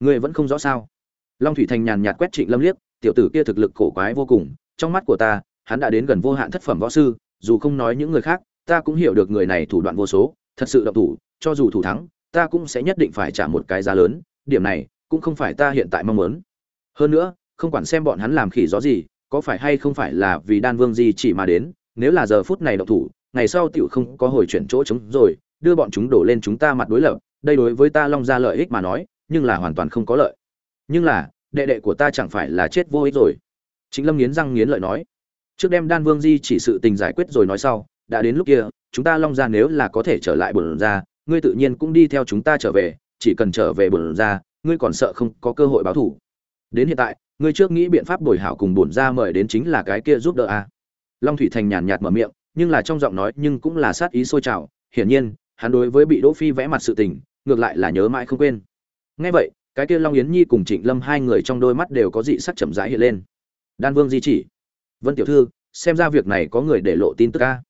ngươi vẫn không rõ sao? Long thủy thành nhàn nhạt quét trịnh lâm liếc tiểu tử kia thực lực cổ quái vô cùng trong mắt của ta hắn đã đến gần vô hạn thất phẩm võ sư dù không nói những người khác ta cũng hiểu được người này thủ đoạn vô số thật sự động thủ cho dù thủ thắng ta cũng sẽ nhất định phải trả một cái giá lớn điểm này cũng không phải ta hiện tại mong muốn. Hơn nữa không quản xem bọn hắn làm khỉ gió gì có phải hay không phải là vì đan vương gì chỉ mà đến nếu là giờ phút này động thủ ngày sau tiểu không có hồi chuyển chỗ chúng, rồi đưa bọn chúng đổ lên chúng ta mặt đối lập đây đối với ta long ra lợi ích mà nói nhưng là hoàn toàn không có lợi. Nhưng là, đệ đệ của ta chẳng phải là chết vô ích rồi. Chính lâm nghiến răng nghiến lợi nói. Trước đem đan vương di chỉ sự tình giải quyết rồi nói sau, đã đến lúc kia, chúng ta long ra nếu là có thể trở lại bổn ra ngươi tự nhiên cũng đi theo chúng ta trở về, chỉ cần trở về bổn ra ngươi còn sợ không có cơ hội báo thủ. Đến hiện tại, ngươi trước nghĩ biện pháp đổi hảo cùng bổn ra mời đến chính là cái kia giúp đỡ a. À. long thủy thành nhàn nhạt mở miệng, nhưng là trong giọng nói nhưng cũng là sát ý sôi trào. Hiển nhiên, hắn đối với bị đỗ phi vẽ mặt sự tình, ngược lại là nhớ mãi không quên nghe vậy, cái kia long yến nhi cùng trịnh lâm hai người trong đôi mắt đều có dị sắc chậm rãi hiện lên. Đan vương di chỉ, vân tiểu thư, xem ra việc này có người để lộ tin tức a.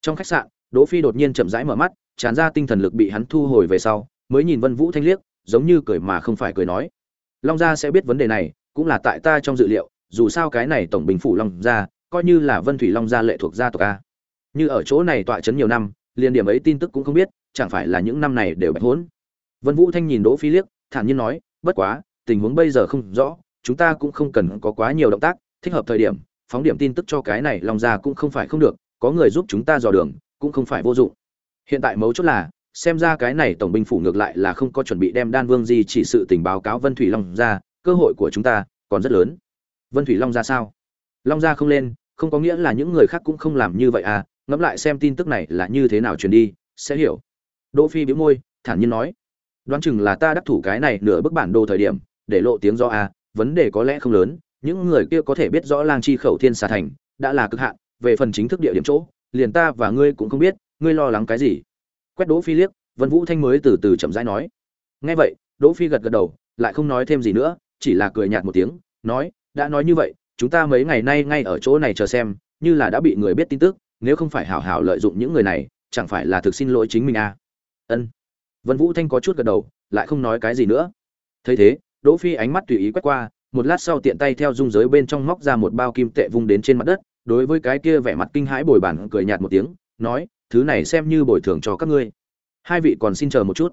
Trong khách sạn, đỗ phi đột nhiên chậm rãi mở mắt, tràn ra tinh thần lực bị hắn thu hồi về sau, mới nhìn vân vũ thanh liếc, giống như cười mà không phải cười nói, long gia sẽ biết vấn đề này, cũng là tại ta trong dự liệu, dù sao cái này tổng bình phủ long gia, coi như là vân thủy long gia lệ thuộc gia tộc a. Như ở chỗ này tọa trấn nhiều năm, liền điểm ấy tin tức cũng không biết, chẳng phải là những năm này đều bạch hỗn. Vân vũ thanh nhìn đỗ phi liếc thản nhiên nói, bất quá, tình huống bây giờ không rõ, chúng ta cũng không cần có quá nhiều động tác, thích hợp thời điểm, phóng điểm tin tức cho cái này long gia cũng không phải không được, có người giúp chúng ta dò đường, cũng không phải vô dụng. Hiện tại mấu chốt là, xem ra cái này tổng binh phủ ngược lại là không có chuẩn bị đem đan vương di chỉ sự tình báo cáo vân thủy long ra cơ hội của chúng ta còn rất lớn. Vân thủy long ra sao? Long ra không lên, không có nghĩa là những người khác cũng không làm như vậy à ngẫm lại xem tin tức này là như thế nào truyền đi, sẽ hiểu. Đỗ phi bĩu môi, thản nhiên nói đoán chừng là ta đắc thủ cái này nửa bức bản đồ thời điểm, để lộ tiếng do à vấn đề có lẽ không lớn, những người kia có thể biết rõ lang chi khẩu thiên xà thành, đã là cực hạn, về phần chính thức địa điểm chỗ, liền ta và ngươi cũng không biết, ngươi lo lắng cái gì? Quét đỗ phi liếc, vân vũ thanh mới từ từ chậm rãi nói. Nghe vậy, đỗ phi gật gật đầu, lại không nói thêm gì nữa, chỉ là cười nhạt một tiếng, nói, đã nói như vậy, chúng ta mấy ngày nay ngay ở chỗ này chờ xem, như là đã bị người biết tin tức, nếu không phải hảo hảo lợi dụng những người này, chẳng phải là thực xin lỗi chính mình à? Ân vân vũ thanh có chút gật đầu, lại không nói cái gì nữa. Thấy thế, đỗ phi ánh mắt tùy ý quét qua, một lát sau tiện tay theo dung giới bên trong móc ra một bao kim tệ vung đến trên mặt đất, đối với cái kia vẻ mặt kinh hãi bồi bản cười nhạt một tiếng, nói, thứ này xem như bồi thường cho các ngươi. Hai vị còn xin chờ một chút.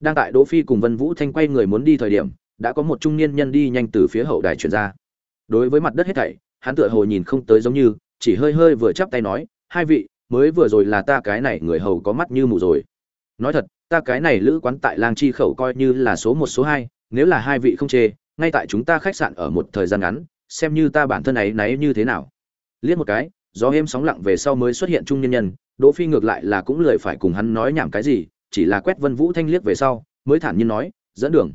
Đang tại đỗ phi cùng vân vũ thanh quay người muốn đi thời điểm, đã có một trung niên nhân đi nhanh từ phía hậu đài chuyển ra. Đối với mặt đất hết thảy, hắn tựa hồ nhìn không tới giống như, chỉ hơi hơi vừa chắp tay nói, hai vị, mới vừa rồi là ta cái này người hầu có mắt như mù rồi. Nói thật ta cái này lữ quán tại lang chi khẩu coi như là số một, số hai, nếu là hai vị không chê, ngay tại chúng ta khách sạn ở một thời gian ngắn, xem như ta bản thân ấy náy như thế nào. Liếc một cái, gió êm sóng lặng về sau mới xuất hiện trung nhân nhân, đỗ phi ngược lại là cũng lười phải cùng hắn nói nhảm cái gì, chỉ là quét vân vũ thanh liếc về sau, mới thản nhiên nói, dẫn đường.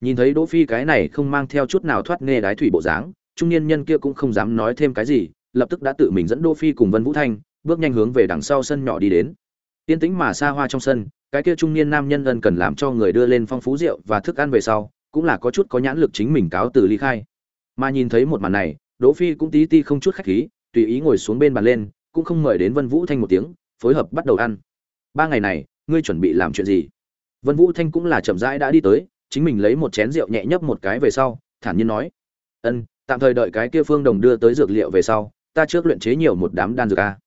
Nhìn thấy đỗ phi cái này không mang theo chút nào thoát nghe đái thủy bộ dáng, trung niên nhân kia cũng không dám nói thêm cái gì, lập tức đã tự mình dẫn đỗ phi cùng vân vũ thanh, bước nhanh hướng về đằng sau sân nhỏ đi đến. Tiên tĩnh mà xa hoa trong sân cái kia trung niên nam nhân ân cần làm cho người đưa lên phong phú rượu và thức ăn về sau, cũng là có chút có nhãn lực chính mình cáo từ ly khai. Mà nhìn thấy một màn này, đỗ phi cũng tí ti không chút khách khí, tùy ý ngồi xuống bên bàn lên, cũng không mời đến vân vũ thanh một tiếng, phối hợp bắt đầu ăn. Ba ngày này, ngươi chuẩn bị làm chuyện gì? Vân vũ thanh cũng là chậm rãi đã đi tới, chính mình lấy một chén rượu nhẹ nhấp một cái về sau, thản nhiên nói, ân, tạm thời đợi cái kia phương đồng đưa tới dược liệu về sau, ta trước luyện chế nhiều một đám đan dược a.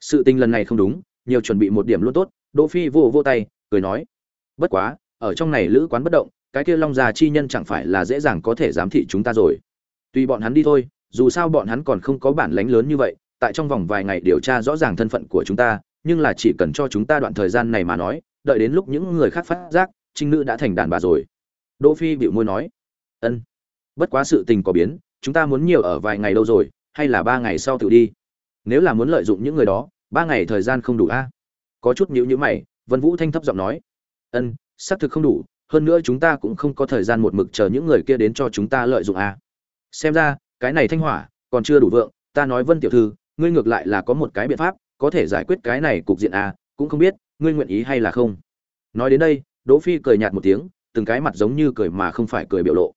Sự tình lần này không đúng, nhiều chuẩn bị một điểm luôn tốt đỗ phi vỗ vỗ tay, cười nói, bất quá, ở trong này lữ quán bất động, cái kia long già chi nhân chẳng phải là dễ dàng có thể giám thị chúng ta rồi. Tùy bọn hắn đi thôi, dù sao bọn hắn còn không có bản lãnh lớn như vậy, tại trong vòng vài ngày điều tra rõ ràng thân phận của chúng ta, nhưng là chỉ cần cho chúng ta đoạn thời gian này mà nói, đợi đến lúc những người khác phát giác, trinh nữ đã thành đàn bà rồi. Đỗ phi bĩu môi nói, ân, bất quá sự tình có biến, chúng ta muốn nhiều ở vài ngày đâu rồi, hay là ba ngày sau tự đi? Nếu là muốn lợi dụng những người đó, ba ngày thời gian không đủ a? Có chút nhíu nhíu mày vân vũ thanh thấp giọng nói ân xác thực không đủ hơn nữa chúng ta cũng không có thời gian một mực chờ những người kia đến cho chúng ta lợi dụng a xem ra cái này thanh hỏa còn chưa đủ vượng ta nói vân tiểu thư ngươi ngược lại là có một cái biện pháp có thể giải quyết cái này cục diện a cũng không biết ngươi nguyện ý hay là không? Nói đến đây đỗ phi cười nhạt một tiếng từng cái mặt giống như cười mà không phải cười biểu lộ.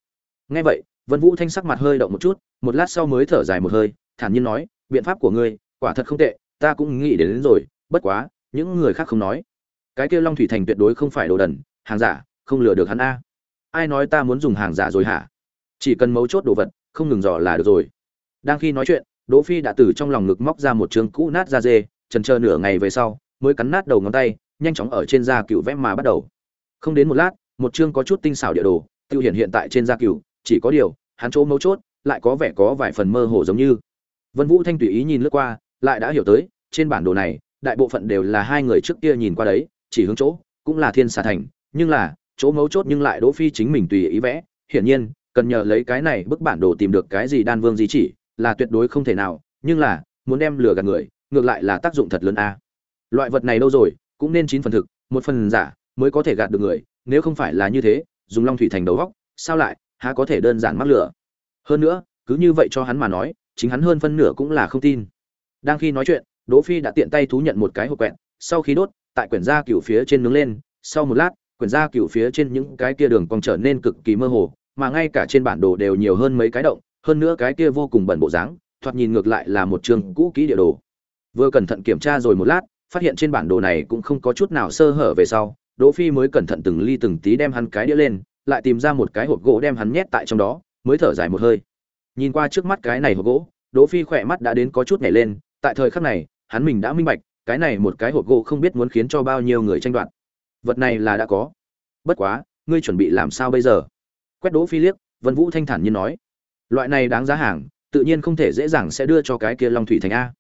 Nghe vậy vân vũ thanh sắc mặt hơi động một chút một lát sau mới thở dài một hơi thản nhiên nói biện pháp của ngươi quả thật không tệ ta cũng nghĩ đến, đến rồi bất quá những người khác không nói. Cái kia long thủy thành tuyệt đối không phải đồ đần, hàng giả, không lừa được hắn a. Ai nói ta muốn dùng hàng giả rồi hả? Chỉ cần mấu chốt đồ vật, không ngừng dò là được rồi. Đang khi nói chuyện, đỗ phi đã từ trong lòng ngực móc ra một trường cũ nát da dê trần chờ nửa ngày về sau, mới cắn nát đầu ngón tay, nhanh chóng ở trên da cựu vẽ mà bắt đầu. Không đến một lát, một chương có chút tinh xảo địa đồ, tiêu hiện hiện tại trên da cựu chỉ có điều, hắn chỗ mấu chốt, lại có vẻ có vài phần mơ hồ giống như. Vân vũ thanh tùy ý nhìn lướt qua, lại đã hiểu tới, trên bản đồ này đại bộ phận đều là hai người trước kia nhìn qua đấy, chỉ hướng chỗ, cũng là thiên xà thành, nhưng là, chỗ mấu chốt nhưng lại đỗ phi chính mình tùy ý vẽ. Hiển nhiên, cần nhờ lấy cái này bức bản đồ tìm được cái gì đan vương gì chỉ, là tuyệt đối không thể nào, nhưng là, muốn đem lừa gạt người, ngược lại là tác dụng thật lớn a. Loại vật này đâu rồi, cũng nên chín phần thực, một phần giả, mới có thể gạt được người, nếu không phải là như thế, dùng long thủy thành đầu góc, sao lại, há có thể đơn giản mắc lửa hơn nữa, cứ như vậy cho hắn mà nói, chính hắn hơn phân nửa cũng là không tin. Đang khi nói chuyện đỗ phi đã tiện tay thú nhận một cái hộp quẹt, sau khi đốt, tại quyển da cửu phía trên nướng lên, sau một lát, quyển da cửu phía trên những cái kia đường cong trở nên cực kỳ mơ hồ, mà ngay cả trên bản đồ đều nhiều hơn mấy cái động, hơn nữa cái kia vô cùng bẩn bộ dáng, thoạt nhìn ngược lại là một trường cũ kỹ địa đồ. Vừa cẩn thận kiểm tra rồi một lát, phát hiện trên bản đồ này cũng không có chút nào sơ hở về sau, đỗ phi mới cẩn thận từng ly từng tí đem hắn cái đĩa lên, lại tìm ra một cái hộp gỗ đem hắn nhét tại trong đó, mới thở dài một hơi. Nhìn qua trước mắt cái này hộp gỗ, đỗ phi khỏe mắt đã đến có chút nhảy lên, tại thời khắc này hắn mình đã minh bạch, cái này một cái hộp gỗ không biết muốn khiến cho bao nhiêu người tranh đoạt. Vật này là đã có. Bất quá, ngươi chuẩn bị làm sao bây giờ? Quét đỗ phi liếc, vân vũ thanh thản như nói. Loại này đáng giá hàng, tự nhiên không thể dễ dàng sẽ đưa cho cái kia long thủy thành a.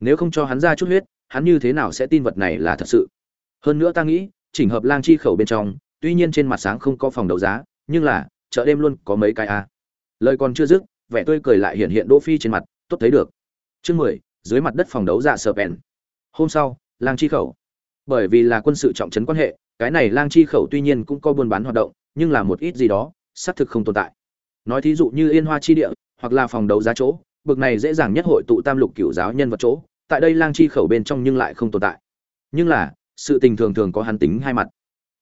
Nếu không cho hắn ra chút huyết, hắn như thế nào sẽ tin vật này là thật sự? Hơn nữa ta nghĩ, chỉnh hợp lang chi khẩu bên trong, tuy nhiên trên mặt sáng không có phòng đấu giá, nhưng là, chợ đêm luôn có mấy cái a. Lời còn chưa dứt, vẻ tươi cười lại hiện hiện đỗ phi trên mặt, tốt thấy được. Chương mười dưới mặt đất phòng đấu dạ sở bèn. Hôm sau, lang chi khẩu. Bởi vì là quân sự trọng trấn quan hệ, cái này lang chi khẩu tuy nhiên cũng có buôn bán hoạt động, nhưng là một ít gì đó, xác thực không tồn tại. Nói thí dụ như yên hoa chi địa, hoặc là phòng đấu giá chỗ, bực này dễ dàng nhất hội tụ tam lục cửu giáo nhân vật chỗ, tại đây lang chi khẩu bên trong nhưng lại không tồn tại. Nhưng là, sự tình thường thường có hắn tính hai mặt.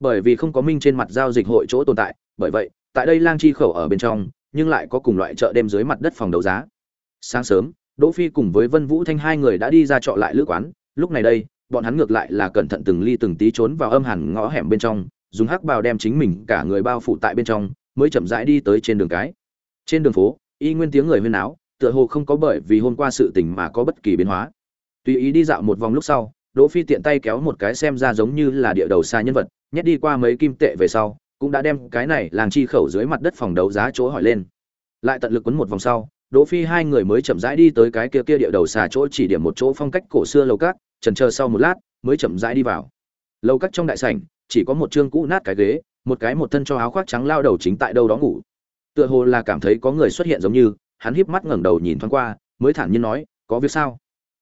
Bởi vì không có minh trên mặt giao dịch hội chỗ tồn tại, bởi vậy, tại đây lang chi khẩu ở bên trong, nhưng lại có cùng loại chợ đêm dưới mặt đất phòng đấu giá. Sáng sớm đỗ phi cùng với vân vũ thanh hai người đã đi ra trọ lại lữ quán. Lúc này đây, bọn hắn ngược lại là cẩn thận từng ly từng tí trốn vào âm hẳn ngõ hẻm bên trong, dùng hắc bào đem chính mình cả người bao phủ tại bên trong, mới chậm rãi đi tới trên đường cái. Trên đường phố, y nguyên tiếng người huyên náo, tựa hồ không có bởi vì hôm qua sự tình mà có bất kỳ biến hóa. Tùy ý đi dạo một vòng lúc sau, đỗ phi tiện tay kéo một cái xem ra giống như là địa đầu xa nhân vật, nhét đi qua mấy kim tệ về sau, cũng đã đem cái này làng chi khẩu dưới mặt đất phòng đấu giá chỗ hỏi lên. Lại tận lực quấn một vòng sau đỗ phi hai người mới chậm rãi đi tới cái kia kia địa đầu xà chỗ chỉ điểm một chỗ phong cách cổ xưa lầu cát, chần chờ sau một lát, mới chậm rãi đi vào. Lầu cát trong đại sảnh, chỉ có một trương cũ nát cái ghế, một cái một thân cho áo khoác trắng lao đầu chính tại đâu đó ngủ. Tựa hồ là cảm thấy có người xuất hiện giống như, hắn híp mắt ngẩng đầu nhìn thoáng qua, mới thản nhiên nói, có việc sao?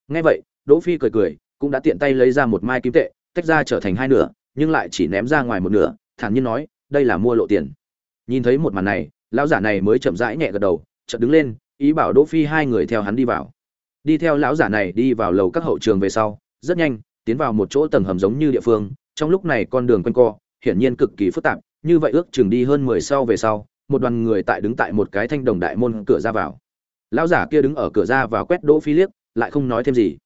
Nghe vậy, đỗ phi cười cười, cũng đã tiện tay lấy ra một mai kim tệ, tách ra trở thành hai nửa, nhưng lại chỉ ném ra ngoài một nửa, thản nhiên nói, đây là mua lộ tiền. Nhìn thấy một màn này, lão giả này mới chậm rãi nhẹ gật đầu, chợt đứng lên ý bảo đỗ phi hai người theo hắn đi vào. Đi theo lão giả này đi vào lầu các hậu trường về sau, rất nhanh, tiến vào một chỗ tầng hầm giống như địa phương, trong lúc này con đường quanh co, hiển nhiên cực kỳ phức tạp, như vậy ước chừng đi hơn mười sau về sau, một đoàn người tại đứng tại một cái thanh đồng đại môn cửa ra vào. Lão giả kia đứng ở cửa ra vào quét đỗ phi liếc, lại không nói thêm gì.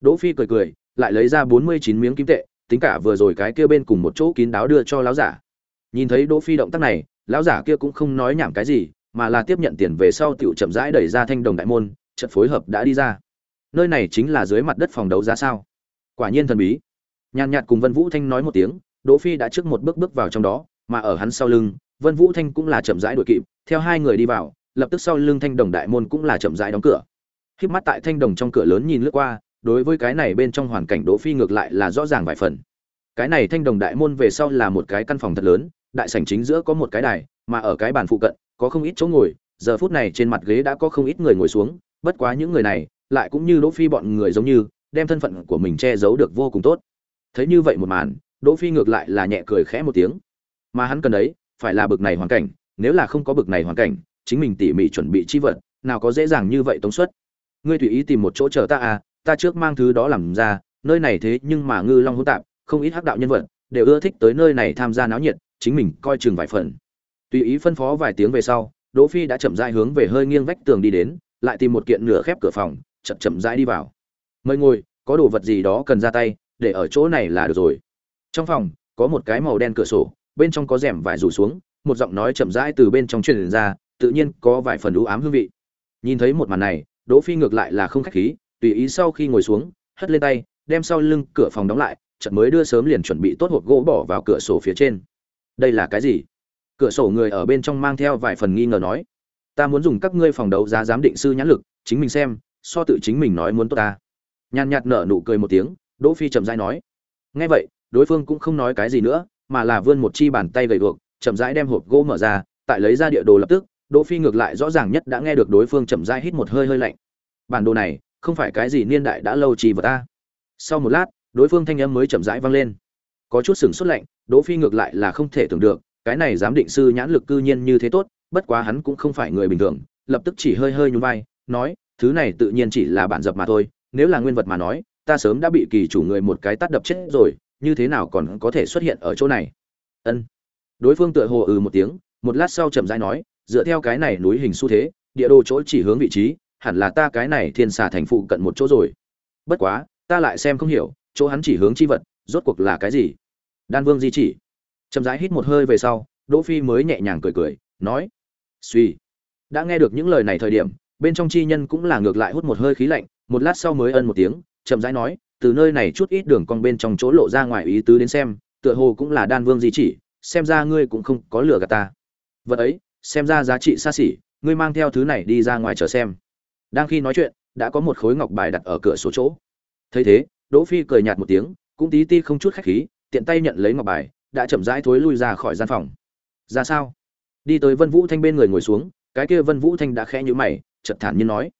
Đỗ phi cười cười, lại lấy ra bốn mươi chín miếng kim tệ, tính cả vừa rồi cái kia bên cùng một chỗ kín đáo đưa cho lão giả. Nhìn thấy đỗ phi động tác này, lão giả kia cũng không nói nhảm cái gì mà là tiếp nhận tiền về sau tiểu chậm rãi đẩy ra thanh đồng đại môn trận phối hợp đã đi ra. Nơi này chính là dưới mặt đất phòng đấu giá sao? Quả nhiên thần bí. Nhàn nhạt cùng vân vũ thanh nói một tiếng, đỗ phi đã trước một bước bước vào trong đó, mà ở hắn sau lưng, vân vũ thanh cũng là chậm rãi đuổi kịp, theo hai người đi vào, lập tức sau lưng thanh đồng đại môn cũng là chậm rãi đóng cửa. Khiếp mắt tại thanh đồng trong cửa lớn nhìn lướt qua, đối với cái này bên trong hoàn cảnh đỗ phi ngược lại là rõ ràng vài phần. Cái này thanh đồng đại môn về sau là một cái căn phòng thật lớn, đại sảnh chính giữa có một cái đài, mà ở cái bàn phụ cận có không ít chỗ ngồi, giờ phút này trên mặt ghế đã có không ít người ngồi xuống, bất quá những người này lại cũng như đỗ phi bọn người giống như, đem thân phận của mình che giấu được vô cùng tốt. Thấy như vậy một màn, đỗ phi ngược lại là nhẹ cười khẽ một tiếng. Mà hắn cần đấy, phải là bực này hoàn cảnh, nếu là không có bực này hoàn cảnh, chính mình tỉ mỉ chuẩn bị chi vật, nào có dễ dàng như vậy tống suất. Ngươi tùy ý tìm một chỗ chờ ta à ta trước mang thứ đó làm ra, nơi này thế nhưng mà ngư long hỗn tạp, không ít hắc đạo nhân vật, đều ưa thích tới nơi này tham gia náo nhiệt, chính mình coi chừng vài phần tùy ý phân phó vài tiếng về sau, đỗ phi đã chậm rãi hướng về hơi nghiêng vách tường đi đến, lại tìm một kiện nửa khép cửa phòng, chậm chậm rãi đi vào. Mời ngồi, có đồ vật gì đó cần ra tay, để ở chỗ này là được rồi. Trong phòng, có một cái màu đen cửa sổ, bên trong có rèm vải rủ xuống, một giọng nói chậm rãi từ bên trong truyền ra, tự nhiên có vài phần u ám hương vị. Nhìn thấy một màn này, đỗ phi ngược lại là không khách khí, tùy ý sau khi ngồi xuống, hất lên tay, đem sau lưng cửa phòng đóng lại, chợt mới đưa sớm liền chuẩn bị tốt hộp gỗ bỏ vào cửa sổ phía trên. Đây là cái gì? Cửa sổ người ở bên trong mang theo vài phần nghi ngờ nói, ta muốn dùng các ngươi phòng đấu giá giám định sư nhãn lực, chính mình xem, so tự chính mình nói muốn tốt ta. Nhàn nhạt nở nụ cười một tiếng, đỗ phi chậm rãi nói, nghe vậy, đối phương cũng không nói cái gì nữa, mà là vươn một chi bàn tay gầy guộc, chậm rãi đem hộp gỗ mở ra, tại lấy ra địa đồ lập tức, đỗ phi ngược lại rõ ràng nhất đã nghe được đối phương chậm rãi hít một hơi hơi lạnh. Bản đồ này, không phải cái gì niên đại đã lâu trì vật ta. Sau một lát, đối phương thanh âm mới chậm rãi vang lên. Có chút sừng sốt lạnh, đỗ phi ngược lại là không thể tưởng được cái này giám định sư nhãn lực cư nhiên như thế tốt, bất quá hắn cũng không phải người bình thường, lập tức chỉ hơi hơi nhún vai, nói, thứ này tự nhiên chỉ là bản dập mà thôi, nếu là nguyên vật mà nói, ta sớm đã bị kỳ chủ người một cái tát đập chết rồi, như thế nào còn có thể xuất hiện ở chỗ này? Ân. Đối phương tựa hồ ừ một tiếng, một lát sau chậm rãi nói, dựa theo cái này núi hình xu thế, địa đồ chỗ chỉ hướng vị trí, hẳn là ta cái này thiên xà thành phụ cận một chỗ rồi. Bất quá, ta lại xem không hiểu, chỗ hắn chỉ hướng chi vật, rốt cuộc là cái gì? Đan vương di chỉ chậm rãi hít một hơi về sau, đỗ phi mới nhẹ nhàng cười cười, nói, suy. Đã nghe được những lời này thời điểm, bên trong chi nhân cũng là ngược lại hút một hơi khí lạnh, một lát sau mới ân một tiếng, chậm rãi nói, từ nơi này chút ít đường cong bên trong chỗ lộ ra ngoài ý tứ đến xem, tựa hồ cũng là đan vương di chỉ, xem ra ngươi cũng không có lừa gạt ta. Vật ấy, xem ra giá trị xa xỉ, ngươi mang theo thứ này đi ra ngoài chờ xem. Đang khi nói chuyện, đã có một khối ngọc bài đặt ở cửa sổ chỗ. Thấy thế, đỗ phi cười nhạt một tiếng, cũng tí ti không chút khách khí, tiện tay nhận lấy ngọc bài đã chậm rãi thối lui ra khỏi gian phòng. Ra sao? Đi tới vân vũ thanh bên người ngồi xuống, cái kia vân vũ thanh đã khẽ nhíu mày, chợt thản nhiên nói,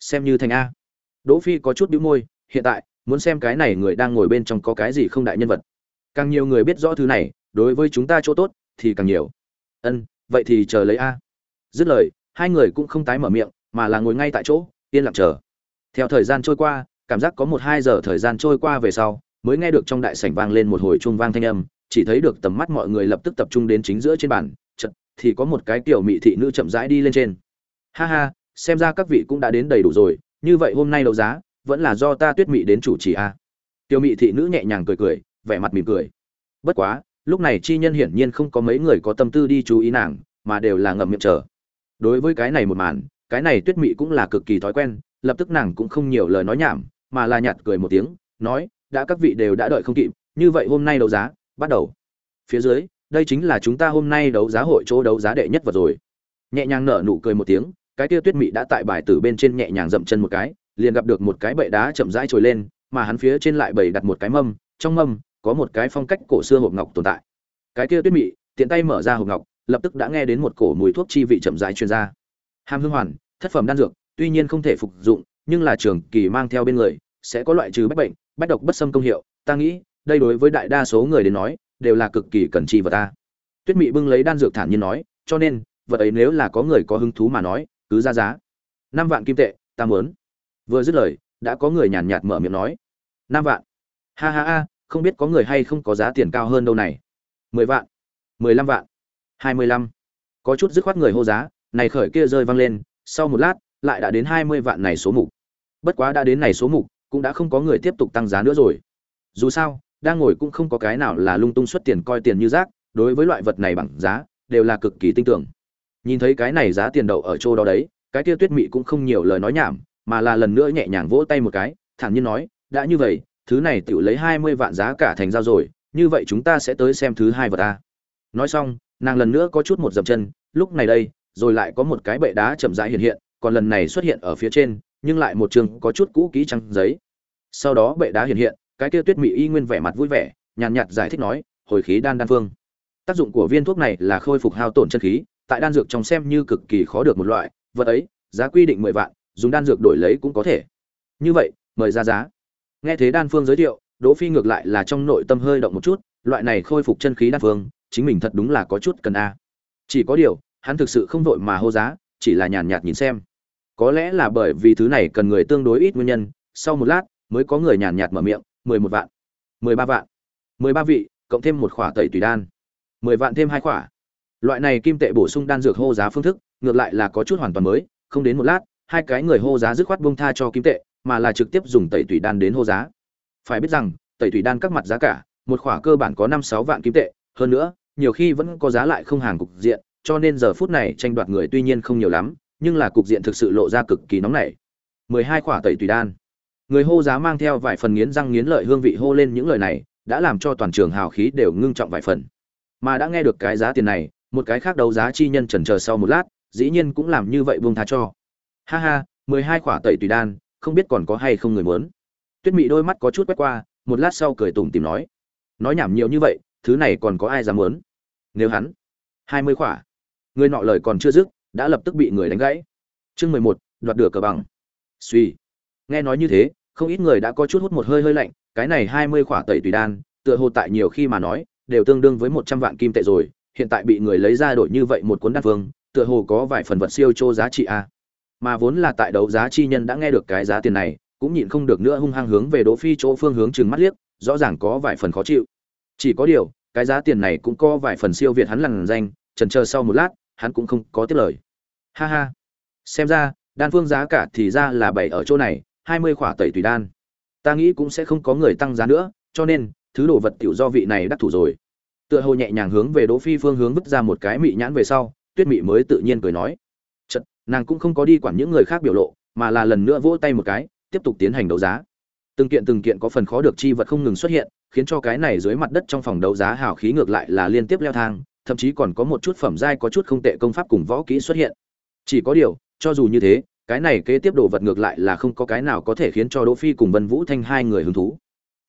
xem như thành a. Đỗ phi có chút bĩu môi, hiện tại, muốn xem cái này người đang ngồi bên trong có cái gì không đại nhân vật. Càng nhiều người biết rõ thứ này, đối với chúng ta chỗ tốt, thì càng nhiều. Ân, vậy thì chờ lấy a. Dứt lời, hai người cũng không tái mở miệng, mà là ngồi ngay tại chỗ, yên lặng chờ. Theo thời gian trôi qua, cảm giác có một hai giờ thời gian trôi qua về sau, mới nghe được trong đại sảnh vang lên một hồi chuông vang thanh âm chỉ thấy được tầm mắt mọi người lập tức tập trung đến chính giữa trên bàn, chật, thì có một cái tiểu mỹ thị nữ chậm rãi đi lên trên. Ha ha, xem ra các vị cũng đã đến đầy đủ rồi, như vậy hôm nay đấu giá, vẫn là do ta tuyết mỹ đến chủ trì a tiểu mỹ thị nữ nhẹ nhàng cười cười, vẻ mặt mỉm cười. Bất quá, lúc này chi nhân hiển nhiên không có mấy người có tâm tư đi chú ý nàng, mà đều là ngậm miệng chờ. Đối với cái này một màn, cái này tuyết mị cũng là cực kỳ thói quen, lập tức nàng cũng không nhiều lời nói nhảm, mà là nhạt cười một tiếng, nói, đã các vị đều đã đợi không kịp, như vậy hôm nay đấu giá bắt đầu. Phía dưới, đây chính là chúng ta hôm nay đấu giá hội chỗ đấu giá đệ nhất vật rồi. Nhẹ nhàng nở nụ cười một tiếng, cái tia tuyết mị đã tại bài tử bên trên nhẹ nhàng dậm chân một cái, liền gặp được một cái bệ đá chậm rãi trồi lên, mà hắn phía trên lại bày đặt một cái mâm, trong mâm có một cái phong cách cổ xưa hộp ngọc tồn tại. Cái kia tuyết mị, tiện tay mở ra hộp ngọc, lập tức đã nghe đến một cổ mùi thuốc chi vị chậm rãi truyền ra. Hàm hương hoàn, thất phẩm đan dược, tuy nhiên không thể phục dụng, nhưng là trường kỳ mang theo bên người, sẽ có loại trừ bách bệnh, bách độc bất xâm công hiệu, ta nghĩ đây đối với đại đa số người đến nói, đều là cực kỳ cần chi vật ta. Tuyết mị bưng lấy đan dược thản nhiên nói, cho nên, vật ấy nếu là có người có hứng thú mà nói, cứ ra giá. Năm vạn kim tệ, ta muốn. Vừa dứt lời, đã có người nhàn nhạt mở miệng nói. Năm vạn. Ha ha ha, không biết có người hay không có giá tiền cao hơn đâu này. Mười vạn. Mười lăm vạn. Hai mươi lăm. Có chút dứt khoát người hô giá, này khởi kia rơi văng lên, sau một lát, lại đã đến hai mươi vạn này số mục. Bất quá đã đến này số mục, cũng đã không có người tiếp tục tăng giá nữa rồi. Dù sao đang ngồi cũng không có cái nào là lung tung xuất tiền coi tiền như rác, đối với loại vật này bằng giá, đều là cực kỳ tinh tưởng. Nhìn thấy cái này giá tiền đậu ở chỗ đó đấy, cái kia tuyết mị cũng không nhiều lời nói nhảm, mà là lần nữa nhẹ nhàng vỗ tay một cái, thản nhiên nói, đã như vậy, thứ này tự lấy hai mươi vạn giá cả thành giao rồi, như vậy chúng ta sẽ tới xem thứ hai vật a nói xong, nàng lần nữa có chút một dậm chân, lúc này đây, rồi lại có một cái bệ đá chậm rãi hiện hiện, còn lần này xuất hiện ở phía trên, nhưng lại một trường có chút cũ kỹ trắng giấy. Sau đó bệ đá hiện hiện cái kia tuyết mỹ y nguyên vẻ mặt vui vẻ, nhàn nhạt giải thích nói, hồi khí đan đan phương. Tác dụng của viên thuốc này là khôi phục hao tổn chân khí, tại đan dược trong xem như cực kỳ khó được một loại, vật ấy, giá quy định mười vạn, dùng đan dược đổi lấy cũng có thể. Như vậy, mời ra giá. Nghe thế đan phương giới thiệu, đỗ phi ngược lại là trong nội tâm hơi động một chút, loại này khôi phục chân khí đan phương, chính mình thật đúng là có chút cần a. Chỉ có điều, hắn thực sự không vội mà hô giá, chỉ là nhàn nhạt nhìn xem. Có lẽ là bởi vì thứ này cần người tương đối ít nguyên nhân, sau một lát, mới có người nhàn nhạt mở miệng mười một vạn. mười ba vạn. mười ba vị, cộng thêm một khỏa tẩy tùy đan. mười vạn thêm hai khỏa. Loại này kim tệ bổ sung đan dược hô giá phương thức, ngược lại là có chút hoàn toàn mới, không đến một lát, hai cái người hô giá dứt khoát bông tha cho kim tệ, mà là trực tiếp dùng tẩy tùy đan đến hô giá. Phải biết rằng, tẩy tùy đan các mặt giá cả, một khỏa cơ bản có năm sáu vạn kim tệ, hơn nữa, nhiều khi vẫn có giá lại không hàng cục diện, cho nên giờ phút này tranh đoạt người tuy nhiên không nhiều lắm, nhưng là cục diện thực sự lộ ra cực kỳ nóng nảy. mười hai khỏa tẩy tùy đan người hô giá mang theo vài phần nghiến răng nghiến lợi hương vị hô lên những lời này, đã làm cho toàn trường hào khí đều ngưng trọng vài phần. Mà đã nghe được cái giá tiền này, một cái khác đấu giá chi nhân chần chờ sau một lát, dĩ nhiên cũng làm như vậy buông tha cho. Ha ha, mười hai khỏa tẩy tùy đan, không biết còn có hay không người muốn. Tuyết mị đôi mắt có chút quét qua, một lát sau cười tủm tìm nói. Nói nhảm nhiều như vậy, thứ này còn có ai dám muốn? Nếu hắn, hai mươi khỏa người nọ lời còn chưa dứt, đã lập tức bị người đánh gãy. Chương mười một, đoạt được cờ bằng. Suy nghe nói như thế không ít người đã có chút hút một hơi hơi lạnh, cái này hai mươi khỏa tẩy tùy đan, tựa hồ tại nhiều khi mà nói, đều tương đương với một trăm vạn kim tệ rồi, hiện tại bị người lấy ra đổi như vậy một cuốn đan phương tựa hồ có vài phần vật siêu chô giá trị a mà vốn là tại đấu giá chi nhân đã nghe được cái giá tiền này, cũng nhịn không được nữa hung hăng hướng về đỗ phi chỗ phương hướng chừng mắt liếc, rõ ràng có vài phần khó chịu. Chỉ có điều, cái giá tiền này cũng có vài phần siêu việt hắn lằn danh trần chờ sau một lát, hắn cũng không có tiếp lời. Ha ha. Xem ra, đan phương giá cả thì ra là bảy ở chỗ này hai mươi khỏa tẩy tùy đan. Ta nghĩ cũng sẽ không có người tăng giá nữa, cho nên, thứ đồ vật tiểu do vị này đắc thủ rồi. Tựa hồ nhẹ nhàng hướng về đỗ phi phương hướng vứt ra một cái mị nhãn về sau, tuyết mị mới tự nhiên cười nói. Chật, nàng cũng không có đi quản những người khác biểu lộ, mà là lần nữa vỗ tay một cái, tiếp tục tiến hành đấu giá. Từng kiện từng kiện có phần khó được chi vật không ngừng xuất hiện, khiến cho cái này dưới mặt đất trong phòng đấu giá hào khí ngược lại là liên tiếp leo thang, thậm chí còn có một chút phẩm giai có chút không tệ công pháp cùng võ kỹ xuất hiện. Chỉ có điều, cho dù như thế cái này kế tiếp đồ vật ngược lại là không có cái nào có thể khiến cho đỗ phi cùng vân vũ thanh hai người hứng thú.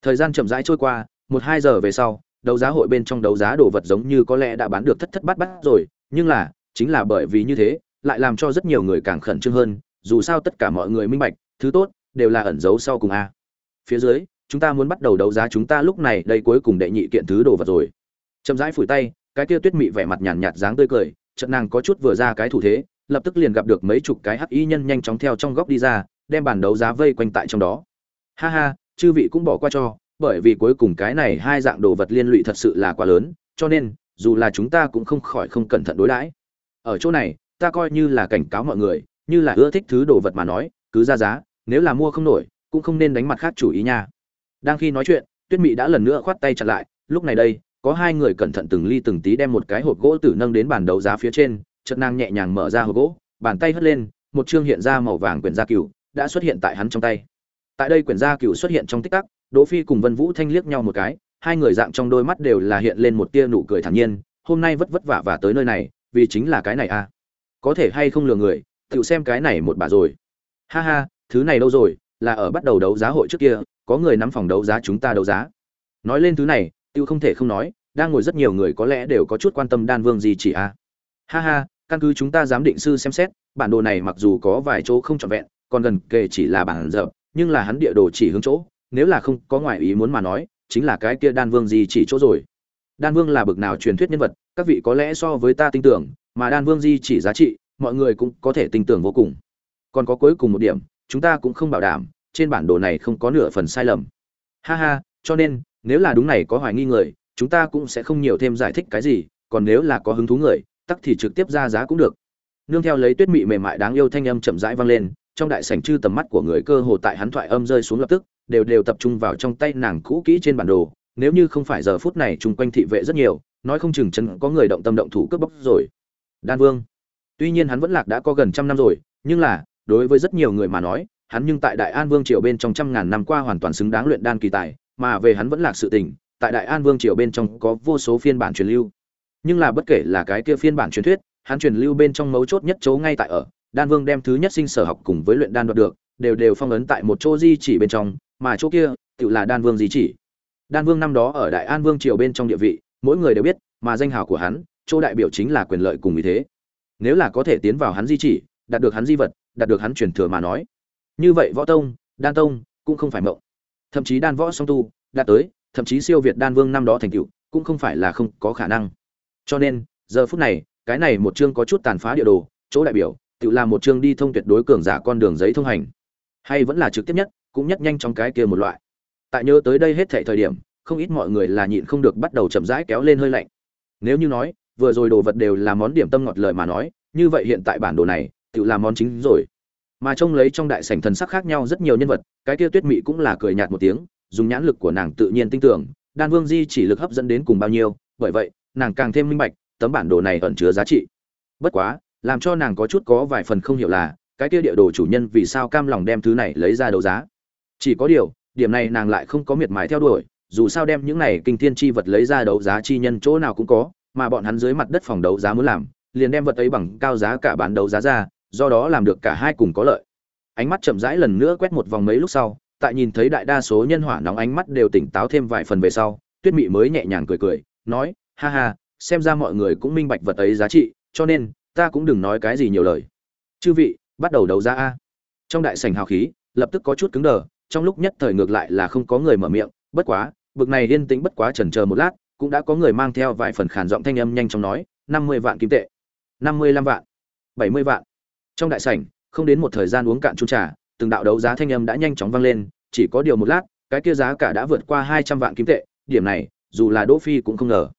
Thời gian chậm rãi trôi qua, một hai giờ về sau, đấu giá hội bên trong đấu giá đồ vật giống như có lẽ đã bán được thất thất bát bát rồi, nhưng là, chính là bởi vì như thế, lại làm cho rất nhiều người càng khẩn trương hơn, dù sao tất cả mọi người minh bạch, thứ tốt, đều là ẩn giấu sau cùng a. Phía dưới, chúng ta muốn bắt đầu đấu giá chúng ta lúc này, đây cuối cùng đệ nhị kiện thứ đồ vật rồi. Chậm rãi phủi tay, cái kia tuyết mị vẻ mặt nhàn nhạt dáng tươi cười, chợt nàng có chút vừa ra cái thủ thế lập tức liền gặp được mấy chục cái hắc y nhân nhanh chóng theo trong góc đi ra, đem bàn đấu giá vây quanh tại trong đó. Ha ha, chư vị cũng bỏ qua cho, bởi vì cuối cùng cái này hai dạng đồ vật liên lụy thật sự là quá lớn, cho nên, dù là chúng ta cũng không khỏi không cẩn thận đối đãi. Ở chỗ này, ta coi như là cảnh cáo mọi người, như là ưa thích thứ đồ vật mà nói, cứ ra giá, nếu là mua không nổi, cũng không nên đánh mặt khác chủ ý nha. Đang khi nói chuyện, tuyết mị đã lần nữa khoát tay chặn lại, lúc này đây, có hai người cẩn thận từng ly từng tí đem một cái hộp gỗ tử nâng đến bàn đấu giá phía trên chợt nàng nhẹ nhàng mở ra hộp gỗ, bàn tay hất lên, một chương hiện ra màu vàng quyển gia cửu đã xuất hiện tại hắn trong tay. Tại đây quyển gia cửu xuất hiện trong tích tắc, đỗ phi cùng vân vũ thanh liếc nhau một cái, hai người dạng trong đôi mắt đều là hiện lên một tia nụ cười thản nhiên, hôm nay vất vất vả và tới nơi này, vì chính là cái này à? Có thể hay không lừa người, tự xem cái này một bà rồi. Ha ha, thứ này đâu rồi, là ở bắt đầu đấu giá hội trước kia, có người nắm phòng đấu giá chúng ta đấu giá. Nói lên thứ này, tiêu không thể không nói, đang ngồi rất nhiều người có lẽ đều có chút quan tâm đan vương gì chỉ à? Ha ha căn cứ chúng ta giám định sư xem xét, bản đồ này mặc dù có vài chỗ không trọn vẹn, còn gần kề chỉ là bản dở nhưng là hắn địa đồ chỉ hướng chỗ, nếu là không có ngoại ý muốn mà nói, chính là cái kia đan vương gì chỉ chỗ rồi. Đan vương là bực nào truyền thuyết nhân vật, các vị có lẽ so với ta tin tưởng, mà đan vương di chỉ giá trị, mọi người cũng có thể tin tưởng vô cùng. Còn có cuối cùng một điểm, chúng ta cũng không bảo đảm, trên bản đồ này không có nửa phần sai lầm. Ha ha, cho nên, nếu là đúng này có hoài nghi người, chúng ta cũng sẽ không nhiều thêm giải thích cái gì, còn nếu là có hứng thú người tắc thì trực tiếp ra giá cũng được. Nương theo lấy tuyết mị mềm mại đáng yêu thanh âm chậm rãi vang lên, trong đại sảnh chư tầm mắt của người cơ hồ tại hắn thoại âm rơi xuống lập tức, đều đều tập trung vào trong tay nàng cũ kỹ trên bản đồ. Nếu như không phải giờ phút này chung quanh thị vệ rất nhiều, nói không chừng chân có người động tâm động thủ cướp bóc rồi. Đan vương. Tuy nhiên hắn vẫn lạc đã có gần trăm năm rồi, nhưng là, đối với rất nhiều người mà nói, hắn nhưng tại đại an vương triều bên trong trăm ngàn năm qua hoàn toàn xứng đáng luyện đan kỳ tài, mà về hắn vẫn lạc sự tình, tại đại an vương triều bên trong có vô số phiên bản truyền lưu nhưng là bất kể là cái kia phiên bản truyền thuyết, hắn truyền lưu bên trong mấu chốt nhất chỗ ngay tại ở, đan vương đem thứ nhất sinh sở học cùng với luyện đan đoạt được, đều đều phong ấn tại một chỗ di chỉ bên trong, mà chỗ kia, tự là đan vương di chỉ. Đan vương năm đó ở đại an vương triều bên trong địa vị, mỗi người đều biết, mà danh hào của hắn, chỗ đại biểu chính là quyền lợi cùng vì thế. Nếu là có thể tiến vào hắn di chỉ, đạt được hắn di vật, đạt được hắn truyền thừa mà nói. Như vậy võ tông, đan tông cũng không phải mộng. Thậm chí đan võ song tu, đạt tới, thậm chí siêu việt đan vương năm đó thành tựu, cũng không phải là không có khả năng cho nên, giờ phút này, cái này một chương có chút tàn phá địa đồ, chỗ đại biểu, tự làm một chương đi thông tuyệt đối cường giả con đường giấy thông hành. Hay vẫn là trực tiếp nhất, cũng nhất nhanh trong cái kia một loại. Tại nhớ tới đây hết thảy thời điểm, không ít mọi người là nhịn không được bắt đầu chậm rãi kéo lên hơi lạnh. Nếu như nói, vừa rồi đồ vật đều là món điểm tâm ngọt lời mà nói, như vậy hiện tại bản đồ này, tự làm món chính rồi. Mà trông lấy trong đại sảnh thần sắc khác nhau rất nhiều nhân vật, cái kia tuyết mị cũng là cười nhạt một tiếng, dùng nhãn lực của nàng tự nhiên tin tưởng, đan vương di chỉ lực hấp dẫn đến cùng bao nhiêu, bởi vậy nàng càng thêm minh bạch, tấm bản đồ này ẩn chứa giá trị. Bất quá, làm cho nàng có chút có vài phần không hiểu là, cái kia địa đồ chủ nhân vì sao cam lòng đem thứ này lấy ra đấu giá? Chỉ có điều, điểm này nàng lại không có miệt mài theo đuổi, dù sao đem những này kinh thiên chi vật lấy ra đấu giá chi nhân chỗ nào cũng có, mà bọn hắn dưới mặt đất phòng đấu giá muốn làm, liền đem vật ấy bằng cao giá cả bán đấu giá ra, do đó làm được cả hai cùng có lợi. Ánh mắt chậm rãi lần nữa quét một vòng mấy lúc sau, tại nhìn thấy đại đa số nhân hỏa nóng ánh mắt đều tỉnh táo thêm vài phần về sau, tuyết mị mới nhẹ nhàng cười cười, nói ha ha, xem ra mọi người cũng minh bạch vật ấy giá trị, cho nên, ta cũng đừng nói cái gì nhiều lời. Chư vị, bắt đầu đấu giá a. Trong đại sảnh hào khí, lập tức có chút cứng đờ, trong lúc nhất thời ngược lại là không có người mở miệng, bất quá, bực này yên tĩnh bất quá chần chờ một lát, cũng đã có người mang theo vài phần khản giọng thanh âm nhanh chóng nói, năm mươi vạn kim tệ, năm mươi lăm vạn, bảy mươi vạn. Trong đại sảnh, không đến một thời gian uống cạn chung trà, từng đạo đấu giá thanh âm đã nhanh chóng vang lên, chỉ có điều một lát, cái kia giá cả đã vượt qua hai trăm vạn kim tệ, điểm này, dù là đỗ phi cũng không ngờ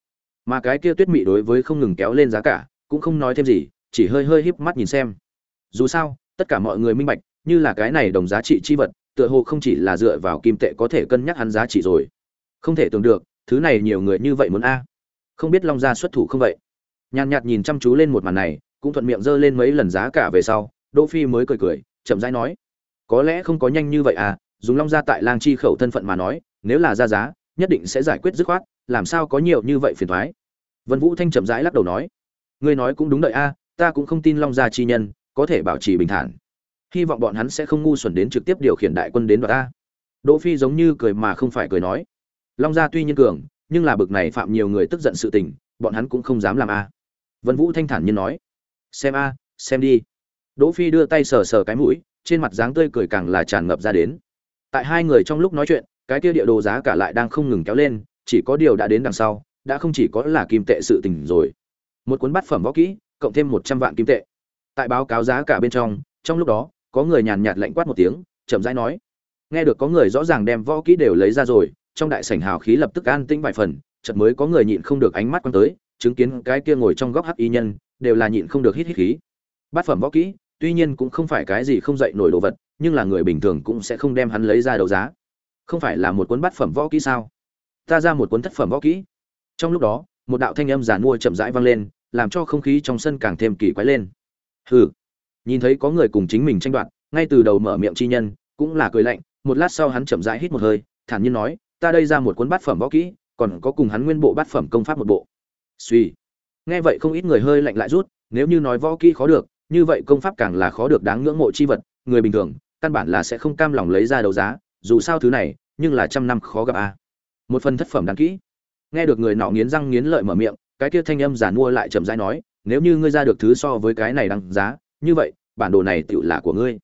mà cái kia tuyết mị đối với không ngừng kéo lên giá cả, cũng không nói thêm gì, chỉ hơi hơi híp mắt nhìn xem. Dù sao, tất cả mọi người minh bạch, như là cái này đồng giá trị chi vật, tựa hồ không chỉ là dựa vào kim tệ có thể cân nhắc hắn giá trị rồi. Không thể tưởng được, thứ này nhiều người như vậy muốn a. Không biết long gia xuất thủ không vậy? Nhàn nhạt nhìn chăm chú lên một màn này, cũng thuận miệng giơ lên mấy lần giá cả về sau, đỗ phi mới cười cười, chậm rãi nói, có lẽ không có nhanh như vậy à dùng long gia tại lang chi khẩu thân phận mà nói, nếu là ra giá, nhất định sẽ giải quyết dứt khoát làm sao có nhiều như vậy phiền toái vân vũ thanh chậm rãi lắc đầu nói, ngươi nói cũng đúng đợi a, ta cũng không tin long gia chi nhân có thể bảo trì bình thản. Hy vọng bọn hắn sẽ không ngu xuẩn đến trực tiếp điều khiển đại quân đến đoạt ta. Đỗ phi giống như cười mà không phải cười nói, long gia tuy nhiên cường, nhưng là bực này phạm nhiều người tức giận sự tình, bọn hắn cũng không dám làm a. Vân vũ thanh thản nhiên nói, xem a, xem đi. Đỗ phi đưa tay sờ sờ cái mũi, trên mặt dáng tươi cười càng là tràn ngập ra đến. Tại hai người trong lúc nói chuyện, cái kia địa đồ giá cả lại đang không ngừng kéo lên chỉ có điều đã đến đằng sau, đã không chỉ có là kim tệ sự tình rồi. Một cuốn bát phẩm võ kỹ, cộng thêm một trăm vạn kim tệ. Tại báo cáo giá cả bên trong trong lúc đó, có người nhàn nhạt lạnh quát một tiếng, chậm rãi nói, nghe được có người rõ ràng đem võ kỹ đều lấy ra rồi, trong đại sảnh hào khí lập tức an tĩnh vài phần, chợt mới có người nhịn không được ánh mắt quan tới, chứng kiến cái kia ngồi trong góc hắc y nhân, đều là nhịn không được hít hít khí. Bát phẩm võ kỹ, tuy nhiên cũng không phải cái gì không dậy nổi đồ vật, nhưng là người bình thường cũng sẽ không đem hắn lấy ra đấu giá. Không phải là một cuốn bát phẩm võ kỹ sao? Ta ra một cuốn thất phẩm võ kỹ. Trong lúc đó, một đạo thanh âm giàn mua chậm rãi vang lên, làm cho không khí trong sân càng thêm kỳ quái lên. Hừ. Nhìn thấy có người cùng chính mình tranh đoạt, ngay từ đầu mở miệng chi nhân, cũng là cười lạnh, một lát sau hắn chậm rãi hít một hơi, thản nhiên nói, ta đây ra một cuốn bát phẩm võ kỹ, còn có cùng hắn nguyên bộ bát phẩm công pháp một bộ. Suy nghe vậy không ít người hơi lạnh lại rút, nếu như nói võ kỹ khó được, như vậy công pháp càng là khó được đáng ngưỡng mộ chi vật, người bình thường, căn bản là sẽ không cam lòng lấy ra đấu giá, dù sao thứ này, nhưng là trăm năm khó gặp a một phần thất phẩm đáng kỹ. Nghe được người nọ nghiến răng nghiến lợi mở miệng, cái kia thanh âm giản mua lại chậm rãi nói, nếu như ngươi ra được thứ so với cái này đăng giá, như vậy, bản đồ này tựu là của ngươi.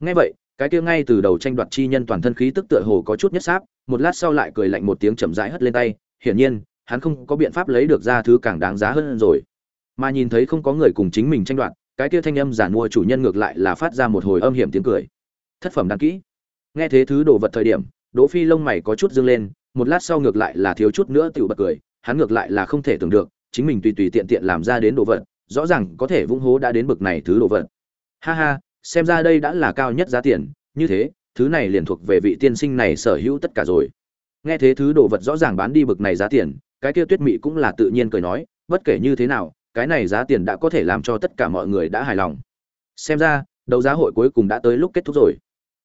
Nghe vậy, cái kia ngay từ đầu tranh đoạt chi nhân toàn thân khí tức tựa hồ có chút nhất sáp, một lát sau lại cười lạnh một tiếng chậm rãi hất lên tay, hiển nhiên, hắn không có biện pháp lấy được ra thứ càng đáng giá hơn rồi. Mà nhìn thấy không có người cùng chính mình tranh đoạt, cái kia thanh âm giản mua chủ nhân ngược lại là phát ra một hồi âm hiểm tiếng cười. Thất phẩm đăng kỹ. Nghe thế thứ đồ vật thời điểm, đỗ phi lông mày có chút dương lên một lát sau ngược lại là thiếu chút nữa tiểu bật cười, hắn ngược lại là không thể tưởng được, chính mình tùy tùy tiện tiện làm ra đến đồ vật, rõ ràng có thể vung hố đã đến bực này thứ đồ vật. Ha ha, xem ra đây đã là cao nhất giá tiền, như thế, thứ này liền thuộc về vị tiên sinh này sở hữu tất cả rồi. Nghe thế thứ đồ vật rõ ràng bán đi bực này giá tiền, cái kia tuyết mị cũng là tự nhiên cười nói, bất kể như thế nào, cái này giá tiền đã có thể làm cho tất cả mọi người đã hài lòng. Xem ra, đấu giá hội cuối cùng đã tới lúc kết thúc rồi.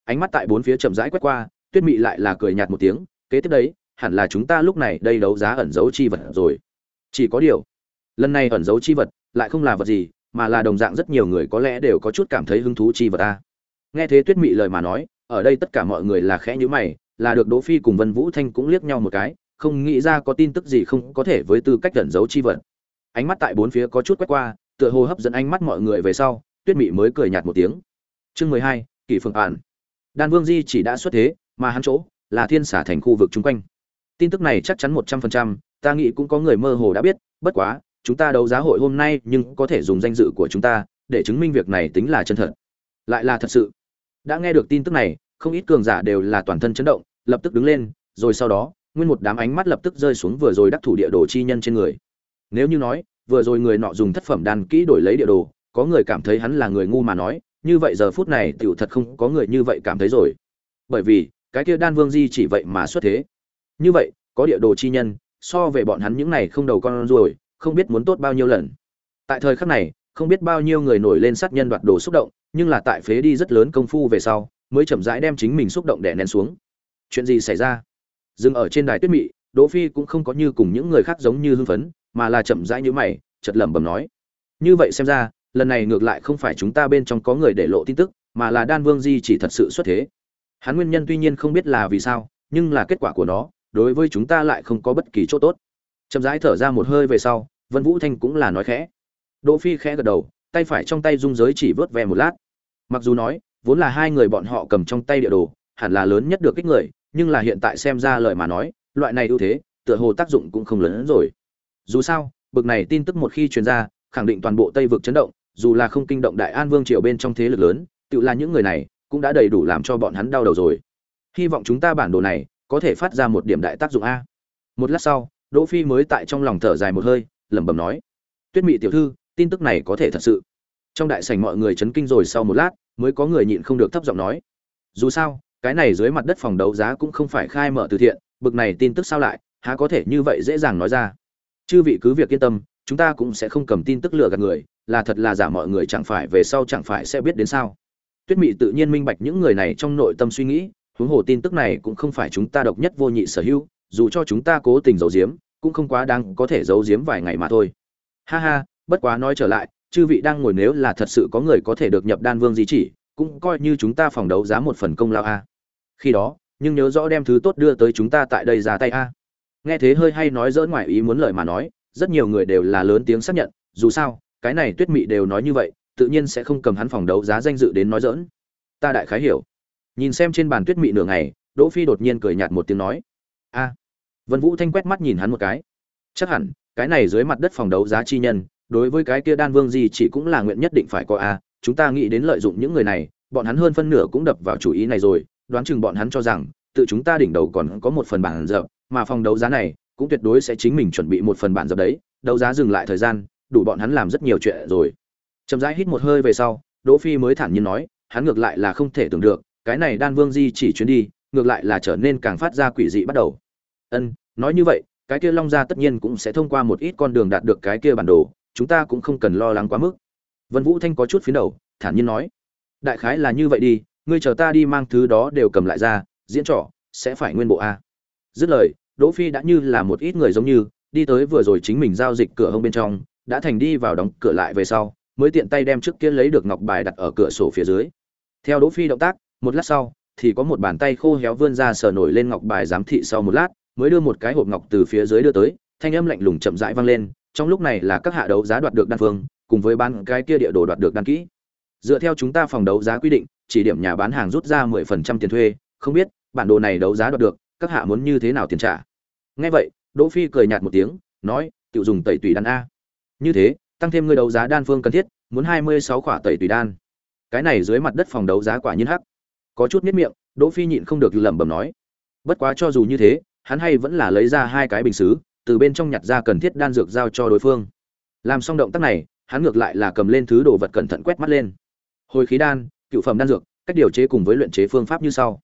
Ánh mắt tại bốn phía chậm rãi quét qua, tuyết mị lại là cười nhạt một tiếng kế tiếp đấy, hẳn là chúng ta lúc này đây đấu giá ẩn dấu chi vật rồi. Chỉ có điều, lần này ẩn dấu chi vật lại không là vật gì, mà là đồng dạng rất nhiều người có lẽ đều có chút cảm thấy hứng thú chi vật ta nghe thế tuyết mị lời mà nói, ở đây tất cả mọi người là khẽ nhữ mày, là được đỗ phi cùng vân vũ thanh cũng liếc nhau một cái, không nghĩ ra có tin tức gì không có thể với tư cách ẩn dấu chi vật. Ánh mắt tại bốn phía có chút quét qua, tựa hồ hấp dẫn ánh mắt mọi người về sau, tuyết mị mới cười nhạt một tiếng. Chương mười hai, kỷ phượng ản đan vương di chỉ đã xuất thế, mà hắn chỗ là thiên xả thành khu vực chung quanh. Tin tức này chắc chắn một trăm phần trăm, ta nghĩ cũng có người mơ hồ đã biết, bất quá, chúng ta đấu giá hội hôm nay nhưng có thể dùng danh dự của chúng ta, để chứng minh việc này tính là chân thật. Lại là thật sự. Đã nghe được tin tức này, không ít cường giả đều là toàn thân chấn động, lập tức đứng lên, rồi sau đó, nguyên một đám ánh mắt lập tức rơi xuống vừa rồi đắc thủ địa đồ chi nhân trên người. Nếu như nói, vừa rồi người nọ dùng thất phẩm đan kỹ đổi lấy địa đồ, có người cảm thấy hắn là người ngu mà nói, như vậy giờ phút này tựu thật không có người như vậy cảm thấy rồi. Bởi vì cái kia đan vương di chỉ vậy mà xuất thế. Như vậy, có địa đồ chi nhân, so về bọn hắn những này không đầu con ruồi, không biết muốn tốt bao nhiêu lần. Tại thời khắc này, không biết bao nhiêu người nổi lên sát nhân đoạt đồ xúc động, nhưng là tại phế đi rất lớn công phu về sau, mới chậm rãi đem chính mình xúc động đè nén xuống. Chuyện gì xảy ra? Dừng ở trên đài tuyết mị, đỗ phi cũng không có như cùng những người khác giống như hưng phấn, mà là chậm rãi như mày, chợt lẩm bẩm nói. Như vậy xem ra, lần này ngược lại không phải chúng ta bên trong có người để lộ tin tức, mà là đan vương di chỉ thật sự xuất thế hắn nguyên nhân tuy nhiên không biết là vì sao, nhưng là kết quả của nó, đối với chúng ta lại không có bất kỳ chỗ tốt. Chậm rãi thở ra một hơi về sau, vân vũ thanh cũng là nói khẽ. Đỗ phi khẽ gật đầu, tay phải trong tay dung giới chỉ vớt ve một lát. Mặc dù nói, vốn là hai người bọn họ cầm trong tay địa đồ, hẳn là lớn nhất được kích người, nhưng là hiện tại xem ra lời mà nói, loại này ưu thế, tựa hồ tác dụng cũng không lớn hơn rồi. Dù sao, bực này tin tức một khi truyền ra, khẳng định toàn bộ tây vực chấn động, dù là không kinh động đại an vương triều bên trong thế lực lớn tự là những người này cũng đã đầy đủ làm cho bọn hắn đau đầu rồi. Hy vọng chúng ta bản đồ này có thể phát ra một điểm đại tác dụng a. Một lát sau, đỗ phi mới tại trong lòng thở dài một hơi, lẩm bẩm nói, tuyết mị tiểu thư, tin tức này có thể thật sự. Trong đại sảnh mọi người chấn kinh rồi sau một lát, mới có người nhịn không được thấp giọng nói, dù sao, cái này dưới mặt đất phòng đấu giá cũng không phải khai mở từ thiện, bực này tin tức sao lại, há có thể như vậy dễ dàng nói ra? Chư vị cứ việc yên tâm, chúng ta cũng sẽ không cầm tin tức lừa gạt người, là thật là giả mọi người chẳng phải về sau chẳng phải sẽ biết đến sao tuyết mị tự nhiên minh bạch những người này trong nội tâm suy nghĩ, huống hồ tin tức này cũng không phải chúng ta độc nhất vô nhị sở hữu, dù cho chúng ta cố tình giấu giếm, cũng không quá đáng có thể giấu giếm vài ngày mà thôi. Ha ha, bất quá nói trở lại, chư vị đang ngồi nếu là thật sự có người có thể được nhập đan vương di chỉ, cũng coi như chúng ta phòng đấu giá một phần công lao a. Khi đó, nhưng nhớ rõ đem thứ tốt đưa tới chúng ta tại đây ra tay a. Nghe thế hơi hay nói dỡn ngoài ý muốn lời mà nói, rất nhiều người đều là lớn tiếng xác nhận, dù sao, cái này tuyết mị đều nói như vậy tự nhiên sẽ không cầm hắn phòng đấu giá danh dự đến nói dỡn ta đại khái hiểu. Nhìn xem trên bàn tuyết mị nửa ngày, đỗ phi đột nhiên cười nhạt một tiếng nói. A. Vân vũ thanh quét mắt nhìn hắn một cái. Chắc hẳn, cái này dưới mặt đất phòng đấu giá chi nhân, đối với cái kia đan vương gì chỉ cũng là nguyện nhất định phải có a, chúng ta nghĩ đến lợi dụng những người này, bọn hắn hơn phân nửa cũng đập vào chủ ý này rồi, đoán chừng bọn hắn cho rằng, tự chúng ta đỉnh đầu còn có một phần bản dập, mà phòng đấu giá này cũng tuyệt đối sẽ chính mình chuẩn bị một phần bản dập đấy, đấu giá dừng lại thời gian, đủ bọn hắn làm rất nhiều chuyện rồi chậm rãi hít một hơi về sau, đỗ phi mới thản nhiên nói, hắn ngược lại là không thể tưởng được, cái này đan vương di chỉ chuyến đi, ngược lại là trở nên càng phát ra quỷ dị bắt đầu. Ân, nói như vậy, cái kia long gia tất nhiên cũng sẽ thông qua một ít con đường đạt được cái kia bản đồ, chúng ta cũng không cần lo lắng quá mức. Vân vũ thanh có chút phía đầu, thản nhiên nói, đại khái là như vậy đi, ngươi chờ ta đi mang thứ đó đều cầm lại ra, diễn trò sẽ phải nguyên bộ a. Dứt lời, đỗ phi đã như là một ít người giống như, đi tới vừa rồi chính mình giao dịch cửa hông bên trong, đã thành đi vào đóng cửa lại về sau mới tiện tay đem trước kia lấy được ngọc bài đặt ở cửa sổ phía dưới. Theo đỗ phi động tác, một lát sau, thì có một bàn tay khô héo vươn ra sờ nổi lên ngọc bài giám thị sau một lát, mới đưa một cái hộp ngọc từ phía dưới đưa tới, thanh âm lạnh lùng chậm rãi vang lên, trong lúc này là các hạ đấu giá đoạt được đan phương, cùng với bán cái kia địa đồ đoạt được đan kỹ. Dựa theo chúng ta phòng đấu giá quy định, chỉ điểm nhà bán hàng rút ra mười phần trăm tiền thuê, không biết, bản đồ này đấu giá đoạt được, các hạ muốn như thế nào tiền trả? Nghe vậy, đỗ phi cười nhạt một tiếng, nói tự dùng tẩy tùy đan a. Như thế tăng thêm người đấu giá đan phương cần thiết, muốn hai mươi sáu khỏa tẩy tùy đan. Cái này dưới mặt đất phòng đấu giá quả nhiên hắc. Có chút miết miệng, đỗ phi nhịn không được lẩm bẩm nói. Bất quá cho dù như thế, hắn hay vẫn là lấy ra hai cái bình sứ từ bên trong nhặt ra cần thiết đan dược giao cho đối phương. Làm xong động tác này, hắn ngược lại là cầm lên thứ đồ vật cẩn thận quét mắt lên. Hồi khí đan, cựu phẩm đan dược, cách điều chế cùng với luyện chế phương pháp như sau.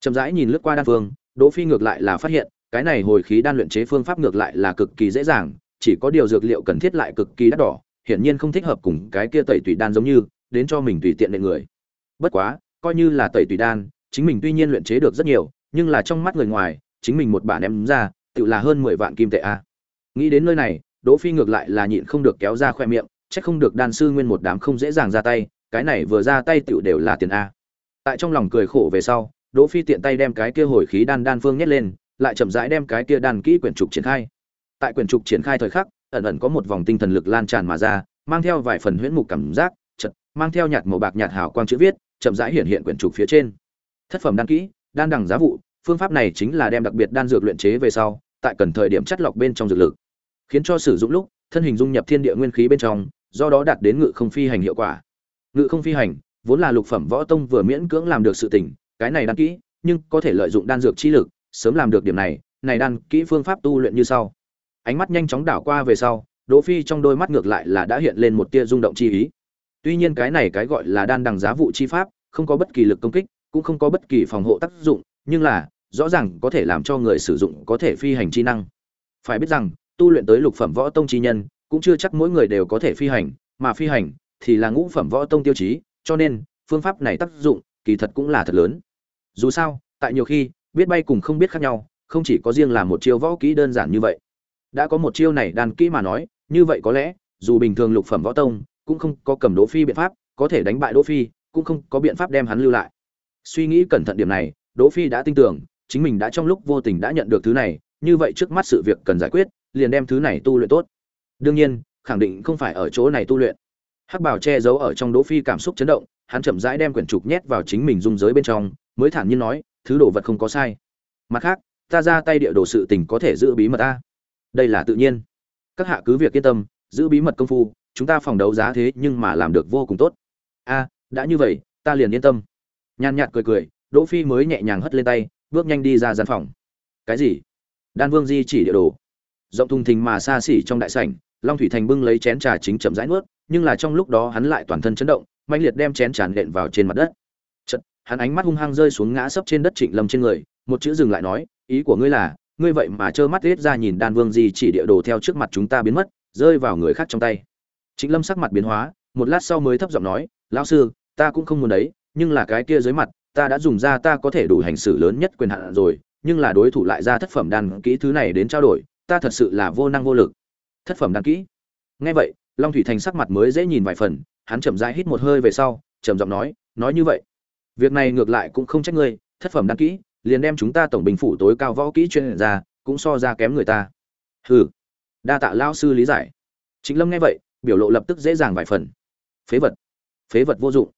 Chậm rãi nhìn lướt qua đan phương, đỗ phi ngược lại là phát hiện, cái này hồi khí đan luyện chế phương pháp ngược lại là cực kỳ dễ dàng chỉ có điều dược liệu cần thiết lại cực kỳ đắt đỏ, hiển nhiên không thích hợp cùng cái kia tẩy tùy đan giống như, đến cho mình tùy tiện lên người. Bất quá, coi như là tẩy tùy đan, chính mình tuy nhiên luyện chế được rất nhiều, nhưng là trong mắt người ngoài, chính mình một bản em ra tự là hơn mười vạn kim tệ a. Nghĩ đến nơi này, đỗ phi ngược lại là nhịn không được kéo ra khoe miệng, chắc không được đan sư nguyên một đám không dễ dàng ra tay, cái này vừa ra tay tựu đều là tiền a. Tại trong lòng cười khổ về sau, đỗ phi tiện tay đem cái kia hồi khí đan đan phương nhét lên, lại chậm rãi đem cái kia đan kỹ quyển trục triển khai tại quyển trục triển khai thời khắc, ẩn ẩn có một vòng tinh thần lực lan tràn mà ra, mang theo vài phần huyễn mục cảm giác chật mang theo nhạt màu bạc nhạt hào quang chữ viết, chậm rãi hiện hiện quyển trục phía trên. Thất phẩm đan kỹ, đan đằng giá vụ, phương pháp này chính là đem đặc biệt đan dược luyện chế về sau, tại cần thời điểm chất lọc bên trong dược lực, khiến cho sử dụng lúc, thân hình dung nhập thiên địa nguyên khí bên trong, do đó đạt đến ngự không phi hành hiệu quả. Ngự không phi hành, vốn là lục phẩm võ tông vừa miễn cưỡng làm được sự tỉnh cái này đan kỹ, nhưng có thể lợi dụng đan dược chi lực, sớm làm được điểm này này đan kỹ phương pháp tu luyện như sau ánh mắt nhanh chóng đảo qua về sau, đỗ phi trong đôi mắt ngược lại là đã hiện lên một tia rung động chi ý. Tuy nhiên cái này cái gọi là đan đằng giá vụ chi pháp, không có bất kỳ lực công kích, cũng không có bất kỳ phòng hộ tác dụng, nhưng là, rõ ràng có thể làm cho người sử dụng có thể phi hành chi năng. Phải biết rằng, tu luyện tới lục phẩm võ tông chi nhân, cũng chưa chắc mỗi người đều có thể phi hành, mà phi hành thì là ngũ phẩm võ tông tiêu chí, cho nên, phương pháp này tác dụng kỳ thật cũng là thật lớn. Dù sao, tại nhiều khi, biết bay cùng không biết khác nhau, không chỉ có riêng là một chiêu võ kỹ đơn giản như vậy đã có một chiêu này đàn kỹ mà nói, như vậy có lẽ, dù bình thường lục phẩm võ tông, cũng không có cầm đỗ phi biện pháp, có thể đánh bại đỗ phi, cũng không có biện pháp đem hắn lưu lại. Suy nghĩ cẩn thận điểm này, đỗ phi đã tin tưởng, chính mình đã trong lúc vô tình đã nhận được thứ này, như vậy trước mắt sự việc cần giải quyết, liền đem thứ này tu luyện tốt. Đương nhiên, khẳng định không phải ở chỗ này tu luyện. Hắc bảo che giấu ở trong đỗ phi cảm xúc chấn động, hắn chậm rãi đem quyển trục nhét vào chính mình dung giới bên trong, mới thản nhiên nói, thứ đồ vật không có sai. Mặt khác, ta ra tay địa đồ sự tình có thể giữ bí mật ta đây là tự nhiên. Các hạ cứ việc yên tâm, giữ bí mật công phu, chúng ta phòng đấu giá thế nhưng mà làm được vô cùng tốt. A, đã như vậy, ta liền yên tâm. Nhàn nhạt cười cười, đỗ phi mới nhẹ nhàng hất lên tay, bước nhanh đi ra gian phòng. Cái gì? Đan vương di chỉ địa đồ. Rộng thùng thình mà xa xỉ trong đại sảnh, long thủy thành bưng lấy chén trà chính chậm rãi nuốt, nhưng là trong lúc đó hắn lại toàn thân chấn động mạnh liệt đem chén tràn đện vào trên mặt đất. Chật hắn ánh mắt hung hăng rơi xuống ngã sấp trên đất trịnh lâm trên người, một chữ dừng lại nói, ý của ngươi là ngươi vậy mà trơ mắt riết ra nhìn đan vương gì chỉ địa đồ theo trước mặt chúng ta biến mất, rơi vào người khác trong tay. Trịnh lâm sắc mặt biến hóa, một lát sau mới thấp giọng nói, lão sư, ta cũng không muốn đấy, nhưng là cái kia dưới mặt, ta đã dùng ra ta có thể đủ hành xử lớn nhất quyền hạn rồi, nhưng là đối thủ lại ra thất phẩm đan kỹ thứ này đến trao đổi, ta thật sự là vô năng vô lực. Thất phẩm đan kỹ? Nghe vậy, long thủy thành sắc mặt mới dễ nhìn vài phần, hắn chậm rãi hít một hơi về sau, trầm giọng nói nói như vậy, việc này ngược lại cũng không trách ngươi, thất phẩm đan kỹ liền đem chúng ta tổng bình phủ tối cao võ kỹ chuyên ra, cũng so ra kém người ta. Hừ, đa tạ lao sư lý giải. Chính lâm nghe vậy, biểu lộ lập tức dễ dàng vài phần. Phế vật phế vật vô dụng.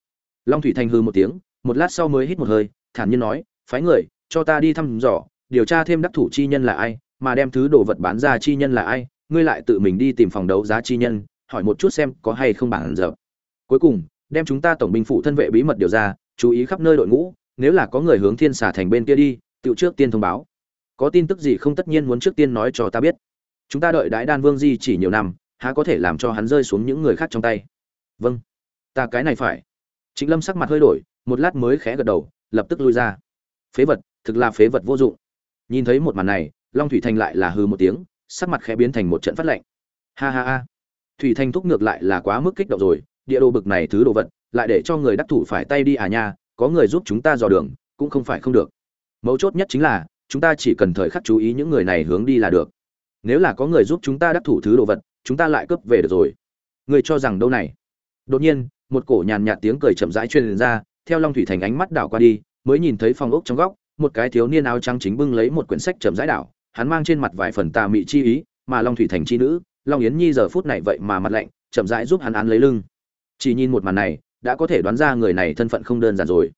Long thủy thành hư một tiếng, một lát sau mới hít một hơi, thản nhiên nói, phái người, cho ta đi thăm dò, điều tra thêm đắc thủ chi nhân là ai, mà đem thứ đồ vật bán ra chi nhân là ai, ngươi lại tự mình đi tìm phòng đấu giá chi nhân, hỏi một chút xem có hay không bản dở cuối cùng, đem chúng ta tổng binh phụ thân vệ bí mật điều ra, chú ý khắp nơi đội ngũ nếu là có người hướng thiên xà thành bên kia đi tự trước tiên thông báo. Có tin tức gì không tất nhiên muốn trước tiên nói cho ta biết. Chúng ta đợi đái đan vương di chỉ nhiều năm, há có thể làm cho hắn rơi xuống những người khác trong tay? Vâng. Ta cái này phải. Trịnh lâm sắc mặt hơi đổi, một lát mới khẽ gật đầu, lập tức lui ra. Phế vật, thực là phế vật vô dụng. Nhìn thấy một màn này, long thủy thành lại là hư một tiếng, sắc mặt khẽ biến thành một trận phát lệnh. ha ha ha. Thủy thành thúc ngược lại là quá mức kích động rồi, địa đồ bực này thứ đồ vật, lại để cho người đắc thủ phải tay đi à nha có người giúp chúng ta dò đường, cũng không phải không được. Mấu chốt nhất chính là, chúng ta chỉ cần thời khắc chú ý những người này hướng đi là được. Nếu là có người giúp chúng ta đắc thủ thứ đồ vật, chúng ta lại cướp về được rồi. Người cho rằng đâu này? Đột nhiên, một cổ nhàn nhạt tiếng cười chậm rãi truyền ra, theo long thủy thành ánh mắt đảo qua đi, mới nhìn thấy phòng ốc trong góc, một cái thiếu niên áo trắng chính bưng lấy một quyển sách chậm rãi đảo, hắn mang trên mặt vài phần tà mị chi ý, mà long thủy thành chi nữ, long yến nhi giờ phút này vậy mà mặt lạnh, chậm rãi giúp hắn án lấy lưng. Chỉ nhìn một màn này đã có thể đoán ra người này thân phận không đơn giản rồi.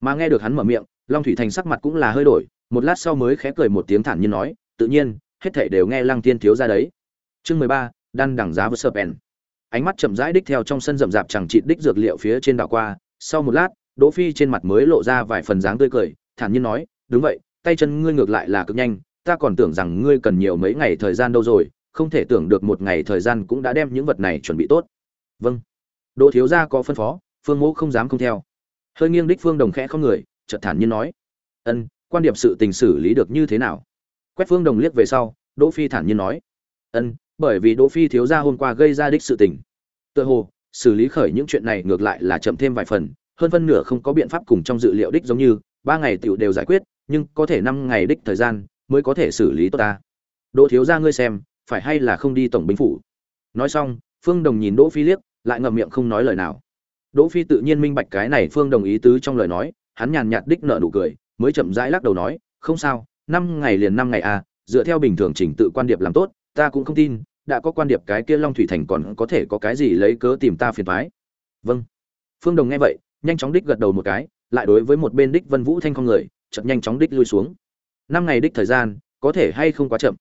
Mà nghe được hắn mở miệng, long thủy thành sắc mặt cũng là hơi đổi, một lát sau mới khẽ cười một tiếng thản nhiên nói, tự nhiên, hết thảy đều nghe lăng tiên thiếu ra đấy. Chương mười ba, đan đẳng giá với sơ ánh mắt chậm rãi đích theo trong sân rậm rạp chẳng chịt đích dược liệu phía trên đảo qua, sau một lát, đỗ phi trên mặt mới lộ ra vài phần dáng tươi cười, thản nhiên nói, đúng vậy, tay chân ngươi ngược lại là cực nhanh, ta còn tưởng rằng ngươi cần nhiều mấy ngày thời gian đâu rồi, không thể tưởng được một ngày thời gian cũng đã đem những vật này chuẩn bị tốt. Vâng. Đỗ thiếu gia có phân phó phương mẫu không dám không theo. Hơi nghiêng đích phương đồng khẽ không người, chợt thản nhiên nói, ân, quan điểm sự tình xử lý được như thế nào? Quét phương đồng liếc về sau, đỗ phi thản nhiên nói, ân, bởi vì đỗ phi thiếu gia hôm qua gây ra đích sự tình. Tựa hồ, xử lý khởi những chuyện này ngược lại là chậm thêm vài phần, hơn phân nửa không có biện pháp cùng trong dự liệu đích giống như, ba ngày tiểu đều giải quyết, nhưng có thể năm ngày đích thời gian mới có thể xử lý tốt ta. Đỗ thiếu gia ngươi xem, phải hay là không đi tổng binh phủ? Nói xong, phương đồng nhìn đỗ phi liếc, lại ngậm miệng không nói lời nào đỗ phi tự nhiên minh bạch cái này phương đồng ý tứ trong lời nói, hắn nhàn nhạt đích nợ nụ cười, mới chậm rãi lắc đầu nói, không sao, năm ngày liền năm ngày à dựa theo bình thường trình tự quan điệp làm tốt, ta cũng không tin, đã có quan điệp cái kia long thủy thành còn có thể có cái gì lấy cớ tìm ta phiền toái. Vâng. Phương đồng nghe vậy, nhanh chóng đích gật đầu một cái, lại đối với một bên đích vân vũ thanh không người, chợt nhanh chóng đích lui xuống. Năm ngày đích thời gian, có thể hay không quá chậm?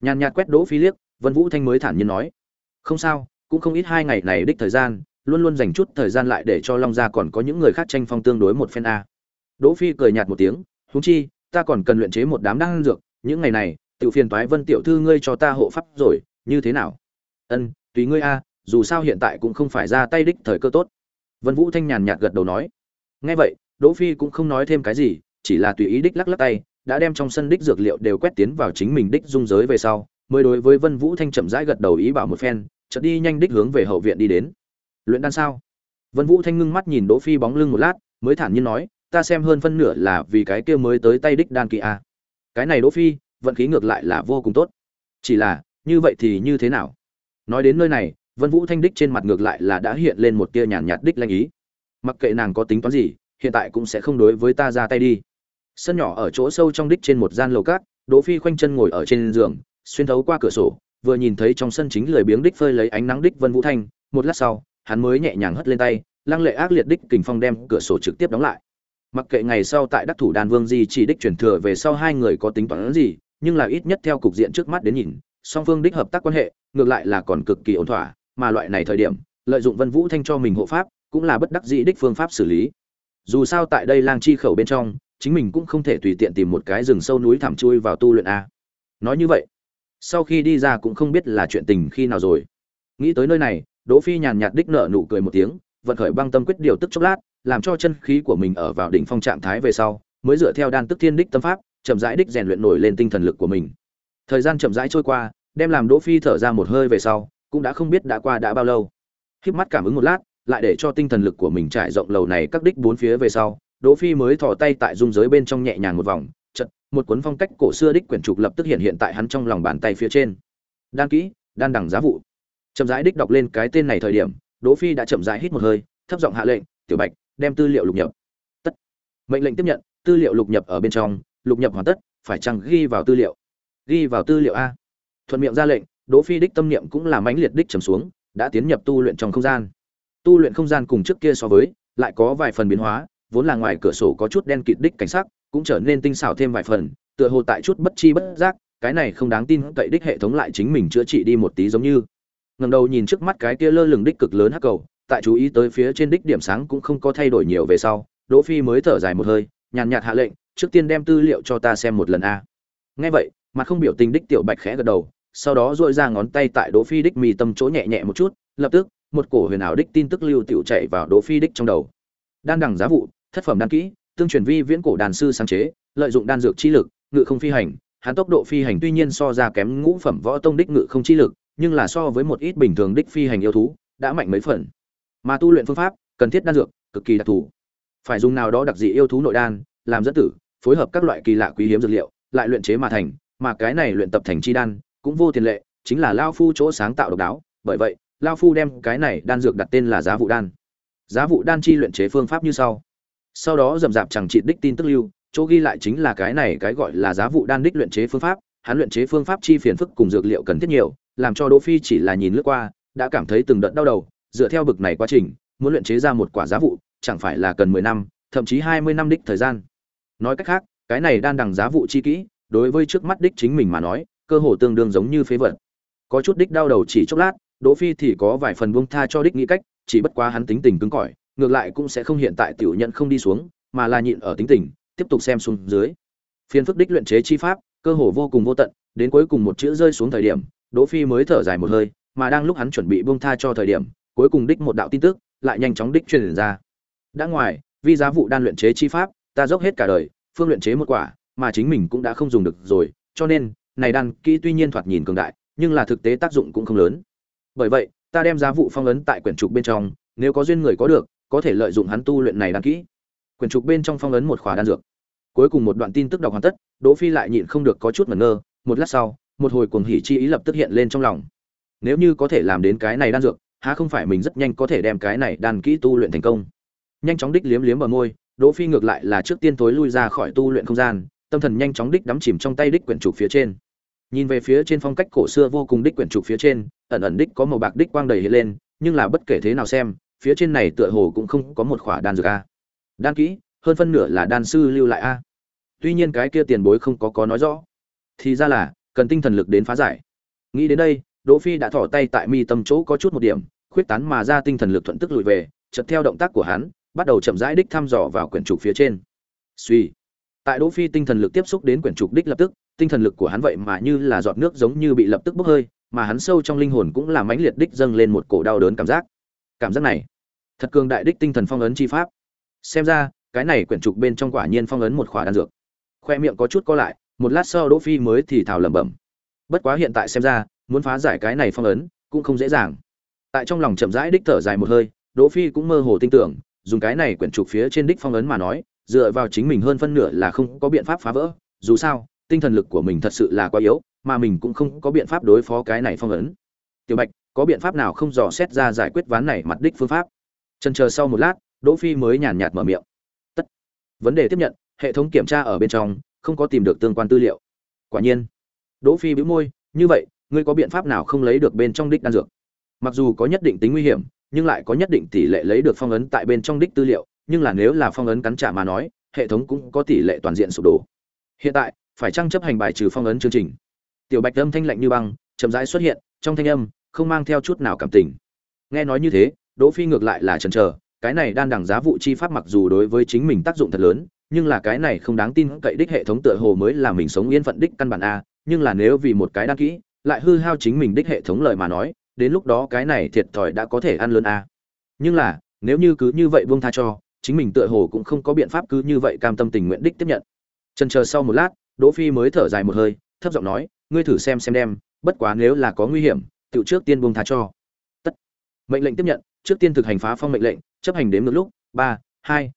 Nhàn nhạt quét đỗ phi liếc, vân vũ thanh mới thản nhiên nói, không sao, cũng không ít hai ngày này đích thời gian luôn luôn dành chút thời gian lại để cho long gia còn có những người khác tranh phong tương đối một phen a. Đỗ phi cười nhạt một tiếng, huống chi, ta còn cần luyện chế một đám đan dược, những ngày này, tiểu phiền toái vân tiểu thư ngươi cho ta hộ pháp rồi, như thế nào? Ân, tùy ngươi a, dù sao hiện tại cũng không phải ra tay đích thời cơ tốt. Vân vũ thanh nhàn nhạt gật đầu nói. Nghe vậy, đỗ phi cũng không nói thêm cái gì, chỉ là tùy ý đích lắc lắc tay, đã đem trong sân đích dược liệu đều quét tiến vào chính mình đích dung giới về sau, mới đối với vân vũ thanh chậm rãi gật đầu ý bảo một phen, chợt đi nhanh đích hướng về hậu viện đi đến luyện đan sao? Vân vũ thanh ngưng mắt nhìn đỗ phi bóng lưng một lát, mới thản nhiên nói, ta xem hơn phân nửa là vì cái kia mới tới tay đích đan kỳ a. Cái này đỗ phi, vận khí ngược lại là vô cùng tốt. Chỉ là, như vậy thì như thế nào? Nói đến nơi này, vân vũ thanh đích trên mặt ngược lại là đã hiện lên một tia nhàn nhạt đích lanh ý. Mặc kệ nàng có tính toán gì, hiện tại cũng sẽ không đối với ta ra tay đi. Sân nhỏ ở chỗ sâu trong đích trên một gian lầu cát, đỗ phi khoanh chân ngồi ở trên giường, xuyên thấu qua cửa sổ, vừa nhìn thấy trong sân chính lười biếng đích phơi lấy ánh nắng đích vân vũ thanh, một lát sau hắn mới nhẹ nhàng hất lên tay, lăng lệ ác liệt đích kình phong đem cửa sổ trực tiếp đóng lại. Mặc kệ ngày sau tại đắc thủ đan vương gì chỉ đích chuyển thừa về sau hai người có tính toán gì, nhưng là ít nhất theo cục diện trước mắt đến nhìn, song phương đích hợp tác quan hệ, ngược lại là còn cực kỳ ổn thỏa, mà loại này thời điểm, lợi dụng vân vũ thanh cho mình hộ pháp, cũng là bất đắc dĩ đích phương pháp xử lý. Dù sao tại đây lang chi khẩu bên trong, chính mình cũng không thể tùy tiện tìm một cái rừng sâu núi thẳm chui vào tu luyện a. Nói như vậy, sau khi đi ra cũng không biết là chuyện tình khi nào rồi. Nghĩ tới nơi này đỗ phi nhàn nhạt đích nở nụ cười một tiếng, vận khởi băng tâm quyết điều tức chốc lát, làm cho chân khí của mình ở vào đỉnh phong trạng thái về sau, mới dựa theo đan tức thiên đích tâm pháp, chậm rãi đích rèn luyện nổi lên tinh thần lực của mình. Thời gian chậm rãi trôi qua, đem làm đỗ phi thở ra một hơi về sau, cũng đã không biết đã qua đã bao lâu. Khép mắt cảm ứng một lát, lại để cho tinh thần lực của mình trải rộng lầu này các đích bốn phía về sau, đỗ phi mới thò tay tại dung giới bên trong nhẹ nhàng một vòng chật một cuốn phong cách cổ xưa đích quyển trục lập tức hiện hiện tại hắn trong lòng bàn tay phía trên. Đan kỹ, đan đẳng giá vụ chậm rãi đích đọc lên cái tên này thời điểm, đỗ phi đã chậm rãi hít một hơi, thấp giọng hạ lệnh, tiểu bạch, đem tư liệu lục nhập. Tất. Mệnh lệnh tiếp nhận, tư liệu lục nhập ở bên trong, lục nhập hoàn tất, phải chăng ghi vào tư liệu? Ghi vào tư liệu a. Thuận miệng ra lệnh, đỗ phi đích tâm niệm cũng là mãnh liệt đích trầm xuống, đã tiến nhập tu luyện trong không gian. Tu luyện không gian cùng trước kia so với, lại có vài phần biến hóa, vốn là ngoài cửa sổ có chút đen kịt đích cảnh sắc, cũng trở nên tinh xảo thêm vài phần, tựa hồ tại chút bất chi bất giác, cái này không đáng tin cậy đích hệ thống lại chính mình chữa trị đi một tí giống như ngẩng đầu nhìn trước mắt cái kia lơ lửng đích cực lớn hắc cầu, tại chú ý tới phía trên đích điểm sáng cũng không có thay đổi nhiều về sau, đỗ phi mới thở dài một hơi, nhàn nhạt hạ lệnh, trước tiên đem tư liệu cho ta xem một lần a. Nghe vậy, mặt không biểu tình đích tiểu bạch khẽ gật đầu, sau đó duỗi ra ngón tay tại đỗ phi đích mì tâm chỗ nhẹ nhẹ một chút, lập tức, một cổ huyền ảo đích tin tức lưu tiểu chạy vào đỗ phi đích trong đầu. Đan đẳng giá vụ, thất phẩm đan kỹ, tương truyền vi viễn cổ đàn sư sáng chế, lợi dụng đan dược chi lực, ngự không phi hành, hắn tốc độ phi hành tuy nhiên so ra kém ngũ phẩm võ tông đích ngự không chi lực nhưng là so với một ít bình thường đích phi hành yêu thú, đã mạnh mấy phần. Mà tu luyện phương pháp, cần thiết đan dược, cực kỳ đặc thù. Phải dùng nào đó đặc dị yêu thú nội đan, làm dẫn tử, phối hợp các loại kỳ lạ quý hiếm dược liệu, lại luyện chế mà thành, mà cái này luyện tập thành chi đan, cũng vô tiền lệ, chính là lao phu chỗ sáng tạo độc đáo. Bởi vậy, lao phu đem cái này đan dược đặt tên là giá vụ đan. Giá vụ đan chi luyện chế phương pháp như sau. Sau đó dầm dạp chẳng trị đích tin tức lưu, chỗ ghi lại chính là cái này cái gọi là giá vụ đan đích luyện chế phương pháp. Hắn luyện chế phương pháp chi phiền phức cùng dược liệu cần thiết nhiều làm cho đỗ phi chỉ là nhìn lướt qua, đã cảm thấy từng đợt đau đầu, dựa theo bực này quá trình, muốn luyện chế ra một quả giá vụ, chẳng phải là cần mười năm, thậm chí hai mươi năm đích thời gian. Nói cách khác, cái này đan đằng giá vụ chi kỹ, đối với trước mắt đích chính mình mà nói, cơ hồ tương đương giống như phế vật. Có chút đích đau đầu chỉ chốc lát, đỗ phi thì có vài phần buông tha cho đích nghĩ cách, chỉ bất quá hắn tính tình cứng cỏi, ngược lại cũng sẽ không hiện tại tiểu nhận không đi xuống, mà là nhịn ở tính tình, tiếp tục xem xuống dưới. Phiên phức đích luyện chế chi pháp, cơ hồ vô cùng vô tận, đến cuối cùng một chữ rơi xuống thời điểm đỗ phi mới thở dài một hơi, mà đang lúc hắn chuẩn bị buông tha cho thời điểm, cuối cùng đích một đạo tin tức lại nhanh chóng đích truyền ra. Đã ngoài, vì giá vụ đan luyện chế chi pháp, ta dốc hết cả đời, phương luyện chế một quả, mà chính mình cũng đã không dùng được rồi, cho nên, này đan kỹ tuy nhiên thoạt nhìn cường đại, nhưng là thực tế tác dụng cũng không lớn. Bởi vậy, ta đem giá vụ phong ấn tại quyển trục bên trong, nếu có duyên người có được, có thể lợi dụng hắn tu luyện này đan kỹ. Quyển trục bên trong phong ấn một quả đan dược. Cuối cùng một đoạn tin tức đọc hoàn tất, đỗ phi lại nhịn không được có chút ngẩn ngơ, một lát sau một hồi cuồng hỉ chi ý lập tức hiện lên trong lòng. Nếu như có thể làm đến cái này đan dược, há không phải mình rất nhanh có thể đem cái này đan kỹ tu luyện thành công. Nhanh chóng đích liếm liếm bờ môi, đỗ phi ngược lại là trước tiên tối lui ra khỏi tu luyện không gian, tâm thần nhanh chóng đích đắm chìm trong tay đích quyển trục phía trên. Nhìn về phía trên phong cách cổ xưa vô cùng đích quyển trục phía trên, ẩn ẩn đích có màu bạc đích quang đầy hiện lên, nhưng là bất kể thế nào xem, phía trên này tựa hồ cũng không có một khỏa đan dược a. Đan kỹ, hơn phân nửa là đan sư lưu lại a. Tuy nhiên cái kia tiền bối không có có nói rõ. Thì ra là cần tinh thần lực đến phá giải. Nghĩ đến đây, đỗ phi đã thỏ tay tại mi tâm chỗ có chút một điểm, khuyết tán mà ra tinh thần lực thuận tức lùi về, chợt theo động tác của hắn, bắt đầu chậm rãi đích thăm dò vào quyển trục phía trên. Suy. Tại đỗ phi tinh thần lực tiếp xúc đến quyển trục đích lập tức, tinh thần lực của hắn vậy mà như là giọt nước giống như bị lập tức bốc hơi, mà hắn sâu trong linh hồn cũng là mãnh liệt đích dâng lên một cổ đau đớn cảm giác. Cảm giác này, thật cường đại đích tinh thần phong ấn chi pháp. Xem ra, cái này quyển trục bên trong quả nhiên phong ấn một khỏa đan dược. Khoe miệng có chút co lại một lát sau đỗ phi mới thì thào lẩm bẩm. Bất quá hiện tại xem ra, muốn phá giải cái này phong ấn, cũng không dễ dàng. Tại trong lòng chậm rãi đích thở dài một hơi, đỗ phi cũng mơ hồ tin tưởng, dùng cái này quyển trục phía trên đích phong ấn mà nói, dựa vào chính mình hơn phân nửa là không có biện pháp phá vỡ. Dù sao, tinh thần lực của mình thật sự là quá yếu, mà mình cũng không có biện pháp đối phó cái này phong ấn. Tiểu bạch, có biện pháp nào không dò xét ra giải quyết ván này mặt đích phương pháp? Chần chờ sau một lát, đỗ phi mới nhàn nhạt mở miệng. Tất. Vấn đề tiếp nhận, hệ thống kiểm tra ở bên trong không có tìm được tương quan tư liệu. Quả nhiên, đỗ phi bĩu môi, như vậy, ngươi có biện pháp nào không lấy được bên trong đích đan dược? Mặc dù có nhất định tính nguy hiểm, nhưng lại có nhất định tỷ lệ lấy được phong ấn tại bên trong đích tư liệu, nhưng là nếu là phong ấn cắn trả mà nói, hệ thống cũng có tỷ lệ toàn diện sụp đổ. Hiện tại, phải chăng chấp hành bài trừ phong ấn chương trình? Tiểu bạch âm thanh lạnh như băng, chậm rãi xuất hiện, trong thanh âm không mang theo chút nào cảm tình. Nghe nói như thế, đỗ phi ngược lại là chần chờ, cái này đan đẳng giá vụ chi pháp mặc dù đối với chính mình tác dụng thật lớn nhưng là cái này không đáng tin cậy đích hệ thống tựa hồ mới là mình sống yên phận đích căn bản a nhưng là nếu vì một cái đăng kỹ lại hư hao chính mình đích hệ thống lời mà nói đến lúc đó cái này thiệt thòi đã có thể ăn lớn a. Nhưng là nếu như cứ như vậy buông tha cho chính mình tựa hồ cũng không có biện pháp cứ như vậy cam tâm tình nguyện đích tiếp nhận. Trần chờ sau một lát đỗ phi mới thở dài một hơi thấp giọng nói ngươi thử xem xem đem bất quá nếu là có nguy hiểm tự trước tiên buông tha cho. Tất. Mệnh lệnh tiếp nhận trước tiên thực hành phá phong mệnh lệnh chấp hành đến một lúc ba hai một tất Chật,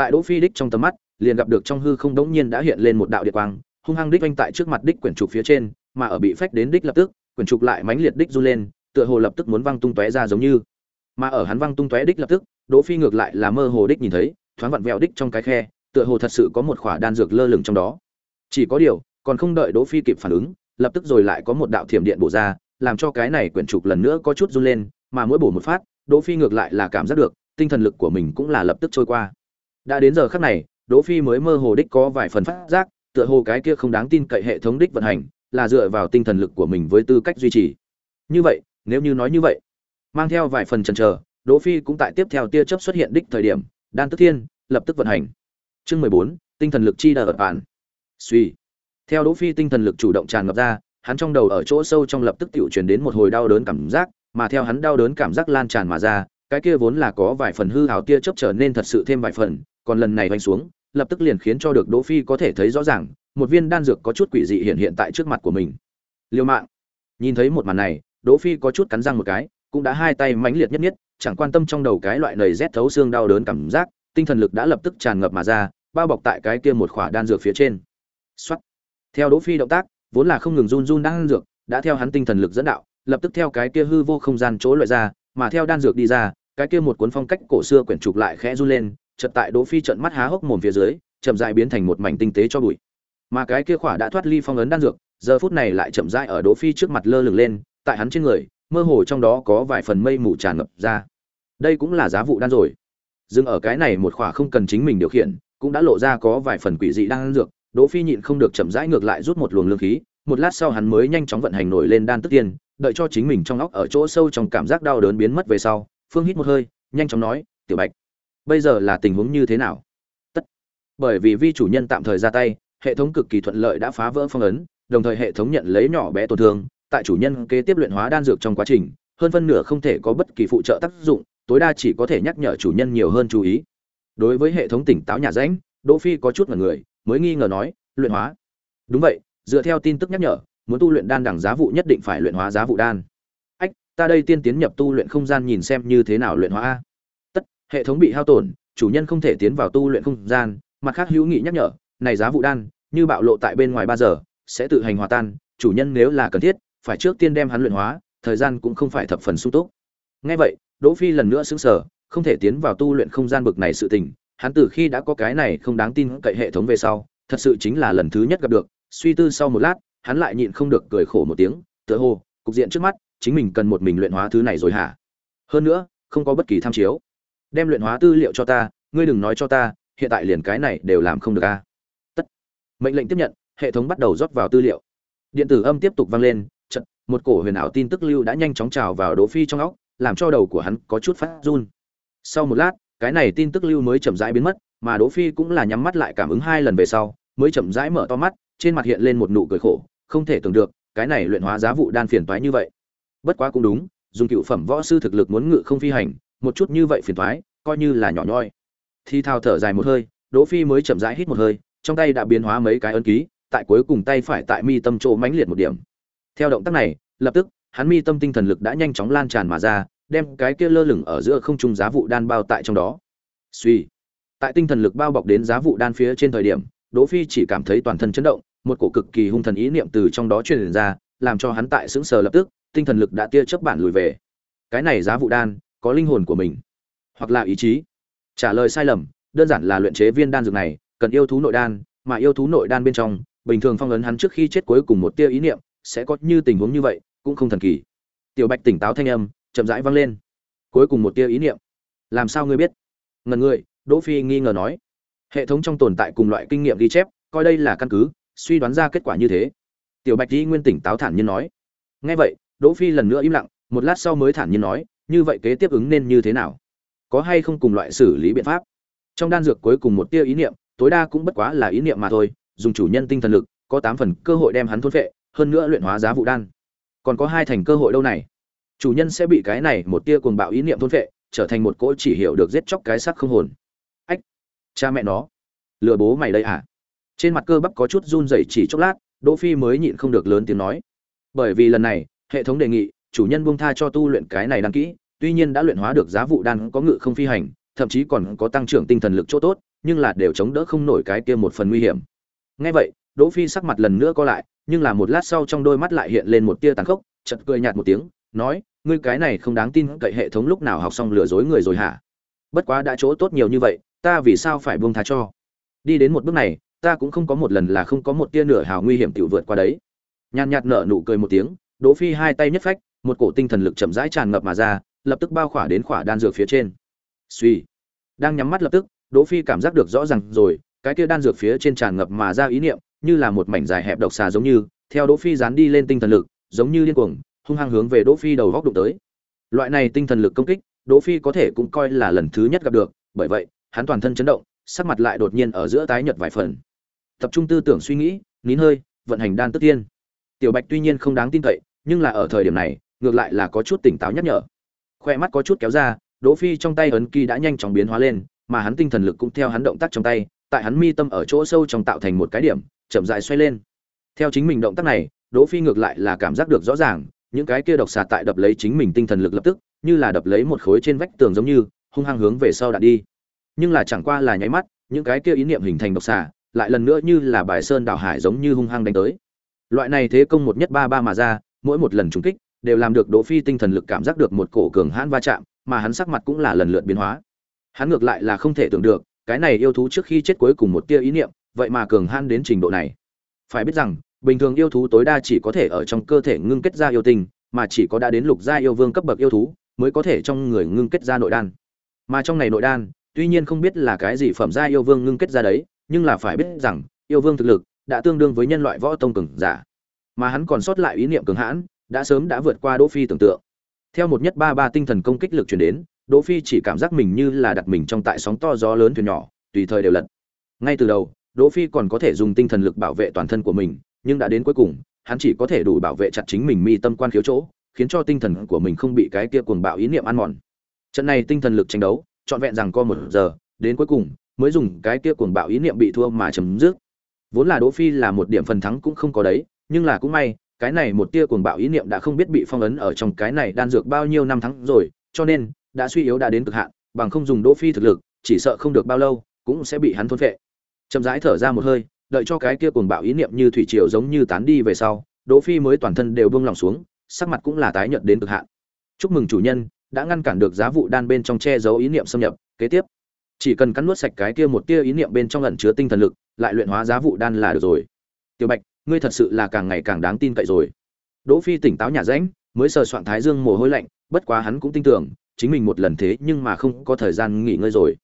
tại đỗ phi đích trong tầm mắt, liền gặp được trong hư không đống nhiên đã hiện lên một đạo điện quang, hung hăng đích anh tại trước mặt đích quyển trục phía trên, mà ở bị phách đến đích lập tức, quyển trục lại mãnh liệt đích du lên, tựa hồ lập tức muốn văng tung tóe ra giống như. Mà ở hắn văng tung tóe đích lập tức, đỗ phi ngược lại là mơ hồ đích nhìn thấy, thoáng vặn vẹo đích trong cái khe, tựa hồ thật sự có một khỏa đan dược lơ lửng trong đó. Chỉ có điều, còn không đợi đỗ phi kịp phản ứng, lập tức rồi lại có một đạo thiểm điện bổ ra, làm cho cái này quyển trục lần nữa có chút run lên, mà mỗi bổ một phát, đỗ phi ngược lại là cảm giác được, tinh thần lực của mình cũng là lập tức trôi qua đã đến giờ khắc này, đỗ phi mới mơ hồ đích có vài phần phát giác, tựa hồ cái kia không đáng tin cậy hệ thống đích vận hành, là dựa vào tinh thần lực của mình với tư cách duy trì. Như vậy, nếu như nói như vậy, mang theo vài phần chần chờ, đỗ phi cũng tại tiếp theo tia chớp xuất hiện đích thời điểm, đan tức thiên lập tức vận hành. Chương mười bốn, tinh thần lực chi đờ bản suy. Theo đỗ phi tinh thần lực chủ động tràn ngập ra, hắn trong đầu ở chỗ sâu trong lập tức tiểu truyền đến một hồi đau đớn cảm giác, mà theo hắn đau đớn cảm giác lan tràn mà ra cái kia vốn là có vài phần hư hào tia chớp trở nên thật sự thêm vài phần, còn lần này vành xuống, lập tức liền khiến cho được đỗ phi có thể thấy rõ ràng, một viên đan dược có chút quỷ dị hiện hiện tại trước mặt của mình. Liêu mạng. Nhìn thấy một màn này, đỗ phi có chút cắn răng một cái, cũng đã hai tay mãnh liệt nhất nhất, chẳng quan tâm trong đầu cái loại nầy rét thấu xương đau đớn cảm giác, tinh thần lực đã lập tức tràn ngập mà ra, bao bọc tại cái kia một khỏa đan dược phía trên. Soát. theo đỗ phi động tác, vốn là không ngừng run run đan dược, đã theo hắn tinh thần lực dẫn đạo, lập tức theo cái kia hư vô không gian chỗ loại ra, mà theo đan dược đi ra cái kia một cuốn phong cách cổ xưa quyển trục lại khẽ run lên, chợt tại đỗ phi trợn mắt há hốc mồm phía dưới, chậm rãi biến thành một mảnh tinh tế cho bụi. Mà cái kia khỏa đã thoát ly phong ấn đan dược, giờ phút này lại chậm rãi ở đỗ phi trước mặt lơ lửng lên, tại hắn trên người, mơ hồ trong đó có vài phần mây mù tràn ngập ra. Đây cũng là giá vụ đan rồi. Dừng ở cái này một khỏa không cần chính mình điều khiển, cũng đã lộ ra có vài phần quỷ dị đang dược, đỗ phi nhịn không được chậm rãi ngược lại rút một luồng lương khí, một lát sau hắn mới nhanh chóng vận hành nổi lên đan tức tiên, đợi cho chính mình trong óc ở chỗ sâu trong cảm giác đau đớn biến mất về sau phương hít một hơi, nhanh chóng nói, tiểu bạch, bây giờ là tình huống như thế nào? Tất. Bởi vì vi chủ nhân tạm thời ra tay, hệ thống cực kỳ thuận lợi đã phá vỡ phong ấn, đồng thời hệ thống nhận lấy nhỏ bé tổn thương, tại chủ nhân kế tiếp luyện hóa đan dược trong quá trình, hơn phân nửa không thể có bất kỳ phụ trợ tác dụng, tối đa chỉ có thể nhắc nhở chủ nhân nhiều hơn chú ý. Đối với hệ thống tỉnh táo nhà rãnh, đỗ phi có chút ngẩn người, mới nghi ngờ nói, luyện hóa? Đúng vậy, dựa theo tin tức nhắc nhở, muốn tu luyện đan đẳng giá vụ nhất định phải luyện hóa giá vụ đan ta đây tiên tiến nhập tu luyện không gian nhìn xem như thế nào luyện hóa a. Tất, hệ thống bị hao tổn, chủ nhân không thể tiến vào tu luyện không gian, mặt khác hữu nghị nhắc nhở, này giá vụ đan, như bạo lộ tại bên ngoài ba giờ, sẽ tự hành hòa tan, chủ nhân nếu là cần thiết, phải trước tiên đem hắn luyện hóa, thời gian cũng không phải thập phần sung túc. Nghe vậy, đỗ phi lần nữa sững sờ, không thể tiến vào tu luyện không gian bực này sự tình, hắn từ khi đã có cái này không đáng tin cậy hệ thống về sau, thật sự chính là lần thứ nhất gặp được, suy tư sau một lát, hắn lại nhịn không được cười khổ một tiếng, tựa hồ, cục diện trước mắt chính mình cần một mình luyện hóa thứ này rồi hả? Hơn nữa, không có bất kỳ tham chiếu. Đem luyện hóa tư liệu cho ta, ngươi đừng nói cho ta, hiện tại liền cái này đều làm không được a tất. Mệnh lệnh tiếp nhận, hệ thống bắt đầu rót vào tư liệu. Điện tử âm tiếp tục vang lên chật một cổ huyền ảo tin tức lưu đã nhanh chóng trào vào đỗ phi trong óc, làm cho đầu của hắn có chút phát run. Sau một lát, cái này tin tức lưu mới chậm rãi biến mất, mà đỗ phi cũng là nhắm mắt lại cảm ứng hai lần về sau, mới chậm rãi mở to mắt, trên mặt hiện lên một nụ cười khổ, không thể tưởng được, cái này luyện hóa giá vụ đan phiền toái như vậy bất quá cũng đúng, dùng cựu phẩm võ sư thực lực muốn ngự không phi hành, một chút như vậy phiền toái, coi như là nhỏ nhoi. Thi thao thở dài một hơi, đỗ phi mới chậm rãi hít một hơi, trong tay đã biến hóa mấy cái ấn ký, tại cuối cùng tay phải tại mi tâm chỗ mãnh liệt một điểm. Theo động tác này, lập tức, hắn mi tâm tinh thần lực đã nhanh chóng lan tràn mà ra, đem cái kia lơ lửng ở giữa không trung giá vụ đan bao tại trong đó. Suy tại tinh thần lực bao bọc đến giá vụ đan phía trên thời điểm, đỗ phi chỉ cảm thấy toàn thân chấn động, một cổ cực kỳ hung thần ý niệm từ trong đó truyền ra, làm cho hắn tại sững sờ lập tức tinh thần lực đã tia chớp bản lùi về. Cái này giá vụ đan, có linh hồn của mình. Hoặc là ý chí. Trả lời sai lầm, đơn giản là luyện chế viên đan dược này, cần yêu thú nội đan, mà yêu thú nội đan bên trong, bình thường phong ấn hắn trước khi chết cuối cùng một tia ý niệm, sẽ có như tình huống như vậy, cũng không thần kỳ. Tiểu bạch tỉnh táo thanh âm, chậm rãi vang lên. Cuối cùng một tia ý niệm. Làm sao ngươi biết? Ngần người, đỗ phi nghi ngờ nói. Hệ thống trong tồn tại cùng loại kinh nghiệm ghi chép, coi đây là căn cứ, suy đoán ra kết quả như thế. Tiểu bạch di nguyên tỉnh táo thản nhiên nói. Nghe vậy đỗ phi lần nữa im lặng, một lát sau mới thản nhiên nói, như vậy kế tiếp ứng nên như thế nào? Có hay không cùng loại xử lý biện pháp? Trong đan dược cuối cùng một tia ý niệm, tối đa cũng bất quá là ý niệm mà thôi, dùng chủ nhân tinh thần lực, có tám phần cơ hội đem hắn thôn phệ, hơn nữa luyện hóa giá vụ đan. Còn có hai thành cơ hội đâu này? Chủ nhân sẽ bị cái này một tia cuồng bạo ý niệm thôn phệ, trở thành một cỗ chỉ hiểu được giết chóc cái xác không hồn. Ách, cha mẹ nó. Lừa bố mày đây à? Trên mặt cơ bắp có chút run rẩy chỉ chốc lát, đỗ phi mới nhịn không được lớn tiếng nói. Bởi vì lần này hệ thống đề nghị, chủ nhân buông tha cho tu luyện cái này đăng kỹ tuy nhiên đã luyện hóa được giá vụ đan có ngự không phi hành, thậm chí còn có tăng trưởng tinh thần lực chỗ tốt, nhưng là đều chống đỡ không nổi cái kia một phần nguy hiểm. Nghe vậy, đỗ phi sắc mặt lần nữa co lại, nhưng là một lát sau trong đôi mắt lại hiện lên một tia tàn khốc, chợt cười nhạt một tiếng, nói, ngươi cái này không đáng tin cậy hệ thống lúc nào học xong lừa dối người rồi hả? Bất quá đã chỗ tốt nhiều như vậy, ta vì sao phải buông tha cho? Đi đến một bước này, ta cũng không có một lần là không có một tia nửa hào nguy hiểm tiểu vượt qua đấy. Nhàn nhạt nở nụ cười một tiếng đỗ phi hai tay nhất phách, một cổ tinh thần lực chậm rãi tràn ngập mà ra, lập tức bao khỏa đến khỏa đan dược phía trên. Suy đang nhắm mắt lập tức, đỗ phi cảm giác được rõ ràng rồi, cái kia đan dược phía trên tràn ngập mà ra ý niệm, như là một mảnh dài hẹp độc xà giống như, theo đỗ phi dán đi lên tinh thần lực, giống như điên cuồng, hung hăng hướng về đỗ phi đầu góc đụng tới. Loại này tinh thần lực công kích, đỗ phi có thể cũng coi là lần thứ nhất gặp được, bởi vậy, hắn toàn thân chấn động, sắc mặt lại đột nhiên ở giữa tái nhợt vài phần. Tập trung tư tưởng suy nghĩ, nín hơi, vận hành đan tức tiên. Tiểu bạch tuy nhiên không đáng tin cậy nhưng là ở thời điểm này, ngược lại là có chút tỉnh táo nhắc nhở. Khoe mắt có chút kéo ra, đỗ phi trong tay ấn ký đã nhanh chóng biến hóa lên, mà hắn tinh thần lực cũng theo hắn động tác trong tay, tại hắn mi tâm ở chỗ sâu trong tạo thành một cái điểm, chậm rãi xoay lên. Theo chính mình động tác này, đỗ phi ngược lại là cảm giác được rõ ràng, những cái kia độc xà tại đập lấy chính mình tinh thần lực lập tức, như là đập lấy một khối trên vách tường giống như, hung hăng hướng về sau đạn đi. Nhưng là chẳng qua là nháy mắt, những cái kia ý niệm hình thành độc xà, lại lần nữa như là bài sơn đảo hải giống như hung hăng đánh tới. Loại này thế công một nhất ba ba mà ra mỗi một lần trúng kích đều làm được Đỗ Phi tinh thần lực cảm giác được một cổ cường hãn va chạm, mà hắn sắc mặt cũng là lần lượt biến hóa. Hắn ngược lại là không thể tưởng được, cái này yêu thú trước khi chết cuối cùng một tia ý niệm, vậy mà cường hãn đến trình độ này. Phải biết rằng, bình thường yêu thú tối đa chỉ có thể ở trong cơ thể ngưng kết ra yêu tình, mà chỉ có đã đến lục gia yêu vương cấp bậc yêu thú, mới có thể trong người ngưng kết ra nội đan. Mà trong này nội đan, tuy nhiên không biết là cái gì phẩm gia yêu vương ngưng kết ra đấy, nhưng là phải biết rằng, yêu vương thực lực đã tương đương với nhân loại võ tông cường giả. Mà hắn còn sót lại ý niệm cường hãn, đã sớm đã vượt qua Đỗ Phi tưởng tượng. Theo một nhất ba ba tinh thần công kích lực truyền đến, Đỗ Phi chỉ cảm giác mình như là đặt mình trong tại sóng to gió lớn thuyền nhỏ, tùy thời đều lật. Ngay từ đầu, Đỗ Phi còn có thể dùng tinh thần lực bảo vệ toàn thân của mình, nhưng đã đến cuối cùng, hắn chỉ có thể đủ bảo vệ chặt chính mình mi tâm quan khiếu chỗ, khiến cho tinh thần của mình không bị cái kia cuồng bạo ý niệm ăn mòn. Trận này tinh thần lực tranh đấu, trọn vẹn rằng co một giờ, đến cuối cùng mới dùng cái kia cuồng bạo ý niệm bị thua mà chấm dứt. Vốn là Đỗ Phi là một điểm phần thắng cũng không có đấy, nhưng là cũng may, cái này một tia cuồng bạo ý niệm đã không biết bị phong ấn ở trong cái này đan dược bao nhiêu năm tháng rồi, cho nên đã suy yếu đã đến cực hạn, bằng không dùng Đỗ Phi thực lực, chỉ sợ không được bao lâu cũng sẽ bị hắn thôn phệ. Chậm rãi thở ra một hơi, đợi cho cái kia cuồng bạo ý niệm như thủy triều giống như tán đi về sau, Đỗ Phi mới toàn thân đều buông lòng xuống, sắc mặt cũng là tái nhợt đến cực hạn. Chúc mừng chủ nhân, đã ngăn cản được giá vụ đan bên trong che giấu ý niệm xâm nhập, kế tiếp, chỉ cần cắn nuốt sạch cái kia một tia ý niệm bên trong ẩn chứa tinh thần lực, lại luyện hóa giá vụ đan là được rồi. Tiểu Bạch, ngươi thật sự là càng ngày càng đáng tin cậy rồi. Đỗ phi tỉnh táo nhả rãnh, mới sờ soạn thái dương mồ hôi lạnh, bất quá hắn cũng tin tưởng, chính mình một lần thế nhưng mà không có thời gian nghỉ ngơi rồi.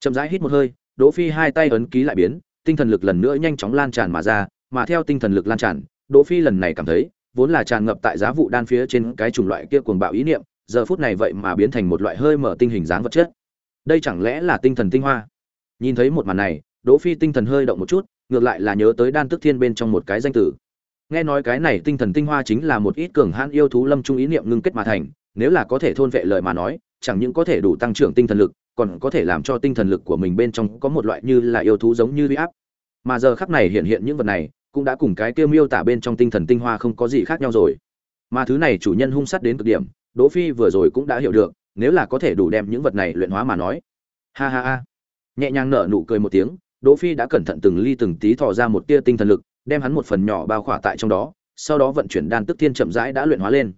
Chậm rãi hít một hơi, đỗ phi hai tay ấn ký lại biến, tinh thần lực lần nữa nhanh chóng lan tràn mà ra, mà theo tinh thần lực lan tràn, đỗ phi lần này cảm thấy, vốn là tràn ngập tại giá vụ đan phía trên cái chủng loại kia cuồng bạo ý niệm, giờ phút này vậy mà biến thành một loại hơi mở tinh hình dáng vật chất. Đây chẳng lẽ là tinh thần tinh hoa? Nhìn thấy một màn này, đỗ phi tinh thần hơi động một chút ngược lại là nhớ tới đan tức thiên bên trong một cái danh tử nghe nói cái này tinh thần tinh hoa chính là một ít cường hãn yêu thú lâm trung ý niệm ngưng kết mà thành, nếu là có thể thôn vệ lời mà nói, chẳng những có thể đủ tăng trưởng tinh thần lực, còn có thể làm cho tinh thần lực của mình bên trong có một loại như là yêu thú giống như huy áp. Mà giờ khắc này hiện hiện những vật này, cũng đã cùng cái kia miêu tả bên trong tinh thần tinh hoa không có gì khác nhau rồi. Mà thứ này chủ nhân hung sát đến cực điểm, đỗ phi vừa rồi cũng đã hiểu được, nếu là có thể đủ đem những vật này luyện hóa mà nói. Ha ha ha. Nhẹ nhàng nở nụ cười một tiếng đỗ phi đã cẩn thận từng ly từng tí thò ra một tia tinh thần lực, đem hắn một phần nhỏ bao khỏa tại trong đó, sau đó vận chuyển đan tức thiên chậm rãi đã luyện hóa lên.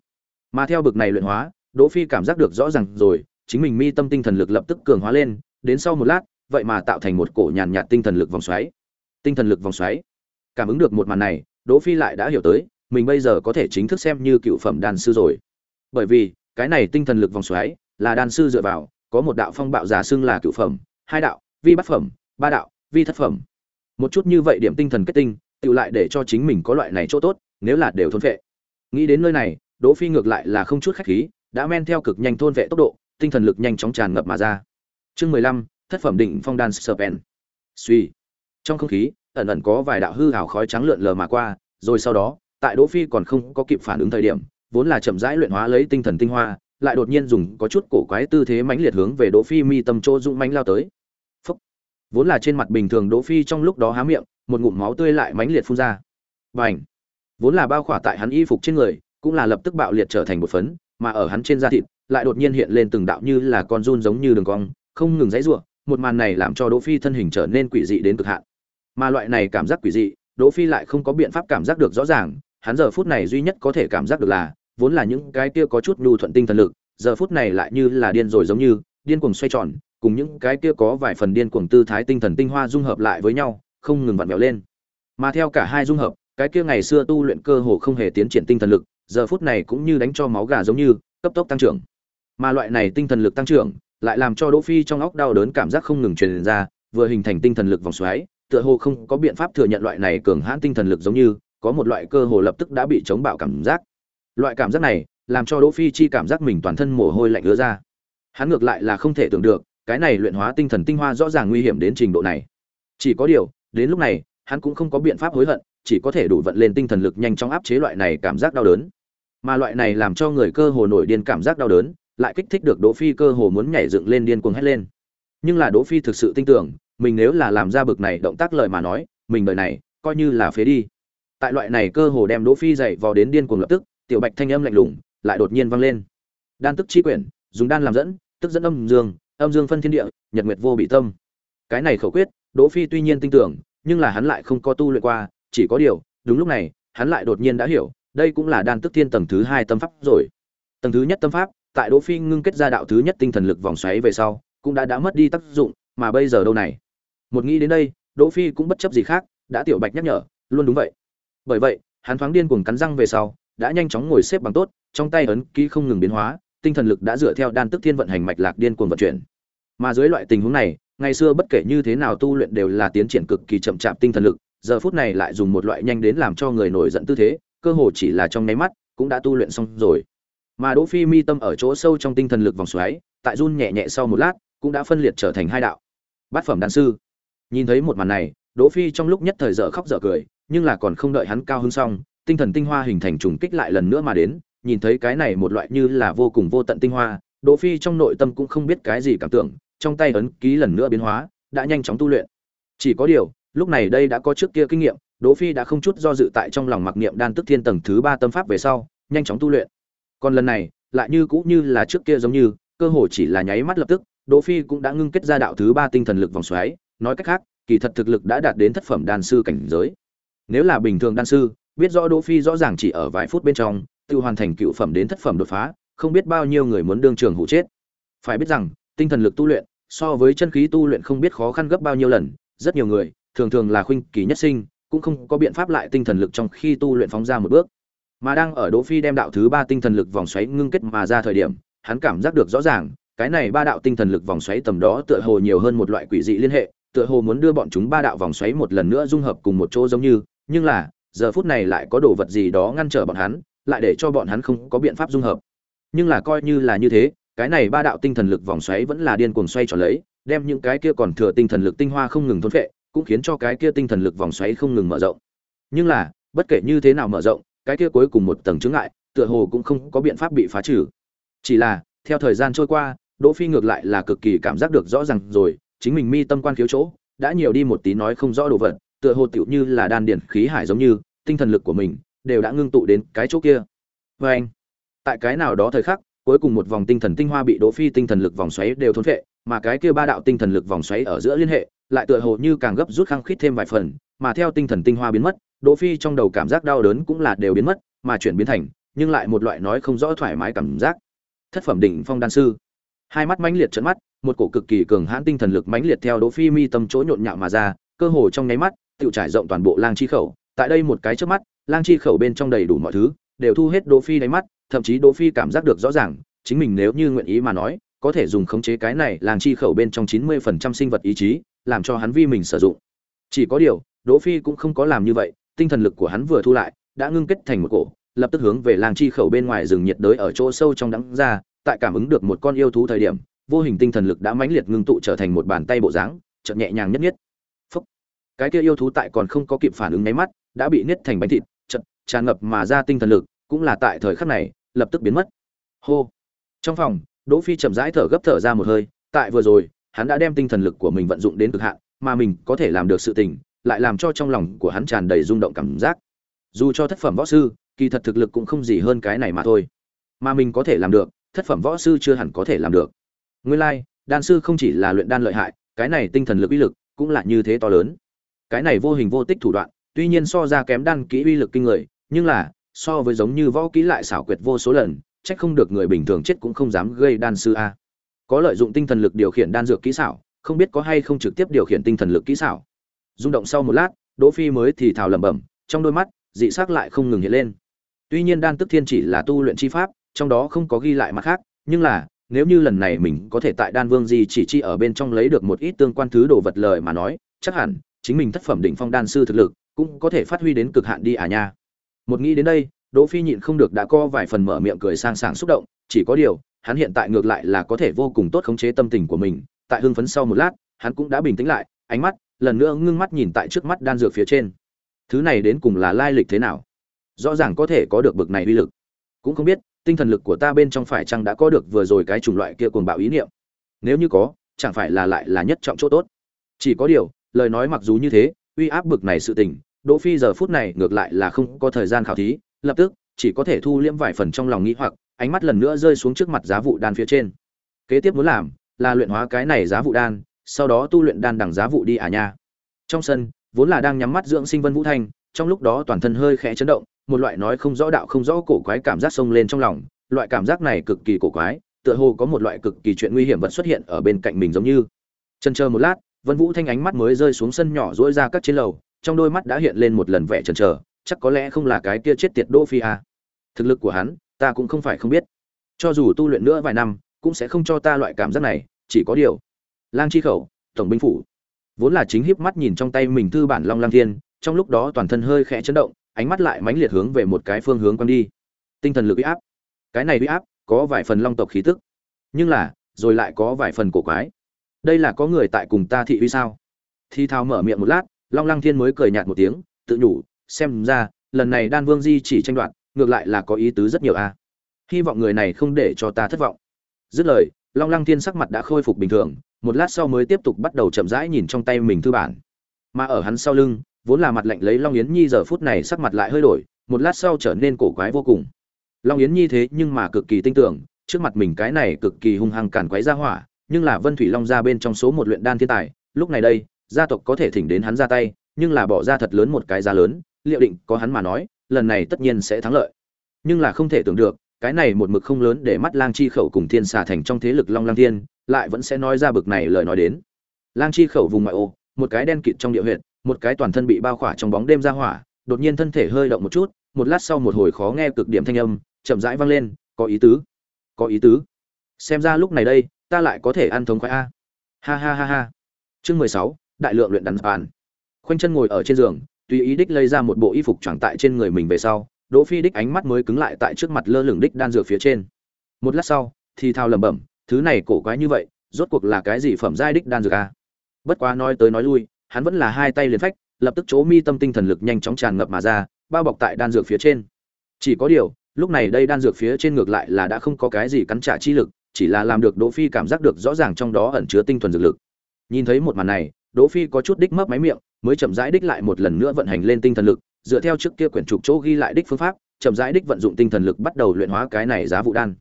Mà theo bực này luyện hóa, đỗ phi cảm giác được rõ ràng rồi, chính mình mi tâm tinh thần lực lập tức cường hóa lên, đến sau một lát, vậy mà tạo thành một cổ nhàn nhạt tinh thần lực vòng xoáy. Tinh thần lực vòng xoáy. Cảm ứng được một màn này, đỗ phi lại đã hiểu tới, mình bây giờ có thể chính thức xem như cựu phẩm đan sư rồi. Bởi vì, cái này tinh thần lực vòng xoáy là đan sư dựa vào, có một đạo phong bạo giả xưng là cựu phẩm, hai đạo, vi bát phẩm, ba đạo vi thất phẩm. Một chút như vậy điểm tinh thần kết tinh tự lại để cho chính mình có loại này chỗ tốt, nếu là đều thôn vệ. Nghĩ đến nơi này, đỗ phi ngược lại là không chút khách khí, đã men theo cực nhanh thôn vệ tốc độ, tinh thần lực nhanh chóng tràn ngập mà ra. Chương mười lăm, thất phẩm định phong đan serpent suy. Trong không khí, ẩn ẩn có vài đạo hư ảo khói trắng lượn lờ mà qua, rồi sau đó, tại đỗ phi còn không có kịp phản ứng thời điểm, vốn là chậm rãi luyện hóa lấy tinh thần tinh hoa, lại đột nhiên dùng có chút cổ quái tư thế mãnh liệt hướng về đỗ phi mi tâm chỗ dũng mãnh lao tới vốn là trên mặt bình thường đỗ phi trong lúc đó há miệng, một ngụm máu tươi lại mãnh liệt phun ra. Bành! Vốn là bao khỏa tại hắn y phục trên người, cũng là lập tức bạo liệt trở thành một phấn, mà ở hắn trên da thịt, lại đột nhiên hiện lên từng đạo như là con run giống như đường cong, không ngừng dãy rủa, một màn này làm cho đỗ phi thân hình trở nên quỷ dị đến cực hạn. Mà loại này cảm giác quỷ dị, đỗ phi lại không có biện pháp cảm giác được rõ ràng, hắn giờ phút này duy nhất có thể cảm giác được là, vốn là những cái kia có chút nhu thuận tinh thần lực, giờ phút này lại như là điên rồi giống như, điên cuồng xoay tròn cùng những cái kia có vài phần điên cuồng tư thái tinh thần tinh hoa dung hợp lại với nhau, không ngừng vặn vẹo lên. Mà theo cả hai dung hợp, cái kia ngày xưa tu luyện cơ hồ không hề tiến triển tinh thần lực, giờ phút này cũng như đánh cho máu gà giống như, cấp tốc tăng trưởng. Mà loại này tinh thần lực tăng trưởng, lại làm cho đỗ phi trong óc đau đớn cảm giác không ngừng truyền ra, vừa hình thành tinh thần lực vòng xoáy, tựa hồ không có biện pháp thừa nhận loại này cường hãn tinh thần lực giống như, có một loại cơ hồ lập tức đã bị chống bạo cảm giác. Loại cảm giác này, làm cho đỗ phi chi cảm giác mình toàn thân mồ hôi lạnh ứa ra. Hắn ngược lại là không thể tưởng được cái này luyện hóa tinh thần tinh hoa rõ ràng nguy hiểm đến trình độ này. Chỉ có điều, đến lúc này, hắn cũng không có biện pháp hối hận, chỉ có thể đủ vận lên tinh thần lực nhanh chóng áp chế loại này cảm giác đau đớn. Mà loại này làm cho người cơ hồ nổi điên cảm giác đau đớn, lại kích thích được đỗ phi cơ hồ muốn nhảy dựng lên điên cuồng hét lên. Nhưng là đỗ phi thực sự tin tưởng, mình nếu là làm ra bực này động tác lời mà nói, mình đời này coi như là phế đi. Tại loại này cơ hồ đem đỗ phi dậy vào đến điên cuồng lập tức, tiểu bạch thanh âm lạnh lùng lại đột nhiên vang lên. Đan tức chi quyển, dùng đan làm dẫn, tức dẫn âm dương âm dương phân thiên địa, nhật nguyệt vô bị tâm. Cái này khẩu quyết, đỗ phi tuy nhiên tin tưởng, nhưng là hắn lại không có tu luyện qua, chỉ có điều, đúng lúc này, hắn lại đột nhiên đã hiểu, đây cũng là đan tức thiên tầng thứ hai tâm pháp rồi. Tầng thứ nhất tâm pháp, tại đỗ phi ngưng kết ra đạo thứ nhất tinh thần lực vòng xoáy về sau, cũng đã đã mất đi tác dụng, mà bây giờ đâu này? Một nghĩ đến đây, đỗ phi cũng bất chấp gì khác, đã tiểu bạch nhắc nhở, luôn đúng vậy. Bởi vậy, hắn thoáng điên cuồng cắn răng về sau, đã nhanh chóng ngồi xếp bằng tốt, trong tay ấn ký không ngừng biến hóa, tinh thần lực đã dựa theo đan tức thiên vận hành mạch lạc điên cuồng vận chuyển mà dưới loại tình huống này, ngày xưa bất kể như thế nào tu luyện đều là tiến triển cực kỳ chậm chạp tinh thần lực, giờ phút này lại dùng một loại nhanh đến làm cho người nổi giận tư thế, cơ hồ chỉ là trong nháy mắt, cũng đã tu luyện xong rồi. Mà đỗ phi mi tâm ở chỗ sâu trong tinh thần lực vòng xoáy, tại run nhẹ nhẹ sau một lát, cũng đã phân liệt trở thành hai đạo. Bát phẩm đan sư. Nhìn thấy một màn này, đỗ phi trong lúc nhất thời dở khóc dở cười, nhưng là còn không đợi hắn cao hứng xong, tinh thần tinh hoa hình thành trùng kích lại lần nữa mà đến, nhìn thấy cái này một loại như là vô cùng vô tận tinh hoa, đỗ phi trong nội tâm cũng không biết cái gì cảm tưởng trong tay ấn ký lần nữa biến hóa, đã nhanh chóng tu luyện. Chỉ có điều, lúc này đây đã có trước kia kinh nghiệm, đỗ phi đã không chút do dự tại trong lòng mặc niệm đan tức thiên tầng thứ ba tâm pháp về sau, nhanh chóng tu luyện. Còn lần này, lại như cũng như là trước kia giống như, cơ hội chỉ là nháy mắt lập tức, đỗ phi cũng đã ngưng kết ra đạo thứ ba tinh thần lực vòng xoáy, nói cách khác, kỳ thật thực lực đã đạt đến thất phẩm đan sư cảnh giới. Nếu là bình thường đan sư, biết rõ đỗ phi rõ ràng chỉ ở vài phút bên trong, tự hoàn thành cựu phẩm đến thất phẩm đột phá, không biết bao nhiêu người muốn đương trường hủ chết. Phải biết rằng, tinh thần lực tu luyện so với chân khí tu luyện không biết khó khăn gấp bao nhiêu lần, rất nhiều người, thường thường là khuynh kỳ nhất sinh, cũng không có biện pháp lại tinh thần lực trong khi tu luyện phóng ra một bước. Mà đang ở đỗ phi đem đạo thứ ba tinh thần lực vòng xoáy ngưng kết mà ra thời điểm, hắn cảm giác được rõ ràng, cái này ba đạo tinh thần lực vòng xoáy tầm đó tựa hồ nhiều hơn một loại quỷ dị liên hệ, tựa hồ muốn đưa bọn chúng ba đạo vòng xoáy một lần nữa dung hợp cùng một chỗ giống như, nhưng là, giờ phút này lại có đồ vật gì đó ngăn trở bọn hắn, lại để cho bọn hắn không có biện pháp dung hợp. Nhưng là coi như là như thế cái này ba đạo tinh thần lực vòng xoáy vẫn là điên cuồng xoay tròn lấy, đem những cái kia còn thừa tinh thần lực tinh hoa không ngừng thôn phệ, cũng khiến cho cái kia tinh thần lực vòng xoáy không ngừng mở rộng. Nhưng là, bất kể như thế nào mở rộng, cái kia cuối cùng một tầng chướng ngại, tựa hồ cũng không có biện pháp bị phá trừ. Chỉ là, theo thời gian trôi qua, đỗ phi ngược lại là cực kỳ cảm giác được rõ ràng rồi, chính mình mi tâm quan khiếu chỗ, đã nhiều đi một tí nói không rõ đồ vật, tựa hồ tiểu như là đan điển khí hải giống như, tinh thần lực của mình, đều đã ngưng tụ đến cái chỗ kia. Và anh, tại cái nào đó thời khắc cuối cùng một vòng tinh thần tinh hoa bị đỗ phi tinh thần lực vòng xoáy đều thôn phệ, mà cái kia ba đạo tinh thần lực vòng xoáy ở giữa liên hệ, lại tựa hồ như càng gấp rút khăng khít thêm vài phần, mà theo tinh thần tinh hoa biến mất, đỗ phi trong đầu cảm giác đau đớn cũng là đều biến mất, mà chuyển biến thành, nhưng lại một loại nói không rõ thoải mái cảm giác. Thất phẩm đỉnh phong đan sư. Hai mắt mãnh liệt trợn mắt, một cổ cực kỳ cường hãn tinh thần lực mãnh liệt theo đỗ phi mi tâm chỗ nhộn nhạo mà ra, cơ hồ trong nháy mắt, tự trải rộng toàn bộ lang chi khẩu. Tại đây một cái trước mắt, lang chi khẩu bên trong đầy đủ mọi thứ, đều thu hết đỗ phi đáy mắt thậm chí đỗ phi cảm giác được rõ ràng, chính mình nếu như nguyện ý mà nói, có thể dùng khống chế cái này làng chi khẩu bên trong 90% sinh vật ý chí, làm cho hắn vi mình sử dụng chỉ có điều, đỗ phi cũng không có làm như vậy, tinh thần lực của hắn vừa thu lại, đã ngưng kết thành một cổ, lập tức hướng về làng chi khẩu bên ngoài rừng nhiệt đới ở chỗ sâu trong đắng ra, tại cảm ứng được một con yêu thú thời điểm, vô hình tinh thần lực đã mãnh liệt ngưng tụ trở thành một bàn tay bộ dáng, chợt nhẹ nhàng nhất nhất Phúc. cái kia yêu thú tại còn không có kịp phản ứng nháy mắt, đã bị niết thành bánh thịt, chợt tràn ngập mà ra tinh thần lực, cũng là tại thời khắc này lập tức biến mất. Hô. Trong phòng đỗ phi chậm rãi thở gấp thở ra một hơi tại vừa rồi hắn đã đem tinh thần lực của mình vận dụng đến cực hạn mà mình có thể làm được sự tình lại làm cho trong lòng của hắn tràn đầy rung động cảm giác. Dù cho thất phẩm võ sư kỳ thật thực lực cũng không gì hơn cái này mà thôi. Mà mình có thể làm được thất phẩm võ sư chưa hẳn có thể làm được. Nguyên lai like, đan sư không chỉ là luyện đan lợi hại cái này tinh thần lực uy lực cũng là như thế to lớn. Cái này vô hình vô tích thủ đoạn tuy nhiên so ra kém đan kỹ uy lực kinh người nhưng là so với giống như võ kỹ lại xảo quyệt vô số lần trách không được người bình thường chết cũng không dám gây đan sư a. Có lợi dụng tinh thần lực điều khiển đan dược kỹ xảo, không biết có hay không trực tiếp điều khiển tinh thần lực kỹ xảo. Rung động sau một lát, đỗ phi mới thì thào lẩm bẩm, trong đôi mắt, dị sắc lại không ngừng hiện lên. Tuy nhiên đan tức thiên chỉ là tu luyện chi pháp, trong đó không có ghi lại mặt khác, nhưng là, nếu như lần này mình có thể tại đan vương di chỉ chi ở bên trong lấy được một ít tương quan thứ đồ vật lời mà nói, chắc hẳn, chính mình thất phẩm đỉnh phong đan sư thực lực, cũng có thể phát huy đến cực hạn đi à nha một nghĩ đến đây, đỗ phi nhịn không được đã co vài phần mở miệng cười sang sảng xúc động, chỉ có điều, hắn hiện tại ngược lại là có thể vô cùng tốt khống chế tâm tình của mình. Tại hưng phấn sau một lát, hắn cũng đã bình tĩnh lại, ánh mắt, lần nữa ngưng mắt nhìn tại trước mắt đan dược phía trên. Thứ này đến cùng là lai lịch thế nào? Rõ ràng có thể có được bực này uy lực. Cũng không biết, tinh thần lực của ta bên trong phải chăng đã có được vừa rồi cái chủng loại kia cuồng bạo ý niệm? Nếu như có, chẳng phải là lại là nhất trọng chỗ tốt. Chỉ có điều, lời nói mặc dù như thế, uy áp bực này sự tình đỗ phi giờ phút này ngược lại là không có thời gian khảo thí, lập tức, chỉ có thể thu liễm vài phần trong lòng nghĩ hoặc, ánh mắt lần nữa rơi xuống trước mặt giá vụ đan phía trên. Kế tiếp muốn làm, là luyện hóa cái này giá vụ đan, sau đó tu luyện đan đẳng giá vụ đi à nha. Trong sân, vốn là đang nhắm mắt dưỡng sinh vân vũ thanh, trong lúc đó toàn thân hơi khẽ chấn động, một loại nói không rõ đạo không rõ cổ quái cảm giác xông lên trong lòng, loại cảm giác này cực kỳ cổ quái, tựa hồ có một loại cực kỳ chuyện nguy hiểm vật xuất hiện ở bên cạnh mình giống như. Chần chờ một lát, vân vũ thanh ánh mắt mới rơi xuống sân nhỏ dỗi ra các trên lầu trong đôi mắt đã hiện lên một lần vẻ chần chờ, chắc có lẽ không là cái kia chết tiệt đỗ phi A thực lực của hắn, ta cũng không phải không biết. Cho dù tu luyện nữa vài năm, cũng sẽ không cho ta loại cảm giác này, chỉ có điều. Lang chi khẩu, tổng binh phủ. Vốn là chính híp mắt nhìn trong tay mình thư bản long lang thiên, trong lúc đó toàn thân hơi khẽ chấn động, ánh mắt lại mãnh liệt hướng về một cái phương hướng quan đi. Tinh thần lực uy áp. Cái này uy áp, có vài phần long tộc khí tức. Nhưng là, rồi lại có vài phần cổ quái. Đây là có người tại cùng ta thị uy sao? Thi thao mở miệng một lát long lăng thiên mới cười nhạt một tiếng, tự nhủ, xem ra, lần này đan vương di chỉ tranh đoạt, ngược lại là có ý tứ rất nhiều a. Hy vọng người này không để cho ta thất vọng. Dứt lời, long lăng thiên sắc mặt đã khôi phục bình thường, một lát sau mới tiếp tục bắt đầu chậm rãi nhìn trong tay mình thư bản. Mà ở hắn sau lưng, vốn là mặt lạnh lấy long yến nhi giờ phút này sắc mặt lại hơi đổi, một lát sau trở nên cổ quái vô cùng. Long yến nhi thế nhưng mà cực kỳ tinh tưởng, trước mặt mình cái này cực kỳ hung hăng cản quái ra hỏa, nhưng là vân thủy long ra bên trong số một luyện đan thiên tài, lúc này đây gia tộc có thể thỉnh đến hắn ra tay, nhưng là bỏ ra thật lớn một cái giá lớn, liệu định có hắn mà nói, lần này tất nhiên sẽ thắng lợi. Nhưng là không thể tưởng được, cái này một mực không lớn để mắt lang chi khẩu cùng thiên xà thành trong thế lực long lang thiên, lại vẫn sẽ nói ra bực này lời nói đến. Lang chi khẩu vùng ngoại ô, một cái đen kịt trong địa huyệt, một cái toàn thân bị bao khỏa trong bóng đêm ra hỏa, đột nhiên thân thể hơi động một chút, một lát sau một hồi khó nghe cực điểm thanh âm, chậm rãi vang lên, có ý tứ, có ý tứ. Xem ra lúc này đây, ta lại có thể ăn thống khoái a. Ha ha ha ha. Chương mười sáu đại lượng luyện đắn bàn khoanh chân ngồi ở trên giường, tùy ý đích lấy ra một bộ y phục choàng tại trên người mình về sau, đỗ phi đích ánh mắt mới cứng lại tại trước mặt lơ lửng đích đan dược phía trên. Một lát sau, thì thao lẩm bẩm, thứ này cổ quái như vậy, rốt cuộc là cái gì phẩm giai đích đan dược a? Bất quá nói tới nói lui, hắn vẫn là hai tay liền phách, lập tức chỗ mi tâm tinh thần lực nhanh chóng tràn ngập mà ra, bao bọc tại đan dược phía trên. Chỉ có điều, lúc này đây đan dược phía trên ngược lại là đã không có cái gì cắn trả chi lực, chỉ là làm được đỗ phi cảm giác được rõ ràng trong đó ẩn chứa tinh thuần dược lực. Nhìn thấy một màn này đỗ phi có chút đích mấp máy miệng, mới chậm rãi đích lại một lần nữa vận hành lên tinh thần lực, dựa theo trước kia quyển trục chỗ ghi lại đích phương pháp, chậm rãi đích vận dụng tinh thần lực bắt đầu luyện hóa cái này giá vụ đan.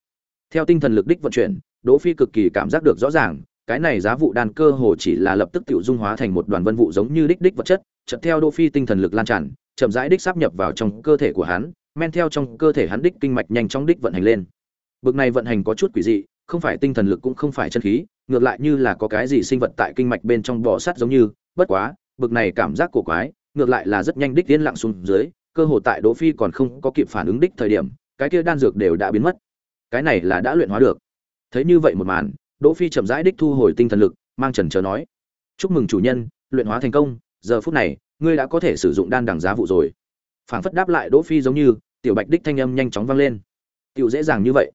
Theo tinh thần lực đích vận chuyển, đỗ phi cực kỳ cảm giác được rõ ràng, cái này giá vụ đan cơ hồ chỉ là lập tức tiểu dung hóa thành một đoàn vân vụ giống như đích đích vật chất, chợt theo đỗ phi tinh thần lực lan tràn, chậm rãi đích sắp nhập vào trong cơ thể của hắn, men theo trong cơ thể hắn đích kinh mạch nhanh chóng đích vận hành lên. Bực này vận hành có chút quỷ dị không phải tinh thần lực cũng không phải chân khí, ngược lại như là có cái gì sinh vật tại kinh mạch bên trong bò sắt giống như, bất quá, bực này cảm giác cổ quái, ngược lại là rất nhanh đích tiến lặng xuống dưới, cơ hồ tại đỗ phi còn không có kịp phản ứng đích thời điểm, cái kia đan dược đều đã biến mất. Cái này là đã luyện hóa được. Thấy như vậy một màn, đỗ phi chậm rãi đích thu hồi tinh thần lực, mang trần chờ nói, chúc mừng chủ nhân, luyện hóa thành công, giờ phút này, ngươi đã có thể sử dụng đan đẳng giá vụ rồi. Phảng phất đáp lại đỗ phi giống như, tiểu bạch đích thanh âm nhanh chóng vang lên. Tiểu dễ dàng như vậy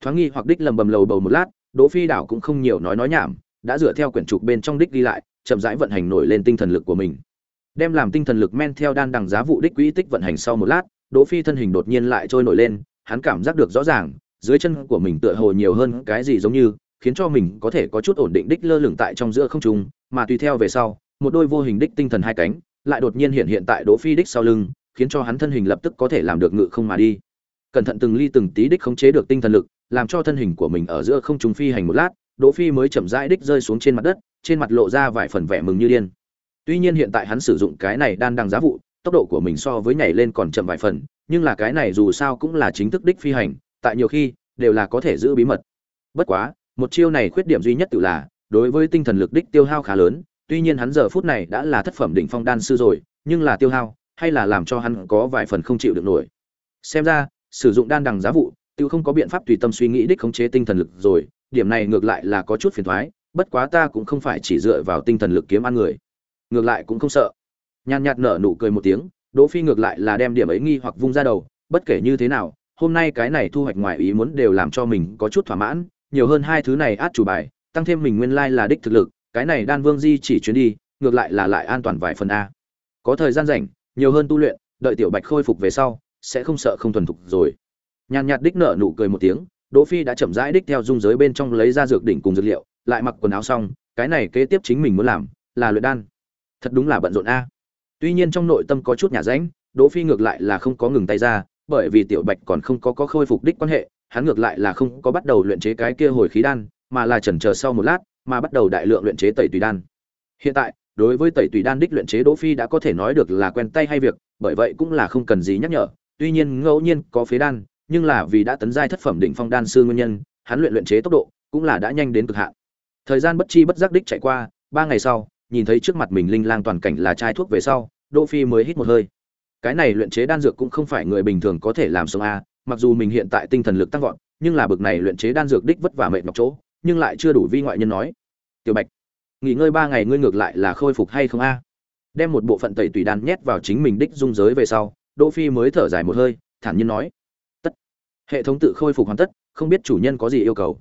thoáng nghi hoặc đích lầm bầm lầu bầu một lát, đỗ phi đảo cũng không nhiều nói nói nhảm, đã dựa theo quyển trục bên trong đích đi lại, chậm rãi vận hành nổi lên tinh thần lực của mình. Đem làm tinh thần lực men theo đan đằng giá vụ đích quỹ tích vận hành sau một lát, đỗ phi thân hình đột nhiên lại trôi nổi lên, hắn cảm giác được rõ ràng, dưới chân của mình tựa hồ nhiều hơn cái gì giống như, khiến cho mình có thể có chút ổn định đích lơ lửng tại trong giữa không trung, mà tùy theo về sau, một đôi vô hình đích tinh thần hai cánh, lại đột nhiên hiện hiện tại đỗ phi đích sau lưng, khiến cho hắn thân hình lập tức có thể làm được ngự không mà đi. Cẩn thận từng ly từng tí đích khống chế được tinh thần lực làm cho thân hình của mình ở giữa không trung phi hành một lát, đỗ phi mới chậm rãi đích rơi xuống trên mặt đất, trên mặt lộ ra vài phần vẻ mừng như điên. Tuy nhiên hiện tại hắn sử dụng cái này đan đằng giá vụ, tốc độ của mình so với nhảy lên còn chậm vài phần, nhưng là cái này dù sao cũng là chính thức đích phi hành, tại nhiều khi, đều là có thể giữ bí mật. Bất quá, một chiêu này khuyết điểm duy nhất tự là, đối với tinh thần lực đích tiêu hao khá lớn, tuy nhiên hắn giờ phút này đã là thất phẩm đỉnh phong đan sư rồi, nhưng là tiêu hao, hay là làm cho hắn có vài phần không chịu được nổi. Xem ra, sử dụng đan đằng giá vụ tự không có biện pháp tùy tâm suy nghĩ đích khống chế tinh thần lực rồi, điểm này ngược lại là có chút phiền toái bất quá ta cũng không phải chỉ dựa vào tinh thần lực kiếm ăn người. Ngược lại cũng không sợ. Nhan nhạt nở nụ cười một tiếng, đỗ phi ngược lại là đem điểm ấy nghi hoặc vung ra đầu, bất kể như thế nào, hôm nay cái này thu hoạch ngoài ý muốn đều làm cho mình có chút thỏa mãn, nhiều hơn hai thứ này át chủ bài, tăng thêm mình nguyên lai là đích thực lực, cái này đan vương di chỉ chuyến đi, ngược lại là lại an toàn vài phần a. Có thời gian rảnh, nhiều hơn tu luyện, đợi tiểu bạch khôi phục về sau, sẽ không sợ không thuần thục rồi nhàn nhạt đích nở nụ cười một tiếng, đỗ phi đã chậm rãi đích theo dung giới bên trong lấy ra dược đỉnh cùng dược liệu, lại mặc quần áo xong, cái này kế tiếp chính mình muốn làm là luyện đan. Thật đúng là bận rộn a. Tuy nhiên trong nội tâm có chút nhả rãnh đỗ phi ngược lại là không có ngừng tay ra, bởi vì tiểu bạch còn không có có khôi phục đích quan hệ, hắn ngược lại là không có bắt đầu luyện chế cái kia hồi khí đan, mà là chần chờ sau một lát, mà bắt đầu đại lượng luyện chế tẩy tùy đan. Hiện tại, đối với tẩy tùy đan đích luyện chế đỗ phi đã có thể nói được là quen tay hay việc, bởi vậy cũng là không cần gì nhắc nhở. Tuy nhiên ngẫu nhiên có phế đan nhưng là vì đã tấn giai thất phẩm đỉnh phong đan sư nguyên nhân, hắn luyện luyện chế tốc độ cũng là đã nhanh đến cực hạn. Thời gian bất chi bất giác đích chạy qua, ba ngày sau, nhìn thấy trước mặt mình linh lang toàn cảnh là chai thuốc về sau, đỗ phi mới hít một hơi. Cái này luyện chế đan dược cũng không phải người bình thường có thể làm sống a, mặc dù mình hiện tại tinh thần lực tăng vọt, nhưng là bực này luyện chế đan dược đích vất vả mệt nhọc chỗ, nhưng lại chưa đủ vi ngoại nhân nói. Tiểu bạch, nghỉ ngơi ba ngày ngươi ngược lại là khôi phục hay không a? Đem một bộ phận tẩy tùy đan nhét vào chính mình đích dung giới về sau, đỗ phi mới thở dài một hơi, thản nhiên nói hệ thống tự khôi phục hoàn tất, không biết chủ nhân có gì yêu cầu.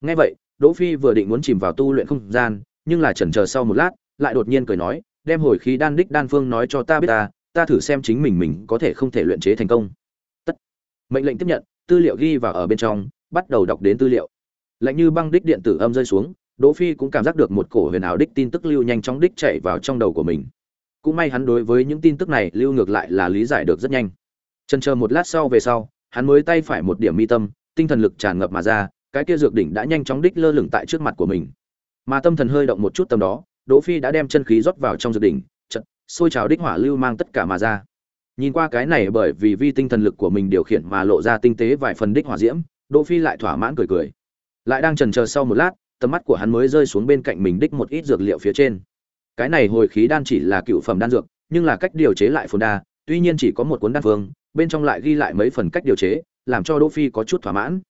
Nghe vậy, đỗ phi vừa định muốn chìm vào tu luyện không gian, nhưng là chần chờ sau một lát, lại đột nhiên cười nói, đem hồi khí đan đích đan phương nói cho ta biết ta ta thử xem chính mình mình có thể không thể luyện chế thành công. Tất. Mệnh lệnh tiếp nhận, tư liệu ghi vào ở bên trong, bắt đầu đọc đến tư liệu. Lạnh như băng đích điện tử âm rơi xuống, đỗ phi cũng cảm giác được một cổ huyền ảo đích tin tức lưu nhanh chóng đích chạy vào trong đầu của mình. Cũng may hắn đối với những tin tức này lưu ngược lại là lý giải được rất nhanh. Chần chờ một lát sau về sau hắn mới tay phải một điểm mi tâm, tinh thần lực tràn ngập mà ra, cái kia dược đỉnh đã nhanh chóng đích lơ lửng tại trước mặt của mình. Mà tâm thần hơi động một chút tầm đó, đỗ phi đã đem chân khí rót vào trong dược đỉnh, chật, sôi trào đích hỏa lưu mang tất cả mà ra. Nhìn qua cái này bởi vì vi tinh thần lực của mình điều khiển mà lộ ra tinh tế vài phần đích hỏa diễm, đỗ phi lại thỏa mãn cười cười. Lại đang chần chờ sau một lát, tầm mắt của hắn mới rơi xuống bên cạnh mình đích một ít dược liệu phía trên. Cái này hồi khí đan chỉ là cựu phẩm đan dược, nhưng là cách điều chế lại phồn đa, tuy nhiên chỉ có một cuốn đan phương bên trong lại ghi lại mấy phần cách điều chế, làm cho đỗ phi có chút thỏa mãn.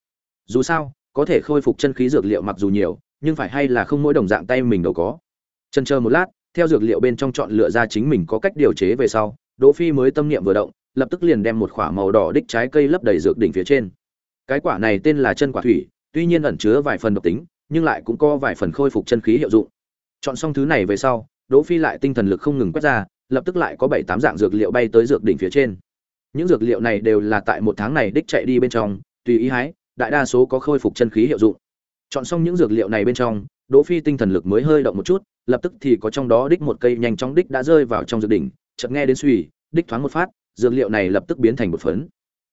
Dù sao, có thể khôi phục chân khí dược liệu mặc dù nhiều, nhưng phải hay là không mỗi đồng dạng tay mình đâu có. Chân chờ một lát, theo dược liệu bên trong chọn lựa ra chính mình có cách điều chế về sau, đỗ phi mới tâm niệm vừa động, lập tức liền đem một quả màu đỏ đích trái cây lấp đầy dược đỉnh phía trên. Cái quả này tên là chân quả thủy, tuy nhiên ẩn chứa vài phần độc tính, nhưng lại cũng có vài phần khôi phục chân khí hiệu dụng. Chọn xong thứ này về sau, đỗ phi lại tinh thần lực không ngừng quét ra, lập tức lại có bảy tám dạng dược liệu bay tới dược đỉnh phía trên những dược liệu này đều là tại một tháng này đích chạy đi bên trong, tùy ý hái, đại đa số có khôi phục chân khí hiệu dụng. Chọn xong những dược liệu này bên trong, đỗ phi tinh thần lực mới hơi động một chút, lập tức thì có trong đó đích một cây nhanh chóng đích đã rơi vào trong dược đỉnh, chợt nghe đến suy, đích thoáng một phát, dược liệu này lập tức biến thành một phấn.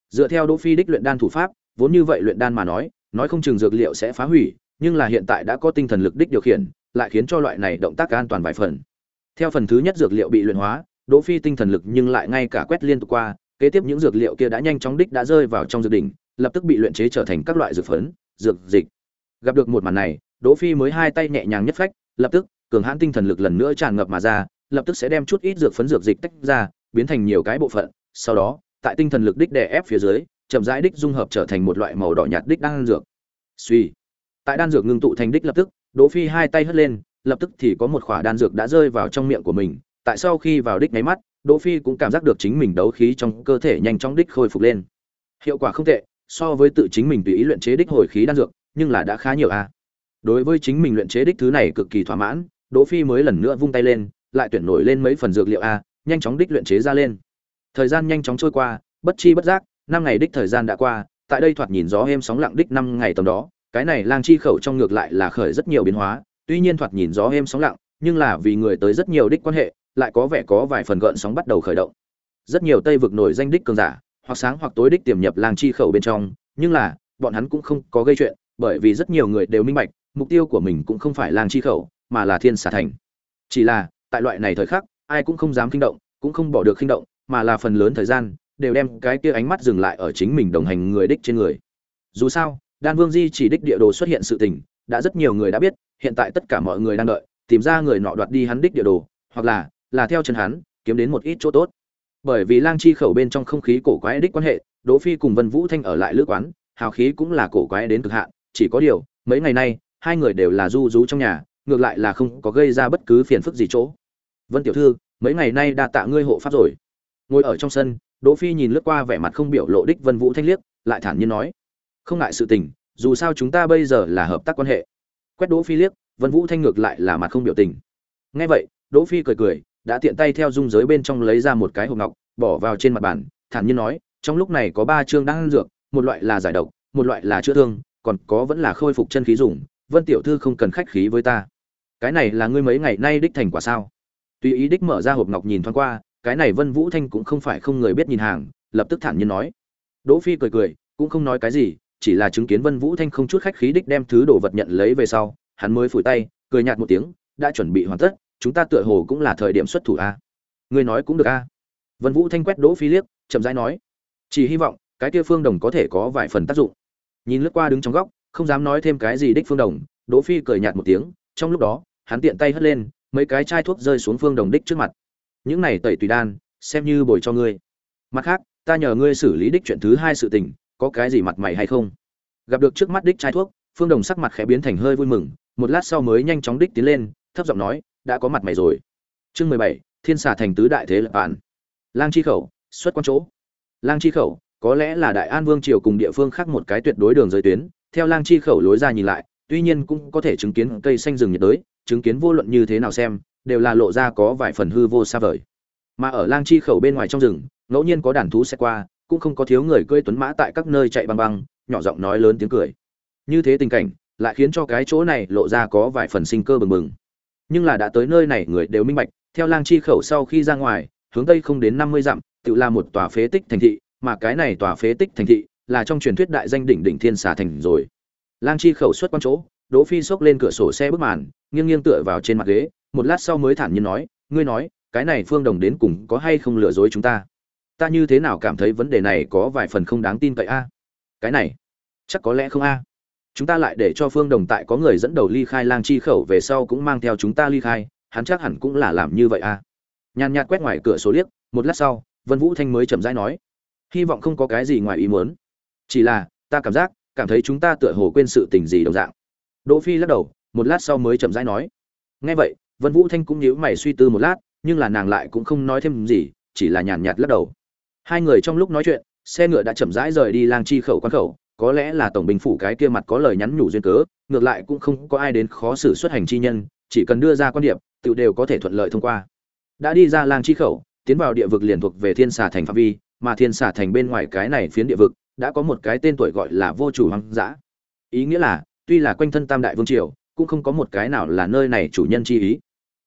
Dựa theo đỗ phi đích luyện đan thủ pháp, vốn như vậy luyện đan mà nói nói không chừng dược liệu sẽ phá hủy, nhưng là hiện tại đã có tinh thần lực đích điều khiển, lại khiến cho loại này động tác an toàn vài phần. Theo phần thứ nhất dược liệu bị luyện hóa, đỗ phi tinh thần lực nhưng lại ngay cả quét liên tục qua kế tiếp những dược liệu kia đã nhanh chóng đích đã rơi vào trong dược đỉnh, lập tức bị luyện chế trở thành các loại dược phấn, dược dịch. Gặp được một màn này, đỗ phi mới hai tay nhẹ nhàng nhất phách, lập tức, cường hãn tinh thần lực lần nữa tràn ngập mà ra, lập tức sẽ đem chút ít dược phấn dược dịch tách ra, biến thành nhiều cái bộ phận. Sau đó, tại tinh thần lực đích đè ép phía dưới, chậm rãi đích dung hợp trở thành một loại màu đỏ nhạt đích đan dược. Suy. Tại đan dược ngưng tụ thành đích lập tức, đỗ phi hai tay hất lên, lập tức thì có một khỏa đan dược đã rơi vào trong miệng của mình, tại sau khi vào đích nháy mắt đỗ phi cũng cảm giác được chính mình đấu khí trong cơ thể nhanh chóng đích khôi phục lên. Hiệu quả không tệ, so với tự chính mình tùy ý luyện chế đích hồi khí đan dược, nhưng là đã khá nhiều a. Đối với chính mình luyện chế đích thứ này cực kỳ thỏa mãn, đỗ phi mới lần nữa vung tay lên, lại tuyển nổi lên mấy phần dược liệu a, nhanh chóng đích luyện chế ra lên. Thời gian nhanh chóng trôi qua, bất chi bất giác, năm ngày đích thời gian đã qua, tại đây thoạt nhìn gió êm sóng lặng đích năm ngày tầm đó, cái này lang chi khẩu trong ngược lại là khởi rất nhiều biến hóa, tuy nhiên thoạt nhìn gió êm sóng lặng, nhưng là vì người tới rất nhiều đích quan hệ lại có vẻ có vài phần gợn sóng bắt đầu khởi động. Rất nhiều tây vực nổi danh đích cường giả, hoặc sáng hoặc tối đích tiềm nhập làng chi khẩu bên trong, nhưng là, bọn hắn cũng không có gây chuyện, bởi vì rất nhiều người đều minh bạch, mục tiêu của mình cũng không phải làng chi khẩu, mà là thiên xà thành. Chỉ là, tại loại này thời khắc, ai cũng không dám kinh động, cũng không bỏ được kinh động, mà là phần lớn thời gian, đều đem cái kia ánh mắt dừng lại ở chính mình đồng hành người đích trên người. Dù sao, đan vương di chỉ đích địa đồ xuất hiện sự tình, đã rất nhiều người đã biết, hiện tại tất cả mọi người đang đợi, tìm ra người nọ đoạt đi hắn đích địa đồ, hoặc là là theo chân hắn, kiếm đến một ít chỗ tốt. Bởi vì lang chi khẩu bên trong không khí cổ quái đích quan hệ, đỗ phi cùng vân vũ thanh ở lại lữ quán, hào khí cũng là cổ quái đến cực hạn, chỉ có điều, mấy ngày nay, hai người đều là du rú trong nhà, ngược lại là không có gây ra bất cứ phiền phức gì chỗ. Vân tiểu thư, mấy ngày nay đã tạ ngươi hộ pháp rồi. Ngồi ở trong sân, đỗ phi nhìn lướt qua vẻ mặt không biểu lộ đích vân vũ thanh liếc, lại thản nhiên nói, không ngại sự tình, dù sao chúng ta bây giờ là hợp tác quan hệ. Quét đỗ phi liếc, vân vũ thanh ngược lại là mặt không biểu tình. Nghe vậy, đỗ phi cười cười đã tiện tay theo dung giới bên trong lấy ra một cái hộp ngọc, bỏ vào trên mặt bàn, thản nhiên nói, trong lúc này có ba chương đang ăn dược, một loại là giải độc, một loại là chữa thương, còn có vẫn là khôi phục chân khí dùng, vân tiểu thư không cần khách khí với ta. Cái này là ngươi mấy ngày nay đích thành quả sao? Tùy ý đích mở ra hộp ngọc nhìn thoáng qua, cái này vân vũ thanh cũng không phải không người biết nhìn hàng, lập tức thản nhiên nói. Đỗ phi cười cười, cũng không nói cái gì, chỉ là chứng kiến vân vũ thanh không chút khách khí đích đem thứ đồ vật nhận lấy về sau, hắn mới phủi tay, cười nhạt một tiếng, đã chuẩn bị hoàn tất chúng ta tựa hồ cũng là thời điểm xuất thủ a. Ngươi nói cũng được a. Vân vũ thanh quét đỗ phi liếc, chậm rãi nói. Chỉ hy vọng, cái kia phương đồng có thể có vài phần tác dụng. Nhìn lướt qua đứng trong góc, không dám nói thêm cái gì đích phương đồng, đỗ phi cười nhạt một tiếng, trong lúc đó, hắn tiện tay hất lên, mấy cái chai thuốc rơi xuống phương đồng đích trước mặt. Những này tẩy tùy đan, xem như bồi cho ngươi. Mặt khác, ta nhờ ngươi xử lý đích chuyện thứ hai sự tình, có cái gì mặt mày hay không? Gặp được trước mắt đích chai thuốc, phương đồng sắc mặt khẽ biến thành hơi vui mừng, một lát sau mới nhanh chóng đích tiến lên, thấp giọng nói đã có mặt mày rồi. Chương mười bảy, thiên xà thành tứ đại thế lập bản lang chi khẩu, xuất quan chỗ. Lang chi khẩu, có lẽ là đại an vương triều cùng địa phương khác một cái tuyệt đối đường giới tuyến, theo lang chi khẩu lối ra nhìn lại, tuy nhiên cũng có thể chứng kiến cây xanh rừng nhiệt đới, chứng kiến vô luận như thế nào xem, đều là lộ ra có vài phần hư vô xa vời. Mà ở lang chi khẩu bên ngoài trong rừng, ngẫu nhiên có đàn thú sẽ qua, cũng không có thiếu người cưỡi tuấn mã tại các nơi chạy băng băng, nhỏ giọng nói lớn tiếng cười. Như thế tình cảnh, lại khiến cho cái chỗ này lộ ra có vài phần sinh cơ bừng bừng nhưng là đã tới nơi này người đều minh bạch, theo lang chi khẩu sau khi ra ngoài, hướng tây không đến năm mươi dặm, tự là một tòa phế tích thành thị, mà cái này tòa phế tích thành thị là trong truyền thuyết đại danh đỉnh đỉnh thiên xà thành rồi. Lang chi khẩu xuất quan chỗ, đỗ phi xốc lên cửa sổ xe bước màn, nghiêng nghiêng tựa vào trên mặt ghế, một lát sau mới thản nhiên nói, ngươi nói, cái này phương đồng đến cùng có hay không lừa dối chúng ta? Ta như thế nào cảm thấy vấn đề này có vài phần không đáng tin cậy a? Cái này, chắc có lẽ không a chúng ta lại để cho phương đồng tại có người dẫn đầu ly khai lang chi khẩu về sau cũng mang theo chúng ta ly khai, hắn chắc hẳn cũng là làm như vậy a nhàn nhạt quét ngoài cửa số liếc, một lát sau, vân vũ thanh mới chậm rãi nói. Hy vọng không có cái gì ngoài ý muốn. Chỉ là, ta cảm giác, cảm thấy chúng ta tựa hồ quên sự tình gì đồng dạng. Đỗ phi lắc đầu, một lát sau mới chậm rãi nói. Nghe vậy, vân vũ thanh cũng nhíu mày suy tư một lát, nhưng là nàng lại cũng không nói thêm gì, chỉ là nhàn nhạt lắc đầu. Hai người trong lúc nói chuyện, xe ngựa đã chậm rãi rời đi lang chi khẩu quan khẩu có lẽ là tổng binh phủ cái kia mặt có lời nhắn nhủ duyên cớ, ngược lại cũng không có ai đến khó xử xuất hành chi nhân, chỉ cần đưa ra quan điểm tự đều có thể thuận lợi thông qua. Đã đi ra làng chi khẩu, tiến vào địa vực liền thuộc về thiên xà thành phạm vi, mà thiên xà thành bên ngoài cái này phiến địa vực, đã có một cái tên tuổi gọi là vô chủ hoang dã. Ý nghĩa là, tuy là quanh thân tam đại vương triều, cũng không có một cái nào là nơi này chủ nhân chi ý.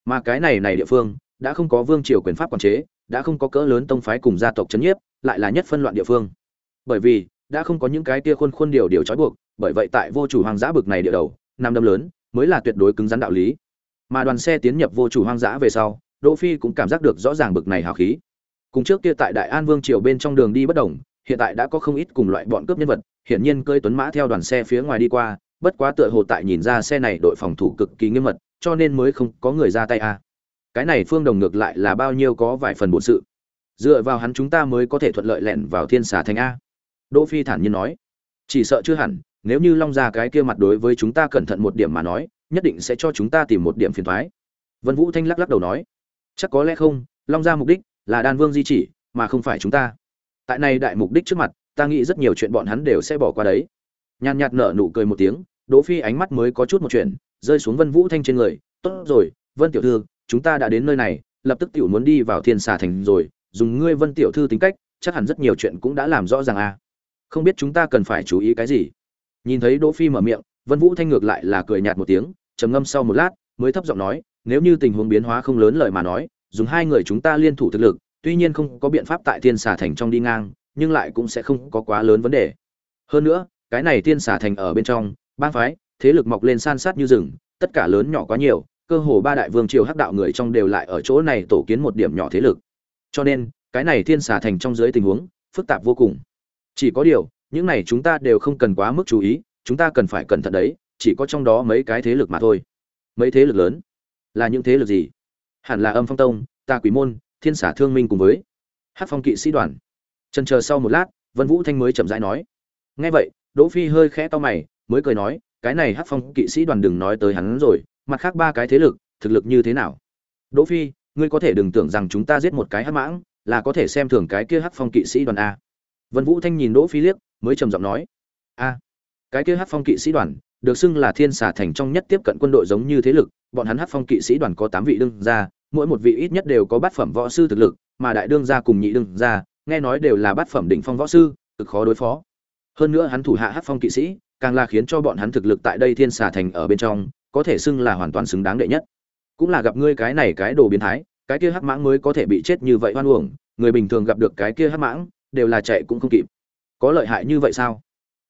Mà cái này này địa phương, đã không có vương triều quyền pháp quản chế, đã không có cỡ lớn tông phái cùng gia tộc chấn nhiếp, lại là nhất phân loạn địa phương. Bởi vì đã không có những cái kia khuôn khuôn điều điều trói buộc, bởi vậy tại vô chủ hoang dã bực này địa đầu năm đâm lớn mới là tuyệt đối cứng rắn đạo lý. Mà đoàn xe tiến nhập vô chủ hoang dã về sau, đỗ phi cũng cảm giác được rõ ràng bực này hào khí. Cùng trước kia tại đại an vương triều bên trong đường đi bất động hiện tại đã có không ít cùng loại bọn cướp nhân vật, hiển nhiên cơi tuấn mã theo đoàn xe phía ngoài đi qua, bất quá tựa hồ tại nhìn ra xe này đội phòng thủ cực kỳ nghiêm mật, cho nên mới không có người ra tay a à. cái này phương đồng ngược lại là bao nhiêu có vài phần bổn sự. Dựa vào hắn chúng ta mới có thể thuận lợi lẹn vào thiên xà thành a đỗ phi thản nhiên nói, chỉ sợ chưa hẳn, nếu như long gia cái kia mặt đối với chúng ta cẩn thận một điểm mà nói, nhất định sẽ cho chúng ta tìm một điểm phiền toái. Vân vũ thanh lắc lắc đầu nói, chắc có lẽ không, long gia mục đích là đan vương di chỉ, mà không phải chúng ta. Tại này đại mục đích trước mặt, ta nghĩ rất nhiều chuyện bọn hắn đều sẽ bỏ qua đấy. Nhàn nhạt nở nụ cười một tiếng, đỗ phi ánh mắt mới có chút một chuyện, rơi xuống vân vũ thanh trên người, tốt rồi, vân tiểu thư, chúng ta đã đến nơi này, lập tức tiểu muốn đi vào thiên xà thành rồi, dùng ngươi vân tiểu thư tính cách, chắc hẳn rất nhiều chuyện cũng đã làm rõ ràng à không biết chúng ta cần phải chú ý cái gì. Nhìn thấy đỗ phi mở miệng, vân vũ thanh ngược lại là cười nhạt một tiếng, trầm ngâm sau một lát, mới thấp giọng nói, nếu như tình huống biến hóa không lớn lời mà nói, dùng hai người chúng ta liên thủ thực lực, tuy nhiên không có biện pháp tại thiên xà thành trong đi ngang, nhưng lại cũng sẽ không có quá lớn vấn đề. Hơn nữa, cái này thiên xà thành ở bên trong, bang phái, thế lực mọc lên san sát như rừng, tất cả lớn nhỏ quá nhiều, cơ hồ ba đại vương triều hắc đạo người trong đều lại ở chỗ này tổ kiến một điểm nhỏ thế lực. Cho nên, cái này thiên xà thành trong dưới tình huống, phức tạp vô cùng chỉ có điều, những này chúng ta đều không cần quá mức chú ý, chúng ta cần phải cẩn thận đấy, chỉ có trong đó mấy cái thế lực mà thôi. Mấy thế lực lớn? Là những thế lực gì? Hẳn là âm phong tông, ta quỷ môn, thiên xả thương minh cùng với hát phong kỵ sĩ đoàn. Trần chờ sau một lát, vân vũ thanh mới chậm rãi nói. Nghe vậy, đỗ phi hơi khẽ to mày, mới cười nói, cái này hát phong kỵ sĩ đoàn đừng nói tới hắn rồi, mặt khác ba cái thế lực, thực lực như thế nào? Đỗ phi, ngươi có thể đừng tưởng rằng chúng ta giết một cái hát mãng, là có thể xem thường cái kia hát phong kỵ sĩ đoàn a vân vũ thanh nhìn đỗ phi liếc, mới trầm giọng nói, a, cái kia hát phong kỵ sĩ đoàn, được xưng là thiên xà thành trong nhất tiếp cận quân đội giống như thế lực, bọn hắn hát phong kỵ sĩ đoàn có tám vị đương gia, mỗi một vị ít nhất đều có bát phẩm võ sư thực lực, mà đại đương gia cùng nhị đương gia, nghe nói đều là bát phẩm đỉnh phong võ sư, cực khó đối phó. Hơn nữa hắn thủ hạ hát phong kỵ sĩ, càng là khiến cho bọn hắn thực lực tại đây thiên xà thành ở bên trong, có thể xưng là hoàn toàn xứng đáng đệ nhất. Cũng là gặp ngươi cái này cái đồ biến thái, cái kia hắc mãng mới có thể bị chết như vậy oan uổng, người bình thường gặp được cái kia hắc mãng đều là chạy cũng không kịp. Có lợi hại như vậy sao?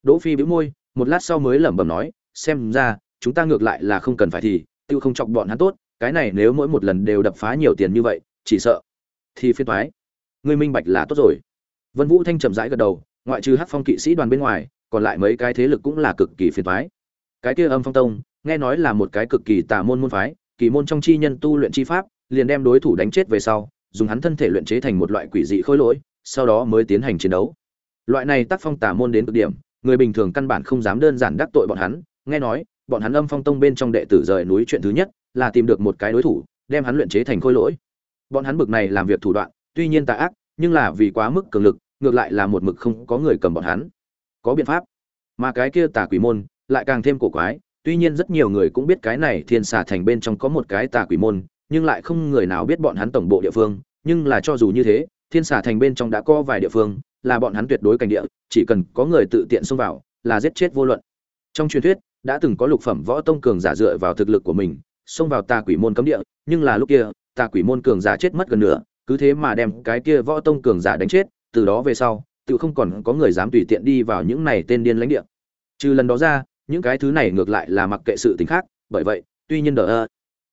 Đỗ phi bĩu môi, một lát sau mới lẩm bẩm nói, xem ra, chúng ta ngược lại là không cần phải thì, tiêu không chọc bọn hắn tốt, cái này nếu mỗi một lần đều đập phá nhiều tiền như vậy, chỉ sợ thì phiên thoái ngươi minh bạch là tốt rồi. Vân vũ thanh trầm rãi gật đầu, ngoại trừ hắc phong kỵ sĩ đoàn bên ngoài, còn lại mấy cái thế lực cũng là cực kỳ phiền thoái cái kia âm phong tông, nghe nói là một cái cực kỳ tà môn môn phái, kỳ môn trong chi nhân tu luyện chi pháp, liền đem đối thủ đánh chết về sau, dùng hắn thân thể luyện chế thành một loại quỷ dị khôi lỗi sau đó mới tiến hành chiến đấu. Loại này tác phong tà môn đến cực điểm, người bình thường căn bản không dám đơn giản đắc tội bọn hắn. Nghe nói, bọn hắn âm phong tông bên trong đệ tử rời núi chuyện thứ nhất là tìm được một cái đối thủ, đem hắn luyện chế thành khôi lỗi. Bọn hắn bực này làm việc thủ đoạn, tuy nhiên tà ác, nhưng là vì quá mức cường lực, ngược lại là một mực không có người cầm bọn hắn. Có biện pháp. Mà cái kia tà quỷ môn lại càng thêm cổ quái, tuy nhiên rất nhiều người cũng biết cái này thiên xà thành bên trong có một cái tà quỷ môn, nhưng lại không người nào biết bọn hắn tổng bộ địa phương, nhưng là cho dù như thế thiên xà thành bên trong đã có vài địa phương, là bọn hắn tuyệt đối cảnh địa, chỉ cần có người tự tiện xông vào, là giết chết vô luận. Trong truyền thuyết, đã từng có lục phẩm võ tông cường giả dựa vào thực lực của mình, xông vào tà quỷ môn cấm địa, nhưng là lúc kia, tà quỷ môn cường giả chết mất gần nửa, cứ thế mà đem cái kia võ tông cường giả đánh chết, từ đó về sau, tự không còn có người dám tùy tiện đi vào những này tên điên lãnh địa. Trừ lần đó ra, những cái thứ này ngược lại là mặc kệ sự tình khác, bởi vậy, tuy nhiên đờ ơ,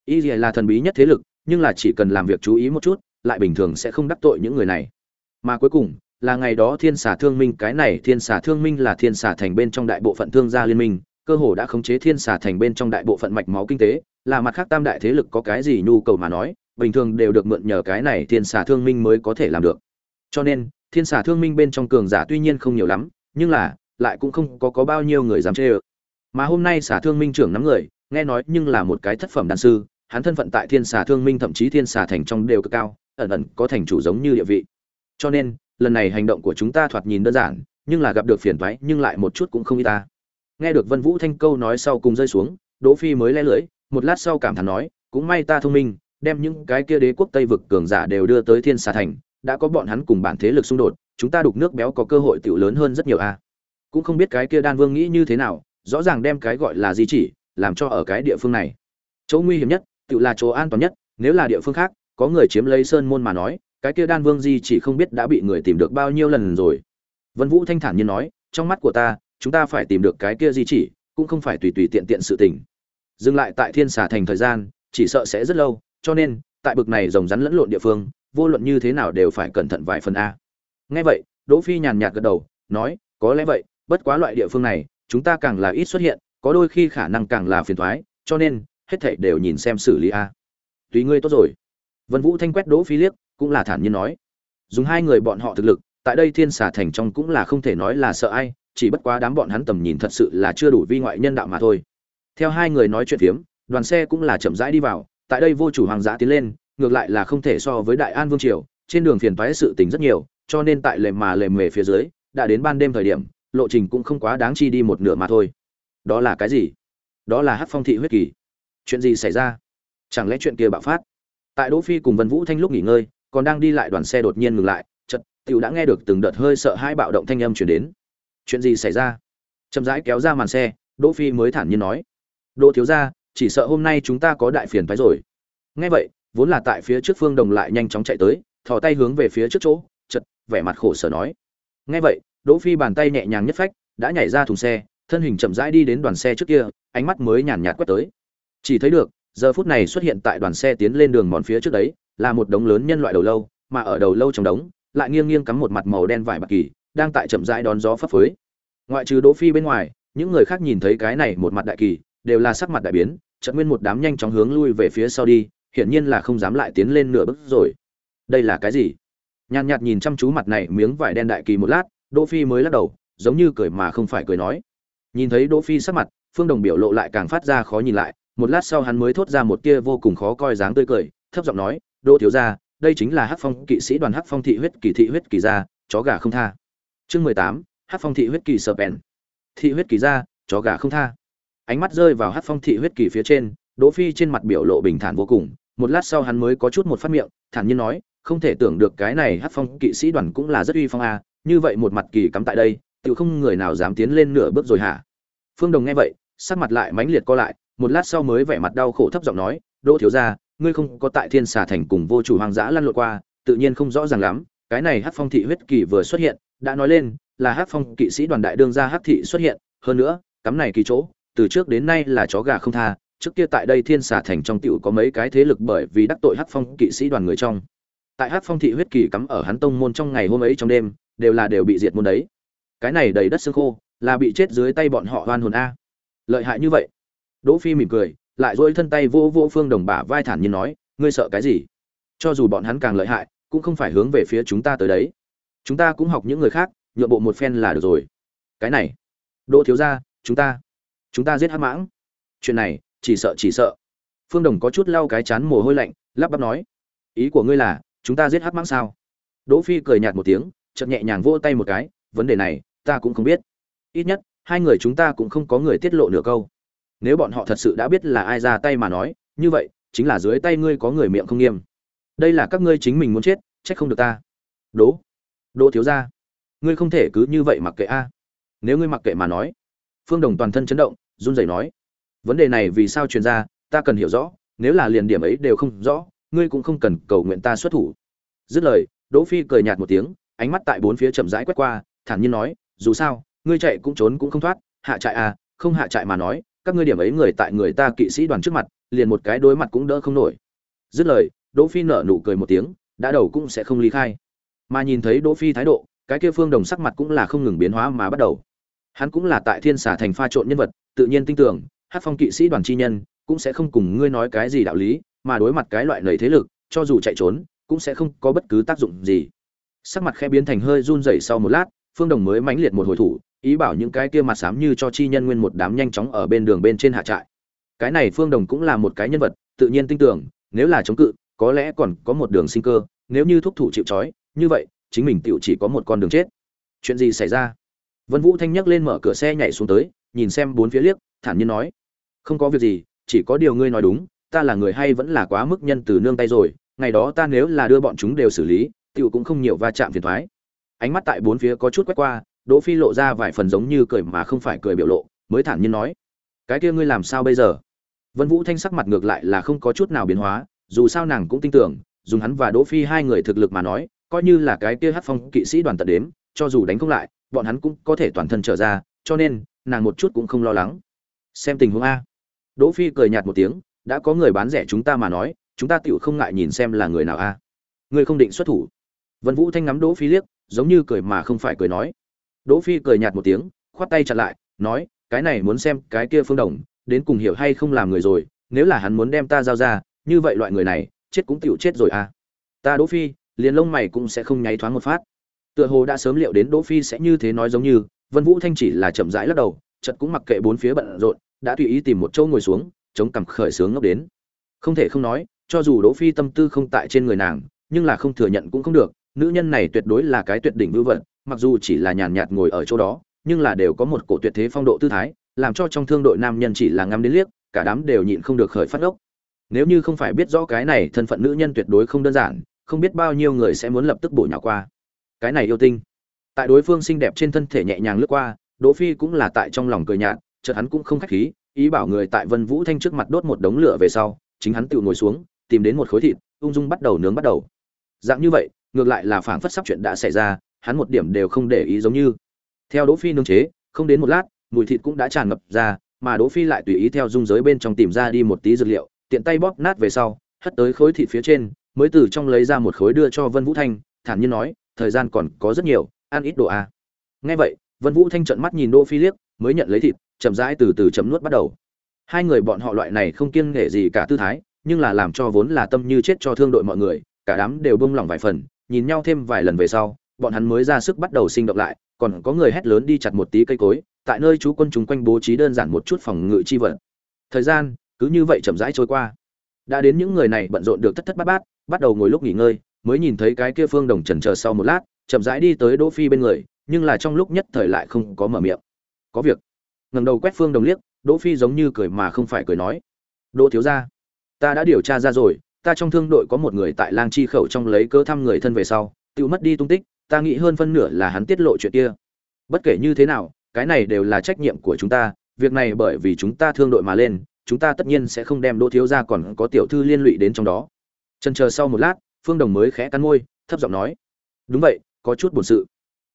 y là thần bí nhất thế lực, nhưng là chỉ cần làm việc chú ý một chút lại bình thường sẽ không đắc tội những người này. Mà cuối cùng, là ngày đó thiên xà thương minh, cái này thiên xà thương minh là thiên xà thành bên trong đại bộ phận thương gia liên minh, cơ hồ đã khống chế thiên xà thành bên trong đại bộ phận mạch máu kinh tế, là mặt khác tam đại thế lực có cái gì nhu cầu mà nói, bình thường đều được mượn nhờ cái này thiên xà thương minh mới có thể làm được. Cho nên, thiên xà thương minh bên trong cường giả tuy nhiên không nhiều lắm, nhưng là, lại cũng không có có bao nhiêu người dám chê ơ. Mà hôm nay xà thương minh trưởng nắm người, nghe nói nhưng là một cái thất phẩm đan sư, hắn thân phận tại thiên xà thương minh thậm chí thiên xà thành trong đều cực cao ẩn ẩn có thành chủ giống như địa vị. Cho nên, lần này hành động của chúng ta thoạt nhìn đơn giản, nhưng là gặp được phiền toái, nhưng lại một chút cũng không y ta. Nghe được vân vũ thanh câu nói sau cùng rơi xuống, đỗ phi mới lẽ lưỡi, một lát sau cảm thán nói, cũng may ta thông minh, đem những cái kia đế quốc tây vực cường giả đều đưa tới thiên xà thành, đã có bọn hắn cùng bản thế lực xung đột, chúng ta đục nước béo có cơ hội tiểu lớn hơn rất nhiều a. Cũng không biết cái kia đan vương nghĩ như thế nào, rõ ràng đem cái gọi là gì chỉ, làm cho ở cái địa phương này. Chỗ nguy hiểm nhất, tự là chỗ an toàn nhất, nếu là địa phương khác có người chiếm lấy sơn môn mà nói, cái kia đan vương di chỉ không biết đã bị người tìm được bao nhiêu lần rồi. Vân vũ thanh thản nhiên nói, trong mắt của ta, chúng ta phải tìm được cái kia di chỉ, cũng không phải tùy tùy tiện tiện sự tình. Dừng lại tại thiên xà thành thời gian, chỉ sợ sẽ rất lâu, cho nên, tại bực này rồng rắn lẫn lộn địa phương, vô luận như thế nào đều phải cẩn thận vài phần a. Nghe vậy, đỗ phi nhàn nhạt gật đầu, nói, có lẽ vậy, bất quá loại địa phương này, chúng ta càng là ít xuất hiện, có đôi khi khả năng càng là phiền toái cho nên, hết thảy đều nhìn xem xử lý a. Tùy ngươi tốt rồi vân vũ thanh quét đỗ phi liếc, cũng là thản nhiên nói. Dùng hai người bọn họ thực lực, tại đây thiên xà thành trong cũng là không thể nói là sợ ai, chỉ bất quá đám bọn hắn tầm nhìn thật sự là chưa đủ vi ngoại nhân đạo mà thôi. Theo hai người nói chuyện phiếm, đoàn xe cũng là chậm rãi đi vào, tại đây vô chủ hoàng giá tiến lên, ngược lại là không thể so với đại an vương triều, trên đường phiền toái sự tình rất nhiều, cho nên tại lề mà lề mề phía dưới, đã đến ban đêm thời điểm, lộ trình cũng không quá đáng chi đi một nửa mà thôi. Đó là cái gì? Đó là Hắc phong thị huyết kỳ. Chuyện gì xảy ra? Chẳng lẽ chuyện kia bạo phát? Tại đỗ phi cùng vân vũ thanh lúc nghỉ ngơi, còn đang đi lại, đoàn xe đột nhiên ngừng lại, chợt, tiểu đã nghe được từng đợt hơi sợ hai bạo động thanh âm truyền đến. Chuyện gì xảy ra? Chậm rãi kéo ra màn xe, đỗ phi mới thản nhiên nói. Đỗ thiếu gia, chỉ sợ hôm nay chúng ta có đại phiền phải rồi. Nghe vậy, vốn là tại phía trước phương đồng lại nhanh chóng chạy tới, thò tay hướng về phía trước chỗ, chợt, vẻ mặt khổ sở nói. Nghe vậy, đỗ phi bàn tay nhẹ nhàng nhất phách, đã nhảy ra thùng xe, thân hình chậm rãi đi đến đoàn xe trước kia, ánh mắt mới nhàn nhạt quét tới. Chỉ thấy được giờ phút này xuất hiện tại đoàn xe tiến lên đường mòn phía trước đấy, là một đống lớn nhân loại đầu lâu, mà ở đầu lâu trong đống, lại nghiêng nghiêng cắm một mặt màu đen vải bạc kỳ, đang tại chậm rãi đón gió phấp phới. Ngoại trừ đỗ phi bên ngoài, những người khác nhìn thấy cái này một mặt đại kỳ, đều là sắc mặt đại biến, chợt nguyên một đám nhanh chóng hướng lui về phía sau đi, hiển nhiên là không dám lại tiến lên nửa bước rồi. Đây là cái gì? Nhàn nhạt nhìn chăm chú mặt này miếng vải đen đại kỳ một lát, đỗ phi mới lắc đầu, giống như cười mà không phải cười nói. Nhìn thấy đỗ phi sắc mặt, phương đồng biểu lộ lại càng phát ra khó nhìn lại một lát sau hắn mới thốt ra một tia vô cùng khó coi dáng tươi cười, thấp giọng nói, đỗ thiếu gia, đây chính là hắc phong kỵ sĩ đoàn hắc phong thị huyết kỳ thị huyết kỳ gia, chó gà không tha. Chương mười tám, hắc phong thị huyết kỳ sờ bèn. Thị huyết kỳ gia, chó gà không tha. Ánh mắt rơi vào hắc phong thị huyết kỳ phía trên, đỗ phi trên mặt biểu lộ bình thản vô cùng, một lát sau hắn mới có chút một phát miệng, thản nhiên nói, không thể tưởng được cái này hắc phong kỵ sĩ đoàn cũng là rất uy phong a, như vậy một mặt kỳ cắm tại đây tự không người nào dám tiến lên nửa bước rồi hả? Phương đồng nghe vậy, sắc mặt lại mãnh liệt co lại một lát sau mới vẻ mặt đau khổ thấp giọng nói, đỗ thiếu gia, ngươi không có tại thiên xà thành cùng vô chủ hoang dã lăn lộn qua, tự nhiên không rõ ràng lắm, cái này hắc phong thị huyết kỳ vừa xuất hiện, đã nói lên, là hắc phong kỵ sĩ đoàn đại đương gia hắc thị xuất hiện, hơn nữa, cắm này kỳ chỗ, từ trước đến nay là chó gà không tha, trước kia tại đây thiên xà thành trong tiểu có mấy cái thế lực bởi vì đắc tội hắc phong kỵ sĩ đoàn người trong. Tại hắc phong thị huyết kỳ cắm ở hắn tông môn trong ngày hôm ấy trong đêm, đều là đều bị diệt môn đấy. Cái này đầy đất xương khô, là bị chết dưới tay bọn họ hoan hồn a. Lợi hại như vậy đỗ phi mỉm cười, lại duỗi thân tay vỗ vỗ phương đồng bả vai thản nhiên nói, ngươi sợ cái gì? Cho dù bọn hắn càng lợi hại, cũng không phải hướng về phía chúng ta tới đấy. Chúng ta cũng học những người khác, nhượng bộ một phen là được rồi. Cái này, đỗ thiếu gia, chúng ta chúng ta giết hắc mãng. Chuyện này, chỉ sợ chỉ sợ. Phương đồng có chút lau cái chán mồ hôi lạnh, lắp bắp nói, ý của ngươi là, chúng ta giết hắc mãng sao? Đỗ phi cười nhạt một tiếng, chợt nhẹ nhàng vỗ tay một cái, vấn đề này, ta cũng không biết. Ít nhất, hai người chúng ta cũng không có người tiết lộ nửa câu nếu bọn họ thật sự đã biết là ai ra tay mà nói, như vậy, chính là dưới tay ngươi có người miệng không nghiêm. Đây là các ngươi chính mình muốn chết, trách không được ta. Đố đỗ thiếu gia, ngươi không thể cứ như vậy mặc kệ a. Nếu ngươi mặc kệ mà nói, phương đồng toàn thân chấn động, run rẩy nói, vấn đề này vì sao truyền ra, ta cần hiểu rõ, nếu là liền điểm ấy đều không rõ, ngươi cũng không cần cầu nguyện ta xuất thủ. Dứt lời, đỗ phi cười nhạt một tiếng, ánh mắt tại bốn phía chậm rãi quét qua, thản nhiên nói, dù sao, ngươi chạy cũng trốn cũng không thoát, hạ trại à không hạ trại mà nói các ngươi điểm ấy người tại người ta kỵ sĩ đoàn trước mặt, liền một cái đối mặt cũng đỡ không nổi. Dứt lời, đỗ phi nở nụ cười một tiếng, đã đầu cũng sẽ không ly khai. Mà nhìn thấy đỗ phi thái độ, cái kia phương đồng sắc mặt cũng là không ngừng biến hóa mà bắt đầu. Hắn cũng là tại thiên xà thành pha trộn nhân vật, tự nhiên tin tưởng, hát phong kỵ sĩ đoàn chi nhân cũng sẽ không cùng ngươi nói cái gì đạo lý, mà đối mặt cái loại nầy thế lực, cho dù chạy trốn, cũng sẽ không có bất cứ tác dụng gì. Sắc mặt khẽ biến thành hơi run rẩy sau một lát, phương đồng mới mãnh liệt một hồi thủ ý bảo những cái kia mặt xám như cho chi nhân nguyên một đám nhanh chóng ở bên đường bên trên hạ trại. Cái này phương đồng cũng là một cái nhân vật, tự nhiên tin tưởng, nếu là chống cự, có lẽ còn có một đường sinh cơ, nếu như thúc thủ chịu trói, như vậy, chính mình tựu chỉ có một con đường chết. Chuyện gì xảy ra? Vân vũ thanh nhắc lên mở cửa xe nhảy xuống tới, nhìn xem bốn phía liếc, thản nhiên nói, không có việc gì, chỉ có điều ngươi nói đúng, ta là người hay vẫn là quá mức nhân từ nương tay rồi, ngày đó ta nếu là đưa bọn chúng đều xử lý tựu cũng không nhiều va chạm phiền thoái. Ánh mắt tại bốn phía có chút quét qua đỗ phi lộ ra vài phần giống như cười mà không phải cười biểu lộ, mới thản nhiên nói, cái kia ngươi làm sao bây giờ? Vân vũ thanh sắc mặt ngược lại là không có chút nào biến hóa, dù sao nàng cũng tin tưởng, dùng hắn và đỗ phi hai người thực lực mà nói, coi như là cái kia hắc phong kỵ sĩ đoàn tận đếm, cho dù đánh không lại, bọn hắn cũng có thể toàn thân trở ra, cho nên, nàng một chút cũng không lo lắng. Xem tình huống a. Đỗ phi cười nhạt một tiếng, đã có người bán rẻ chúng ta mà nói, chúng ta tựu không ngại nhìn xem là người nào a. Người không định xuất thủ. Vân vũ thanh ngắm đỗ phi liếc, giống như cười mà không phải cười nói đỗ phi cười nhạt một tiếng, khoát tay chặn lại, nói, cái này muốn xem cái kia phương đồng, đến cùng hiểu hay không làm người rồi, nếu là hắn muốn đem ta giao ra, như vậy loại người này, chết cũng tiểu chết rồi à? ta đỗ phi, liền lông mày cũng sẽ không nháy thoáng một phát tựa hồ đã sớm liệu đến đỗ phi sẽ như thế nói giống như, vân vũ thanh chỉ là chậm rãi lắc đầu, chợt cũng mặc kệ bốn phía bận rộn, đã tùy ý tìm một chỗ ngồi xuống, chống cằm khởi sướng ngốc đến không thể không nói, cho dù đỗ phi tâm tư không tại trên người nàng, nhưng là không thừa nhận cũng không được, nữ nhân này tuyệt đối là cái tuyệt đỉnh vưu vận mặc dù chỉ là nhàn nhạt ngồi ở chỗ đó, nhưng là đều có một cổ tuyệt thế phong độ tư thái, làm cho trong thương đội nam nhân chỉ là ngắm đến liếc, cả đám đều nhịn không được khởi phát ốc. Nếu như không phải biết rõ cái này thân phận nữ nhân tuyệt đối không đơn giản, không biết bao nhiêu người sẽ muốn lập tức bổ nhào qua. Cái này yêu tinh. Tại đối phương xinh đẹp trên thân thể nhẹ nhàng lướt qua, đỗ phi cũng là tại trong lòng cười nhạt, chợt hắn cũng không khách khí, ý bảo người tại vân vũ thanh trước mặt đốt một đống lửa về sau, chính hắn tự ngồi xuống, tìm đến một khối thịt, ung dung bắt đầu nướng bắt đầu. Dạng như vậy, ngược lại là phảng phất sắp chuyện đã xảy ra hắn một điểm đều không để ý giống như theo đỗ phi nướng chế, không đến một lát, mùi thịt cũng đã tràn ngập ra, mà đỗ phi lại tùy ý theo dung giới bên trong tìm ra đi một tí dược liệu, tiện tay bóp nát về sau, hất tới khối thịt phía trên, mới từ trong lấy ra một khối đưa cho vân vũ thanh, thản nhiên nói, thời gian còn có rất nhiều, ăn ít đồ a à. nghe vậy, vân vũ thanh trợn mắt nhìn đỗ phi liếc, mới nhận lấy thịt, chậm rãi từ từ chấm nuốt bắt đầu hai người bọn họ loại này không kiêng nể gì cả tư thái, nhưng là làm cho vốn là tâm như chết cho thương đội mọi người, cả đám đều bông lỏng vài phần, nhìn nhau thêm vài lần về sau bọn hắn mới ra sức bắt đầu sinh động lại, còn có người hét lớn đi chặt một tí cây cối, tại nơi chú quân chúng quanh bố trí đơn giản một chút phòng ngự chi vật. Thời gian, cứ như vậy chậm rãi trôi qua. Đã đến những người này bận rộn được thất thất bát bát, bắt đầu ngồi lúc nghỉ ngơi, mới nhìn thấy cái kia phương đồng trần chờ sau một lát, chậm rãi đi tới đỗ phi bên người, nhưng là trong lúc nhất thời lại không có mở miệng. Có việc. Ngẩng đầu quét phương đồng liếc, đỗ phi giống như cười mà không phải cười nói. Đỗ thiếu gia, ta đã điều tra ra rồi, ta trong thương đội có một người tại lang chi khẩu trong lấy cơ thăm người thân về sau tự mất đi tung tích ta nghĩ hơn phân nửa là hắn tiết lộ chuyện kia. Bất kể như thế nào, cái này đều là trách nhiệm của chúng ta, việc này bởi vì chúng ta thương đội mà lên, chúng ta tất nhiên sẽ không đem đỗ thiếu gia còn có tiểu thư liên lụy đến trong đó. Chần chờ sau một lát, phương đồng mới khẽ cắn môi, thấp giọng nói, đúng vậy, có chút buồn sự.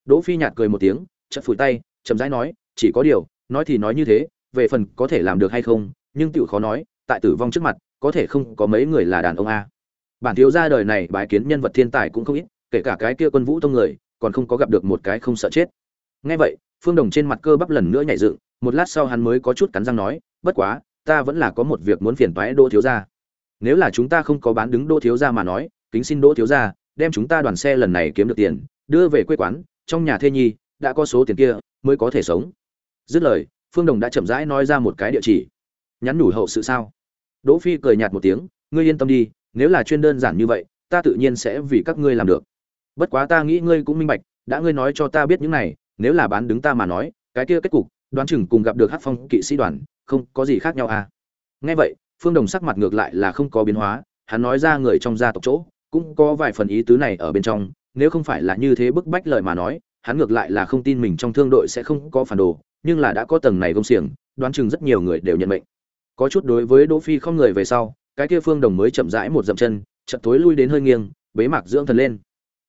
Đỗ phi nhạt cười một tiếng, chợt phủi tay, chậm rãi nói, chỉ có điều, nói thì nói như thế, về phần có thể làm được hay không, nhưng tiểu khó nói, tại tử vong trước mặt, có thể không có mấy người là đàn ông a. Bản thiếu gia đời này bái kiến nhân vật thiên tài cũng không ít kể cả cái kia quân vũ tông người, còn không có gặp được một cái không sợ chết. Nghe vậy, phương đồng trên mặt cơ bắp lần nữa nhảy dựng, một lát sau hắn mới có chút cắn răng nói, bất quá, ta vẫn là có một việc muốn phiền toái đỗ thiếu gia. Nếu là chúng ta không có bán đứng đỗ thiếu gia mà nói, kính xin đỗ thiếu gia, đem chúng ta đoàn xe lần này kiếm được tiền, đưa về quê quán, trong nhà thê nhi, đã có số tiền kia, mới có thể sống. Dứt lời, phương đồng đã chậm rãi nói ra một cái địa chỉ. Nhắn nhủ hậu sự sao? Đỗ phi cười nhạt một tiếng, ngươi yên tâm đi, nếu là chuyên đơn giản như vậy, ta tự nhiên sẽ vì các ngươi làm được bất quá ta nghĩ ngươi cũng minh bạch, đã ngươi nói cho ta biết những này, nếu là bán đứng ta mà nói, cái kia kết cục, đoán chừng cùng gặp được hát phong kỵ sĩ đoàn, không có gì khác nhau à. Nghe vậy, phương đồng sắc mặt ngược lại là không có biến hóa, hắn nói ra người trong gia tộc chỗ, cũng có vài phần ý tứ này ở bên trong, nếu không phải là như thế bức bách lời mà nói, hắn ngược lại là không tin mình trong thương đội sẽ không có phản đồ, nhưng là đã có tầng này công xiềng, đoán chừng rất nhiều người đều nhận mệnh. Có chút đối với đỗ phi không người về sau, cái kia phương đồng mới chậm rãi một dậm chân chậm tối lui đến hơi nghiêng, bế mạc dưỡng thần lên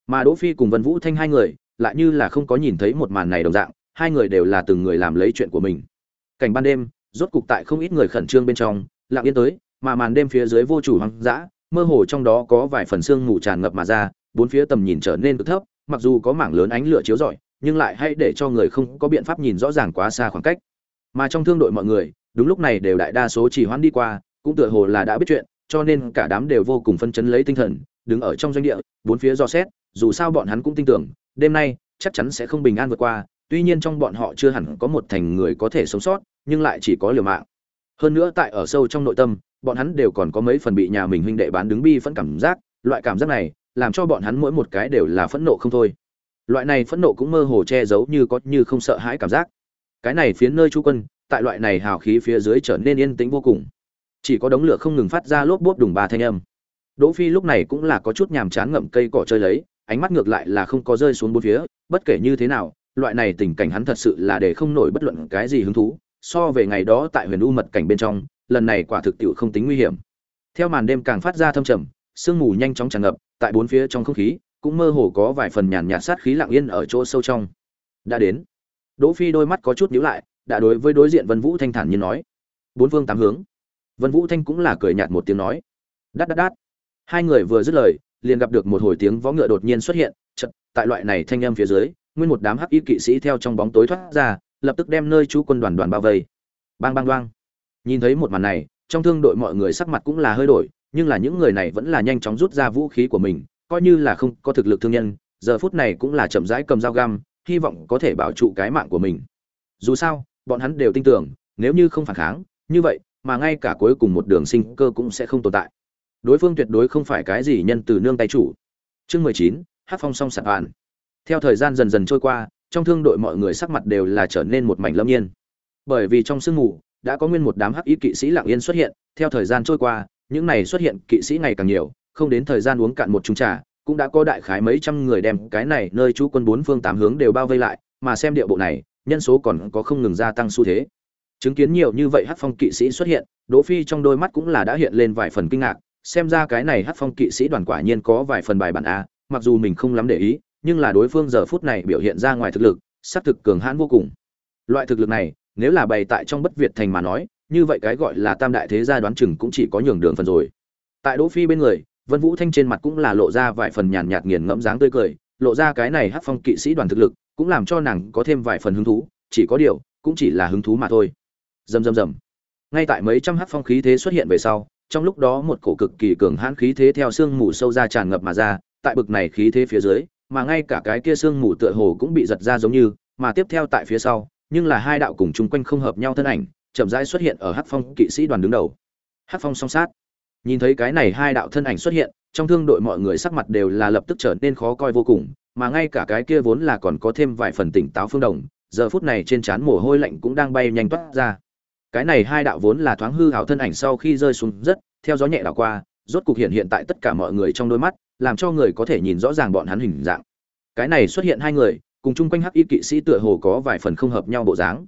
mà đỗ phi cùng vân vũ thanh hai người, lại như là không có nhìn thấy một màn này đồng dạng, hai người đều là từng người làm lấy chuyện của mình. Cảnh ban đêm, rốt cục tại không ít người khẩn trương bên trong, lặng yên tới, mà màn đêm phía dưới vô chủ hoang dã, mơ hồ trong đó có vài phần xương mù tràn ngập mà ra, bốn phía tầm nhìn trở nên cực thấp, mặc dù có mảng lớn ánh lửa chiếu rọi, nhưng lại hay để cho người không có biện pháp nhìn rõ ràng quá xa khoảng cách. Mà trong thương đội mọi người, đúng lúc này đều đại đa số chỉ hoãn đi qua, cũng tựa hồ là đã biết chuyện, cho nên cả đám đều vô cùng phân chấn lấy tinh thần, đứng ở trong doanh địa, bốn phía do xét dù sao bọn hắn cũng tin tưởng, đêm nay chắc chắn sẽ không bình an vượt qua, tuy nhiên trong bọn họ chưa hẳn có một thành người có thể sống sót, nhưng lại chỉ có liều mạng. Hơn nữa tại ở sâu trong nội tâm, bọn hắn đều còn có mấy phần bị nhà mình huynh đệ bán đứng bi phẫn cảm giác, loại cảm giác này làm cho bọn hắn mỗi một cái đều là phẫn nộ không thôi. Loại này phẫn nộ cũng mơ hồ che giấu như có như không sợ hãi cảm giác. Cái này phía nơi chú quân, tại loại này hào khí phía dưới trở nên yên tĩnh vô cùng. Chỉ có đống lửa không ngừng phát ra lốp bốp đùng ba thanh âm. Đỗ phi lúc này cũng là có chút nhàm chán ngậm cây cỏ chơi lấy ánh mắt ngược lại là không có rơi xuống bốn phía, bất kể như thế nào, loại này tình cảnh hắn thật sự là để không nổi bất luận cái gì hứng thú. So về ngày đó tại huyền u mật cảnh bên trong, lần này quả thực tiệu không tính nguy hiểm. Theo màn đêm càng phát ra thâm trầm, sương mù nhanh chóng tràn ngập, tại bốn phía trong không khí, cũng mơ hồ có vài phần nhàn nhạt sát khí lặng yên ở chỗ sâu trong. Đã đến. Đỗ phi đôi mắt có chút nhíu lại, đã đối với đối diện vân vũ thanh thản như nói. Bốn phương tám hướng. Vân vũ thanh cũng là cười nhạt một tiếng nói. Đát đát đát. Hai người vừa dứt lời liền gặp được một hồi tiếng vó ngựa đột nhiên xuất hiện chật tại loại này thanh âm phía dưới, nguyên một đám hắc y kỵ sĩ theo trong bóng tối thoát ra, lập tức đem nơi chú quân đoàn đoàn bao vây. Bang bang đoang nhìn thấy một màn này, trong thương đội mọi người sắc mặt cũng là hơi đổi, nhưng là những người này vẫn là nhanh chóng rút ra vũ khí của mình, coi như là không có thực lực thương nhân, giờ phút này cũng là chậm rãi cầm dao găm, hy vọng có thể bảo trụ cái mạng của mình. Dù sao, bọn hắn đều tin tưởng, nếu như không phản kháng, như vậy, mà ngay cả cuối cùng một đường sinh cơ cũng sẽ không tồn tại đối phương tuyệt đối không phải cái gì nhân từ nương tay chủ. Chương mười chín, hát phong song sạt bạn theo thời gian dần dần trôi qua, trong thương đội mọi người sắc mặt đều là trở nên một mảnh lâm nhiên. Bởi vì trong sương mù, đã có nguyên một đám hắc y kỵ sĩ lặng yên xuất hiện, theo thời gian trôi qua, những này xuất hiện kỵ sĩ ngày càng nhiều, không đến thời gian uống cạn một chung trà, cũng đã có đại khái mấy trăm người đem cái này nơi chú quân bốn phương tám hướng đều bao vây lại, mà xem địa bộ này, nhân số còn có không ngừng gia tăng xu thế. Chứng kiến nhiều như vậy hắc phong kỵ sĩ xuất hiện, đỗ phi trong đôi mắt cũng là đã hiện lên vài phần kinh ngạc xem ra cái này hát phong kỵ sĩ đoàn quả nhiên có vài phần bài bản a, mặc dù mình không lắm để ý, nhưng là đối phương giờ phút này biểu hiện ra ngoài thực lực xác thực cường hãn vô cùng. Loại thực lực này, nếu là bày tại trong bất việt thành mà nói, như vậy cái gọi là tam đại thế gia đoán chừng cũng chỉ có nhường đường phần rồi. Tại đỗ phi bên người, vân vũ thanh trên mặt cũng là lộ ra vài phần nhàn nhạt nghiền ngẫm dáng tươi cười, lộ ra cái này hát phong kỵ sĩ đoàn thực lực, cũng làm cho nàng có thêm vài phần hứng thú, chỉ có điều, cũng chỉ là hứng thú mà thôi. Rầm rầm rầm. Ngay tại mấy trăm hát phong khí thế xuất hiện về sau trong lúc đó một cổ cực kỳ cường hãn khí thế theo xương mù sâu ra tràn ngập mà ra, tại bực này khí thế phía dưới, mà ngay cả cái kia xương mù tựa hồ cũng bị giật ra giống như, mà tiếp theo tại phía sau, nhưng là hai đạo cùng chung quanh không hợp nhau thân ảnh, chậm rãi xuất hiện ở hắc phong kỵ sĩ đoàn đứng đầu. Hắc phong song sát. Nhìn thấy cái này hai đạo thân ảnh xuất hiện, trong thương đội mọi người sắc mặt đều là lập tức trở nên khó coi vô cùng, mà ngay cả cái kia vốn là còn có thêm vài phần tỉnh táo phương đồng, giờ phút này trên trán mồ hôi lạnh cũng đang bay nhanh toát ra cái này hai đạo vốn là thoáng hư hào thân ảnh sau khi rơi xuống rất, theo gió nhẹ đảo qua, rốt cục hiện hiện tại tất cả mọi người trong đôi mắt, làm cho người có thể nhìn rõ ràng bọn hắn hình dạng. Cái này xuất hiện hai người, cùng chung quanh hắc y kỵ sĩ tựa hồ có vài phần không hợp nhau bộ dáng.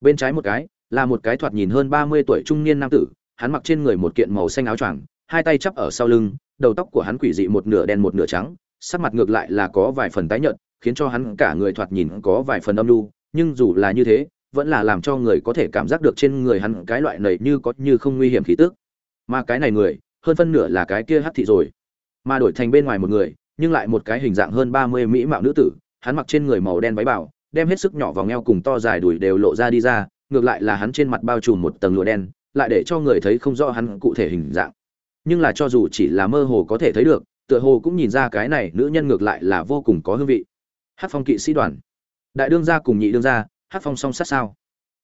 Bên trái một cái, là một cái thoạt nhìn hơn ba mươi tuổi trung niên nam tử, hắn mặc trên người một kiện màu xanh áo choàng, hai tay chắp ở sau lưng, đầu tóc của hắn quỷ dị một nửa đen một nửa trắng, sắc mặt ngược lại là có vài phần tái nhợt, khiến cho hắn cả người thoạt nhìn có vài phần âm lưu nhưng dù là như thế vẫn là làm cho người có thể cảm giác được trên người hắn cái loại này như có như không nguy hiểm khí tức. Mà cái này người, hơn phân nửa là cái kia hắc thị rồi. Mà đổi thành bên ngoài một người, nhưng lại một cái hình dạng hơn ba mươi mỹ mạo nữ tử, hắn mặc trên người màu đen váy bảo, đem hết sức nhỏ vòng eo cùng to dài đùi đều lộ ra đi ra, ngược lại là hắn trên mặt bao trùm một tầng lụa đen, lại để cho người thấy không rõ hắn cụ thể hình dạng. Nhưng là cho dù chỉ là mơ hồ có thể thấy được, tựa hồ cũng nhìn ra cái này nữ nhân ngược lại là vô cùng có hương vị. Hắc phong kỵ sĩ đoàn. Đại đương gia cùng nhị đương gia hát phong song sát sao.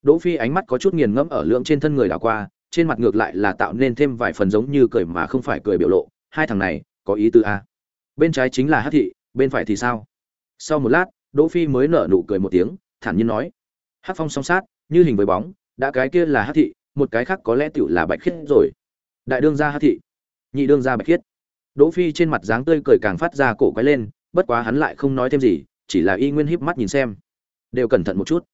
Đỗ phi ánh mắt có chút nghiền ngẫm ở lượng trên thân người đảo qua, trên mặt ngược lại là tạo nên thêm vài phần giống như cười mà không phải cười biểu lộ, hai thằng này, có ý tư a. Bên trái chính là hát thị, bên phải thì sao? Sau một lát, đỗ phi mới nở nụ cười một tiếng, thản nhiên nói. Hát phong song sát, như hình với bóng, đã cái kia là hát thị, một cái khác có lẽ tựu là bạch khiết rồi. Đại đương gia hát thị, nhị đương gia bạch khiết. Đỗ phi trên mặt dáng tươi cười càng phát ra cổ quái lên, bất quá hắn lại không nói thêm gì, chỉ là y nguyên híp mắt nhìn xem. Đều cẩn thận một chút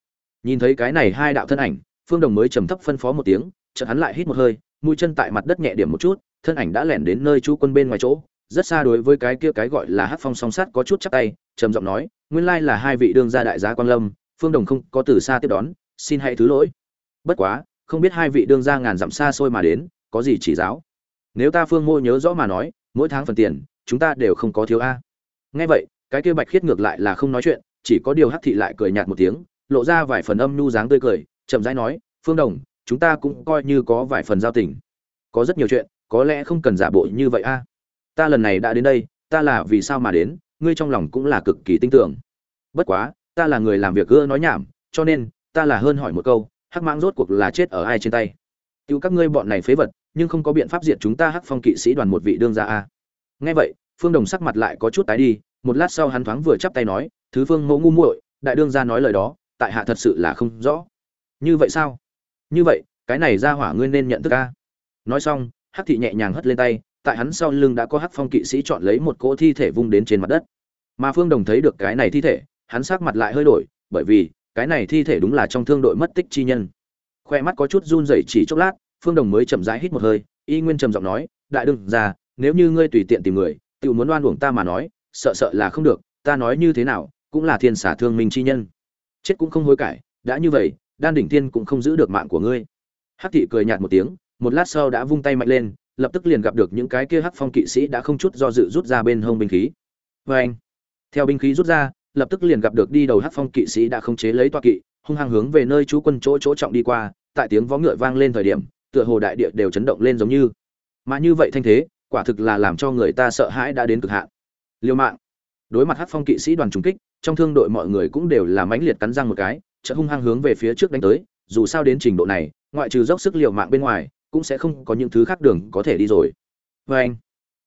nhìn thấy cái này hai đạo thân ảnh, phương đồng mới trầm thấp phân phó một tiếng, chợt hắn lại hít một hơi, mũi chân tại mặt đất nhẹ điểm một chút, thân ảnh đã lẻn đến nơi chú quân bên ngoài chỗ, rất xa đối với cái kia cái gọi là hát phong song sát có chút chắc tay, trầm giọng nói, nguyên lai là hai vị đương gia đại gia quan lâm, phương đồng không có từ xa tiếp đón, xin hãy thứ lỗi. Bất quá, không biết hai vị đương gia ngàn dặm xa xôi mà đến, có gì chỉ giáo? Nếu ta phương mô nhớ rõ mà nói, mỗi tháng phần tiền, chúng ta đều không có thiếu a. Nghe vậy, cái kia bạch khiết ngược lại là không nói chuyện, chỉ có điều hắc thị lại cười nhạt một tiếng lộ ra vài phần âm nhu dáng tươi cười, chậm rãi nói, phương đồng, chúng ta cũng coi như có vài phần giao tình. Có rất nhiều chuyện, có lẽ không cần giả bộ như vậy a. Ta lần này đã đến đây, ta là vì sao mà đến, ngươi trong lòng cũng là cực kỳ tin tưởng. Bất quá, ta là người làm việc gỡ nói nhảm, cho nên, ta là hơn hỏi một câu, hắc mãng rốt cuộc là chết ở ai trên tay? Tiêu các ngươi bọn này phế vật, nhưng không có biện pháp diệt chúng ta hắc phong kỵ sĩ đoàn một vị đương gia a. Nghe vậy, phương đồng sắc mặt lại có chút tái đi, một lát sau hắn thoáng vừa chắp tay nói, thứ phương mẫu ngu muội, đại đương gia nói lời đó tại hạ thật sự là không rõ. Như vậy sao? Như vậy, cái này ra hỏa ngươi nên nhận thức a. Nói xong, hắc thị nhẹ nhàng hất lên tay, tại hắn sau lưng đã có hắc phong kỵ sĩ chọn lấy một cỗ thi thể vung đến trên mặt đất. Mà phương đồng thấy được cái này thi thể, hắn sắc mặt lại hơi đổi, bởi vì, cái này thi thể đúng là trong thương đội mất tích chi nhân. Khoe mắt có chút run rẩy chỉ chốc lát, phương đồng mới chậm rãi hít một hơi, y nguyên trầm giọng nói, đại đương ra nếu như ngươi tùy tiện tìm người tự muốn oan uổng ta mà nói, sợ sợ là không được, ta nói như thế nào, cũng là thiên xả thương minh chi nhân chết cũng không hối cải, đã như vậy, đan đỉnh thiên cũng không giữ được mạng của ngươi. Hắc thị cười nhạt một tiếng, một lát sau đã vung tay mạnh lên, lập tức liền gặp được những cái kia hắc phong kỵ sĩ đã không chút do dự rút ra bên hông binh khí. Vê anh, theo binh khí rút ra, lập tức liền gặp được đi đầu hắc phong kỵ sĩ đã không chế lấy toa kỵ, hung hăng hướng về nơi chú quân chỗ chỗ trọng đi qua, tại tiếng vó ngựa vang lên thời điểm, tựa hồ đại địa đều chấn động lên giống như. Mà như vậy thanh thế, quả thực là làm cho người ta sợ hãi đã đến cực hạn. Liêu mạng. Đối mặt hắc phong kỵ sĩ đoàn trùng kích trong thương đội mọi người cũng đều là mãnh liệt cắn răng một cái, chợt hung hăng hướng về phía trước đánh tới, dù sao đến trình độ này, ngoại trừ dốc sức liều mạng bên ngoài, cũng sẽ không có những thứ khác đường có thể đi rồi. Vê anh,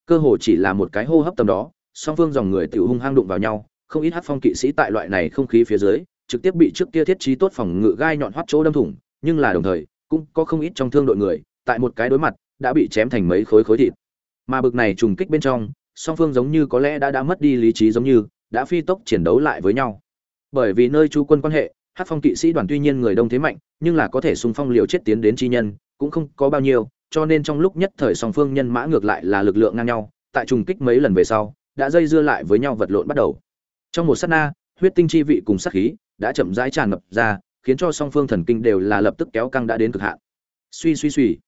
cơ hồ chỉ là một cái hô hấp tầm đó, song phương dòng người tiểu hung hăng đụng vào nhau, không ít hắc phong kỵ sĩ tại loại này không khí phía dưới, trực tiếp bị trước kia thiết trí tốt phòng ngự gai nhọn hoắt chỗ đâm thủng, nhưng là đồng thời, cũng có không ít trong thương đội người, tại một cái đối mặt, đã bị chém thành mấy khối khối thịt. Mà bực này trùng kích bên trong, song phương giống như có lẽ đã đã mất đi lý trí giống như đã phi tốc chiến đấu lại với nhau. Bởi vì nơi chú quân quan hệ hát phong kỵ sĩ đoàn tuy nhiên người đông thế mạnh, nhưng là có thể xung phong liều chết tiến đến chi nhân, cũng không có bao nhiêu, cho nên trong lúc nhất thời song phương nhân mã ngược lại là lực lượng ngang nhau, tại trùng kích mấy lần về sau, đã dây dưa lại với nhau vật lộn bắt đầu. Trong một sát na, huyết tinh chi vị cùng sát khí đã chậm rãi tràn ngập ra, khiến cho song phương thần kinh đều là lập tức kéo căng đã đến cực hạn. Suy suy suy.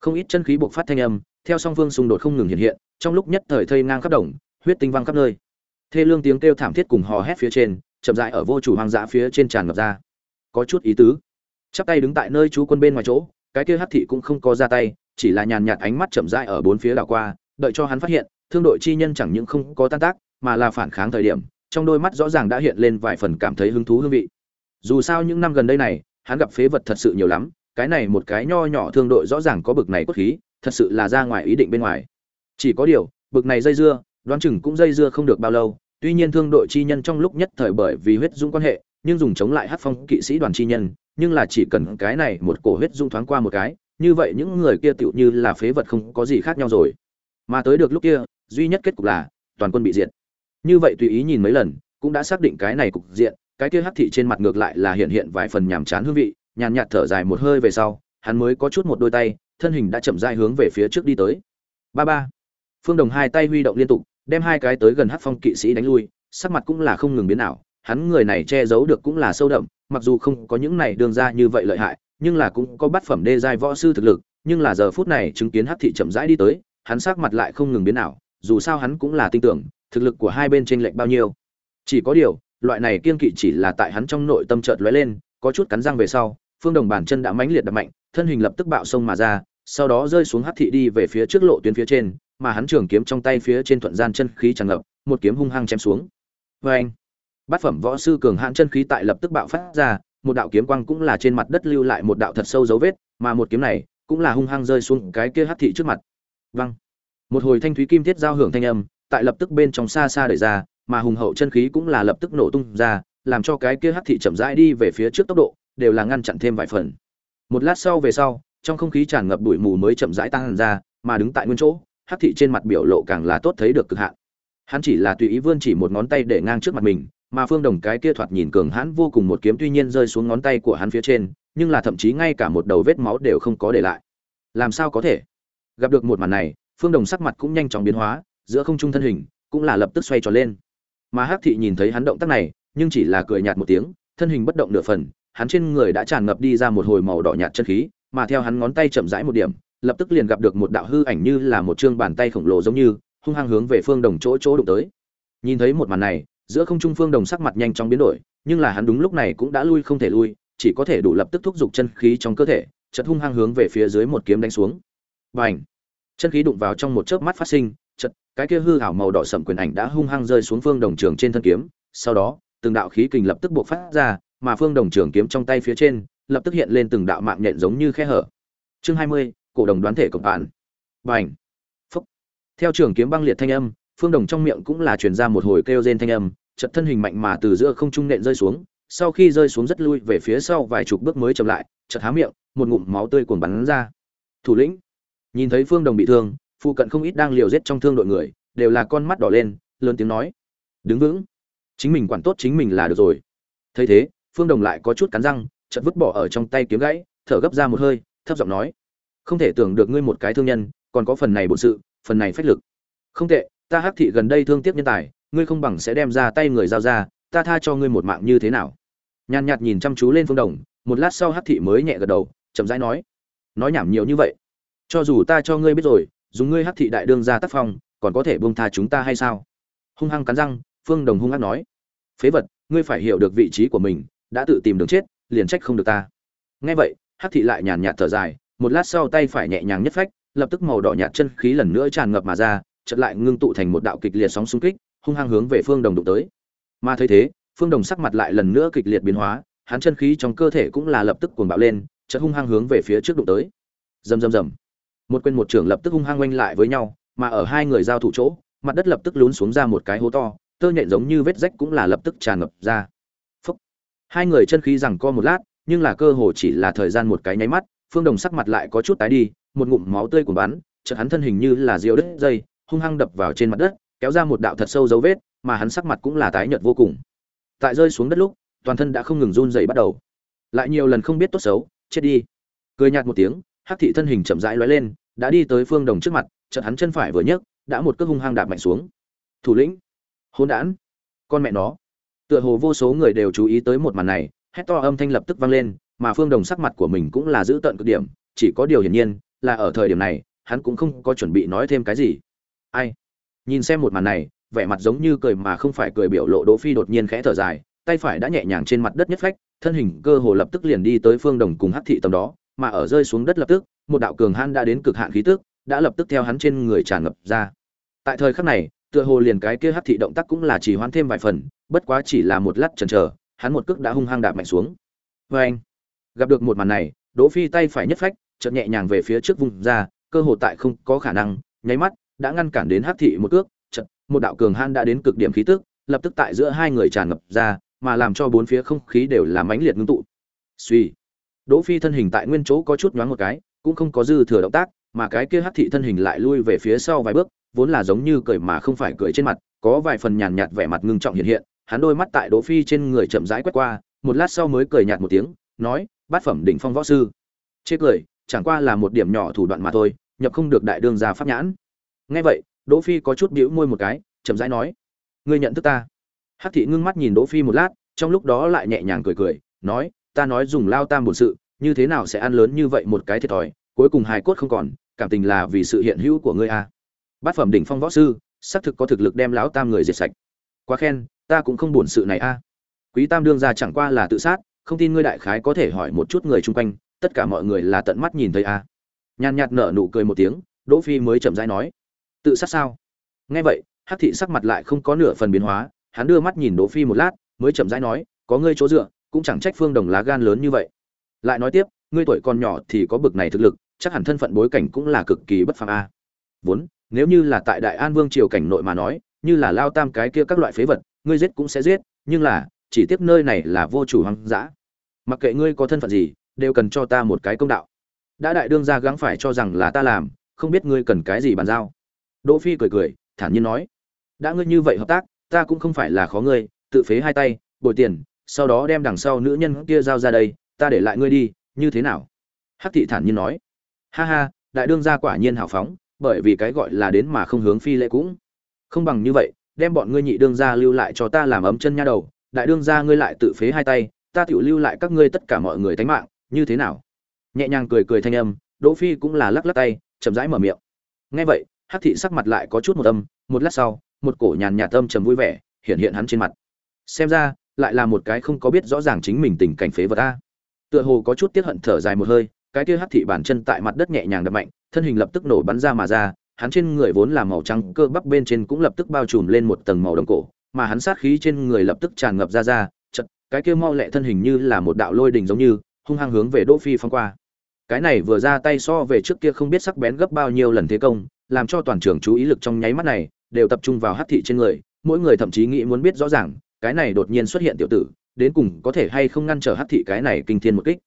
Không ít chân khí buộc phát thanh âm, theo song phương xung đột không ngừng hiện hiện, trong lúc nhất thời thây ngang khắp đồng, huyết tinh văng khắp nơi thê lương tiếng kêu thảm thiết cùng hò hét phía trên, chậm rãi ở vô chủ hoang dã phía trên tràn ngập ra. Có chút ý tứ. Chắp tay đứng tại nơi chú quân bên ngoài chỗ, cái kia hắc thị cũng không có ra tay, chỉ là nhàn nhạt ánh mắt chậm rãi ở bốn phía đảo qua, đợi cho hắn phát hiện, thương đội chi nhân chẳng những không có tan tác, mà là phản kháng thời điểm, trong đôi mắt rõ ràng đã hiện lên vài phần cảm thấy hứng thú hương vị. Dù sao những năm gần đây này, hắn gặp phế vật thật sự nhiều lắm, cái này một cái nho nhỏ thương đội rõ ràng có bực này cốt khí, thật sự là ra ngoài ý định bên ngoài. Chỉ có điều, bực này dây dưa đoán chừng cũng dây dưa không được bao lâu, tuy nhiên thương đội chi nhân trong lúc nhất thời bởi vì huyết dung quan hệ, nhưng dùng chống lại hát phong kỵ sĩ đoàn chi nhân, nhưng là chỉ cần cái này một cổ huyết dung thoáng qua một cái, như vậy những người kia tựu như là phế vật không có gì khác nhau rồi. Mà tới được lúc kia, duy nhất kết cục là, toàn quân bị diệt. Như vậy tùy ý nhìn mấy lần, cũng đã xác định cái này cục diện, cái kia hát thị trên mặt ngược lại là hiện hiện vài phần nhàm chán hương vị, nhàn nhạt thở dài một hơi về sau, hắn mới có chút một đôi tay, thân hình đã chậm rãi hướng về phía trước đi tới. Ba ba. Phương đồng hai tay huy động liên tục đem hai cái tới gần hắc phong kỵ sĩ đánh lui, sắc mặt cũng là không ngừng biến ảo, hắn người này che giấu được cũng là sâu đậm, mặc dù không có những này đường ra như vậy lợi hại, nhưng là cũng có bát phẩm đê giai võ sư thực lực, nhưng là giờ phút này chứng kiến hắc thị chậm rãi đi tới, hắn sắc mặt lại không ngừng biến ảo, dù sao hắn cũng là tin tưởng, thực lực của hai bên trên lệch bao nhiêu. Chỉ có điều, loại này kiên kỵ chỉ là tại hắn trong nội tâm chợt lóe lên, có chút cắn răng về sau, phương đồng bàn chân đã mãnh liệt đập mạnh, thân hình lập tức bạo sông mà ra, sau đó rơi xuống hắc thị đi về phía trước lộ tuyến phía trên mà hắn trường kiếm trong tay phía trên thuận gian chân khí tràn ngập, một kiếm hung hăng chém xuống. Vê anh bát phẩm võ sư cường hãn chân khí tại lập tức bạo phát ra, một đạo kiếm quang cũng là trên mặt đất lưu lại một đạo thật sâu dấu vết, mà một kiếm này cũng là hung hăng rơi xuống cái kia hắc thị trước mặt. Văng một hồi thanh thúy kim thiết giao hưởng thanh âm tại lập tức bên trong xa xa đẩy ra, mà hùng hậu chân khí cũng là lập tức nổ tung ra, làm cho cái kia hắc thị chậm rãi đi về phía trước tốc độ, đều là ngăn chặn thêm vài phần. Một lát sau về sau, trong không khí tràn ngập bụi mù mới chậm rãi tăng ra, mà đứng tại nguyên chỗ hắc thị trên mặt biểu lộ càng là tốt thấy được cực hạn. Hắn chỉ là tùy ý vươn chỉ một ngón tay để ngang trước mặt mình, mà phương đồng cái kia thoạt nhìn cường hãn vô cùng một kiếm tuy nhiên rơi xuống ngón tay của hắn phía trên, nhưng là thậm chí ngay cả một đầu vết máu đều không có để lại. Làm sao có thể? Gặp được một màn này, phương đồng sắc mặt cũng nhanh chóng biến hóa, giữa không trung thân hình cũng là lập tức xoay tròn lên. Mà hắc thị nhìn thấy hắn động tác này, nhưng chỉ là cười nhạt một tiếng, thân hình bất động nửa phần, hắn trên người đã tràn ngập đi ra một hồi màu đỏ nhạt chân khí, mà theo hắn ngón tay chậm rãi một điểm lập tức liền gặp được một đạo hư ảnh như là một chương bàn tay khổng lồ giống như, hung hăng hướng về phương đồng chỗ chỗ đụng tới. Nhìn thấy một màn này, giữa không trung phương đồng sắc mặt nhanh chóng biến đổi, nhưng là hắn đúng lúc này cũng đã lui không thể lui, chỉ có thể đủ lập tức thúc giục chân khí trong cơ thể chật hung hăng hướng về phía dưới một kiếm đánh xuống. Bành! Chân khí đụng vào trong một chớp mắt phát sinh chật cái kia hư hảo màu đỏ sậm quyền ảnh đã hung hăng rơi xuống phương đồng trường trên thân kiếm, sau đó, từng đạo khí kình lập tức buộc phát ra, mà phương đồng trường kiếm trong tay phía trên, lập tức hiện lên từng đạo mạng nhện giống như khe hở. Chương hai mươi cổ đồng đoán thể cộng bản bành. Phúc. Theo trường kiếm băng liệt thanh âm, phương đồng trong miệng cũng là truyền ra một hồi kêu rên thanh âm chật thân hình mạnh mà từ giữa không trung nện rơi xuống, sau khi rơi xuống rất lui về phía sau vài chục bước mới chậm lại chật há miệng, một ngụm máu tươi cuồn bắn ra. Thủ lĩnh. Nhìn thấy phương đồng bị thương, phụ cận không ít đang liều giết trong thương đội người, đều là con mắt đỏ lên, lớn tiếng nói. Đứng vững. Chính mình quản tốt chính mình là được rồi. Thấy thế, phương đồng lại có chút cắn răng chật vứt bỏ ở trong tay kiếm gãy, thở gấp ra một hơi, thấp giọng nói không thể tưởng được ngươi một cái thương nhân, còn có phần này bổn sự, phần này phách lực. Không tệ, ta hắc thị gần đây thương tiếc nhân tài, ngươi không bằng sẽ đem ra tay người giao ra, ta tha cho ngươi một mạng như thế nào? Nhàn nhạt nhìn chăm chú lên phương đồng, một lát sau hắc thị mới nhẹ gật đầu, chậm rãi nói. Nói nhảm nhiều như vậy. Cho dù ta cho ngươi biết rồi, dùng ngươi hắc thị đại đương ra tác phong, còn có thể buông tha chúng ta hay sao? Hung hăng cắn răng, phương đồng hung hăng nói. Phế vật, ngươi phải hiểu được vị trí của mình, đã tự tìm đường chết, liền trách không được ta. Nghe vậy, hắc thị lại nhàn nhạt thở dài một lát sau tay phải nhẹ nhàng nhất phách, lập tức màu đỏ nhạt chân khí lần nữa tràn ngập mà ra, chợt lại ngưng tụ thành một đạo kịch liệt sóng xung kích, hung hăng hướng về phương đồng đụng tới. Mà thấy thế, phương đồng sắc mặt lại lần nữa kịch liệt biến hóa, hắn chân khí trong cơ thể cũng là lập tức cuồng bạo lên, chợt hung hăng hướng về phía trước đụng tới. Rầm rầm rầm. Một quên một trưởng lập tức hung hăng quanh lại với nhau, mà ở hai người giao thủ chỗ, mặt đất lập tức lún xuống ra một cái hố to, tơ nhện giống như vết rách cũng là lập tức tràn ngập ra. Phúc. hai người chân khí rằng co một lát, nhưng là cơ hồ chỉ là thời gian một cái nháy mắt phương đồng sắc mặt lại có chút tái đi, một ngụm máu tươi của bắn, chợt hắn thân hình như là diều đứt dây, hung hăng đập vào trên mặt đất, kéo ra một đạo thật sâu dấu vết, mà hắn sắc mặt cũng là tái nhợt vô cùng. Tại rơi xuống đất lúc, toàn thân đã không ngừng run dày bắt đầu. Lại nhiều lần không biết tốt xấu, chết đi. Cười nhạt một tiếng, hắc thị thân hình chậm rãi lóe lên, đã đi tới phương đồng trước mặt, chợt hắn chân phải vừa nhấc, đã một cước hung hăng đạp mạnh xuống. Thủ lĩnh hôn đản. Con mẹ nó. Tựa hồ vô số người đều chú ý tới một màn này, hét to âm thanh lập tức vang lên mà phương đồng sắc mặt của mình cũng là giữ tận cực điểm, chỉ có điều hiển nhiên là ở thời điểm này, hắn cũng không có chuẩn bị nói thêm cái gì. Ai? Nhìn xem một màn này, vẻ mặt giống như cười mà không phải cười biểu lộ đỗ phi đột nhiên khẽ thở dài, tay phải đã nhẹ nhàng trên mặt đất nhất phách, thân hình cơ hồ lập tức liền đi tới phương đồng cùng hắc thị tầm đó, mà ở rơi xuống đất lập tức, một đạo cường hãn đã đến cực hạn khí tức, đã lập tức theo hắn trên người tràn ngập ra. Tại thời khắc này, tựa hồ liền cái kia hắc thị động tác cũng là chỉ hoãn thêm vài phần, bất quá chỉ là một lát chần chờ, hắn một cước đã hung hăng đạp mạnh xuống. Với anh gặp được một màn này, đỗ phi tay phải nhất phách, chợt nhẹ nhàng về phía trước vùng ra, cơ hồ tại không có khả năng, nháy mắt, đã ngăn cản đến hắc thị một cước, chợt, một đạo cường han đã đến cực điểm khí tức, lập tức tại giữa hai người tràn ngập ra, mà làm cho bốn phía không khí đều là mãnh liệt ngưng tụ. Suy đỗ phi thân hình tại nguyên chỗ có chút nhoáng một cái, cũng không có dư thừa động tác, mà cái kia hắc thị thân hình lại lui về phía sau vài bước, vốn là giống như cười mà không phải cười trên mặt, có vài phần nhàn nhạt vẻ mặt ngưng trọng hiện hiện, hắn đôi mắt tại đỗ phi trên người chậm rãi quét qua, một lát sau mới cười nhạt một tiếng, nói bát phẩm đỉnh phong võ sư. Chê cười, chẳng qua là một điểm nhỏ thủ đoạn mà thôi, nhập không được đại đương gia pháp nhãn. Nghe vậy, đỗ phi có chút bĩu môi một cái, chậm rãi nói, ngươi nhận thức ta? Hắc thị ngưng mắt nhìn đỗ phi một lát, trong lúc đó lại nhẹ nhàng cười cười, nói, ta nói dùng lao tam bổn sự, như thế nào sẽ ăn lớn như vậy một cái thiệt thòi, cuối cùng hài cốt không còn, cảm tình là vì sự hiện hữu của ngươi a à. bát phẩm đỉnh phong võ sư, xác thực có thực lực đem lão tam người diệt sạch. Quá khen, ta cũng không buồn sự này a quý tam đương ra chẳng qua là tự sát không tin ngươi đại khái có thể hỏi một chút người chung quanh, tất cả mọi người là tận mắt nhìn thấy a. Nhàn nhạt nở nụ cười một tiếng, đỗ phi mới chậm rãi nói. Tự sát sao? Nghe vậy, hắc thị sắc mặt lại không có nửa phần biến hóa, hắn đưa mắt nhìn đỗ phi một lát, mới chậm rãi nói, có ngươi chỗ dựa, cũng chẳng trách phương đồng lá gan lớn như vậy. Lại nói tiếp, ngươi tuổi còn nhỏ thì có bực này thực lực, chắc hẳn thân phận bối cảnh cũng là cực kỳ bất phàm a. Vốn, nếu như là tại đại an vương triều cảnh nội mà nói, như là lao tam cái kia các loại phế vật, ngươi giết cũng sẽ giết, nhưng là, chỉ tiếp nơi này là vô chủ hoang dã mặc kệ ngươi có thân phận gì, đều cần cho ta một cái công đạo. Đã đại đương gia gắng phải cho rằng là ta làm, không biết ngươi cần cái gì bàn giao. Đỗ phi cười cười, thản nhiên nói, đã ngươi như vậy hợp tác, ta cũng không phải là khó ngươi, tự phế hai tay, bồi tiền, sau đó đem đằng sau nữ nhân kia giao ra đây, ta để lại ngươi đi, như thế nào? Hắc thị thản nhiên nói, ha ha, đại đương gia quả nhiên hào phóng, bởi vì cái gọi là đến mà không hướng phi lễ cũng không bằng như vậy, đem bọn ngươi nhị đương gia lưu lại cho ta làm ấm chân nha đầu, đại đương gia ngươi lại tự phế hai tay ta tiểu lưu lại các ngươi tất cả mọi người tánh mạng, như thế nào? Nhẹ nhàng cười cười thanh âm, đỗ phi cũng là lắc lắc tay, chậm rãi mở miệng. Nghe vậy, hắc thị sắc mặt lại có chút một âm, một lát sau, một cổ nhàn nhạt âm trầm vui vẻ hiện hiện hắn trên mặt. Xem ra, lại là một cái không có biết rõ ràng chính mình tình cảnh phế vật a. Tựa hồ có chút tiếc hận thở dài một hơi, cái kia hắc thị bản chân tại mặt đất nhẹ nhàng đập mạnh, thân hình lập tức nổ bắn ra mà ra, hắn trên người vốn là màu trắng, cơ bắp bên trên cũng lập tức bao trùm lên một tầng màu đồng cổ, mà hắn sát khí trên người lập tức tràn ngập ra ra cái kia mau lẹ thân hình như là một đạo lôi đình giống như, hung hăng hướng về đỗ phi phong qua. Cái này vừa ra tay so về trước kia không biết sắc bén gấp bao nhiêu lần thế công, làm cho toàn trường chú ý lực trong nháy mắt này đều tập trung vào hắc thị trên người, mỗi người thậm chí nghĩ muốn biết rõ ràng, cái này đột nhiên xuất hiện tiểu tử, đến cùng có thể hay không ngăn trở hắc thị cái này kinh thiên một kích.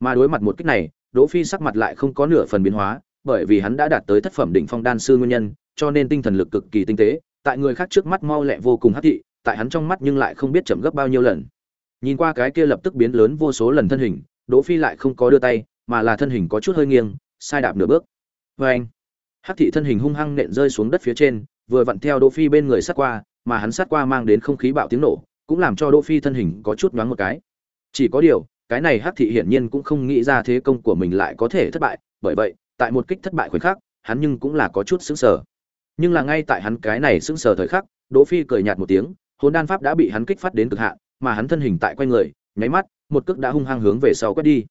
Mà đối mặt một kích này, đỗ phi sắc mặt lại không có nửa phần biến hóa, bởi vì hắn đã đạt tới thất phẩm đỉnh phong đan sư nguyên nhân, cho nên tinh thần lực cực kỳ tinh tế, tại người khác trước mắt mau lẹ vô cùng hắc thị, tại hắn trong mắt nhưng lại không biết chậm gấp bao nhiêu lần nhìn qua cái kia lập tức biến lớn vô số lần thân hình, đỗ phi lại không có đưa tay, mà là thân hình có chút hơi nghiêng, sai đạp nửa bước. Với anh hắc thị thân hình hung hăng nện rơi xuống đất phía trên, vừa vặn theo đỗ phi bên người sát qua, mà hắn sát qua mang đến không khí bạo tiếng nổ, cũng làm cho đỗ phi thân hình có chút nhoáng một cái. Chỉ có điều, cái này hắc thị hiển nhiên cũng không nghĩ ra thế công của mình lại có thể thất bại, bởi vậy, tại một kích thất bại khoảnh khắc, hắn nhưng cũng là có chút sững sờ. Nhưng là ngay tại hắn cái này sững sờ thời khắc, đỗ phi cười nhạt một tiếng, hồn đan pháp đã bị hắn kích phát đến cực hạn mà hắn thân hình tại quay người, nháy mắt, một cước đã hung hăng hướng về sau quét đi.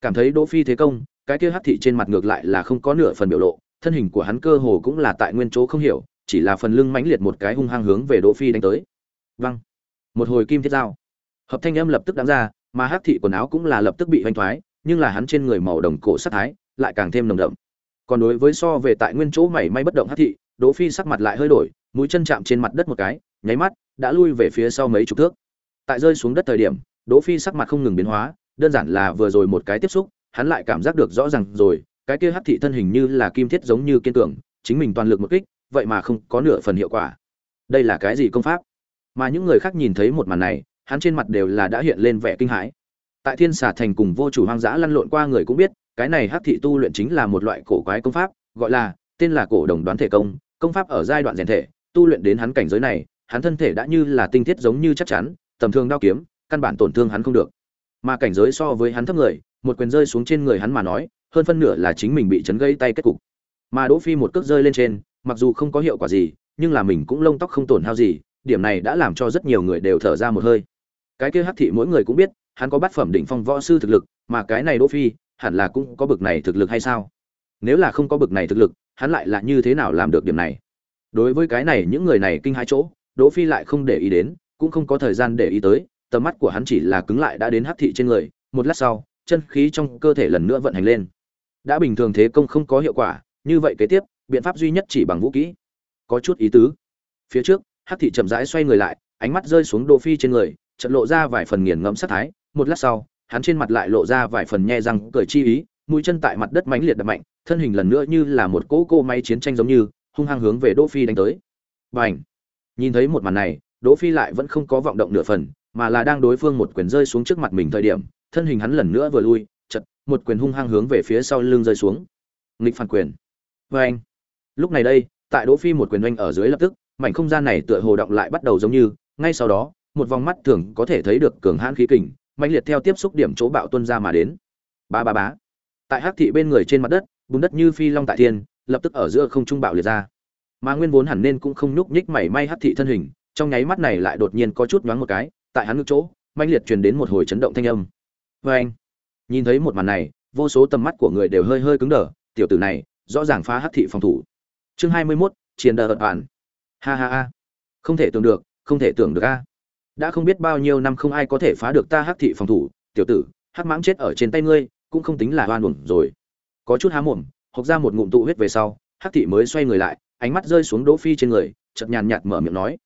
Cảm thấy đỗ phi thế công, cái kia hắc thị trên mặt ngược lại là không có nửa phần biểu lộ, thân hình của hắn cơ hồ cũng là tại nguyên chỗ không hiểu, chỉ là phần lưng mãnh liệt một cái hung hăng hướng về đỗ phi đánh tới. Văng. Một hồi kim thiết dao. Hợp thanh âm lập tức đáng ra, mà hắc thị quần áo cũng là lập tức bị hoành thoái, nhưng là hắn trên người màu đồng cổ sắc thái lại càng thêm nồng đậm. Còn đối với so về tại nguyên chỗ mảy may bất động hắc thị, đỗ phi sắc mặt lại hơi đổi, mũi chân chạm trên mặt đất một cái, nháy mắt, đã lui về phía sau mấy chục thước tại rơi xuống đất thời điểm, đỗ phi sắc mặt không ngừng biến hóa, đơn giản là vừa rồi một cái tiếp xúc, hắn lại cảm giác được rõ ràng rồi, cái kia hắc thị thân hình như là kim thiết giống như kiên tưởng chính mình toàn lực một kích, vậy mà không có nửa phần hiệu quả. Đây là cái gì công pháp? Mà những người khác nhìn thấy một màn này, hắn trên mặt đều là đã hiện lên vẻ kinh hãi. Tại thiên xà thành cùng vô chủ hoang dã lăn lộn qua người cũng biết, cái này hắc thị tu luyện chính là một loại cổ quái công pháp, gọi là, tên là cổ đồng đoán thể công công pháp ở giai đoạn rèn thể, tu luyện đến hắn cảnh giới này, hắn thân thể đã như là tinh thiết giống như chắc chắn tầm thường đao kiếm, căn bản tổn thương hắn không được. Mà cảnh giới so với hắn thấp người, một quyền rơi xuống trên người hắn mà nói, hơn phân nửa là chính mình bị chấn gây tay kết cục. Mà đỗ phi một cước rơi lên trên, mặc dù không có hiệu quả gì, nhưng là mình cũng lông tóc không tổn hao gì, điểm này đã làm cho rất nhiều người đều thở ra một hơi. Cái kia hắc thị mỗi người cũng biết, hắn có bát phẩm đỉnh phong võ sư thực lực, mà cái này đỗ phi, hẳn là cũng có bực này thực lực hay sao? Nếu là không có bực này thực lực, hắn lại là như thế nào làm được điểm này? Đối với cái này, những người này kinh hai chỗ, đỗ phi lại không để ý đến cũng không có thời gian để ý tới, tầm mắt của hắn chỉ là cứng lại đã đến hắc thị trên người, một lát sau, chân khí trong cơ thể lần nữa vận hành lên. Đã bình thường thế công không có hiệu quả, như vậy kế tiếp, biện pháp duy nhất chỉ bằng vũ khí. có chút ý tứ. Phía trước, hắc thị chậm rãi xoay người lại, ánh mắt rơi xuống đỗ phi trên người, chợt lộ ra vài phần nghiền ngẫm sát thái. Một lát sau, hắn trên mặt lại lộ ra vài phần nhe răng, cười chi ý, mũi chân tại mặt đất mãnh liệt đập mạnh, thân hình lần nữa như là một cỗ cô máy chiến tranh giống như, hung hăng hướng về đỗ phi đánh tới. Bành! Nhìn thấy một màn này đỗ phi lại vẫn không có vọng động nửa phần, mà là đang đối phương một quyền rơi xuống trước mặt mình thời điểm, thân hình hắn lần nữa vừa lui, chật, một quyền hung hăng hướng về phía sau lưng rơi xuống. Nghịch phản quyền. Vê anh lúc này đây, tại đỗ phi một quyền oanh ở dưới lập tức, mảnh không gian này tựa hồ động lại bắt đầu giống như, ngay sau đó, một vòng mắt thường có thể thấy được cường hãn khí kình mạnh liệt theo tiếp xúc điểm chỗ bạo tuân ra mà đến. Ba ba bá tại hắc thị bên người trên mặt đất, bùn đất như phi long tại thiên, lập tức ở giữa không trung bạo liệt ra. Mà nguyên vốn hẳn nên cũng không nhúc nhích mảy may hắc thị thân hình trong nháy mắt này lại đột nhiên có chút nhoáng một cái tại hắn ngực chỗ mãnh liệt truyền đến một hồi chấn động thanh âm. Vê anh nhìn thấy một màn này vô số tầm mắt của người đều hơi hơi cứng đờ tiểu tử này rõ ràng phá hắc thị phòng thủ. Chương hai mươi 21, chiến đờ toàn. ha ha ha. Không thể tưởng được không thể tưởng được a. Đã không biết bao nhiêu năm không ai có thể phá được ta hắc thị phòng thủ tiểu tử hắc mãng chết ở trên tay ngươi cũng không tính là oan uổng rồi. Có chút há mồm hộc ra một ngụm tụ huyết về sau hắc thị mới xoay người lại ánh mắt rơi xuống đỗ phi trên người chợt nhàn nhạt mở miệng nói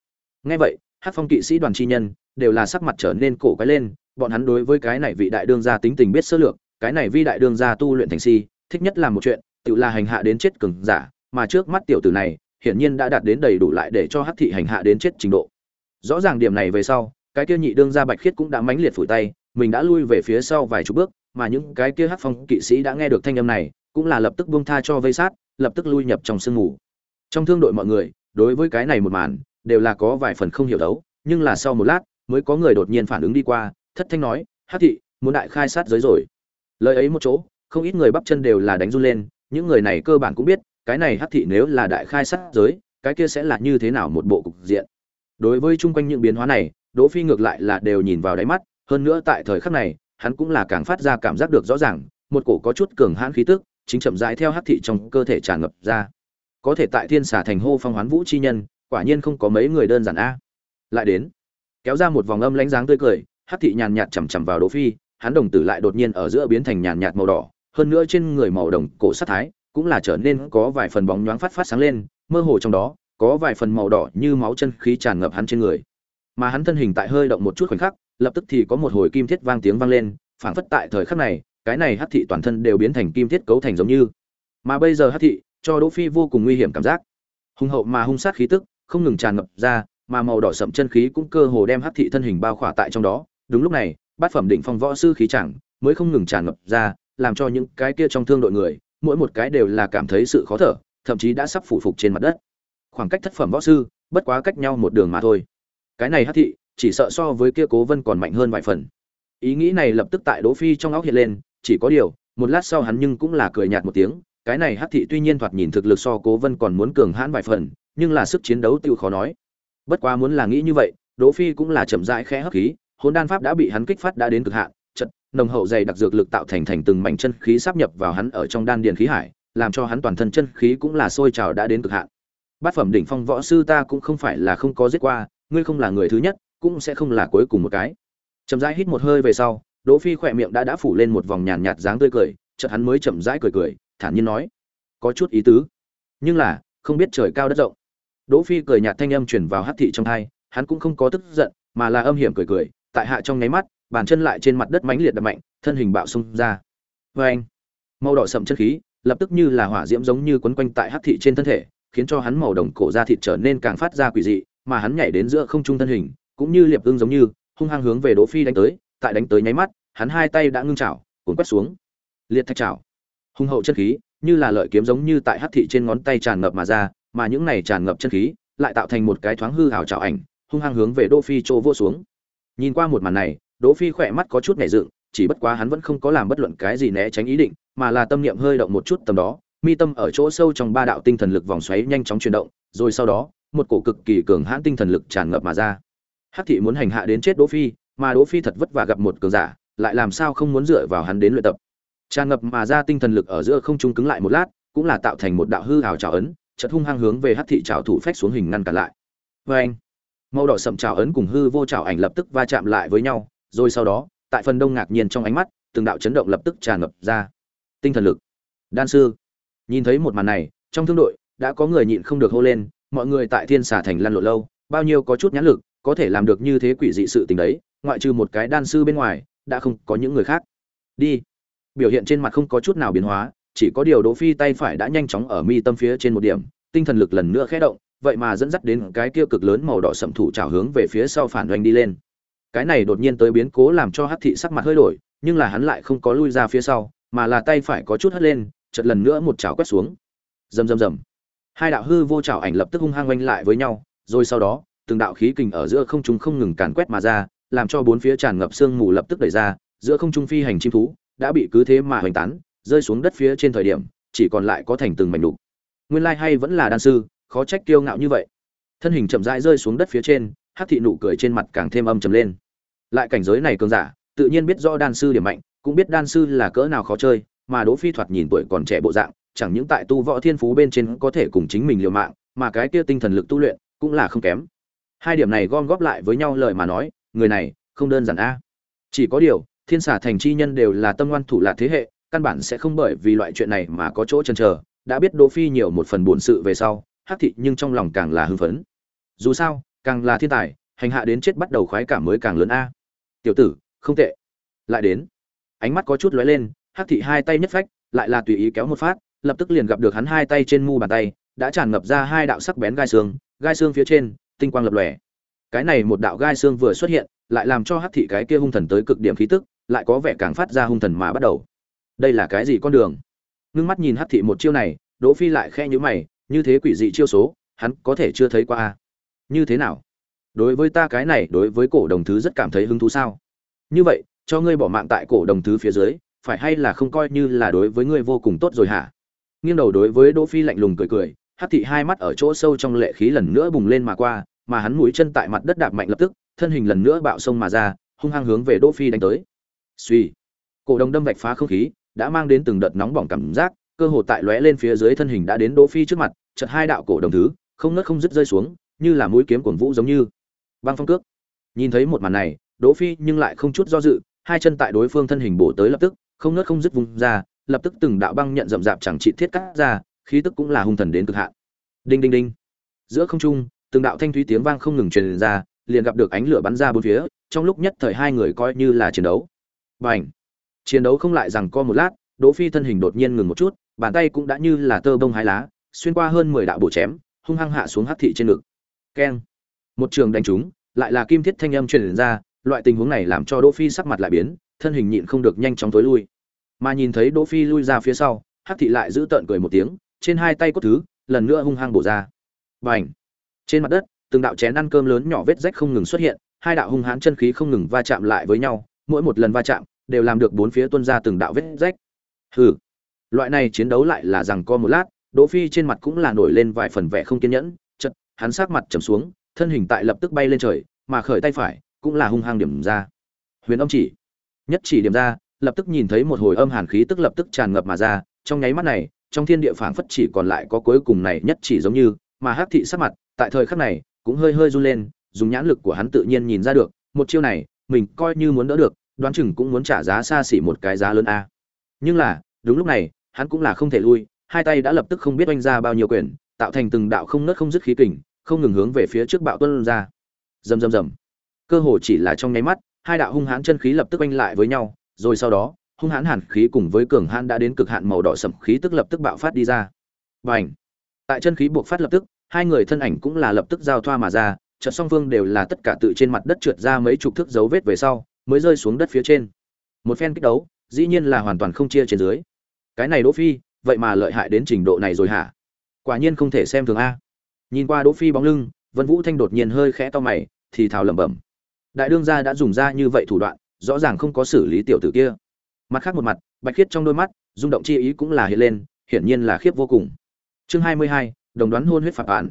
nghe vậy, hắc phong kỵ sĩ đoàn chi nhân đều là sắc mặt trở nên cổ quái lên, bọn hắn đối với cái này vị đại đương gia tính tình biết sơ lược, cái này vi đại đương gia tu luyện thành si, thích nhất làm một chuyện, tự là hành hạ đến chết cường giả, mà trước mắt tiểu tử này, hiển nhiên đã đạt đến đầy đủ lại để cho hắc thị hành hạ đến chết trình độ. Rõ ràng điểm này về sau, cái kia nhị đương gia bạch khiết cũng đã mãnh liệt phủi tay, mình đã lui về phía sau vài chục bước, mà những cái kia hắc phong kỵ sĩ đã nghe được thanh âm này, cũng là lập tức buông tha cho vây sát, lập tức lui nhập trong sương ngủ trong thương đội mọi người, đối với cái này một màn đều là có vài phần không hiểu đấu, nhưng là sau một lát, mới có người đột nhiên phản ứng đi qua, thất thanh nói hắc thị, muốn đại khai sát giới rồi. Lời ấy một chỗ, không ít người bắp chân đều là đánh run lên, những người này cơ bản cũng biết, cái này hắc thị nếu là đại khai sát giới, cái kia sẽ là như thế nào một bộ cục diện. Đối với chung quanh những biến hóa này, đỗ phi ngược lại là đều nhìn vào đáy mắt, hơn nữa tại thời khắc này, hắn cũng là càng phát ra cảm giác được rõ ràng, một cổ có chút cường hãn khí tức, chính chậm rãi theo hắc thị trong cơ thể tràn ngập ra. Có thể tại thiên xà thành hô phong hoán vũ chi nhân quả nhiên không có mấy người đơn giản a. À. Lại đến, kéo ra một vòng âm lãnh dáng tươi cười, hắc thị nhàn nhạt chầm chầm vào đỗ phi, hắn đồng tử lại đột nhiên ở giữa biến thành nhàn nhạt màu đỏ, hơn nữa trên người màu đồng cổ sát thái cũng là trở nên có vài phần bóng nhoáng phát phát sáng lên, mơ hồ trong đó có vài phần màu đỏ như máu chân khí tràn ngập hắn trên người. Mà hắn thân hình tại hơi động một chút khoảnh khắc, lập tức thì có một hồi kim thiết vang tiếng vang lên, phảng phất tại thời khắc này, cái này hắc thị toàn thân đều biến thành kim thiết cấu thành giống như. Mà bây giờ hắc thị cho đỗ phi vô cùng nguy hiểm cảm giác. Hung hậu mà hung sát khí tức không ngừng tràn ngập ra, mà màu đỏ sậm chân khí cũng cơ hồ đem hắc thị thân hình bao khỏa tại trong đó. Đúng lúc này, bát phẩm định phong võ sư khí chẳng mới không ngừng tràn ngập ra, làm cho những cái kia trong thương đội người, mỗi một cái đều là cảm thấy sự khó thở, thậm chí đã sắp phủ phục trên mặt đất. Khoảng cách thất phẩm võ sư, bất quá cách nhau một đường mà thôi. Cái này hắc thị, chỉ sợ so với kia cố vân còn mạnh hơn vài phần. Ý nghĩ này lập tức tại đỗ phi trong óc hiện lên, chỉ có điều, một lát sau hắn nhưng cũng là cười nhạt một tiếng, cái này hắc thị tuy nhiên thoạt nhìn thực lực so cố vân còn muốn cường hãn vài phần nhưng là sức chiến đấu tiêu khó nói. Bất quá muốn là nghĩ như vậy, đỗ phi cũng là chậm rãi khẽ hấp khí hỗn đan pháp đã bị hắn kích phát đã đến cực hạn chật nồng hậu dày đặc dược lực tạo thành thành từng mảnh chân khí sáp nhập vào hắn ở trong đan điền khí hải, làm cho hắn toàn thân chân khí cũng là sôi trào đã đến cực hạn. Bát phẩm đỉnh phong võ sư ta cũng không phải là không có giết qua, ngươi không là người thứ nhất, cũng sẽ không là cuối cùng một cái. Chậm rãi hít một hơi về sau, đỗ phi khỏe miệng đã đã phủ lên một vòng nhàn nhạt dáng tươi cười, chợt hắn mới chậm rãi cười cười, thản nhiên nói, có chút ý tứ, nhưng là không biết trời cao đất rộng đỗ phi cười nhạt thanh âm truyền vào hắc thị trong tai hắn cũng không có tức giận, mà là âm hiểm cười cười, tại hạ trong nháy mắt, bàn chân lại trên mặt đất mãnh liệt đập mạnh, thân hình bạo xung ra. Oeng! anh màu đỏ sậm chân khí, lập tức như là hỏa diễm giống như quấn quanh tại hắc thị trên thân thể, khiến cho hắn màu đồng cổ da thịt trở nên càng phát ra quỷ dị, mà hắn nhảy đến giữa không trung thân hình, cũng như liệp ưng giống như, hung hăng hướng về đỗ phi đánh tới, tại đánh tới nháy mắt, hắn hai tay đã ngưng chảo cuốn quét xuống. Liệt thạch chảo hung hậu chân khí, như là lợi kiếm giống như tại hắc thị trên ngón tay tràn ngập mà ra mà những này tràn ngập chân khí lại tạo thành một cái thoáng hư hào trào ảnh, hung hăng hướng về đỗ phi chỗ vô xuống. Nhìn qua một màn này, đỗ phi khỏe mắt có chút nhẹ dựng, chỉ bất quá hắn vẫn không có làm bất luận cái gì né tránh ý định, mà là tâm niệm hơi động một chút tầm đó, mi tâm ở chỗ sâu trong ba đạo tinh thần lực vòng xoáy nhanh chóng chuyển động, rồi sau đó, một cổ cực kỳ cường hãn tinh thần lực tràn ngập mà ra. Hắc thị muốn hành hạ đến chết đỗ phi, mà đỗ phi thật vất vả gặp một cường giả, lại làm sao không muốn dựa vào hắn đến luyện tập. Tràn ngập mà ra tinh thần lực ở giữa không trung cứng lại một lát, cũng là tạo thành một đạo hư hào trào ấn chợt hung hăng hướng về hắc thị trảo thủ phách xuống hình ngăn cản lại. Với anh, màu đỏ sậm trảo ấn cùng hư vô trảo ảnh lập tức va chạm lại với nhau, rồi sau đó, tại phần đông ngạc nhiên trong ánh mắt, từng đạo chấn động lập tức tràn ngập ra. Tinh thần lực. Đan sư. Nhìn thấy một màn này, trong thương đội, đã có người nhịn không được hô lên, mọi người tại thiên xà thành lăn lộn lâu, bao nhiêu có chút nhãn lực, có thể làm được như thế quỷ dị sự tình đấy, ngoại trừ một cái đan sư bên ngoài, đã không có những người khác. Đi. Biểu hiện trên mặt không có chút nào biến hóa chỉ có điều đỗ phi tay phải đã nhanh chóng ở mi tâm phía trên một điểm, tinh thần lực lần nữa khẽ động, vậy mà dẫn dắt đến cái kia cực lớn màu đỏ sẫm thủ chảo hướng về phía sau phản doanh đi lên. Cái này đột nhiên tới biến cố làm cho hắc thị sắc mặt hơi đổi, nhưng là hắn lại không có lui ra phía sau, mà là tay phải có chút hất lên, chợt lần nữa một chảo quét xuống. Rầm rầm rầm. Hai đạo hư vô chảo ảnh lập tức hung hăng quanh lại với nhau, rồi sau đó, từng đạo khí kình ở giữa không trung không ngừng càn quét mà ra, làm cho bốn phía tràn ngập sương mù lập tức đẩy ra, giữa không trung phi hành chim thú, đã bị cứ thế mà hoành tán rơi xuống đất phía trên thời điểm, chỉ còn lại có thành từng mảnh đục. Nguyên lai hay vẫn là đan sư, khó trách kiêu ngạo như vậy. Thân hình chậm rãi rơi xuống đất phía trên, hắc thị nụ cười trên mặt càng thêm âm trầm lên. Lại cảnh giới này cường giả, tự nhiên biết rõ đan sư điểm mạnh, cũng biết đan sư là cỡ nào khó chơi, mà đỗ phi thoạt nhìn tuổi còn trẻ bộ dạng, chẳng những tại tu võ thiên phú bên trên có thể cùng chính mình liều mạng, mà cái kia tinh thần lực tu luyện cũng là không kém. Hai điểm này gom góp lại với nhau lời mà nói, người này không đơn giản a. Chỉ có điều, thiên xả thành chi nhân đều là tâm ngoan thủ lạc thế hệ căn bản sẽ không bởi vì loại chuyện này mà có chỗ chần chờ, đã biết đỗ phi nhiều một phần buồn sự về sau, hắc thị nhưng trong lòng càng là hưng phấn. Dù sao, càng là thiên tài, hành hạ đến chết bắt đầu khoái cảm mới càng lớn a. Tiểu tử, không tệ. Lại đến. Ánh mắt có chút lóe lên, hắc thị hai tay nhất phách, lại là tùy ý kéo một phát, lập tức liền gặp được hắn hai tay trên mu bàn tay, đã tràn ngập ra hai đạo sắc bén gai xương gai xương phía trên, tinh quang lập lòe. Cái này một đạo gai xương vừa xuất hiện, lại làm cho hắc thị cái kia hung thần tới cực điểm khí tức, lại có vẻ càng phát ra hung thần mà bắt đầu đây là cái gì con đường? Ngưng mắt nhìn hắc thị một chiêu này, đỗ phi lại khe nhíu mày, như thế quỷ dị chiêu số, hắn có thể chưa thấy qua a. Như thế nào? Đối với ta cái này, đối với cổ đồng thứ rất cảm thấy hứng thú sao? Như vậy, cho ngươi bỏ mạng tại cổ đồng thứ phía dưới, phải hay là không coi như là đối với ngươi vô cùng tốt rồi hả? Nghiêng đầu đối với đỗ phi lạnh lùng cười cười, hắc thị hai mắt ở chỗ sâu trong lệ khí lần nữa bùng lên mà qua, mà hắn mũi chân tại mặt đất đạp mạnh lập tức, thân hình lần nữa bạo sông mà ra, hung hăng hướng về đỗ phi đánh tới. Suy cổ đồng đâm vạch phá không khí đã mang đến từng đợt nóng bỏng cảm giác, cơ hồ tại lóe lên phía dưới thân hình đã đến đỗ phi trước mặt, chợt hai đạo cổ đồng thứ, không nứt không dứt rơi xuống, như là mũi kiếm cuồng vũ giống như. Băng phong cước. Nhìn thấy một màn này, đỗ phi nhưng lại không chút do dự, hai chân tại đối phương thân hình bổ tới lập tức, không nứt không dứt vùng ra, lập tức từng đạo băng nhận rậm rạp chẳng trị thiết cắt ra, khí tức cũng là hung thần đến cực hạn. Đinh đinh đinh. Giữa không trung, từng đạo thanh thúy tiếng vang không ngừng truyền ra, liền gặp được ánh lửa bắn ra bốn phía, trong lúc nhất thời hai người coi như là chiến đấu. Bành chiến đấu không lại rằng co một lát, đỗ phi thân hình đột nhiên ngừng một chút, bàn tay cũng đã như là tơ bông hái lá, xuyên qua hơn mười đạo bổ chém, hung hăng hạ xuống hắc thị trên ngực. Keng. Một trường đánh trúng, lại là kim thiết thanh âm truyền ra, loại tình huống này làm cho đỗ phi sắc mặt lại biến, thân hình nhịn không được nhanh chóng tối lui. Mà nhìn thấy đỗ phi lui ra phía sau, hắc thị lại giữ tợn cười một tiếng, trên hai tay cốt thứ, lần nữa hung hăng bổ ra. Bành. Trên mặt đất, từng đạo chén ăn cơm lớn nhỏ vết rách không ngừng xuất hiện, hai đạo hung hãn chân khí không ngừng va chạm lại với nhau, mỗi một lần va chạm đều làm được bốn phía tuân ra từng đạo vết rách. Hừ. Loại này chiến đấu lại là rằng co một lát, đỗ phi trên mặt cũng là nổi lên vài phần vẻ không kiên nhẫn, chợt, hắn sát mặt trầm xuống, thân hình tại lập tức bay lên trời, mà khởi tay phải cũng là hung hăng điểm ra. Huyền âm chỉ, nhất chỉ điểm ra, lập tức nhìn thấy một hồi âm hàn khí tức lập tức tràn ngập mà ra, trong nháy mắt này, trong thiên địa phảng phất chỉ còn lại có cuối cùng này nhất chỉ giống như, mà hắc thị sắc mặt, tại thời khắc này, cũng hơi hơi run lên, dùng nhãn lực của hắn tự nhiên nhìn ra được, một chiêu này, mình coi như muốn đỡ được đoán chừng cũng muốn trả giá xa xỉ một cái giá lớn a. Nhưng là, đúng lúc này, hắn cũng là không thể lui, hai tay đã lập tức không biết oanh ra bao nhiêu quyền, tạo thành từng đạo không nứt không dứt khí kình, không ngừng hướng về phía trước bạo tuân ra. Rầm rầm rầm. Cơ hồ chỉ là trong nháy mắt, hai đạo hung hãn chân khí lập tức oanh lại với nhau, rồi sau đó, hung hãn hàn khí cùng với cường hãn đã đến cực hạn màu đỏ sẫm khí tức lập tức bạo phát đi ra. Bành! tại chân khí buộc phát lập tức, hai người thân ảnh cũng là lập tức giao thoa mà ra, chợt song phương đều là tất cả tự trên mặt đất trượt ra mấy chục thước dấu vết về sau mới rơi xuống đất phía trên. Một phen kích đấu dĩ nhiên là hoàn toàn không chia trên dưới. Cái này đỗ phi vậy mà lợi hại đến trình độ này rồi hả? Quả nhiên không thể xem thường a. Nhìn qua đỗ phi bóng lưng vân vũ thanh đột nhiên hơi khẽ to mày thì thào lẩm bẩm. Đại đương gia đã dùng ra như vậy thủ đoạn rõ ràng không có xử lý tiểu tử kia. Mặt khác một mặt bạch khiết trong đôi mắt rung động chi ý cũng là hiện lên hiển nhiên là khiếp vô cùng. Chương hai mươi hai, đồng đoán hôn huyết phạt bản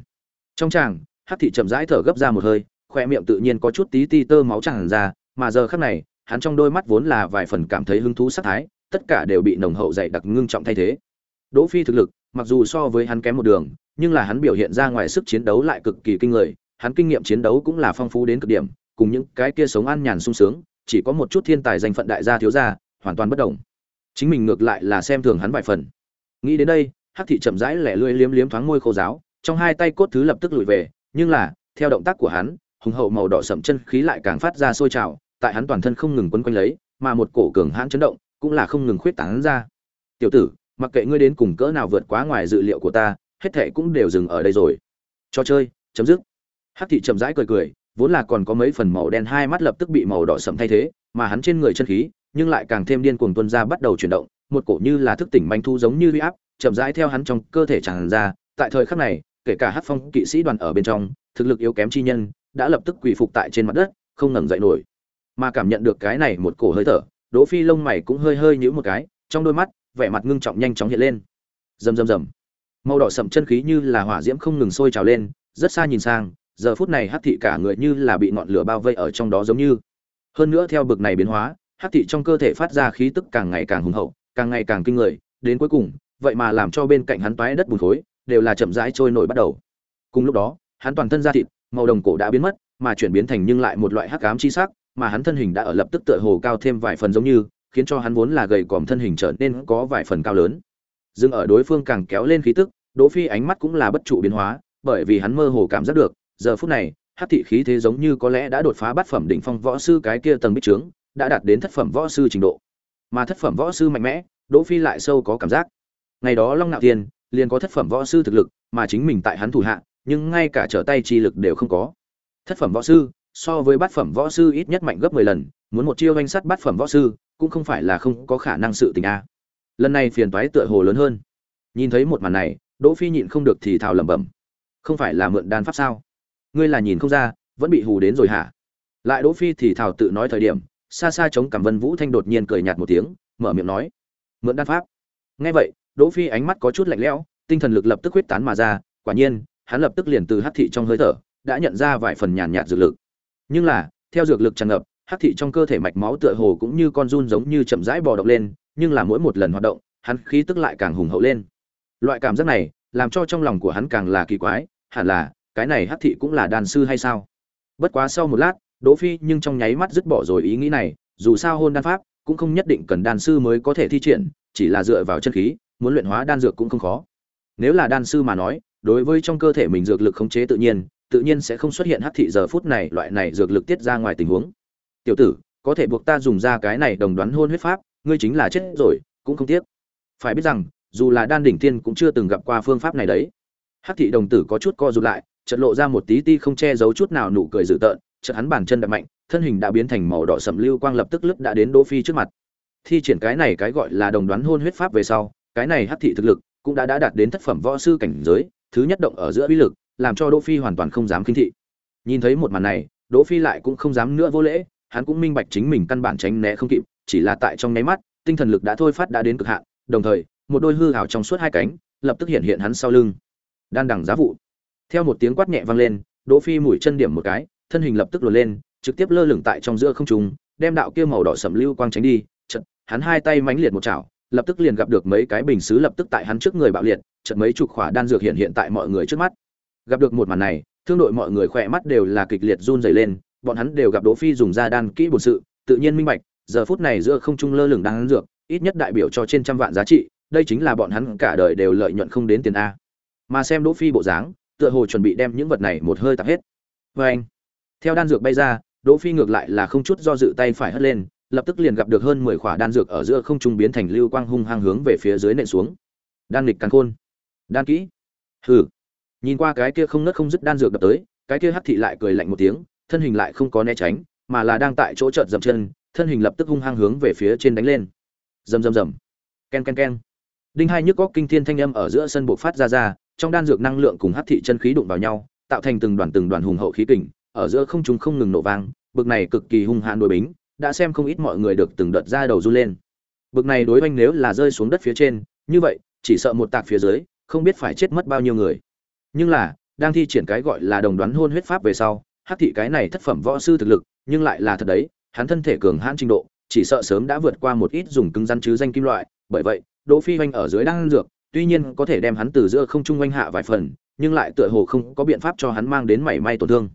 trong tràng hắc thị chậm rãi thở gấp ra một hơi khoe miệng tự nhiên có chút tí ti tơ máu tràn ra mà giờ khắc này, hắn trong đôi mắt vốn là vài phần cảm thấy hứng thú sắc thái, tất cả đều bị nồng hậu dày đặc ngưng trọng thay thế. Đỗ phi thực lực, mặc dù so với hắn kém một đường, nhưng là hắn biểu hiện ra ngoài sức chiến đấu lại cực kỳ kinh người, hắn kinh nghiệm chiến đấu cũng là phong phú đến cực điểm, cùng những cái kia sống an nhàn sung sướng, chỉ có một chút thiên tài danh phận đại gia thiếu gia, hoàn toàn bất động chính mình ngược lại là xem thường hắn vài phần. Nghĩ đến đây, hắc thị chậm rãi lẻ lưỡi liếm liếm thoáng môi khô giáo, trong hai tay cốt thứ lập tức lùi về, nhưng là, theo động tác của hắn, hùng hậu màu đỏ sậm chân khí lại càng phát ra sôi trào tại hắn toàn thân không ngừng quấn quanh lấy, mà một cổ cường hãn chấn động cũng là không ngừng khuyết tán ra. Tiểu tử, mặc kệ ngươi đến cùng cỡ nào vượt quá ngoài dự liệu của ta, hết thảy cũng đều dừng ở đây rồi. Cho chơi, chấm dứt. Hắc thị chậm rãi cười cười, vốn là còn có mấy phần màu đen hai mắt lập tức bị màu đỏ sẫm thay thế, mà hắn trên người chân khí, nhưng lại càng thêm điên cuồng tuôn ra bắt đầu chuyển động, một cổ như là thức tỉnh manh thu giống như uy áp, chậm rãi theo hắn trong cơ thể tràn ra. Tại thời khắc này, kể cả Hắc phong kỵ sĩ đoàn ở bên trong, thực lực yếu kém chi nhân, đã lập tức quỳ phục tại trên mặt đất, không ngẩng dậy nổi mà cảm nhận được cái này một cổ hơi thở, đỗ phi lông mày cũng hơi hơi nhíu một cái, trong đôi mắt, vẻ mặt ngưng trọng nhanh chóng hiện lên. Rầm rầm rầm. Màu đỏ sậm chân khí như là hỏa diễm không ngừng sôi trào lên, rất xa nhìn sang, giờ phút này hắc thị cả người như là bị ngọn lửa bao vây ở trong đó giống như. Hơn nữa theo bực này biến hóa, hắc thị trong cơ thể phát ra khí tức càng ngày càng hùng hậu, càng ngày càng kinh người, đến cuối cùng, vậy mà làm cho bên cạnh hắn toái đất bùn khối, đều là chậm rãi trôi nổi bắt đầu. Cùng lúc đó, hắn toàn thân da thịt, màu đồng cổ đã biến mất, mà chuyển biến thành nhưng lại một loại hắc ám chi sắc mà hắn thân hình đã ở lập tức tựa hồ cao thêm vài phần giống như, khiến cho hắn vốn là gầy còm thân hình trở nên có vài phần cao lớn. Dừng ở đối phương càng kéo lên khí tức, đỗ phi ánh mắt cũng là bất trụ biến hóa, bởi vì hắn mơ hồ cảm giác được, giờ phút này, hắc thị khí thế giống như có lẽ đã đột phá bát phẩm đỉnh phong võ sư cái kia tầng bích trướng, đã đạt đến thất phẩm võ sư trình độ. Mà thất phẩm võ sư mạnh mẽ, đỗ phi lại sâu có cảm giác. Ngày đó long nạo thiên liền có thất phẩm võ sư thực lực, mà chính mình tại hắn thủ hạ, nhưng ngay cả trở tay chi lực đều không có. Thất phẩm võ sư so với bát phẩm võ sư ít nhất mạnh gấp 10 lần, muốn một chiêu danh sắt bát phẩm võ sư, cũng không phải là không có khả năng sự tình a. Lần này phiền toái tựa hồ lớn hơn. Nhìn thấy một màn này, đỗ phi nhịn không được thì thào lẩm bẩm. Không phải là mượn đan pháp sao? Ngươi là nhìn không ra, vẫn bị hù đến rồi hả? Lại đỗ phi thì thào tự nói thời điểm, xa xa chống cảm vân vũ thanh đột nhiên cười nhạt một tiếng, mở miệng nói, mượn đan pháp? Nghe vậy, đỗ phi ánh mắt có chút lạnh lẽo, tinh thần lực lập tức huyết tán mà ra, quả nhiên, hắn lập tức liền từ hắc thị trong hơi thở, đã nhận ra vài phần nhàn nhạt dược lực nhưng là, theo dược lực tràn ngập, hắc thị trong cơ thể mạch máu tựa hồ cũng như con run giống như chậm rãi bò động lên, nhưng là mỗi một lần hoạt động, hắn khí tức lại càng hùng hậu lên. Loại cảm giác này, làm cho trong lòng của hắn càng là kỳ quái, hẳn là, cái này hắc thị cũng là đàn sư hay sao? Bất quá sau một lát, đỗ phi nhưng trong nháy mắt dứt bỏ rồi ý nghĩ này, dù sao hôn đan pháp cũng không nhất định cần đan sư mới có thể thi triển, chỉ là dựa vào chân khí, muốn luyện hóa đan dược cũng không khó. Nếu là đan sư mà nói, đối với trong cơ thể mình dược lực khống chế tự nhiên tự nhiên sẽ không xuất hiện hắc thị giờ phút này loại này dược lực tiết ra ngoài tình huống. Tiểu tử, có thể buộc ta dùng ra cái này đồng đoán hôn huyết pháp, ngươi chính là chết rồi, cũng không tiếc. Phải biết rằng, dù là đan đỉnh tiên cũng chưa từng gặp qua phương pháp này đấy. Hắc thị đồng tử có chút co rụt lại, chợt lộ ra một tí ti không che giấu chút nào nụ cười dữ tợn, chợt hắn bàn chân đạp mạnh, thân hình đã biến thành màu đỏ sẫm lưu quang lập tức lướt đã đến đỗ phi trước mặt. Thi triển cái này cái gọi là đồng đoán hôn huyết pháp về sau, cái này hắc thị thực lực cũng đã đã đạt đến thất phẩm võ sư cảnh giới, thứ nhất động ở giữa uy lực làm cho đỗ phi hoàn toàn không dám khinh thị. Nhìn thấy một màn này, đỗ phi lại cũng không dám nữa vô lễ, hắn cũng minh bạch chính mình căn bản tránh né không kịp, chỉ là tại trong nháy mắt, tinh thần lực đã thôi phát đã đến cực hạn, đồng thời, một đôi hư hào trong suốt hai cánh, lập tức hiện hiện hắn sau lưng. Đan đẳng giá vụ. Theo một tiếng quát nhẹ vang lên, đỗ phi mũi chân điểm một cái, thân hình lập tức lùi lên, trực tiếp lơ lửng tại trong giữa không trung, đem đạo kia màu đỏ sẫm lưu quang tránh đi, chợt, hắn hai tay mãnh liệt một chảo, lập tức liền gặp được mấy cái bình sứ lập tức tại hắn trước người bạo liệt, chợt mấy chục khỏa đan dược hiện hiện tại mọi người trước mắt gặp được một màn này, thương đội mọi người khỏe mắt đều là kịch liệt run rẩy lên, bọn hắn đều gặp đỗ phi dùng ra đan kỹ bổn sự, tự nhiên minh bạch, giờ phút này giữa không trung lơ lửng đan dược, ít nhất đại biểu cho trên trăm vạn giá trị, đây chính là bọn hắn cả đời đều lợi nhuận không đến tiền a. Mà xem đỗ phi bộ dáng, tựa hồ chuẩn bị đem những vật này một hơi tạp hết. Với anh, theo đan dược bay ra, đỗ phi ngược lại là không chút do dự tay phải hất lên, lập tức liền gặp được hơn mười khỏa đan dược ở giữa không trung biến thành lưu quang hung hăng hướng về phía dưới nện xuống. Đan lịch căn khôn. Đan kỹ. Hừ nhìn qua cái kia không nứt không dứt đan dược đập tới, cái kia hắc thị lại cười lạnh một tiếng, thân hình lại không có né tránh, mà là đang tại chỗ chợt dậm chân, thân hình lập tức hung hăng hướng về phía trên đánh lên. Rầm rầm rầm. Ken ken ken. Đinh hai nhức góc kinh thiên thanh âm ở giữa sân buộc phát ra ra, trong đan dược năng lượng cùng hắc thị chân khí đụng vào nhau, tạo thành từng đoàn từng đoàn hùng hậu khí kình, ở giữa không trung không ngừng nổ vang, bực này cực kỳ hung hãn đối bính, đã xem không ít mọi người được từng đợt ra đầu run lên. Bực này đối oanh nếu là rơi xuống đất phía trên, như vậy, chỉ sợ một tạc phía dưới, không biết phải chết mất bao nhiêu người nhưng là đang thi triển cái gọi là đồng đoán hôn huyết pháp về sau hắc thị cái này thất phẩm võ sư thực lực nhưng lại là thật đấy hắn thân thể cường hãn trình độ chỉ sợ sớm đã vượt qua một ít dùng cứng rắn chứ danh kim loại. Bởi vậy đỗ phi oanh ở dưới đang ăn dược tuy nhiên có thể đem hắn từ giữa không trung oanh hạ vài phần nhưng lại tựa hồ không có biện pháp cho hắn mang đến mảy may tổn thương.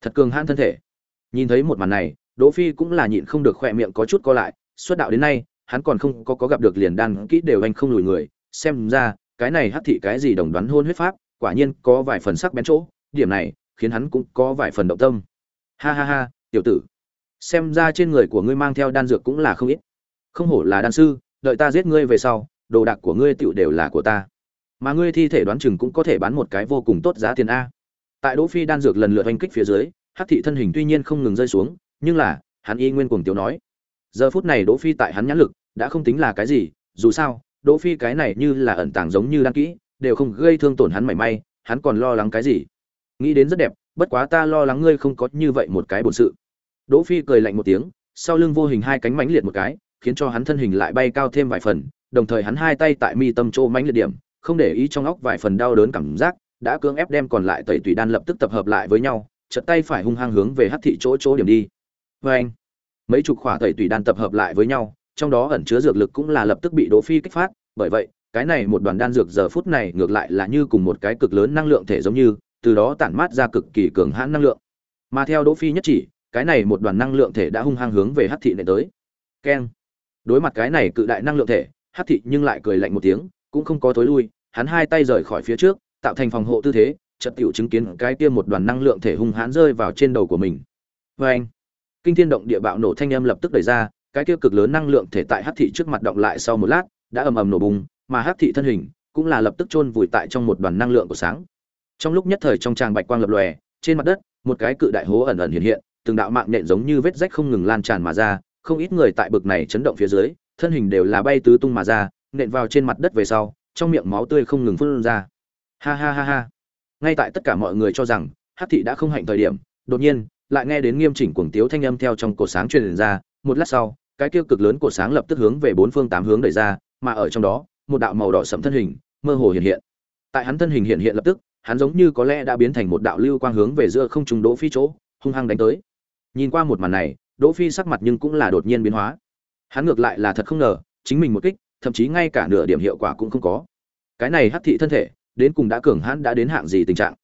Thật cường hãn thân thể. Nhìn thấy một màn này đỗ phi cũng là nhịn không được khỏe miệng có chút co lại xuất đạo đến nay hắn còn không có, có gặp được liền đan kỹ đều anh không lùi người. Xem ra cái này hắc thị cái gì đồng đoán hôn huyết pháp? Quả nhiên có vài phần sắc bén chỗ, điểm này khiến hắn cũng có vài phần động tâm. Ha ha ha, tiểu tử. Xem ra trên người của ngươi mang theo đan dược cũng là không ít. Không hổ là đan sư, đợi ta giết ngươi về sau, đồ đạc của ngươi tựu đều là của ta. Mà ngươi thi thể đoán chừng cũng có thể bán một cái vô cùng tốt giá tiền a. Tại đỗ phi đan dược lần lượt oanh kích phía dưới, hắc thị thân hình tuy nhiên không ngừng rơi xuống, nhưng là, hắn y nguyên cuồng tiểu nói. Giờ phút này đỗ phi tại hắn nhãn lực, đã không tính là cái gì, dù sao, đỗ phi cái này như là ẩn tàng giống như đan kỹ đều không gây thương tổn hắn mảy may, hắn còn lo lắng cái gì? Nghĩ đến rất đẹp, bất quá ta lo lắng ngươi không có như vậy một cái bổn sự. Đỗ phi cười lạnh một tiếng, sau lưng vô hình hai cánh mãnh liệt một cái, khiến cho hắn thân hình lại bay cao thêm vài phần, đồng thời hắn hai tay tại mi tâm chỗ mãnh liệt điểm, không để ý trong óc vài phần đau đớn cảm giác, đã cưỡng ép đem còn lại tẩy tùy đan lập tức tập hợp lại với nhau chật tay phải hung hăng hướng về hắc thị chỗ chỗ điểm đi. Với anh, mấy chục khỏa tẩy tùy đan tập hợp lại với nhau, trong đó ẩn chứa dược lực cũng là lập tức bị đỗ phi kích phát, bởi vậy cái này một đoàn đan dược giờ phút này ngược lại là như cùng một cái cực lớn năng lượng thể giống như, từ đó tản mát ra cực kỳ cường hãn năng lượng. Mà theo đỗ phi nhất chỉ, cái này một đoàn năng lượng thể đã hung hăng hướng về hắc thị này tới. Keng. Đối mặt cái này cự đại năng lượng thể, hắc thị nhưng lại cười lạnh một tiếng, cũng không có tối lui, hắn hai tay rời khỏi phía trước, tạo thành phòng hộ tư thế, chợt tiểu chứng kiến cái kia một đoàn năng lượng thể hung hãn rơi vào trên đầu của mình. Oeng. kinh thiên động địa bạo nổ thanh âm lập tức đẩy ra, cái kia cực lớn năng lượng thể tại hắc thị trước mặt động lại sau một lát đã ầm ầm nổ bùng, mà hắc thị thân hình cũng là lập tức chôn vùi tại trong một đoàn năng lượng của sáng. Trong lúc nhất thời trong tràng bạch quang lập lòe, trên mặt đất, một cái cự đại hố ẩn ẩn hiện hiện, từng đạo mạng nện giống như vết rách không ngừng lan tràn mà ra, không ít người tại bực này chấn động phía dưới, thân hình đều là bay tứ tung mà ra, nện vào trên mặt đất về sau, trong miệng máu tươi không ngừng phun ra. Ha ha ha ha. Ngay tại tất cả mọi người cho rằng hắc thị đã không hạnh thời điểm, đột nhiên, lại nghe đến nghiêm chỉnh cuồng tiếu thanh âm theo trong cổ sáng truyền ra, một lát sau, cái kia cực lớn của sáng lập tức hướng về bốn phương tám hướng đẩy ra mà ở trong đó, một đạo màu đỏ sẫm thân hình mơ hồ hiện hiện. Tại hắn thân hình hiện hiện lập tức, hắn giống như có lẽ đã biến thành một đạo lưu quang hướng về giữa không trung đỗ phi chỗ, hung hăng đánh tới. Nhìn qua một màn này, đỗ phi sắc mặt nhưng cũng là đột nhiên biến hóa. Hắn ngược lại là thật không ngờ, chính mình một kích, thậm chí ngay cả nửa điểm hiệu quả cũng không có. Cái này hắc thị thân thể, đến cùng đã cường hãn đã đến hạng gì tình trạng?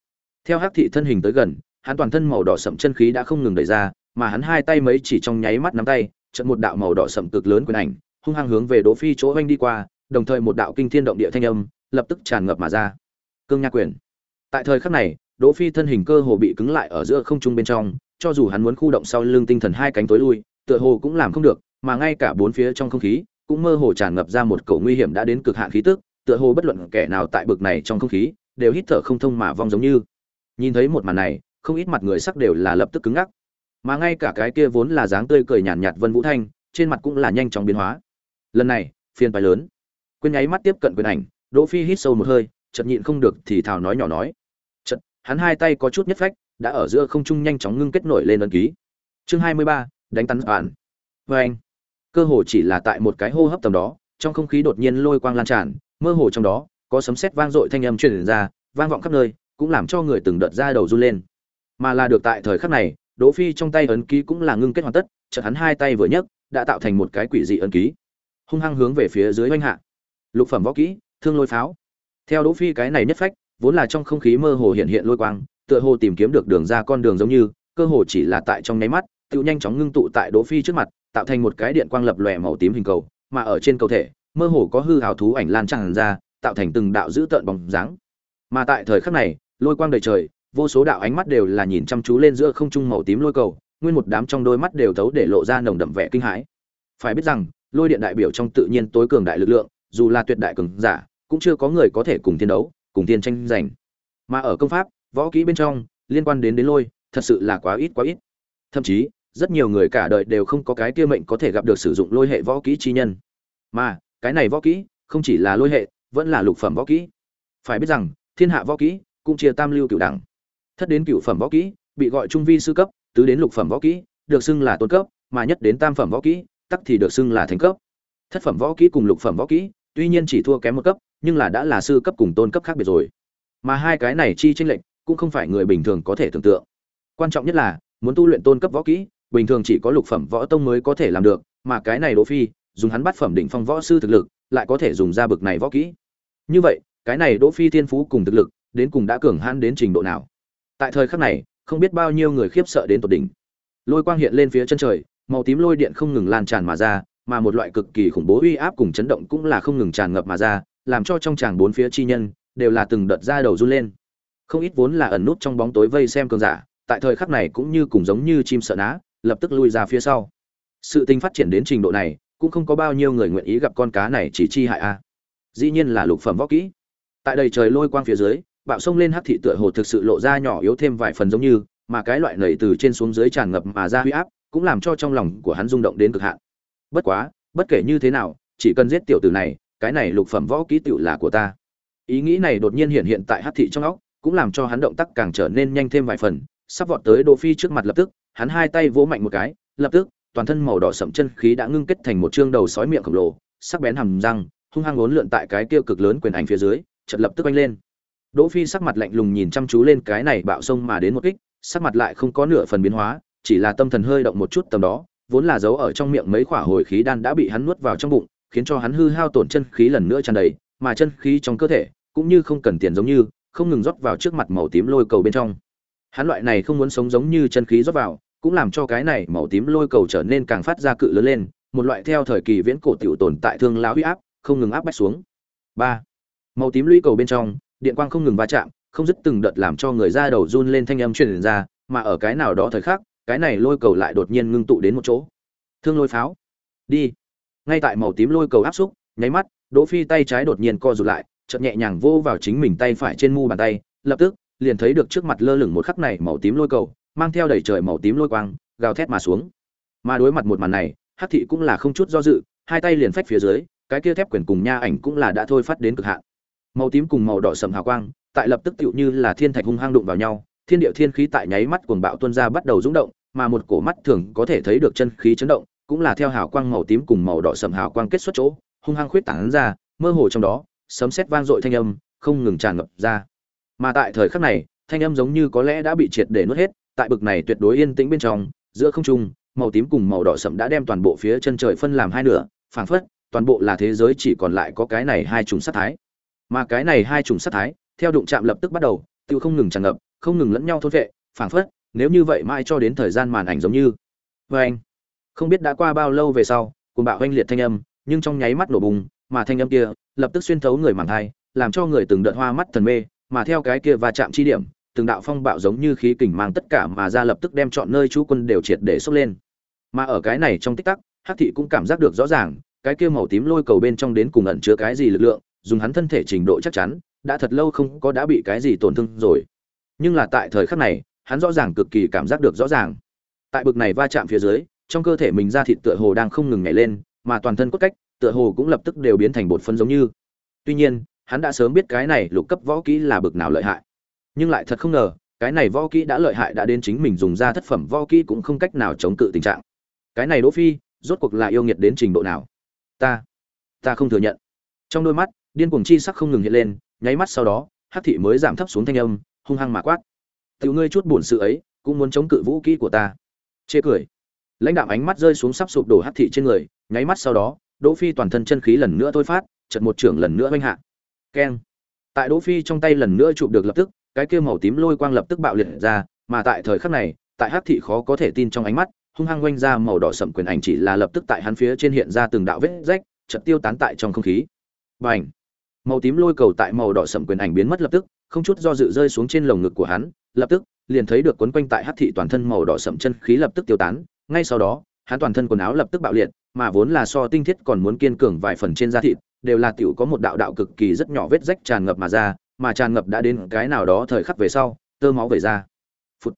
Theo hắc thị thân hình tới gần, hắn toàn thân màu đỏ sậm chân khí đã không ngừng đẩy ra, mà hắn hai tay mấy chỉ trong nháy mắt nắm tay trận một đạo màu đỏ sậm cực lớn quyền ảnh hung hăng hướng về đỗ phi chỗ anh đi qua đồng thời một đạo kinh thiên động địa thanh âm lập tức tràn ngập mà ra. Cương nha quyền. Tại thời khắc này đỗ phi thân hình cơ hồ bị cứng lại ở giữa không trung bên trong cho dù hắn muốn khu động sau lưng tinh thần hai cánh tối lui tựa hồ cũng làm không được mà ngay cả bốn phía trong không khí cũng mơ hồ tràn ngập ra một cầu nguy hiểm đã đến cực hạn khí tức tựa hồ bất luận kẻ nào tại bực này trong không khí đều hít thở không thông mà vong giống như. Nhìn thấy một màn này không ít mặt người sắc đều là lập tức cứng ngắc. Mà ngay cả cái kia vốn là dáng tươi cười nhàn nhạt, nhạt vân vũ thanh trên mặt cũng là nhanh chóng biến hóa lần này, phiền bài lớn. Quên nháy mắt tiếp cận quyền ảnh, đỗ phi hít sâu một hơi, chợt nhịn không được thì thào nói nhỏ nói. Chợt, hắn hai tay có chút nhất phách, đã ở giữa không trung nhanh chóng ngưng kết nổi lên ấn ký. Chương hai mươi ba, đánh tắn toàn với vâng anh. Cơ hồ chỉ là tại một cái hô hấp tầm đó, trong không khí đột nhiên lôi quang lan tràn, mơ hồ trong đó, có sấm sét vang dội thanh âm truyền ra, vang vọng khắp nơi, cũng làm cho người từng đợt ra đầu run lên. Mà là được tại thời khắc này, đỗ phi trong tay ấn ký cũng là ngưng kết hoàn tất, chợt hắn hai tay vừa nhấc, đã tạo thành một cái quỷ dị ấn ký hung hăng hướng về phía dưới oanh hạ. Lục phẩm võ kỹ, thương lôi pháo. Theo đỗ phi cái này nhất phách, vốn là trong không khí mơ hồ hiện hiện lôi quang, tựa hồ tìm kiếm được đường ra con đường giống như, cơ hồ chỉ là tại trong nháy mắt, tự nhanh chóng ngưng tụ tại đỗ phi trước mặt, tạo thành một cái điện quang lập lòe màu tím hình cầu, mà ở trên cầu thể, mơ hồ có hư hào thú ảnh lan tràn ra, tạo thành từng đạo dữ tợn bóng dáng. Mà tại thời khắc này, lôi quang đầy trời, vô số đạo ánh mắt đều là nhìn chăm chú lên giữa không trung màu tím lôi cầu, nguyên một đám trong đôi mắt đều thấu để lộ ra nồng đậm vẻ kinh hãi. Phải biết rằng lôi điện đại biểu trong tự nhiên tối cường đại lực lượng, dù là tuyệt đại cường giả, cũng chưa có người có thể cùng thiên đấu, cùng thiên tranh giành. Mà ở công pháp, võ kỹ bên trong, liên quan đến đến lôi, thật sự là quá ít quá ít. Thậm chí, rất nhiều người cả đời đều không có cái kia mệnh có thể gặp được sử dụng lôi hệ võ kỹ chi nhân. Mà, cái này võ kỹ, không chỉ là lôi hệ, vẫn là lục phẩm võ kỹ. Phải biết rằng, thiên hạ võ kỹ cũng chia tam lưu cửu đẳng. Thất đến cửu phẩm võ kỹ, bị gọi trung vi sư cấp, tứ đến lục phẩm võ kỹ, được xưng là tôn cấp, mà nhất đến tam phẩm võ kỹ tắc thì được xưng là thánh cấp. Thất phẩm võ kỹ cùng lục phẩm võ kỹ, tuy nhiên chỉ thua kém một cấp, nhưng là đã là sư cấp cùng tôn cấp khác biệt rồi. Mà hai cái này chi tranh lệch cũng không phải người bình thường có thể tưởng tượng. Quan trọng nhất là, muốn tu luyện tôn cấp võ kỹ, bình thường chỉ có lục phẩm võ tông mới có thể làm được, mà cái này đỗ phi, dùng hắn bắt phẩm đỉnh phong võ sư thực lực, lại có thể dùng ra bực này võ kỹ. Như vậy, cái này đỗ phi thiên phú cùng thực lực, đến cùng đã cường hãn đến trình độ nào? Tại thời khắc này, không biết bao nhiêu người khiếp sợ đến tột đỉnh. Lôi quang hiện lên phía chân trời màu tím lôi điện không ngừng lan tràn mà ra, mà một loại cực kỳ khủng bố uy áp cùng chấn động cũng là không ngừng tràn ngập mà ra, làm cho trong tràng bốn phía chi nhân đều là từng đợt ra đầu run lên. Không ít vốn là ẩn nút trong bóng tối vây xem cường giả, tại thời khắc này cũng như cùng giống như chim sợ ná, lập tức lui ra phía sau. Sự tình phát triển đến trình độ này, cũng không có bao nhiêu người nguyện ý gặp con cá này chỉ chi hại a. Dĩ nhiên là lục phẩm võ kỹ. Tại đây trời lôi quang phía dưới, bạo sông lên hắc thị tựa hồ thực sự lộ ra nhỏ yếu thêm vài phần giống như, mà cái loại nảy từ trên xuống dưới tràn ngập mà ra huy áp cũng làm cho trong lòng của hắn rung động đến cực hạn bất quá bất kể như thế nào chỉ cần giết tiểu tử này cái này lục phẩm võ kỹ tiểu là của ta ý nghĩ này đột nhiên hiện hiện tại hắc thị trong óc cũng làm cho hắn động tác càng trở nên nhanh thêm vài phần sắp vọt tới Đỗ Phi trước mặt lập tức, hắn hai tay vỗ mạnh một cái, lập tức, toàn thân màu đỏ sẫm chân khí đã ngưng kết thành một trương đầu sói miệng khổng lồ, sắc bén hàm răng, hung hăng uốn lượn tại cái kia cực lớn quyền ảnh phía dưới, chợt lập tức vang lên. Đỗ Phi sắc mặt lạnh lùng nhìn chăm chú lên cái này bạo sông mà đến một kích, sắc mặt lại không có nửa phần biến hóa, chỉ là tâm thần hơi động một chút tầm đó, vốn là giấu ở trong miệng mấy quả hồi khí đan đã bị hắn nuốt vào trong bụng, khiến cho hắn hư hao tổn chân khí lần nữa tràn đầy, mà chân khí trong cơ thể cũng như không cần tiền giống như, không ngừng rót vào trước mặt màu tím lôi cầu bên trong. Hắn loại này không muốn sống giống như chân khí rót vào, cũng làm cho cái này màu tím lôi cầu trở nên càng phát ra cự lớn lên, một loại theo thời kỳ viễn cổ tiểu tồn tại thương lão uy áp, không ngừng áp bách xuống. ba Màu tím lôi cầu bên trong, điện quang không ngừng va chạm, không dứt từng đợt làm cho người da đầu run lên thanh âm truyền ra, mà ở cái nào đó thời khắc, cái này lôi cầu lại đột nhiên ngưng tụ đến một chỗ. Thương lôi pháo, đi. Ngay tại màu tím lôi cầu áp xúc, nháy mắt, Đỗ Phi tay trái đột nhiên co rụt lại, chợt nhẹ nhàng vô vào chính mình tay phải trên mu bàn tay, lập tức, liền thấy được trước mặt lơ lửng một khắc này màu tím lôi cầu, mang theo đầy trời màu tím lôi quang, gào thét mà xuống. Mà đối mặt một màn này, Hắc thị cũng là không chút do dự, hai tay liền phách phía dưới, cái kia thép quyền cùng nha ảnh cũng là đã thôi phát đến cực hạn. Màu tím cùng màu đỏ sầm hào quang, tại lập tức tựu như là thiên thạch hung hăng đụng vào nhau, thiên địa thiên khí tại nháy mắt cuồng bạo tuôn ra bắt đầu rung động, mà một cổ mắt thường có thể thấy được chân khí chấn động, cũng là theo hào quang màu tím cùng màu đỏ sẫm hào quang kết xuất chỗ, hung hăng khuyết tán ra, mơ hồ trong đó, sấm sét vang dội thanh âm, không ngừng tràn ngập ra. Mà tại thời khắc này, thanh âm giống như có lẽ đã bị triệt để nuốt hết, tại bực này tuyệt đối yên tĩnh bên trong, giữa không trung, màu tím cùng màu đỏ sẫm đã đem toàn bộ phía chân trời phân làm hai nửa, phảng phất, toàn bộ là thế giới chỉ còn lại có cái này hai chủng sát thái. Mà cái này hai chủng sát thái, theo đụng chạm lập tức bắt đầu, tiêu không ngừng tràn ngập, không ngừng lẫn nhau thôn vệ, phảng phất, nếu như vậy mãi cho đến thời gian màn ảnh giống như. vê anh, không biết đã qua bao lâu về sau, cuồng bạo oanh liệt thanh âm, nhưng trong nháy mắt nổ bùng, mà thanh âm kia lập tức xuyên thấu người màng hai, làm cho người từng đợt hoa mắt thần mê, mà theo cái kia va chạm chi điểm, từng đạo phong bạo giống như khí kình mang tất cả mà ra lập tức đem chọn nơi chú quân đều triệt để sốc lên. Mà ở cái này trong tích tắc, Hắc thị cũng cảm giác được rõ ràng, cái kia màu tím lôi cầu bên trong đến cùng ẩn chứa cái gì lực lượng, dùng hắn thân thể trình độ chắc chắn, đã thật lâu không có đã bị cái gì tổn thương rồi. Nhưng là tại thời khắc này, hắn rõ ràng cực kỳ cảm giác được rõ ràng. Tại bực này va chạm phía dưới, trong cơ thể mình da thịt tựa hồ đang không ngừng nhảy lên, mà toàn thân cốt cách, tựa hồ cũng lập tức đều biến thành bột phân giống như. Tuy nhiên, hắn đã sớm biết cái này lục cấp võ kỹ là bực nào lợi hại nhưng lại thật không ngờ cái này võ kỹ đã lợi hại đã đến chính mình dùng ra thất phẩm võ kỹ cũng không cách nào chống cự tình trạng cái này đỗ phi rốt cuộc là yêu nghiệt đến trình độ nào ta ta không thừa nhận trong đôi mắt điên cuồng chi sắc không ngừng hiện lên nháy mắt sau đó hắc thị mới giảm thấp xuống thanh âm hung hăng mà quát. Tiểu ngươi chút buồn sự ấy, cũng muốn chống cự vũ kỹ của ta. Chê cười. Lãnh đạo ánh mắt rơi xuống sắp sụp đổ hắc thị trên người, nháy mắt sau đó, đỗ phi toàn thân chân khí lần nữa thôi phát, chợt một trưởng lần nữa oanh hạ. Keng. Tại đỗ phi trong tay lần nữa chụp được lập tức, cái kia màu tím lôi quang lập tức bạo liệt ra, mà tại thời khắc này, tại hắc thị khó có thể tin trong ánh mắt, hung hăng quanh ra màu đỏ sậm quyền ảnh chỉ là lập tức tại hắn phía trên hiện ra từng đạo vết rách, chợt tiêu tán tại trong không khí. Bành. Màu tím lôi cầu tại màu đỏ sậm quyền ảnh biến mất lập tức không chút do dự rơi xuống trên lồng ngực của hắn, lập tức, liền thấy được quấn quanh tại hắc thị toàn thân màu đỏ sậm chân khí lập tức tiêu tán, ngay sau đó, hắn toàn thân quần áo lập tức bạo liệt, mà vốn là so tinh thiết còn muốn kiên cường vài phần trên da thịt, đều là tiểu có một đạo đạo cực kỳ rất nhỏ vết rách tràn ngập mà ra, mà tràn ngập đã đến cái nào đó thời khắc về sau, tơ máu về ra. Phụt.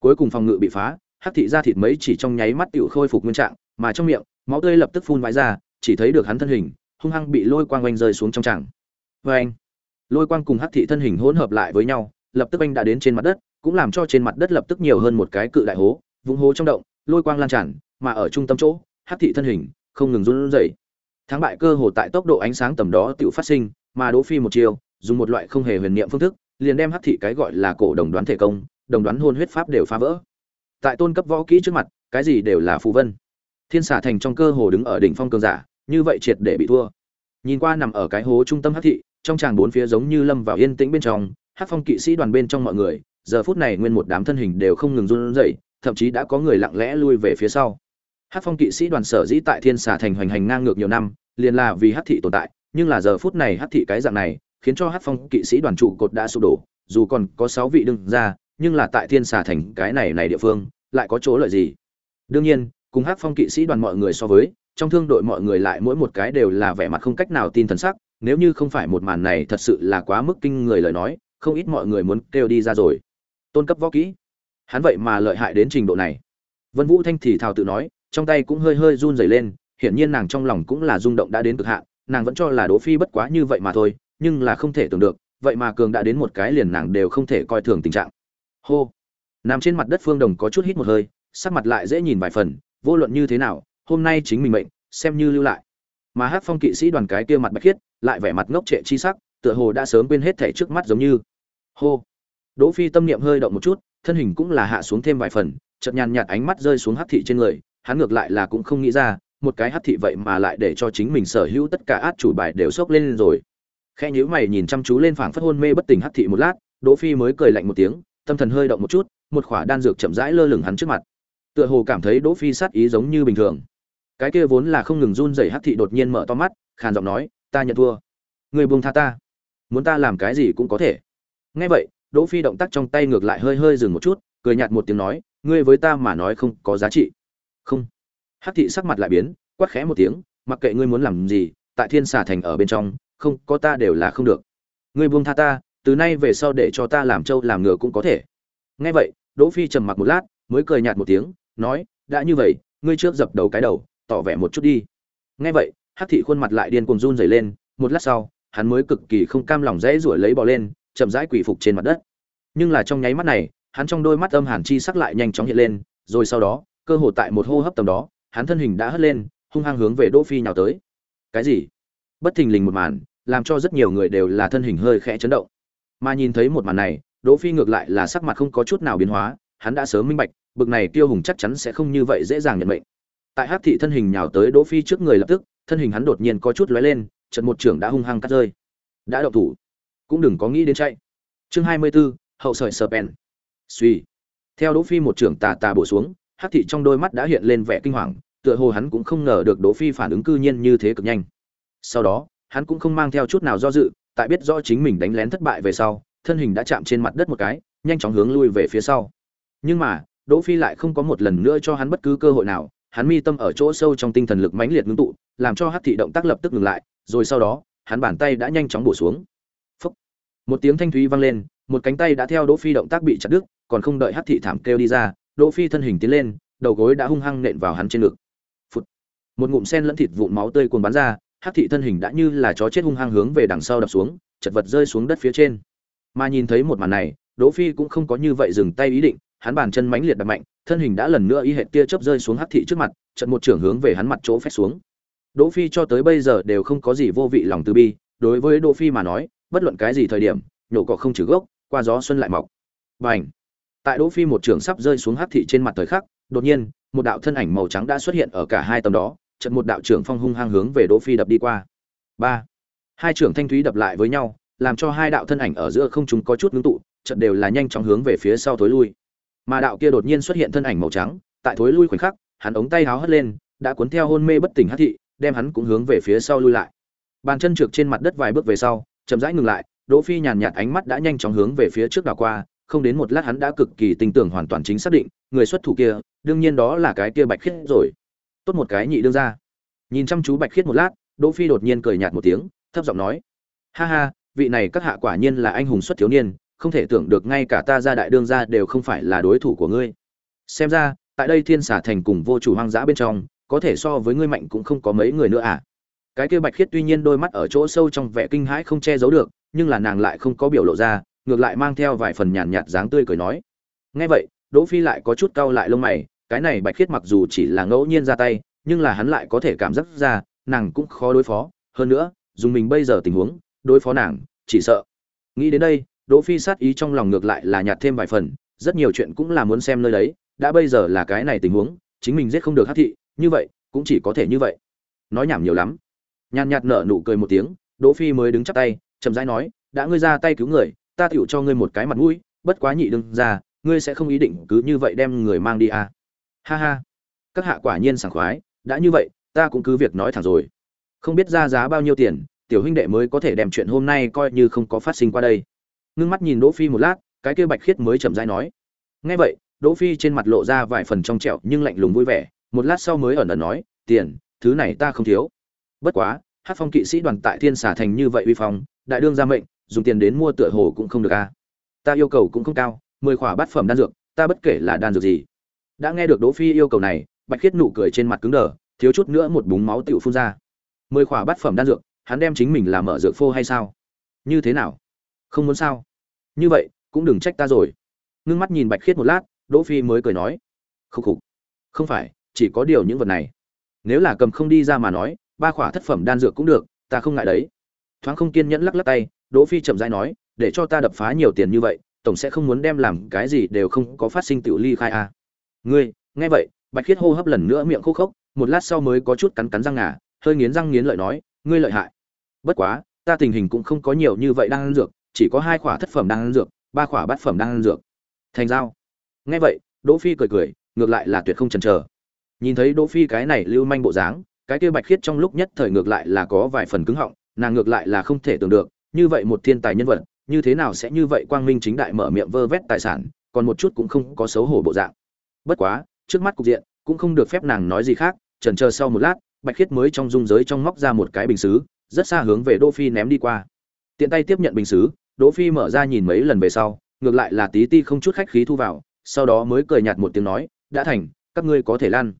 cuối cùng phòng ngự bị phá, hắc thị da thịt mấy chỉ trong nháy mắt tiểu khôi phục nguyên trạng, mà trong miệng, máu tươi lập tức phun vãi ra, chỉ thấy được hắn thân hình, hung hăng bị lôi quang quanh rơi xuống trong tràng. Vâng. anh lôi quang cùng hắc thị thân hình hỗn hợp lại với nhau, lập tức anh đã đến trên mặt đất, cũng làm cho trên mặt đất lập tức nhiều hơn một cái cự đại hố, vũng hố trong động, lôi quang lan tràn, mà ở trung tâm chỗ, hắc thị thân hình không ngừng run rẩy. Thắng bại cơ hồ tại tốc độ ánh sáng tầm đó tự phát sinh, mà đỗ phi một chiều dùng một loại không hề huyền niệm phương thức, liền đem hắc thị cái gọi là cổ đồng đoán thể công, đồng đoán hôn huyết pháp đều phá vỡ. Tại tôn cấp võ kỹ trước mặt, cái gì đều là phù vân. Thiên xả thành trong cơ hồ đứng ở đỉnh phong cường giả, như vậy triệt để bị thua. Nhìn qua nằm ở cái hố trung tâm hắc thị trong tràng bốn phía giống như lâm vào yên tĩnh bên trong hắc phong kỵ sĩ đoàn bên trong mọi người, giờ phút này nguyên một đám thân hình đều không ngừng run rẩy, thậm chí đã có người lặng lẽ lui về phía sau. Hắc phong kỵ sĩ đoàn sở dĩ tại thiên xà thành hoành hành ngang ngược nhiều năm, liền là vì hắc thị tồn tại, nhưng là giờ phút này hắc thị cái dạng này, khiến cho hắc phong kỵ sĩ đoàn trụ cột đã sụp đổ, dù còn có sáu vị đứng ra, nhưng là tại thiên xà thành cái này này địa phương, lại có chỗ lợi gì? Đương nhiên, cùng hắc phong kỵ sĩ đoàn mọi người so với, trong thương đội mọi người lại mỗi một cái đều là vẻ mặt không cách nào tin thần sắc nếu như không phải một màn này thật sự là quá mức kinh người lời nói, không ít mọi người muốn kêu đi ra rồi. Tôn cấp võ kỹ. Hắn vậy mà lợi hại đến trình độ này. Vân vũ thanh thì thào tự nói, trong tay cũng hơi hơi run rẩy lên, hiển nhiên nàng trong lòng cũng là rung động đã đến cực hạn, nàng vẫn cho là đỗ phi bất quá như vậy mà thôi, nhưng là không thể tưởng được, vậy mà cường đã đến một cái liền nàng đều không thể coi thường tình trạng. Hô. Nằm trên mặt đất phương đồng có chút hít một hơi, sắc mặt lại dễ nhìn vài phần, vô luận như thế nào, hôm nay chính mình mệnh, xem như lưu lại. Mà hát phong kỵ sĩ đoàn cái kia mặt bạch khiết lại vẻ mặt ngốc trệ chi sắc, tựa hồ đã sớm quên hết thẻ trước mắt giống như. Hô. Đỗ phi tâm niệm hơi động một chút, thân hình cũng là hạ xuống thêm vài phần, chợt nhàn nhạt ánh mắt rơi xuống hắc thị trên người, hắn ngược lại là cũng không nghĩ ra, một cái hắc thị vậy mà lại để cho chính mình sở hữu tất cả át chủ bài đều sốc lên rồi. Khẽ nhíu mày nhìn chăm chú lên phảng phất hôn mê bất tỉnh hắc thị một lát, đỗ phi mới cười lạnh một tiếng, tâm thần hơi động một chút, một khỏa đan dược chậm rãi lơ lửng hắn trước mặt. Tựa hồ cảm thấy đỗ phi sát ý giống như bình thường. Cái kia vốn là không ngừng run rẩy hắc thị đột nhiên mở to mắt, khàn giọng nói ta nhận thua. Người buông tha ta. Muốn ta làm cái gì cũng có thể. Nghe vậy, đỗ phi động tác trong tay ngược lại hơi hơi dừng một chút, cười nhạt một tiếng nói, ngươi với ta mà nói không có giá trị. Không. Hắc thị sắc mặt lại biến, quát khẽ một tiếng, mặc kệ ngươi muốn làm gì, tại thiên xà thành ở bên trong, không có ta đều là không được. Ngươi buông tha ta, từ nay về sau để cho ta làm trâu làm ngựa cũng có thể. Nghe vậy, đỗ phi trầm mặc một lát, mới cười nhạt một tiếng, nói, đã như vậy, ngươi trước dập đầu cái đầu, tỏ vẻ một chút đi. Nghe vậy hắc thị khuôn mặt lại điên cuồng run rẩy lên, một lát sau, hắn mới cực kỳ không cam lòng dễ rủi lấy bò lên, chậm rãi quỳ phục trên mặt đất. Nhưng là trong nháy mắt này, hắn trong đôi mắt âm hàn chi sắc lại nhanh chóng hiện lên, rồi sau đó, cơ hồ tại một hô hấp tầm đó, hắn thân hình đã hất lên, hung hăng hướng về đỗ phi nhào tới. Cái gì? Bất thình lình một màn, làm cho rất nhiều người đều là thân hình hơi khẽ chấn động. Mà nhìn thấy một màn này, đỗ phi ngược lại là sắc mặt không có chút nào biến hóa, hắn đã sớm minh bạch, bực này tiêu hùng chắc chắn sẽ không như vậy dễ dàng nhận mệnh. Tại hắc thị thân hình nhào tới đỗ phi trước người lập tức thân hình hắn đột nhiên có chút lóe lên trận một trưởng đã hung hăng cắt rơi. Đã đậu thủ. Cũng đừng có nghĩ đến chạy. Chương 24, hậu sợi sờ pen suy. Theo đỗ phi một trưởng tà tà bổ xuống hắc thị trong đôi mắt đã hiện lên vẻ kinh hoàng tựa hồ hắn cũng không ngờ được đỗ phi phản ứng cư nhiên như thế cực nhanh. Sau đó hắn cũng không mang theo chút nào do dự tại biết rõ chính mình đánh lén thất bại về sau thân hình đã chạm trên mặt đất một cái nhanh chóng hướng lui về phía sau. Nhưng mà đỗ phi lại không có một lần nữa cho hắn bất cứ cơ hội nào hắn mi tâm ở chỗ sâu trong tinh thần lực mãnh liệt ngưng tụ làm cho hắc thị động tác lập tức ngừng lại, rồi sau đó, hắn bàn tay đã nhanh chóng bổ xuống Phúc. một tiếng thanh thúy vang lên, một cánh tay đã theo đỗ phi động tác bị chặt đứt, còn không đợi hắc thị thảm kêu đi ra, đỗ phi thân hình tiến lên, đầu gối đã hung hăng nện vào hắn trên ngực Phụt. một ngụm sen lẫn thịt vụn máu tươi cuồn bắn ra, hắc thị thân hình đã như là chó chết hung hăng hướng về đằng sau đập xuống, chật vật rơi xuống đất phía trên mà nhìn thấy một màn này, đỗ phi cũng không có như vậy dừng tay ý định, hắn bàn chân mãnh liệt đập mạnh, thân hình đã lần nữa y hệt tia chớp rơi xuống hắc thị trước mặt trận một trưởng hướng về hắn mặt chỗ phách xuống đỗ phi cho tới bây giờ đều không có gì vô vị lòng từ bi, đối với đỗ phi mà nói, bất luận cái gì thời điểm, nhổ cỏ không trừ gốc, qua gió xuân lại mọc. Bành! Tại đỗ phi một trường sắp rơi xuống hắc thị trên mặt thời khắc, đột nhiên, một đạo thân ảnh màu trắng đã xuất hiện ở cả hai tầm đó, chợt một đạo trưởng phong hung hăng hướng về đỗ phi đập đi qua. Ba! Hai trưởng thanh thúy đập lại với nhau, làm cho hai đạo thân ảnh ở giữa không chúng có chút ngưng tụ, chợt đều là nhanh chóng hướng về phía sau thối lui. Mà đạo kia đột nhiên xuất hiện thân ảnh màu trắng, tại thối lui khoảnh khắc, hắn ống tay háo hất lên, đã cuốn theo hôn mê bất tỉnh hắc thị đem hắn cũng hướng về phía sau lui lại. Bàn chân trượt trên mặt đất vài bước về sau, chậm rãi ngừng lại, đỗ phi nhàn nhạt ánh mắt đã nhanh chóng hướng về phía trước đảo qua, không đến một lát hắn đã cực kỳ tin tưởng hoàn toàn chính xác định, người xuất thủ kia, đương nhiên đó là cái kia bạch khiết rồi. Tốt một cái nhị đương ra. Nhìn chăm chú bạch khiết một lát, đỗ phi đột nhiên cười nhạt một tiếng, thấp giọng nói, ha ha, vị này các hạ quả nhiên là anh hùng xuất thiếu niên, không thể tưởng được ngay cả ta gia đại đương gia đều không phải là đối thủ của ngươi. Xem ra, tại đây thiên xả thành cùng vô chủ hoang dã bên trong có thể so với ngươi mạnh cũng không có mấy người nữa à. Cái kia bạch khiết tuy nhiên đôi mắt ở chỗ sâu trong vẻ kinh hãi không che giấu được, nhưng là nàng lại không có biểu lộ ra, ngược lại mang theo vài phần nhàn nhạt dáng tươi cười nói. Nghe vậy, đỗ phi lại có chút cau lại lông mày, cái này bạch khiết mặc dù chỉ là ngẫu nhiên ra tay, nhưng là hắn lại có thể cảm giác ra, nàng cũng khó đối phó. Hơn nữa, dùng mình bây giờ tình huống, đối phó nàng, chỉ sợ. Nghĩ đến đây, đỗ phi sát ý trong lòng ngược lại là nhạt thêm vài phần, rất nhiều chuyện cũng là muốn xem nơi đấy, đã bây giờ là cái này tình huống, chính mình giết không được hắc thị như vậy, cũng chỉ có thể như vậy. Nói nhảm nhiều lắm. Nhàn nhạt nở nụ cười một tiếng, đỗ phi mới đứng chắp tay, chậm rãi nói, đã ngươi ra tay cứu người, ta tiểu cho ngươi một cái mặt mũi, bất quá nhị đừng ra, ngươi sẽ không ý định cứ như vậy đem người mang đi à? Ha ha. Các hạ quả nhiên sảng khoái, đã như vậy, ta cũng cứ việc nói thẳng rồi. Không biết ra giá bao nhiêu tiền, tiểu huynh đệ mới có thể đem chuyện hôm nay coi như không có phát sinh qua đây. Ngưng mắt nhìn đỗ phi một lát, cái kia bạch khiết mới chậm rãi nói, nghe vậy, đỗ phi trên mặt lộ ra vài phần trong trẻo nhưng lạnh lùng vui vẻ một lát sau mới ẩn ẩn nói, tiền, thứ này ta không thiếu. Bất quá hát phong kỵ sĩ đoàn tại thiên xả thành như vậy uy phong, đại đương ra mệnh, dùng tiền đến mua tựa hồ cũng không được a. Ta yêu cầu cũng không cao, mười khỏa bát phẩm đan dược, ta bất kể là đan dược gì. Đã nghe được đỗ phi yêu cầu này, bạch khiết nụ cười trên mặt cứng đờ, thiếu chút nữa một búng máu tựu phun ra. Mười khỏa bát phẩm đan dược, hắn đem chính mình làm mở dược phô hay sao? Như thế nào? Không muốn sao? Như vậy, cũng đừng trách ta rồi. Ngưng mắt nhìn bạch khiết một lát, đỗ phi mới cười nói khúc khục, không phải chỉ có điều những vật này. Nếu là cầm không đi ra mà nói, ba khỏa thất phẩm đan dược cũng được, ta không ngại đấy. Thoáng không kiên nhẫn lắc lắc tay, đỗ phi chậm rãi nói, để cho ta đập phá nhiều tiền như vậy, tổng sẽ không muốn đem làm cái gì đều không có phát sinh tiểu ly khai à. ngươi, nghe vậy. Bạch khiết hô hấp lần nữa miệng khô khốc, một lát sau mới có chút cắn cắn răng ngà, hơi nghiến răng nghiến lợi nói, ngươi lợi hại. Bất quá, ta tình hình cũng không có nhiều như vậy đang ăn dược, chỉ có hai khỏa thất phẩm đang ăn dược, ba khỏa bát phẩm đang ăn dược. Thành giao. Nghe vậy, đỗ phi cười cười, ngược lại là tuyệt không chần chờ nhìn thấy đỗ phi cái này lưu manh bộ dáng, cái kia bạch khiết trong lúc nhất thời ngược lại là có vài phần cứng họng, nàng ngược lại là không thể tưởng được, như vậy một thiên tài nhân vật, như thế nào sẽ như vậy quang minh chính đại mở miệng vơ vét tài sản, còn một chút cũng không có xấu hổ bộ dạng. Bất quá, trước mắt cục diện cũng không được phép nàng nói gì khác, chần chờ sau một lát, bạch khiết mới trong dung giới trong móc ra một cái bình xứ, rất xa hướng về đỗ phi ném đi qua. Tiện tay tiếp nhận bình xứ, đỗ phi mở ra nhìn mấy lần về sau, ngược lại là tí ti không chút khách khí thu vào, sau đó mới cười nhạt một tiếng nói, đã thành, các ngươi có thể lăn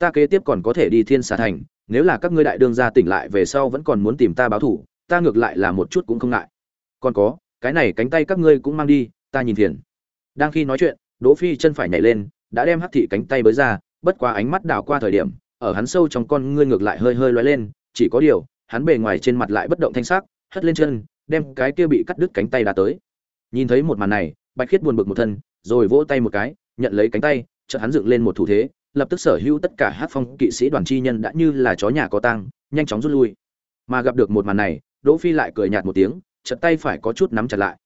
ta kế tiếp còn có thể đi thiên xà thành, nếu là các ngươi đại đương gia tỉnh lại về sau vẫn còn muốn tìm ta báo thủ, ta ngược lại là một chút cũng không ngại. Còn có, cái này cánh tay các ngươi cũng mang đi, ta nhìn thiền. Đang khi nói chuyện, đỗ phi chân phải nhảy lên, đã đem hắc thị cánh tay bới ra, bất quá ánh mắt đảo qua thời điểm, ở hắn sâu trong con ngươi ngược lại hơi hơi lóe lên, chỉ có điều, hắn bề ngoài trên mặt lại bất động thanh sắc, hất lên chân, đem cái kia bị cắt đứt cánh tay đã tới. Nhìn thấy một màn này, bạch khiết buồn bực một thân, rồi vỗ tay một cái, nhận lấy cánh tay, chợt hắn dựng lên một thủ thế lập tức sở hữu tất cả hát phong kỵ sĩ đoàn chi nhân đã như là chó nhà có tang, nhanh chóng rút lui. Mà gặp được một màn này, đỗ phi lại cười nhạt một tiếng chật tay phải có chút nắm chặt lại.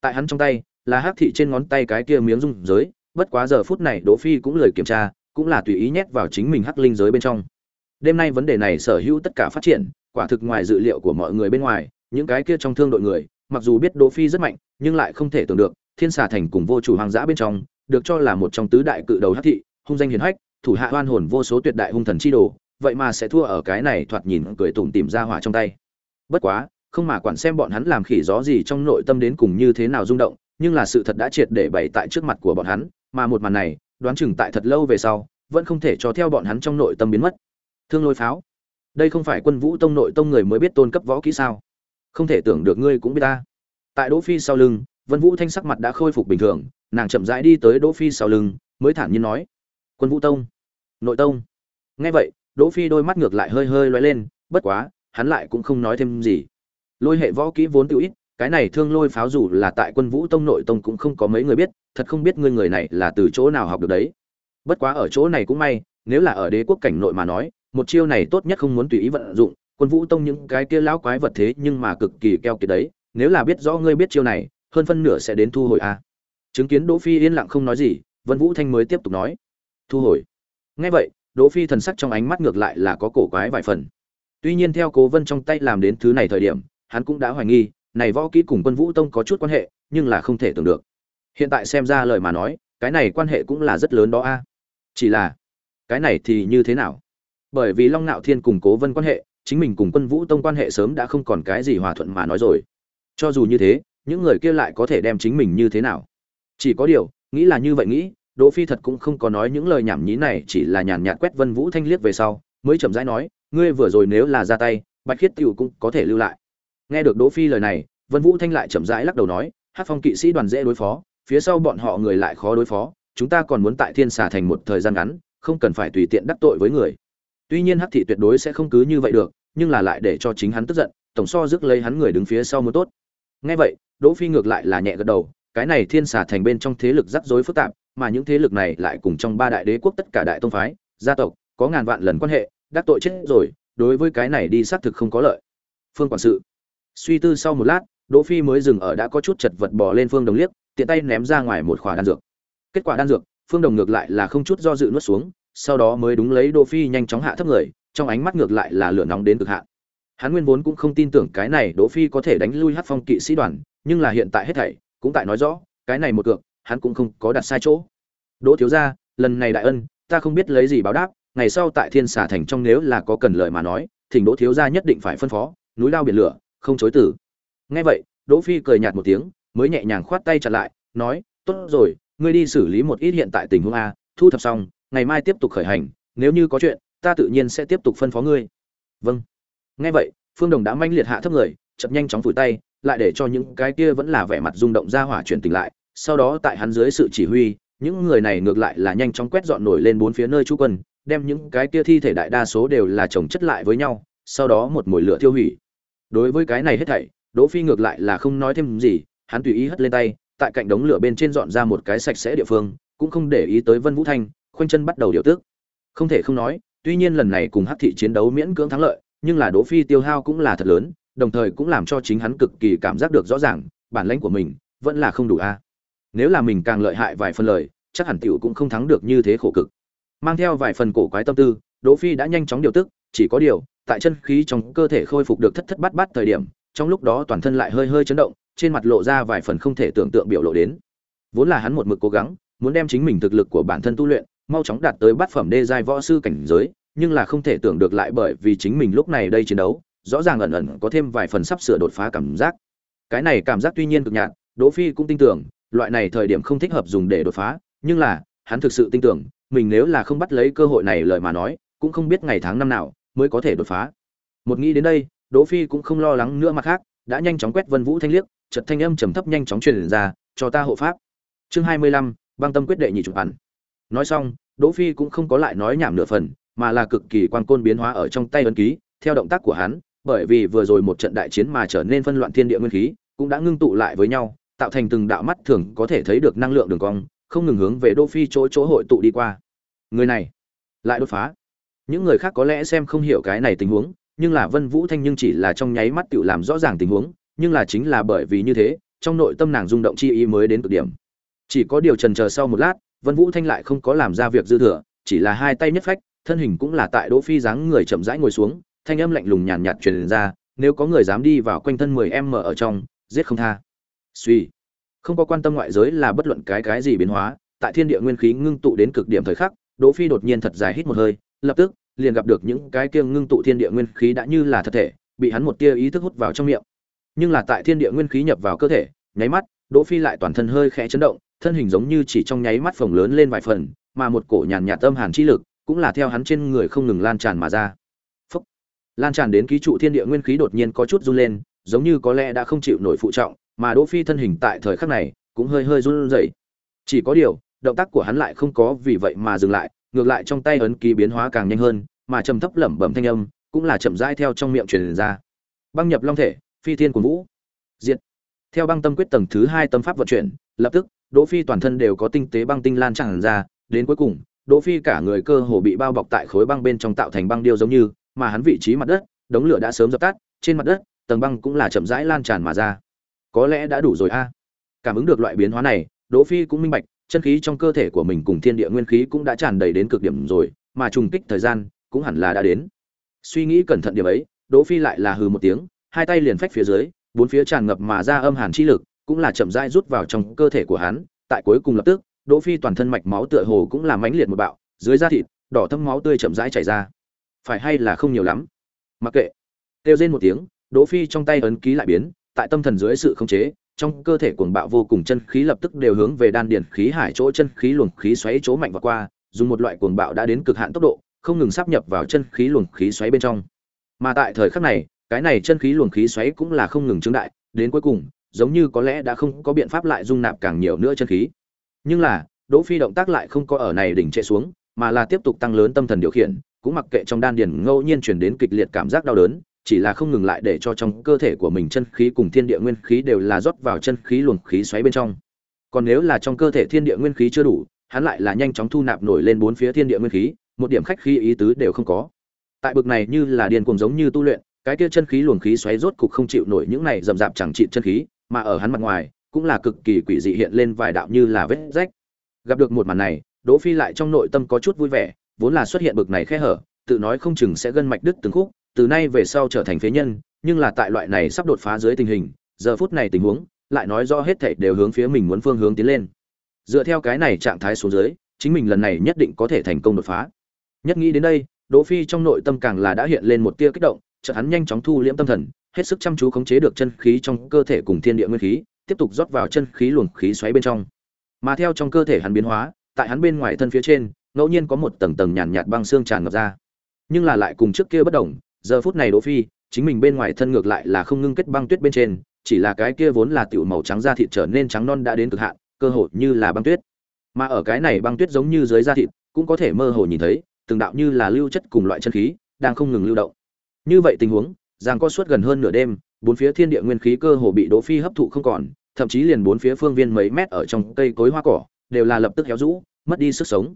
Tại hắn trong tay, là hắc thị trên ngón tay cái kia miếng dung giới bất quá giờ phút này đỗ phi cũng lời kiểm tra, cũng là tùy ý nhét vào chính mình hắc linh giới bên trong. Đêm nay vấn đề này sở hữu tất cả phát triển, quả thực ngoài dự liệu của mọi người bên ngoài, những cái kia trong thương đội người, mặc dù biết đỗ phi rất mạnh, nhưng lại không thể tưởng được, thiên xà thành cùng vô chủ hoàng dã bên trong, được cho là một trong tứ đại cự đầu hắc thị, hung danh hiển hách thủ hạ hoan hồn vô số tuyệt đại hung thần chi đồ, vậy mà sẽ thua ở cái này thoạt nhìn cười tủm tìm ra hỏa trong tay. Bất quá, không mà quản xem bọn hắn làm khỉ gió gì trong nội tâm đến cùng như thế nào rung động, nhưng là sự thật đã triệt để bày tại trước mặt của bọn hắn, mà một màn này, đoán chừng tại thật lâu về sau, vẫn không thể cho theo bọn hắn trong nội tâm biến mất. Thương lôi pháo. Đây không phải quân vũ tông nội tông người mới biết tôn cấp võ kỹ sao? Không thể tưởng được ngươi cũng biết ta. Tại đỗ phi sau lưng, vân vũ thanh sắc mặt đã khôi phục bình thường, nàng chậm rãi đi tới đỗ phi sau lưng, mới thản nhiên nói, quân vũ tông nội tông. Nghe vậy, đỗ phi đôi mắt ngược lại hơi hơi lóe lên, bất quá, hắn lại cũng không nói thêm gì. Lôi hệ võ kỹ vốn tiêu ít, cái này thương lôi pháo dù là tại quân vũ tông nội tông cũng không có mấy người biết, thật không biết ngươi người này là từ chỗ nào học được đấy. Bất quá ở chỗ này cũng may, nếu là ở đế quốc cảnh nội mà nói, một chiêu này tốt nhất không muốn tùy ý vận dụng, quân vũ tông những cái kia lão quái vật thế nhưng mà cực kỳ keo kiệt đấy, nếu là biết rõ ngươi biết chiêu này, hơn phân nửa sẽ đến thu hồi a chứng kiến đỗ phi yên lặng không nói gì, vân vũ thanh mới tiếp tục nói. Thu hồi nghe vậy, đỗ phi thần sắc trong ánh mắt ngược lại là có cổ quái vài phần. Tuy nhiên theo cố vân trong tay làm đến thứ này thời điểm, hắn cũng đã hoài nghi, này võ kỹ cùng quân vũ tông có chút quan hệ, nhưng là không thể tưởng được. Hiện tại xem ra lời mà nói, cái này quan hệ cũng là rất lớn đó a. À? Chỉ là, cái này thì như thế nào? Bởi vì long nạo thiên cùng cố vân quan hệ, chính mình cùng quân vũ tông quan hệ sớm đã không còn cái gì hòa thuận mà nói rồi. Cho dù như thế, những người kia lại có thể đem chính mình như thế nào? Chỉ có điều, nghĩ là như vậy nghĩ đỗ phi thật cũng không có nói những lời nhảm nhí này, chỉ là nhàn nhạt quét vân vũ thanh liếc về sau, mới chậm rãi nói, ngươi vừa rồi nếu là ra tay, bạch khiết tiểu cũng có thể lưu lại. Nghe được đỗ phi lời này, vân vũ thanh lại chậm rãi lắc đầu nói, hát phong kỵ sĩ đoàn dễ đối phó, phía sau bọn họ người lại khó đối phó, chúng ta còn muốn tại thiên xà thành một thời gian ngắn, không cần phải tùy tiện đắc tội với người. Tuy nhiên hắc thị tuyệt đối sẽ không cứ như vậy được, nhưng là lại để cho chính hắn tức giận, tổng so rước lấy hắn người đứng phía sau mới tốt. Nghe vậy, đỗ phi ngược lại là nhẹ gật đầu, cái này thiên xà thành bên trong thế lực rắc rối phức tạp mà những thế lực này lại cùng trong ba đại đế quốc tất cả đại tông phái, gia tộc, có ngàn vạn lần quan hệ, đắc tội chết rồi, đối với cái này đi xác thực không có lợi. Phương quản sự. Suy tư sau một lát, đỗ phi mới dừng ở đã có chút chật vật bò lên phương đồng liếc, tiện tay ném ra ngoài một khỏa đan dược. Kết quả đan dược, phương đồng ngược lại là không chút do dự nuốt xuống, sau đó mới đúng lấy đỗ phi nhanh chóng hạ thấp người, trong ánh mắt ngược lại là lửa nóng đến cực hạn. Hắn nguyên vốn cũng không tin tưởng cái này đỗ phi có thể đánh lui hắc phong kỵ sĩ đoàn, nhưng là hiện tại hết thảy, cũng tại nói rõ, cái này một cược, hắn cũng không có đặt sai chỗ đỗ thiếu gia, lần này đại ân, ta không biết lấy gì báo đáp, ngày sau tại thiên xà thành trong nếu là có cần lời mà nói, thỉnh đỗ thiếu gia nhất định phải phân phó, núi lao biển lửa, không chối từ. Nghe vậy, đỗ phi cười nhạt một tiếng, mới nhẹ nhàng khoát tay chặn lại, nói, tốt rồi, ngươi đi xử lý một ít hiện tại tình huống a, thu thập xong, ngày mai tiếp tục khởi hành, nếu như có chuyện, ta tự nhiên sẽ tiếp tục phân phó ngươi. Vâng. Nghe vậy, phương đồng đã manh liệt hạ thấp người chậm nhanh chóng phủi tay, lại để cho những cái kia vẫn là vẻ mặt rung động ra hỏa chuyển tỉnh lại, sau đó tại hắn dưới sự chỉ huy những người này ngược lại là nhanh chóng quét dọn nổi lên bốn phía nơi trú quân, đem những cái kia thi thể đại đa số đều là chồng chất lại với nhau, sau đó một mồi lửa tiêu hủy. Đối với cái này hết thảy, đỗ phi ngược lại là không nói thêm gì, hắn tùy ý hất lên tay, tại cạnh đống lửa bên trên dọn ra một cái sạch sẽ địa phương, cũng không để ý tới vân vũ thanh, khoanh chân bắt đầu điều tức không thể không nói, tuy nhiên lần này cùng hắc thị chiến đấu miễn cưỡng thắng lợi, nhưng là đỗ phi tiêu hao cũng là thật lớn, đồng thời cũng làm cho chính hắn cực kỳ cảm giác được rõ ràng, bản lãnh của mình vẫn là không đủ a nếu là mình càng lợi hại vài phần lời, chắc hẳn tiểu cũng không thắng được như thế khổ cực. Mang theo vài phần cổ quái tâm tư, đỗ phi đã nhanh chóng điều tức, chỉ có điều, tại chân khí trong cơ thể khôi phục được thất thất bát bát thời điểm, trong lúc đó toàn thân lại hơi hơi chấn động, trên mặt lộ ra vài phần không thể tưởng tượng biểu lộ đến. Vốn là hắn một mực cố gắng, muốn đem chính mình thực lực của bản thân tu luyện, mau chóng đạt tới bát phẩm đê giai võ sư cảnh giới, nhưng là không thể tưởng được lại bởi vì chính mình lúc này đây chiến đấu, rõ ràng ẩn ẩn có thêm vài phần sắp sửa đột phá cảm giác. Cái này cảm giác tuy nhiên cực nhạt, đỗ phi cũng tin tưởng loại này thời điểm không thích hợp dùng để đột phá nhưng là hắn thực sự tin tưởng mình nếu là không bắt lấy cơ hội này lời mà nói cũng không biết ngày tháng năm nào mới có thể đột phá. Một nghĩ đến đây đỗ phi cũng không lo lắng nữa mặt khác đã nhanh chóng quét vân vũ thanh liếc chợt thanh âm trầm thấp nhanh chóng truyền ra cho ta hộ pháp. Chương 25, băng tâm quyết đệ nhị chụp hẳn nói xong đỗ phi cũng không có lại nói nhảm nửa phần mà là cực kỳ quan côn biến hóa ở trong tay ấn ký theo động tác của hắn bởi vì vừa rồi một trận đại chiến mà trở nên phân loạn thiên địa nguyên khí cũng đã ngưng tụ lại với nhau tạo thành từng đạo mắt thường có thể thấy được năng lượng đường cong, không ngừng hướng về đỗ phi chỗ chỗ hội tụ đi qua. Người này, lại đột phá. Những người khác có lẽ xem không hiểu cái này tình huống, nhưng là vân vũ thanh nhưng chỉ là trong nháy mắt tự làm rõ ràng tình huống, nhưng là chính là bởi vì như thế, trong nội tâm nàng rung động chi ý mới đến cực điểm. Chỉ có điều trần chờ sau một lát, vân vũ thanh lại không có làm ra việc dư thừa, chỉ là hai tay nhất phách, thân hình cũng là tại đỗ phi dáng người chậm rãi ngồi xuống, thanh âm lạnh lùng nhàn nhạt truyền ra, nếu có người dám đi vào quanh thân 10 em mở ở trong, giết không tha suy. Không có quan tâm ngoại giới là bất luận cái cái gì biến hóa, tại thiên địa nguyên khí ngưng tụ đến cực điểm thời khắc, đỗ phi đột nhiên thật dài hít một hơi, lập tức, liền gặp được những cái kia ngưng tụ thiên địa nguyên khí đã như là thật thể, bị hắn một tia ý thức hút vào trong miệng. Nhưng là tại thiên địa nguyên khí nhập vào cơ thể, nháy mắt, đỗ phi lại toàn thân hơi khẽ chấn động, thân hình giống như chỉ trong nháy mắt phồng lớn lên vài phần, mà một cổ nhàn nhạt tâm hàn chi lực cũng là theo hắn trên người không ngừng lan tràn mà ra. Phúc. lan tràn đến ký trụ thiên địa nguyên khí đột nhiên có chút run lên, giống như có lẽ đã không chịu nổi phụ trọng mà đỗ phi thân hình tại thời khắc này cũng hơi hơi run rẩy. Chỉ có điều, động tác của hắn lại không có vì vậy mà dừng lại, ngược lại trong tay ấn ký biến hóa càng nhanh hơn, mà trầm thấp lẩm bẩm thanh âm cũng là chậm rãi theo trong miệng truyền ra. Băng nhập long thể, phi thiên của vũ. Diệt. Theo băng tâm quyết tầng thứ hai tâm pháp vận chuyển, lập tức, đỗ phi toàn thân đều có tinh tế băng tinh lan tràn ra, đến cuối cùng, đỗ phi cả người cơ hồ bị bao bọc tại khối băng bên trong tạo thành băng điêu giống như, mà hắn vị trí mặt đất, đống lửa đã sớm dập tắt, trên mặt đất, tầng băng cũng là chậm rãi lan tràn mà ra có lẽ đã đủ rồi a. Cảm ứng được loại biến hóa này, đỗ phi cũng minh bạch, chân khí trong cơ thể của mình cùng thiên địa nguyên khí cũng đã tràn đầy đến cực điểm rồi, mà trùng kích thời gian cũng hẳn là đã đến. Suy nghĩ cẩn thận điểm ấy, đỗ phi lại là hừ một tiếng, hai tay liền phách phía dưới, bốn phía tràn ngập mà ra âm hàn chi lực, cũng là chậm rãi rút vào trong cơ thể của hắn. Tại cuối cùng lập tức, đỗ phi toàn thân mạch máu tựa hồ cũng là mãnh liệt một bạo, dưới da thịt, đỏ thâm máu tươi chậm rãi chảy ra. Phải hay là không nhiều lắm? Mặc kệ. Kêu rên một tiếng, đỗ phi trong tay ấn ký lại biến tại tâm thần dưới sự khống chế, trong cơ thể cuồng bạo vô cùng chân khí lập tức đều hướng về đan điền khí hải chỗ chân khí luồng khí xoáy chỗ mạnh và qua, dùng một loại cuồng bạo đã đến cực hạn tốc độ, không ngừng sắp nhập vào chân khí luồng khí xoáy bên trong. Mà tại thời khắc này, cái này chân khí luồng khí xoáy cũng là không ngừng trướng đại, đến cuối cùng, giống như có lẽ đã không có biện pháp lại dung nạp càng nhiều nữa chân khí. Nhưng là, đỗ phi động tác lại không có ở này đỉnh trệ xuống, mà là tiếp tục tăng lớn tâm thần điều khiển, cũng mặc kệ trong đan điền ngẫu nhiên truyền đến kịch liệt cảm giác đau đớn chỉ là không ngừng lại để cho trong cơ thể của mình chân khí cùng thiên địa nguyên khí đều là rót vào chân khí luồng khí xoáy bên trong. Còn nếu là trong cơ thể thiên địa nguyên khí chưa đủ, hắn lại là nhanh chóng thu nạp nổi lên bốn phía thiên địa nguyên khí, một điểm khách khí ý tứ đều không có. Tại bực này như là điền cuồng giống như tu luyện, cái kia chân khí luồng khí xoáy rốt cục không chịu nổi những này dầm dạp chẳng trị chân khí, mà ở hắn mặt ngoài, cũng là cực kỳ quỷ dị hiện lên vài đạo như là vết rách. Gặp được một màn này, đỗ phi lại trong nội tâm có chút vui vẻ, vốn là xuất hiện bực này khe hở, tự nói không chừng sẽ gân mạch đứt từng khúc từ nay về sau trở thành phế nhân, nhưng là tại loại này sắp đột phá dưới tình hình, giờ phút này tình huống, lại nói rõ hết thảy đều hướng phía mình muốn phương hướng tiến lên. Dựa theo cái này trạng thái xuống dưới, chính mình lần này nhất định có thể thành công đột phá. Nhất nghĩ đến đây, đỗ phi trong nội tâm càng là đã hiện lên một tia kích động, chợt hắn nhanh chóng thu liễm tâm thần, hết sức chăm chú khống chế được chân khí trong cơ thể cùng thiên địa nguyên khí, tiếp tục rót vào chân khí luồng khí xoáy bên trong. Mà theo trong cơ thể hắn biến hóa, tại hắn bên ngoài thân phía trên, ngẫu nhiên có một tầng tầng nhàn nhạt băng xương tràn ngập ra. Nhưng là lại cùng trước kia bất động giờ phút này đỗ phi, chính mình bên ngoài thân ngược lại là không ngưng kết băng tuyết bên trên, chỉ là cái kia vốn là tiểu màu trắng da thịt trở nên trắng non đã đến cực hạn, cơ hội như là băng tuyết. Mà ở cái này băng tuyết giống như dưới da thịt, cũng có thể mơ hồ nhìn thấy, từng đạo như là lưu chất cùng loại chân khí, đang không ngừng lưu động. Như vậy tình huống giang có suốt gần hơn nửa đêm, bốn phía thiên địa nguyên khí cơ hồ bị đỗ phi hấp thụ không còn, thậm chí liền bốn phía phương viên mấy mét ở trong cây cối hoa cỏ, đều là lập tức héo rũ, mất đi sức sống.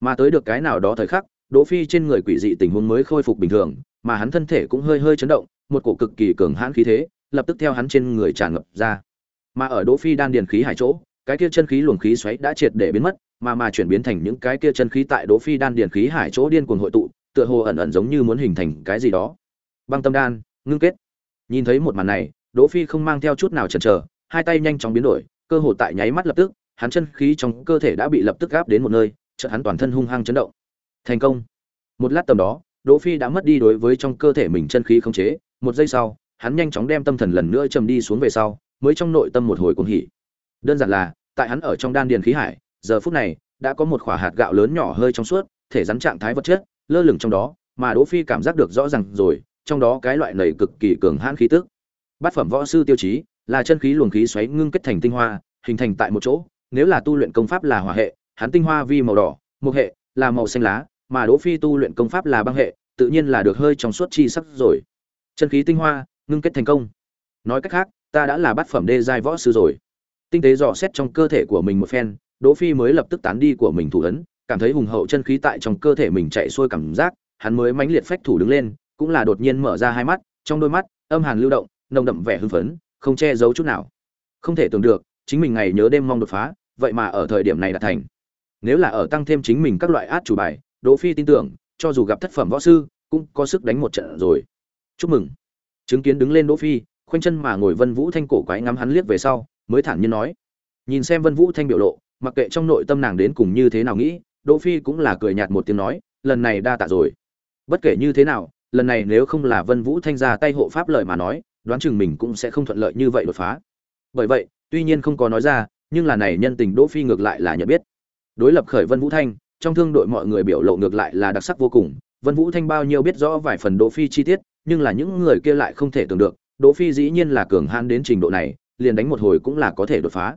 Mà tới được cái nào đó thời khắc, đỗ phi trên người quỷ dị tình huống mới khôi phục bình thường mà hắn thân thể cũng hơi hơi chấn động, một cổ cực kỳ cường hãn khí thế, lập tức theo hắn trên người tràn ngập ra. Mà ở đỗ phi đan điền khí hải chỗ, cái kia chân khí luồng khí xoáy đã triệt để biến mất, mà mà chuyển biến thành những cái kia chân khí tại đỗ phi đan điền khí hải chỗ điên cuồng hội tụ, tựa hồ ẩn ẩn giống như muốn hình thành cái gì đó. Băng tâm đan, ngưng kết. Nhìn thấy một màn này, đỗ phi không mang theo chút nào chần chờ, hai tay nhanh chóng biến đổi, cơ hồ tại nháy mắt lập tức, hắn chân khí trong cơ thể đã bị lập tức gáp đến một nơi, chợt hắn toàn thân hung hăng chấn động. Thành công. Một lát tầm đó đỗ phi đã mất đi đối với trong cơ thể mình chân khí khống chế, một giây sau, hắn nhanh chóng đem tâm thần lần nữa trầm đi xuống về sau, mới trong nội tâm một hồi cuồng hỉ. Đơn giản là, tại hắn ở trong đan điền khí hải, giờ phút này, đã có một quả hạt gạo lớn nhỏ hơi trong suốt, thể rắn trạng thái vật chất, lơ lửng trong đó, mà đỗ phi cảm giác được rõ ràng rồi, trong đó cái loại nảy cực kỳ cường hãn khí tức. Bát phẩm võ sư tiêu chí, là chân khí luồng khí xoáy ngưng kết thành tinh hoa, hình thành tại một chỗ, nếu là tu luyện công pháp là hỏa hệ, hắn tinh hoa vi màu đỏ một hệ, là màu xanh lá mà đỗ phi tu luyện công pháp là băng hệ, tự nhiên là được hơi trong suốt chi sắc rồi. Chân khí tinh hoa, ngưng kết thành công. Nói cách khác, ta đã là bát phẩm đê giai võ sư rồi. Tinh tế dò xét trong cơ thể của mình một phen, đỗ phi mới lập tức tán đi của mình thủ ấn, cảm thấy hùng hậu chân khí tại trong cơ thể mình chạy xuôi cảm giác, hắn mới mãnh liệt phách thủ đứng lên, cũng là đột nhiên mở ra hai mắt, trong đôi mắt, âm hàn lưu động, nồng đậm vẻ hưng phấn, không che giấu chút nào. Không thể tưởng được, chính mình ngày nhớ đêm mong đột phá, vậy mà ở thời điểm này đã thành. Nếu là ở tăng thêm chính mình các loại át chủ bài đỗ phi tin tưởng, cho dù gặp thất phẩm võ sư, cũng có sức đánh một trận rồi. Chúc mừng. Chứng kiến đứng lên đỗ phi, khoanh chân mà ngồi vân vũ thanh cổ quái ngắm hắn liếc về sau, mới thản nhiên nói. Nhìn xem vân vũ thanh biểu lộ, mặc kệ trong nội tâm nàng đến cùng như thế nào nghĩ, đỗ phi cũng là cười nhạt một tiếng nói, lần này đa tạ rồi. Bất kể như thế nào, lần này nếu không là vân vũ thanh ra tay hộ pháp lời mà nói, đoán chừng mình cũng sẽ không thuận lợi như vậy đột phá. Bởi vậy, tuy nhiên không có nói ra, nhưng là này nhân tình đỗ phi ngược lại là nhận biết. Đối lập khởi vân vũ thanh trong thương đội mọi người biểu lộ ngược lại là đặc sắc vô cùng vân vũ thanh bao nhiêu biết rõ vài phần đỗ phi chi tiết nhưng là những người kia lại không thể tưởng được đỗ phi dĩ nhiên là cường hãn đến trình độ này liền đánh một hồi cũng là có thể đột phá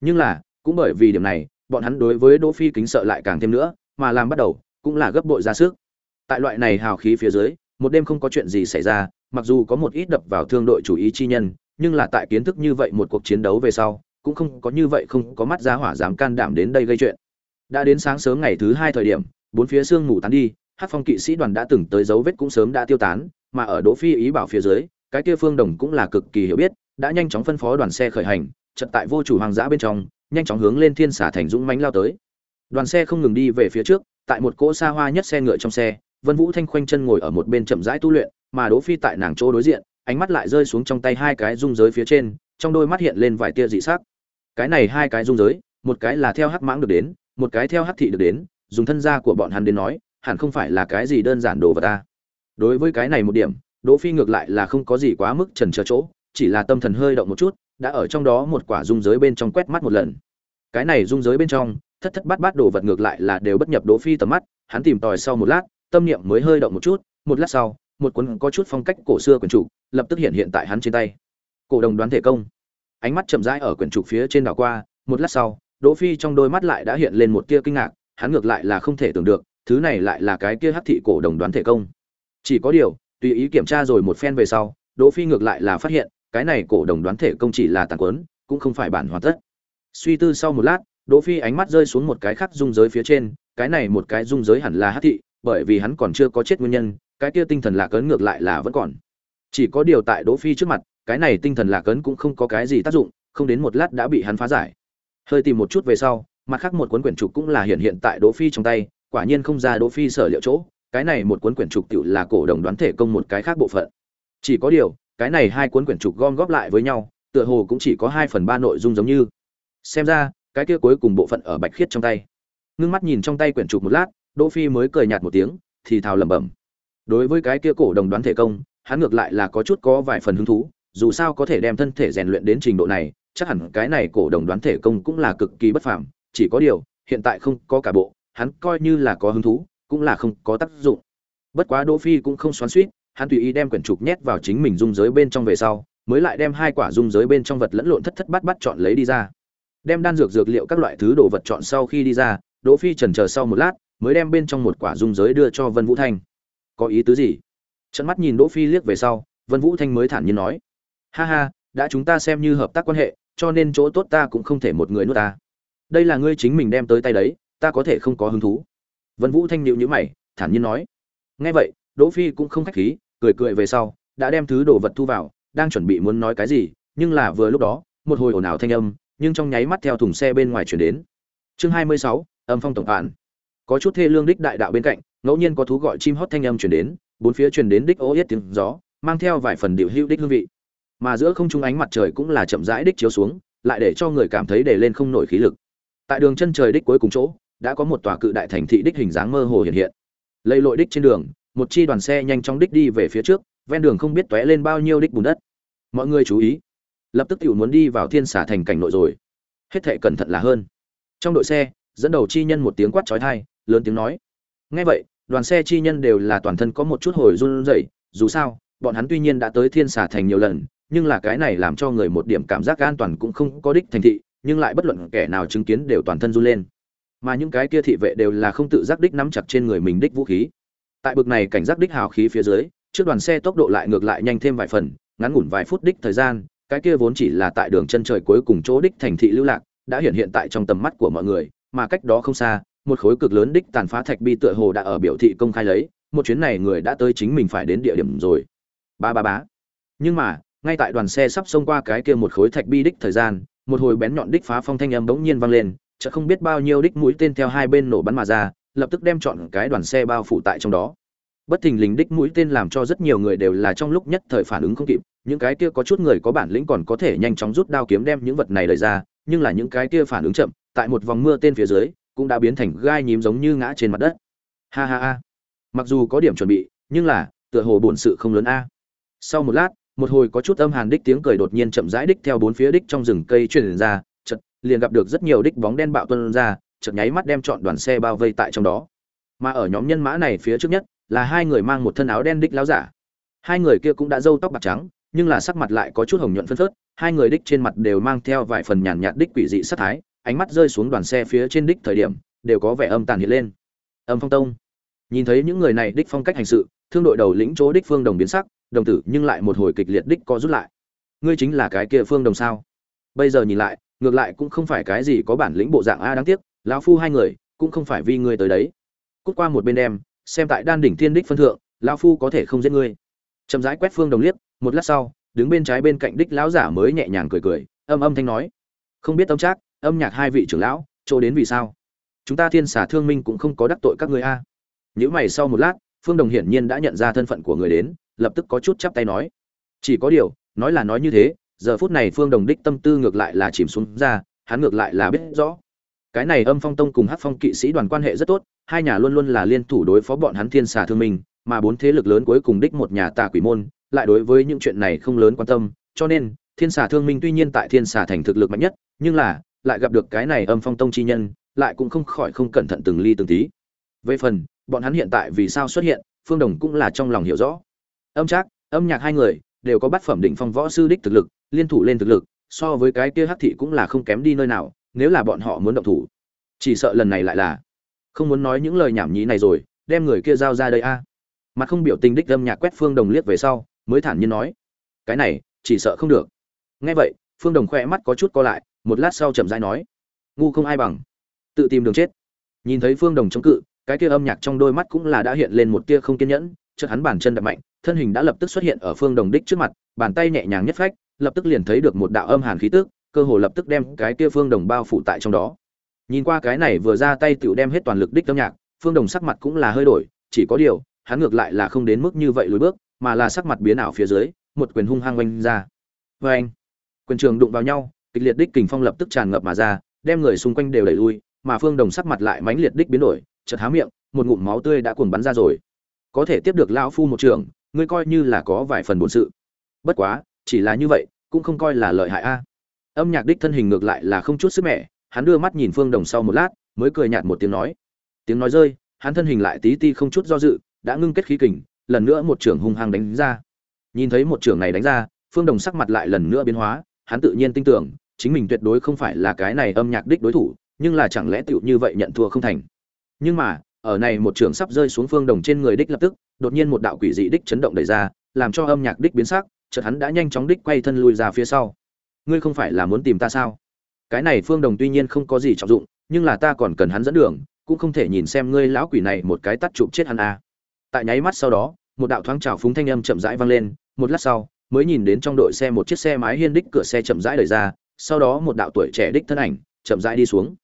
nhưng là cũng bởi vì điểm này bọn hắn đối với Đỗ Phi kính sợ lại càng thêm nữa, mà làm bắt đầu cũng là gấp bội ra sức. Tại loại này hào khí phía dưới, một đêm không có chuyện gì xảy ra, mặc dù có một ít đập vào thương đội chủ ý chi nhân, nhưng là tại kiến thức như vậy một cuộc chiến đấu về sau, cũng không có như vậy không có mắt giá hỏa dám can đảm đến đây gây chuyện. Đã đến sáng sớm ngày thứ hai thời điểm, bốn phía sương mù tán đi, hát Phong kỵ sĩ đoàn đã từng tới dấu vết cũng sớm đã tiêu tán, mà ở Đỗ Phi ý bảo phía dưới, cái kia Phương Đồng cũng là cực kỳ hiểu biết, đã nhanh chóng phân phó đoàn xe khởi hành, chợt tại vô chủ hoàng dã bên trong, nhanh chóng hướng lên thiên xả thành dũng mãnh lao tới. Đoàn xe không ngừng đi về phía trước, tại một cỗ xa hoa nhất xe ngựa trong xe, Vân Vũ Thanh khoanh chân ngồi ở một bên chậm rãi tu luyện, mà Đỗ Phi tại nàng chỗ đối diện, ánh mắt lại rơi xuống trong tay hai cái dung giới phía trên, trong đôi mắt hiện lên vài tia dị sắc. Cái này hai cái dung giới, một cái là theo hắc mãng được đến, một cái theo hắc thị được đến, dùng thân gia của bọn hắn đến nói, hẳn không phải là cái gì đơn giản đồ vật ta. Đối với cái này một điểm, Đỗ Phi ngược lại là không có gì quá mức trần chờ chỗ, chỉ là tâm thần hơi động một chút, đã ở trong đó một quả dung giới bên trong quét mắt một lần. Cái này dung giới bên trong, thất thất bát bát đồ vật ngược lại là đều bất nhập Đỗ Phi tầm mắt, hắn tìm tòi sau một lát, tâm niệm mới hơi động một chút, một lát sau, một cuốn có chút phong cách cổ xưa quyển trục, lập tức hiện hiện tại hắn trên tay. Cổ đồng đoán thể công. Ánh mắt chậm rãi ở quyển trục phía trên đảo qua, một lát sau, Đỗ Phi trong đôi mắt lại đã hiện lên một tia kinh ngạc, hắn ngược lại là không thể tưởng được, thứ này lại là cái kia hắc thị cổ đồng đoán thể công. Chỉ có điều, tùy ý kiểm tra rồi một phen về sau, Đỗ Phi ngược lại là phát hiện, cái này cổ đồng đoán thể công chỉ là tàn quấn, cũng không phải bản hoàn tất. Suy tư sau một lát, Đỗ Phi ánh mắt rơi xuống một cái khác dung giới phía trên, cái này một cái dung giới hẳn là hắc thị, bởi vì hắn còn chưa có chết nguyên nhân, cái kia tinh thần lạc cấn ngược lại là vẫn còn. Chỉ có điều tại Đỗ Phi trước mặt, cái này tinh thần lạc cấn cũng không có cái gì tác dụng, không đến một lát đã bị hắn phá giải. Hơi tìm một chút về sau, mặt khác một cuốn quyển trục cũng là hiện hiện tại Đỗ Phi trong tay, quả nhiên không ra Đỗ Phi sở liệu chỗ, cái này một cuốn quyển trục tự là cổ đồng đoán thể công một cái khác bộ phận. Chỉ có điều, cái này hai cuốn quyển trục gom góp lại với nhau, tựa hồ cũng chỉ có 2 phần ba nội dung giống như. Xem ra, cái kia cuối cùng bộ phận ở Bạch Khiết trong tay. Ngưng mắt nhìn trong tay quyển trục một lát, Đỗ Phi mới cười nhạt một tiếng, thì thào lẩm bẩm. Đối với cái kia cổ đồng đoán thể công, hắn ngược lại là có chút có vài phần hứng thú, dù sao có thể đem thân thể rèn luyện đến trình độ này, chắc hẳn cái này cổ đồng đoán thể công cũng là cực kỳ bất phàm, chỉ có điều, hiện tại không có cả bộ, hắn coi như là có hứng thú, cũng là không có tác dụng. Bất quá Đỗ Phi cũng không xoắn xuýt, hắn tùy ý đem quyển trục nhét vào chính mình dung giới bên trong về sau, mới lại đem hai quả dung giới bên trong vật lẫn lộn thất thất bát bát chọn lấy đi ra. Đem đan dược dược liệu các loại thứ đồ vật chọn sau khi đi ra, Đỗ Phi chần chờ sau một lát, mới đem bên trong một quả dung giới đưa cho Vân Vũ Thanh. Có ý tứ gì? Trận mắt nhìn Đỗ Phi liếc về sau, Vân Vũ Thanh mới thản nhiên nói: "Ha ha, đã chúng ta xem như hợp tác quan hệ, cho nên chỗ tốt ta cũng không thể một người nuốt ta. Đây là ngươi chính mình đem tới tay đấy, ta có thể không có hứng thú." Vân Vũ Thanh nhíu nhíu mày, thản nhiên nói: "Nghe vậy, Đỗ Phi cũng không khách khí, cười cười về sau, đã đem thứ đồ vật thu vào, đang chuẩn bị muốn nói cái gì, nhưng là vừa lúc đó, một hồi ồn ào thanh âm, nhưng trong nháy mắt theo thùng xe bên ngoài chuyển đến. Chương 26, âm phong tổng phản. Có chút thê lương đích đại đạo bên cạnh, ngẫu nhiên có thú gọi chim hót thanh âm chuyển đến, bốn phía truyền đến đích ô yết tiếng gió, mang theo vài phần điệu hữu đích hương vị. Mà giữa không trung ánh mặt trời cũng là chậm rãi đích chiếu xuống, lại để cho người cảm thấy để lên không nổi khí lực. Tại đường chân trời đích cuối cùng chỗ, đã có một tòa cự đại thành thị đích hình dáng mơ hồ hiện hiện. Lây lội đích trên đường, một chi đoàn xe nhanh chóng đích đi về phía trước, ven đường không biết tóe lên bao nhiêu đích bùn đất. Mọi người chú ý, lập tức tiểu muốn đi vào thiên xả thành cảnh nội rồi. Hết thệ cẩn thận là hơn. Trong đội xe, dẫn đầu chi nhân một tiếng quát chói tai, lớn tiếng nói. Nghe vậy, đoàn xe chi nhân đều là toàn thân có một chút hồi run rẩy, dù sao, bọn hắn tuy nhiên đã tới thiên xả thành nhiều lần, nhưng là cái này làm cho người một điểm cảm giác an toàn cũng không có đích thành thị, nhưng lại bất luận kẻ nào chứng kiến đều toàn thân run lên. Mà những cái kia thị vệ đều là không tự giác đích nắm chặt trên người mình đích vũ khí. Tại bực này cảnh giác đích hào khí phía dưới, trước đoàn xe tốc độ lại ngược lại nhanh thêm vài phần, ngắn ngủn vài phút đích thời gian, cái kia vốn chỉ là tại đường chân trời cuối cùng chỗ đích thành thị lưu lạc, đã hiện hiện tại trong tầm mắt của mọi người, mà cách đó không xa, một khối cực lớn đích tàn phá thạch bi tựa hồ đã ở biểu thị công khai lấy, một chuyến này người đã tới chính mình phải đến địa điểm rồi. Ba ba bá. Nhưng mà, ngay tại đoàn xe sắp xông qua cái kia một khối thạch bi đích thời gian, một hồi bén nhọn đích phá phong thanh âm bỗng nhiên vang lên, Chợ không biết bao nhiêu đích mũi tên theo hai bên nổ bắn mà ra, lập tức đem chọn cái đoàn xe bao phủ tại trong đó. Bất thình lình đích mũi tên làm cho rất nhiều người đều là trong lúc nhất thời phản ứng không kịp, những cái kia có chút người có bản lĩnh còn có thể nhanh chóng rút đao kiếm đem những vật này lời ra, nhưng là những cái kia phản ứng chậm, tại một vòng mưa tên phía dưới, cũng đã biến thành gai nhím giống như ngã trên mặt đất. Ha ha ha. Mặc dù có điểm chuẩn bị, nhưng là, tựa hồ bổn sự không lớn a. Sau một lát, một hồi có chút âm hàn đích tiếng cười đột nhiên chậm rãi đích theo bốn phía đích trong rừng cây truyền ra, chợt liền gặp được rất nhiều đích bóng đen bạo tuôn ra, chợt nháy mắt đem trọn đoàn xe bao vây tại trong đó. Mà ở nhóm nhân mã này phía trước nhất, là hai người mang một thân áo đen đích láo giả. Hai người kia cũng đã râu tóc bạc trắng, nhưng là sắc mặt lại có chút hồng nhuận phân phớt, hai người đích trên mặt đều mang theo vài phần nhàn nhạt đích quỷ dị sát thái, ánh mắt rơi xuống đoàn xe phía trên đích thời điểm đều có vẻ âm tàn hiện lên âm phong tông nhìn thấy những người này đích phong cách hành sự thương đội đầu lĩnh chỗ đích phương đồng biến sắc đồng tử nhưng lại một hồi kịch liệt đích co rút lại. Ngươi chính là cái kia phương đồng sao? Bây giờ nhìn lại, ngược lại cũng không phải cái gì có bản lĩnh bộ dạng a đáng tiếc, lão phu hai người cũng không phải vì ngươi tới đấy. Cút qua một bên đem, xem tại đan đỉnh thiên đích phân thượng, lão phu có thể không giết ngươi. Chậm rãi quét phương đồng liếc, một lát sau, đứng bên trái bên cạnh đích lão giả mới nhẹ nhàng cười cười, âm âm thanh nói. Không biết tâm trác, âm nhạc hai vị trưởng lão, chỗ đến vì sao? Chúng ta thiên xà thương minh cũng không có đắc tội các ngươi a. Những mày sau một lát, phương đồng hiển nhiên đã nhận ra thân phận của người đến lập tức có chút chắp tay nói. Chỉ có điều, nói là nói như thế, giờ phút này phương đồng đích tâm tư ngược lại là chìm xuống ra, hắn ngược lại là biết rõ. Cái này âm phong tông cùng hát phong kỵ sĩ đoàn quan hệ rất tốt, hai nhà luôn luôn là liên thủ đối phó bọn hắn thiên xà thương minh, mà bốn thế lực lớn cuối cùng đích một nhà tà quỷ môn, lại đối với những chuyện này không lớn quan tâm, cho nên, thiên xà thương minh tuy nhiên tại thiên xà thành thực lực mạnh nhất, nhưng là, lại gặp được cái này âm phong tông chi nhân, lại cũng không khỏi không cẩn thận từng ly từng tí. Về phần, bọn hắn hiện tại vì sao xuất hiện, phương đồng cũng là trong lòng hiểu rõ âm trác, âm nhạc hai người đều có bát phẩm đỉnh phong võ sư đích thực lực, liên thủ lên thực lực, so với cái kia hắc thị cũng là không kém đi nơi nào, nếu là bọn họ muốn động thủ. Chỉ sợ lần này lại là không muốn nói những lời nhảm nhí này rồi, đem người kia giao ra đây a. Mặt không biểu tình đích âm nhạc quét phương đồng liếc về sau, mới thản nhiên nói, cái này, chỉ sợ không được. Nghe vậy, phương đồng khoe mắt có chút co lại, một lát sau chậm rãi nói, ngu không ai bằng, tự tìm đường chết. Nhìn thấy phương đồng chống cự, cái kia âm nhạc trong đôi mắt cũng là đã hiện lên một tia không kiên nhẫn, chợt hắn bàn chân đập mạnh thân hình đã lập tức xuất hiện ở phương đồng đích trước mặt, bàn tay nhẹ nhàng nhất phách, lập tức liền thấy được một đạo âm hàn khí tức, cơ hồ lập tức đem cái kia phương đồng bao phủ tại trong đó. Nhìn qua cái này vừa ra tay tựu đem hết toàn lực đích âm nhạc, phương đồng sắc mặt cũng là hơi đổi, chỉ có điều, hắn ngược lại là không đến mức như vậy lùi bước, mà là sắc mặt biến ảo phía dưới, một quyền hung hăng oanh ra. Vê anh quyền trường đụng vào nhau, kịch liệt đích kình phong lập tức tràn ngập mà ra, đem người xung quanh đều đẩy lui, mà phương đồng sắc mặt lại mãnh liệt đích biến đổi, chợt há miệng, một ngụm máu tươi đã cuồng bắn ra rồi có thể tiếp được lão phu một trường, ngươi coi như là có vài phần bổn sự. Bất quá, chỉ là như vậy, cũng không coi là lợi hại a. Âm nhạc đích thân hình ngược lại là không chút sức mẹ hắn đưa mắt nhìn phương đồng sau một lát, mới cười nhạt một tiếng nói. Tiếng nói rơi, hắn thân hình lại tí ti không chút do dự, đã ngưng kết khí kình, lần nữa một trưởng hung hăng đánh ra. Nhìn thấy một trưởng này đánh ra, phương đồng sắc mặt lại lần nữa biến hóa, hắn tự nhiên tin tưởng, chính mình tuyệt đối không phải là cái này âm nhạc đích đối thủ, nhưng là chẳng lẽ tựu như vậy nhận thua không thành. Nhưng mà ở này một trường sắp rơi xuống phương đồng trên người đích lập tức, đột nhiên một đạo quỷ dị đích chấn động đẩy ra, làm cho âm nhạc đích biến sắc, chợt hắn đã nhanh chóng đích quay thân lui ra phía sau. Ngươi không phải là muốn tìm ta sao? Cái này phương đồng tuy nhiên không có gì trọng dụng, nhưng là ta còn cần hắn dẫn đường, cũng không thể nhìn xem ngươi lão quỷ này một cái tắt chụp chết hắn à. tại nháy mắt sau đó, một đạo thoáng trào phúng thanh âm chậm rãi vang lên, một lát sau, mới nhìn đến trong đội xe một chiếc xe mái hiên đích cửa xe chậm rãi đẩy ra, sau đó một đạo tuổi trẻ đích thân ảnh chậm rãi đi xuống.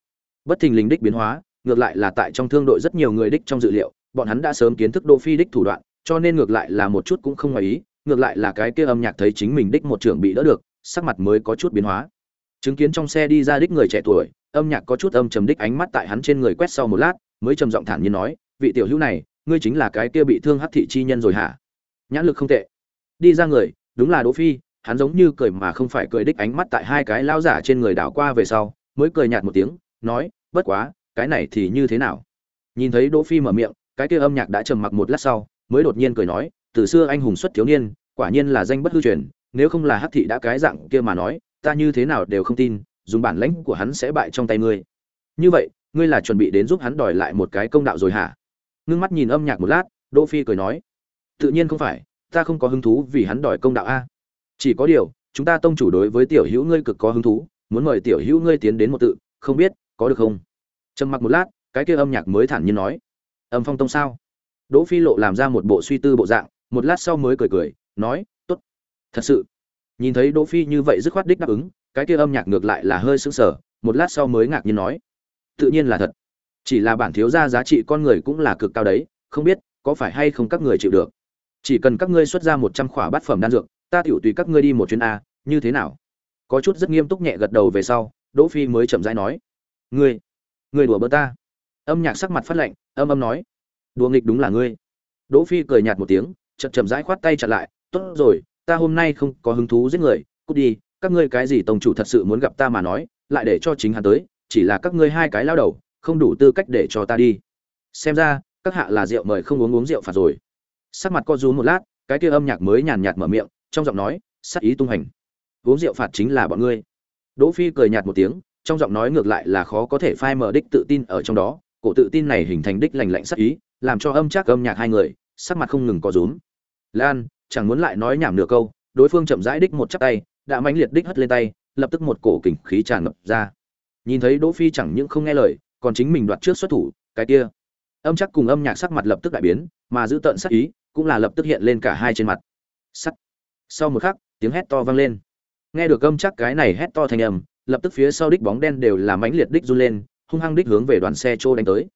Bất thình lình đích biến hóa ngược lại là tại trong thương đội rất nhiều người đích trong dự liệu, bọn hắn đã sớm kiến thức đỗ phi đích thủ đoạn, cho nên ngược lại là một chút cũng không ngoài ý, ngược lại là cái kia âm nhạc thấy chính mình đích một trưởng bị đỡ được, sắc mặt mới có chút biến hóa. Chứng kiến trong xe đi ra đích người trẻ tuổi, âm nhạc có chút âm trầm đích ánh mắt tại hắn trên người quét sau một lát, mới trầm giọng thản nhiên nói, vị tiểu hữu này, ngươi chính là cái kia bị thương hắc thị chi nhân rồi hả? Nhãn lực không tệ. Đi ra người, đúng là đỗ phi, hắn giống như cười mà không phải cười đích ánh mắt tại hai cái lao giả trên người đảo qua về sau, mới cười nhạt một tiếng, nói, bất quá cái này thì như thế nào? Nhìn thấy đỗ phi mở miệng, cái kia âm nhạc đã trầm mặc một lát sau, mới đột nhiên cười nói, từ xưa anh hùng xuất thiếu niên, quả nhiên là danh bất hư truyền, nếu không là hắc thị đã cái dạng kia mà nói, ta như thế nào đều không tin, dùng bản lãnh của hắn sẽ bại trong tay ngươi. Như vậy, ngươi là chuẩn bị đến giúp hắn đòi lại một cái công đạo rồi hả? Ngưng mắt nhìn âm nhạc một lát, đỗ phi cười nói, tự nhiên không phải, ta không có hứng thú vì hắn đòi công đạo a. Chỉ có điều, chúng ta tông chủ đối với tiểu hữu ngươi cực có hứng thú, muốn mời tiểu hữu ngươi tiến đến một tự, không biết, có được không? Trầm mặc một lát, cái kia âm nhạc mới thản nhiên nói, âm phong tông sao? Đỗ phi lộ làm ra một bộ suy tư bộ dạng, một lát sau mới cười cười, nói, tốt, thật sự. Nhìn thấy đỗ phi như vậy dứt khoát đích đáp ứng, cái kia âm nhạc ngược lại là hơi sững sờ, một lát sau mới ngạc nhiên nói, tự nhiên là thật. Chỉ là bản thiếu gia giá trị con người cũng là cực cao đấy, không biết có phải hay không các người chịu được. Chỉ cần các ngươi xuất ra một trăm khỏa bát phẩm đan dược, ta tiểu tùy các ngươi đi một chuyến a, như thế nào? Có chút rất nghiêm túc nhẹ gật đầu về sau, đỗ phi mới chậm rãi nói, ngươi người đùa bỡ ta. Âm nhạc sắc mặt phát lạnh, âm âm nói, đùa nghịch đúng là ngươi. Đỗ phi cười nhạt một tiếng, chậm chậm rãi khoát tay trả lại, tốt rồi, ta hôm nay không có hứng thú giết người, cút đi, các ngươi cái gì tổng chủ thật sự muốn gặp ta mà nói, lại để cho chính hắn tới, chỉ là các ngươi hai cái lao đầu, không đủ tư cách để cho ta đi. Xem ra, các hạ là rượu mời không uống uống rượu phạt rồi. Sắc mặt co rú một lát, cái kia âm nhạc mới nhàn nhạt mở miệng, trong giọng nói, sắc ý tung hành. Uống rượu phạt chính là bọn ngươi. Đỗ phi cười nhạt một tiếng trong giọng nói ngược lại là khó có thể phai mờ đích tự tin ở trong đó, cổ tự tin này hình thành đích lành lạnh sắc ý, làm cho âm chắc âm nhạc hai người, sắc mặt không ngừng có rúm. Lan, chẳng muốn lại nói nhảm nửa câu, đối phương chậm rãi đích một chắp tay, đã mãnh liệt đích hất lên tay, lập tức một cổ kình khí tràn ngập ra. Nhìn thấy đỗ phi chẳng những không nghe lời, còn chính mình đoạt trước xuất thủ, cái kia. Âm chắc cùng âm nhạc sắc mặt lập tức đại biến, mà giữ tận sắc ý, cũng là lập tức hiện lên cả hai trên mặt. Sắt sau một khắc, tiếng hét to vang lên. Nghe được âm chắc cái này hét to thành âm lập tức phía sau đích bóng đen đều là mãnh liệt đích run lên, hung hăng đích hướng về đoàn xe trô đánh tới.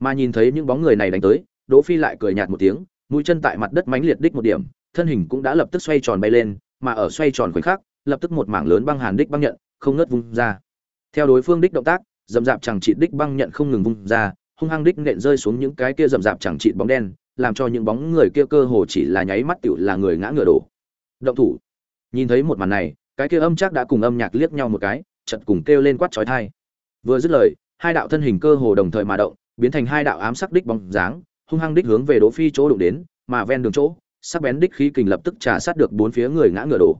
Mà nhìn thấy những bóng người này đánh tới, đỗ phi lại cười nhạt một tiếng, mũi chân tại mặt đất mãnh liệt đích một điểm, thân hình cũng đã lập tức xoay tròn bay lên, mà ở xoay tròn khoảnh khắc, lập tức một mảng lớn băng hàn đích băng nhận không ngớt vung ra. Theo đối phương đích động tác dầm dạp chẳng trị đích băng nhận không ngừng vung ra, hung hăng đích nện rơi xuống những cái kia dầm dạp chẳng trị bóng đen, làm cho những bóng người kia cơ hồ chỉ là nháy mắt tiểu là người ngã ngựa đổ. Động thủ. Nhìn thấy một màn này, cái kia âm chắc đã cùng âm nhạc liếc nhau một cái chật cùng kêu lên quát chói tai vừa dứt lời, hai đạo thân hình cơ hồ đồng thời mà động, biến thành hai đạo ám sắc đích bóng dáng, hung hăng đích hướng về đỗ phi chỗ đụng đến, mà ven đường chỗ, sắc bén đích khí kình lập tức trả sát được bốn phía người ngã ngựa đổ.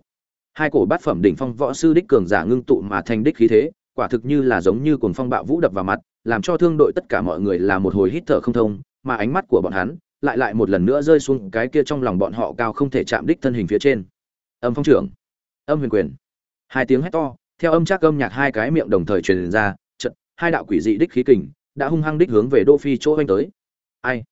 Hai cổ bát phẩm đỉnh phong võ sư đích cường giả ngưng tụ mà thành đích khí thế, quả thực như là giống như cuồng phong bạo vũ đập vào mặt, làm cho thương đội tất cả mọi người là một hồi hít thở không thông, mà ánh mắt của bọn hắn lại lại một lần nữa rơi xuống cái kia trong lòng bọn họ cao không thể chạm đích thân hình phía trên. Âm phong trưởng, âm huyền quyền. Hai tiếng hét to theo âm chắc âm nhạc hai cái miệng đồng thời truyền ra trận hai đạo quỷ dị đích khí kình đã hung hăng đích hướng về đỗ phi chỗ anh tới. Ai?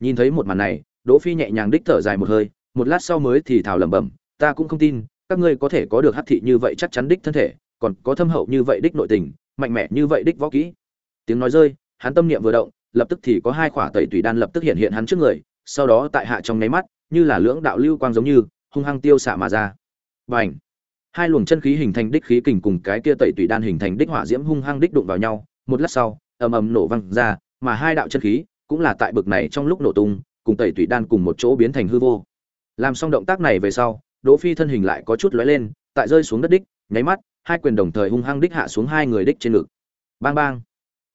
Nhìn thấy một màn này, đỗ phi nhẹ nhàng đích thở dài một hơi, một lát sau mới thì thào lẩm bẩm, ta cũng không tin, các ngươi có thể có được hắc thị như vậy chắc chắn đích thân thể, còn có thâm hậu như vậy đích nội tình, mạnh mẽ như vậy đích võ kỹ. Tiếng nói rơi, hắn tâm niệm vừa động, lập tức thì có hai khỏa tẩy tùy đan lập tức hiện hiện hắn trước người, sau đó tại hạ trong nháy mắt, như là lưỡng đạo lưu quang giống như, hung hăng tiêu xạ mà ra. Bành! Hai luồng chân khí hình thành đích khí kình cùng cái kia tẩy tùy đan hình thành đích hỏa diễm hung hăng đích đụng vào nhau. Một lát sau, ầm ầm nổ văng ra, mà hai đạo chân khí cũng là tại bực này trong lúc nổ tung, cùng tẩy tùy đan cùng một chỗ biến thành hư vô. Làm xong động tác này về sau, đỗ phi thân hình lại có chút lóe lên, tại rơi xuống đất đích, nháy mắt, hai quyền đồng thời hung hăng đích hạ xuống hai người đích trên ngực. Bang bang.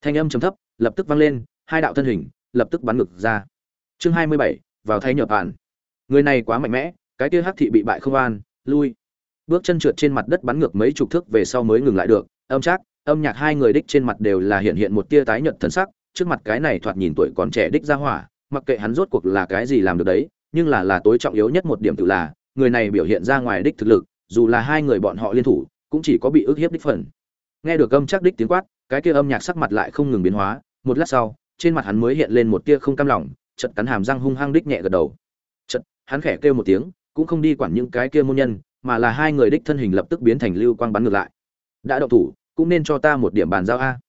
Thanh âm trầm thấp, lập tức vang lên, hai đạo thân hình lập tức bắn ngực ra. Chương hai mươi bảy, vào thay nhập bản. Người này quá mạnh mẽ, cái kia hắc thị bị bại không an, lui bước chân trượt trên mặt đất bắn ngược mấy chục thước về sau mới ngừng lại được. Âm chắc âm nhạc hai người đích trên mặt đều là hiện hiện một tia tái nhợt thần sắc, trước mặt cái này thoạt nhìn tuổi còn trẻ đích ra hỏa, mặc kệ hắn rốt cuộc là cái gì làm được đấy, nhưng là là tối trọng yếu nhất một điểm tự là, người này biểu hiện ra ngoài đích thực lực, dù là hai người bọn họ liên thủ, cũng chỉ có bị ức hiếp đích phần. Nghe được âm chắc đích tiếng quát, cái kia âm nhạc sắc mặt lại không ngừng biến hóa, một lát sau, trên mặt hắn mới hiện lên một tia không cam lòng chật cắn hàm răng hung hăng đích nhẹ gật đầu. Chật hắn khẽ kêu một tiếng, cũng không đi quản những cái kia môn nhân mà là hai người đích thân hình lập tức biến thành lưu quang bắn ngược lại. Đã động thủ, cũng nên cho ta một điểm bàn giao a.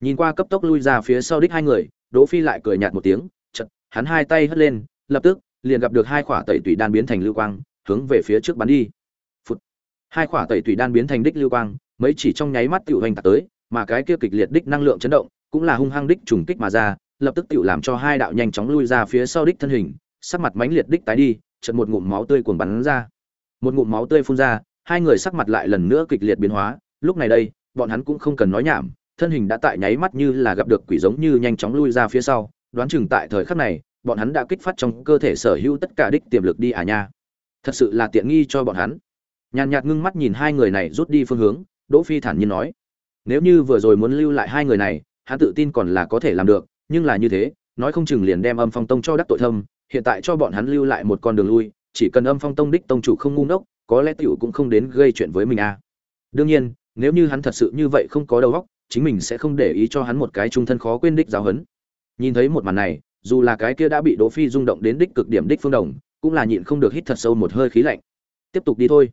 Nhìn qua cấp tốc lui ra phía sau đích hai người, đỗ phi lại cười nhạt một tiếng chật hắn hai tay hất lên, lập tức, liền gặp được hai khỏa tẩy tùy đan biến thành lưu quang, hướng về phía trước bắn đi. Phụt. hai khỏa tẩy tùy đan biến thành đích lưu quang, mấy chỉ trong nháy mắt tiểu hành tạc tới, mà cái kia kịch liệt đích năng lượng chấn động, cũng là hung hăng đích trùng kích mà ra, lập tức tiểu làm cho hai đạo nhanh chóng lui ra phía sau đích thân hình, sắc mặt mãnh liệt đích tái đi, chợt một ngụm máu tươi cuồn bắn ra một ngụm máu tươi phun ra, hai người sắc mặt lại lần nữa kịch liệt biến hóa. Lúc này đây, bọn hắn cũng không cần nói nhảm, thân hình đã tại nháy mắt như là gặp được quỷ giống như nhanh chóng lui ra phía sau. Đoán chừng tại thời khắc này, bọn hắn đã kích phát trong cơ thể sở hữu tất cả đích tiềm lực đi à nha. Thật sự là tiện nghi cho bọn hắn. Nhàn nhạt ngưng mắt nhìn hai người này rút đi phương hướng, đỗ phi thản nhiên nói. Nếu như vừa rồi muốn lưu lại hai người này, hắn tự tin còn là có thể làm được, nhưng là như thế, nói không chừng liền đem âm phong tông cho đắc tội thâm, hiện tại cho bọn hắn lưu lại một con đường lui chỉ cần âm phong tông đích tông chủ không ngu ngốc, có lẽ tiểu cũng không đến gây chuyện với mình à. Đương nhiên, nếu như hắn thật sự như vậy không có đầu óc, chính mình sẽ không để ý cho hắn một cái trung thân khó quên đích giáo huấn. Nhìn thấy một màn này, dù là cái kia đã bị đỗ phi rung động đến đích cực điểm đích phương đồng, cũng là nhịn không được hít thật sâu một hơi khí lạnh. Tiếp tục đi thôi.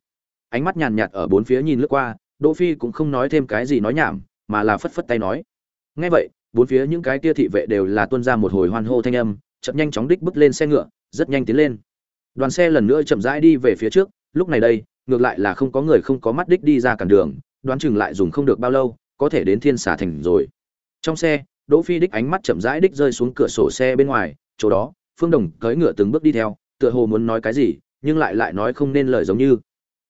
Ánh mắt nhàn nhạt ở bốn phía nhìn lướt qua, đỗ phi cũng không nói thêm cái gì nói nhảm, mà là phất phất tay nói. Nghe vậy, bốn phía những cái kia thị vệ đều là tuôn ra một hồi hoan hô thanh âm chậm nhanh chóng đích bước lên xe ngựa, rất nhanh tiến lên đoàn xe lần nữa chậm rãi đi về phía trước, lúc này đây, ngược lại là không có người không có mắt đích đi ra cản đường, đoán chừng lại dùng không được bao lâu, có thể đến thiên xà thành rồi. Trong xe, đỗ phi đích ánh mắt chậm rãi đích rơi xuống cửa sổ xe bên ngoài, chỗ đó, phương đồng cưỡi ngựa từng bước đi theo, tựa hồ muốn nói cái gì, nhưng lại lại nói không nên lời giống như.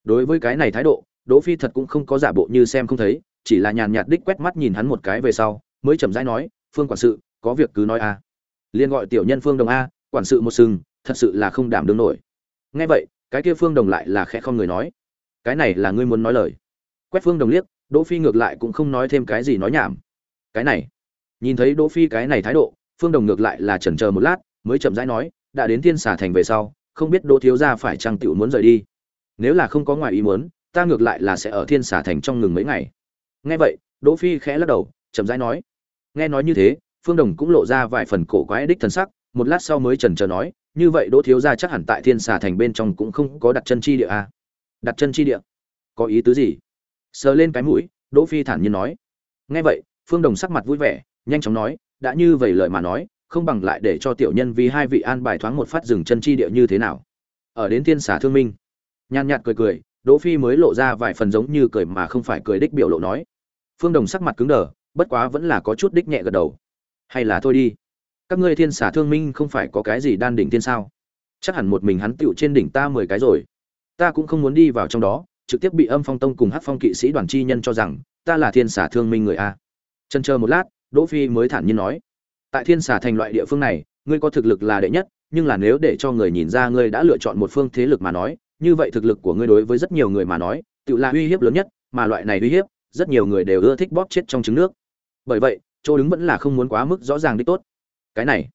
Đối với cái này thái độ, đỗ phi thật cũng không có giả bộ như xem không thấy, chỉ là nhàn nhạt đích quét mắt nhìn hắn một cái về sau, mới chậm rãi nói, phương quản sự, có việc cứ nói a. Liên gọi tiểu nhân phương đồng a, quản sự một sừng thật sự là không đảm đương nổi. Nghe vậy, cái kia phương đồng lại là khẽ không người nói. Cái này là ngươi muốn nói lời. Quét phương đồng liếc, đỗ phi ngược lại cũng không nói thêm cái gì nói nhảm. Cái này, nhìn thấy đỗ phi cái này thái độ, phương đồng ngược lại là chần chờ một lát, mới chậm rãi nói, đã đến thiên xà thành về sau, không biết đỗ thiếu gia phải chăng tiểu muốn rời đi. Nếu là không có ngoài ý muốn, ta ngược lại là sẽ ở thiên xà thành trong ngừng mấy ngày. Nghe vậy, đỗ phi khẽ lắc đầu, chậm rãi nói. Nghe nói như thế, phương đồng cũng lộ ra vài phần cổ quái đích thần sắc, một lát sau mới chần chờ nói như vậy đỗ thiếu gia chắc hẳn tại thiên xà thành bên trong cũng không có đặt chân chi địa à? đặt chân chi địa? Có ý tứ gì? Sờ lên cái mũi, đỗ phi thản nhiên nói. Nghe vậy, phương đồng sắc mặt vui vẻ, nhanh chóng nói, đã như vậy lời mà nói, không bằng lại để cho tiểu nhân vì hai vị an bài thoáng một phát dừng chân chi địa như thế nào? Ở đến thiên xà thương minh, nhàn nhạt cười cười, đỗ phi mới lộ ra vài phần giống như cười mà không phải cười đích biểu lộ nói. Phương đồng sắc mặt cứng đờ, bất quá vẫn là có chút đích nhẹ gật đầu. Hay là thôi đi các ngươi thiên xà thương minh không phải có cái gì đan đỉnh thiên sao? Chắc hẳn một mình hắn tựu trên đỉnh ta mười cái rồi. Ta cũng không muốn đi vào trong đó, trực tiếp bị âm phong tông cùng hát phong kỵ sĩ đoàn chi nhân cho rằng, ta là thiên xà thương minh người a. Chân chờ một lát, đỗ phi mới thản nhiên nói. Tại thiên xà thành loại địa phương này, ngươi có thực lực là đệ nhất, nhưng là nếu để cho người nhìn ra ngươi đã lựa chọn một phương thế lực mà nói, như vậy thực lực của ngươi đối với rất nhiều người mà nói, tự là uy hiếp lớn nhất, mà loại này uy hiếp, rất nhiều người đều ưa thích bóp chết trong trứng nước. Bởi vậy, chỗ đứng vẫn là không muốn quá mức rõ ràng đích tốt cái này.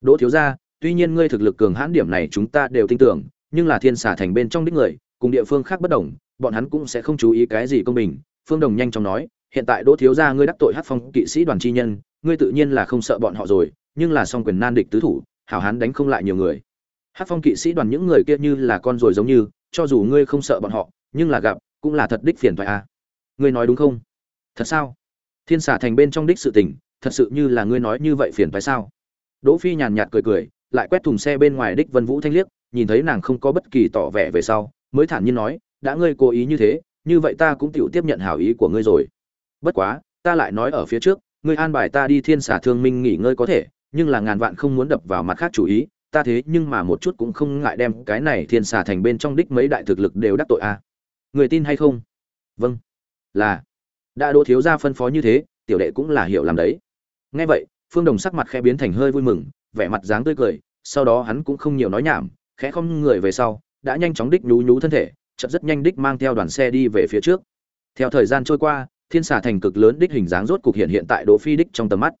Đỗ thiếu gia, tuy nhiên ngươi thực lực cường hãn điểm này chúng ta đều tin tưởng, nhưng là thiên xà thành bên trong đích người, cùng địa phương khác bất đồng, bọn hắn cũng sẽ không chú ý cái gì công bình. Phương đồng nhanh chóng nói, hiện tại đỗ thiếu gia ngươi đắc tội hát phong kỵ sĩ đoàn chi nhân, ngươi tự nhiên là không sợ bọn họ rồi, nhưng là song quyền nan địch tứ thủ, hảo hán đánh không lại nhiều người. Hát phong kỵ sĩ đoàn những người kia như là con rồi giống như, cho dù ngươi không sợ bọn họ, nhưng là gặp, cũng là thật đích phiền thoại à. Ngươi nói đúng không? Thật sao? Thiên xà thành bên trong đích sự tình, thật sự như là ngươi nói như vậy phiền phải sao? Đỗ phi nhàn nhạt cười cười, lại quét thùng xe bên ngoài đích vân vũ thanh liếc, nhìn thấy nàng không có bất kỳ tỏ vẻ về sau, mới thản nhiên nói, đã ngươi cố ý như thế, như vậy ta cũng tiểu tiếp nhận hảo ý của ngươi rồi. Bất quá, ta lại nói ở phía trước, ngươi an bài ta đi thiên xà thương minh nghỉ ngơi có thể, nhưng là ngàn vạn không muốn đập vào mặt khác chủ ý, ta thế nhưng mà một chút cũng không ngại đem cái này thiên xà thành bên trong đích mấy đại thực lực đều đắc tội a. À. người tin hay không? Vâng. Là. Đã đỗ thiếu gia phân phó như thế, tiểu đệ cũng là hiểu làm đấy. Nghe vậy phương đồng sắc mặt khẽ biến thành hơi vui mừng, vẻ mặt dáng tươi cười, sau đó hắn cũng không nhiều nói nhảm, khẽ không người về sau, đã nhanh chóng đích nhú nhú thân thể, chợt rất nhanh đích mang theo đoàn xe đi về phía trước. Theo thời gian trôi qua, thiên xà thành cực lớn đích hình dáng rốt cục hiện hiện tại đỗ phi đích trong tầm mắt.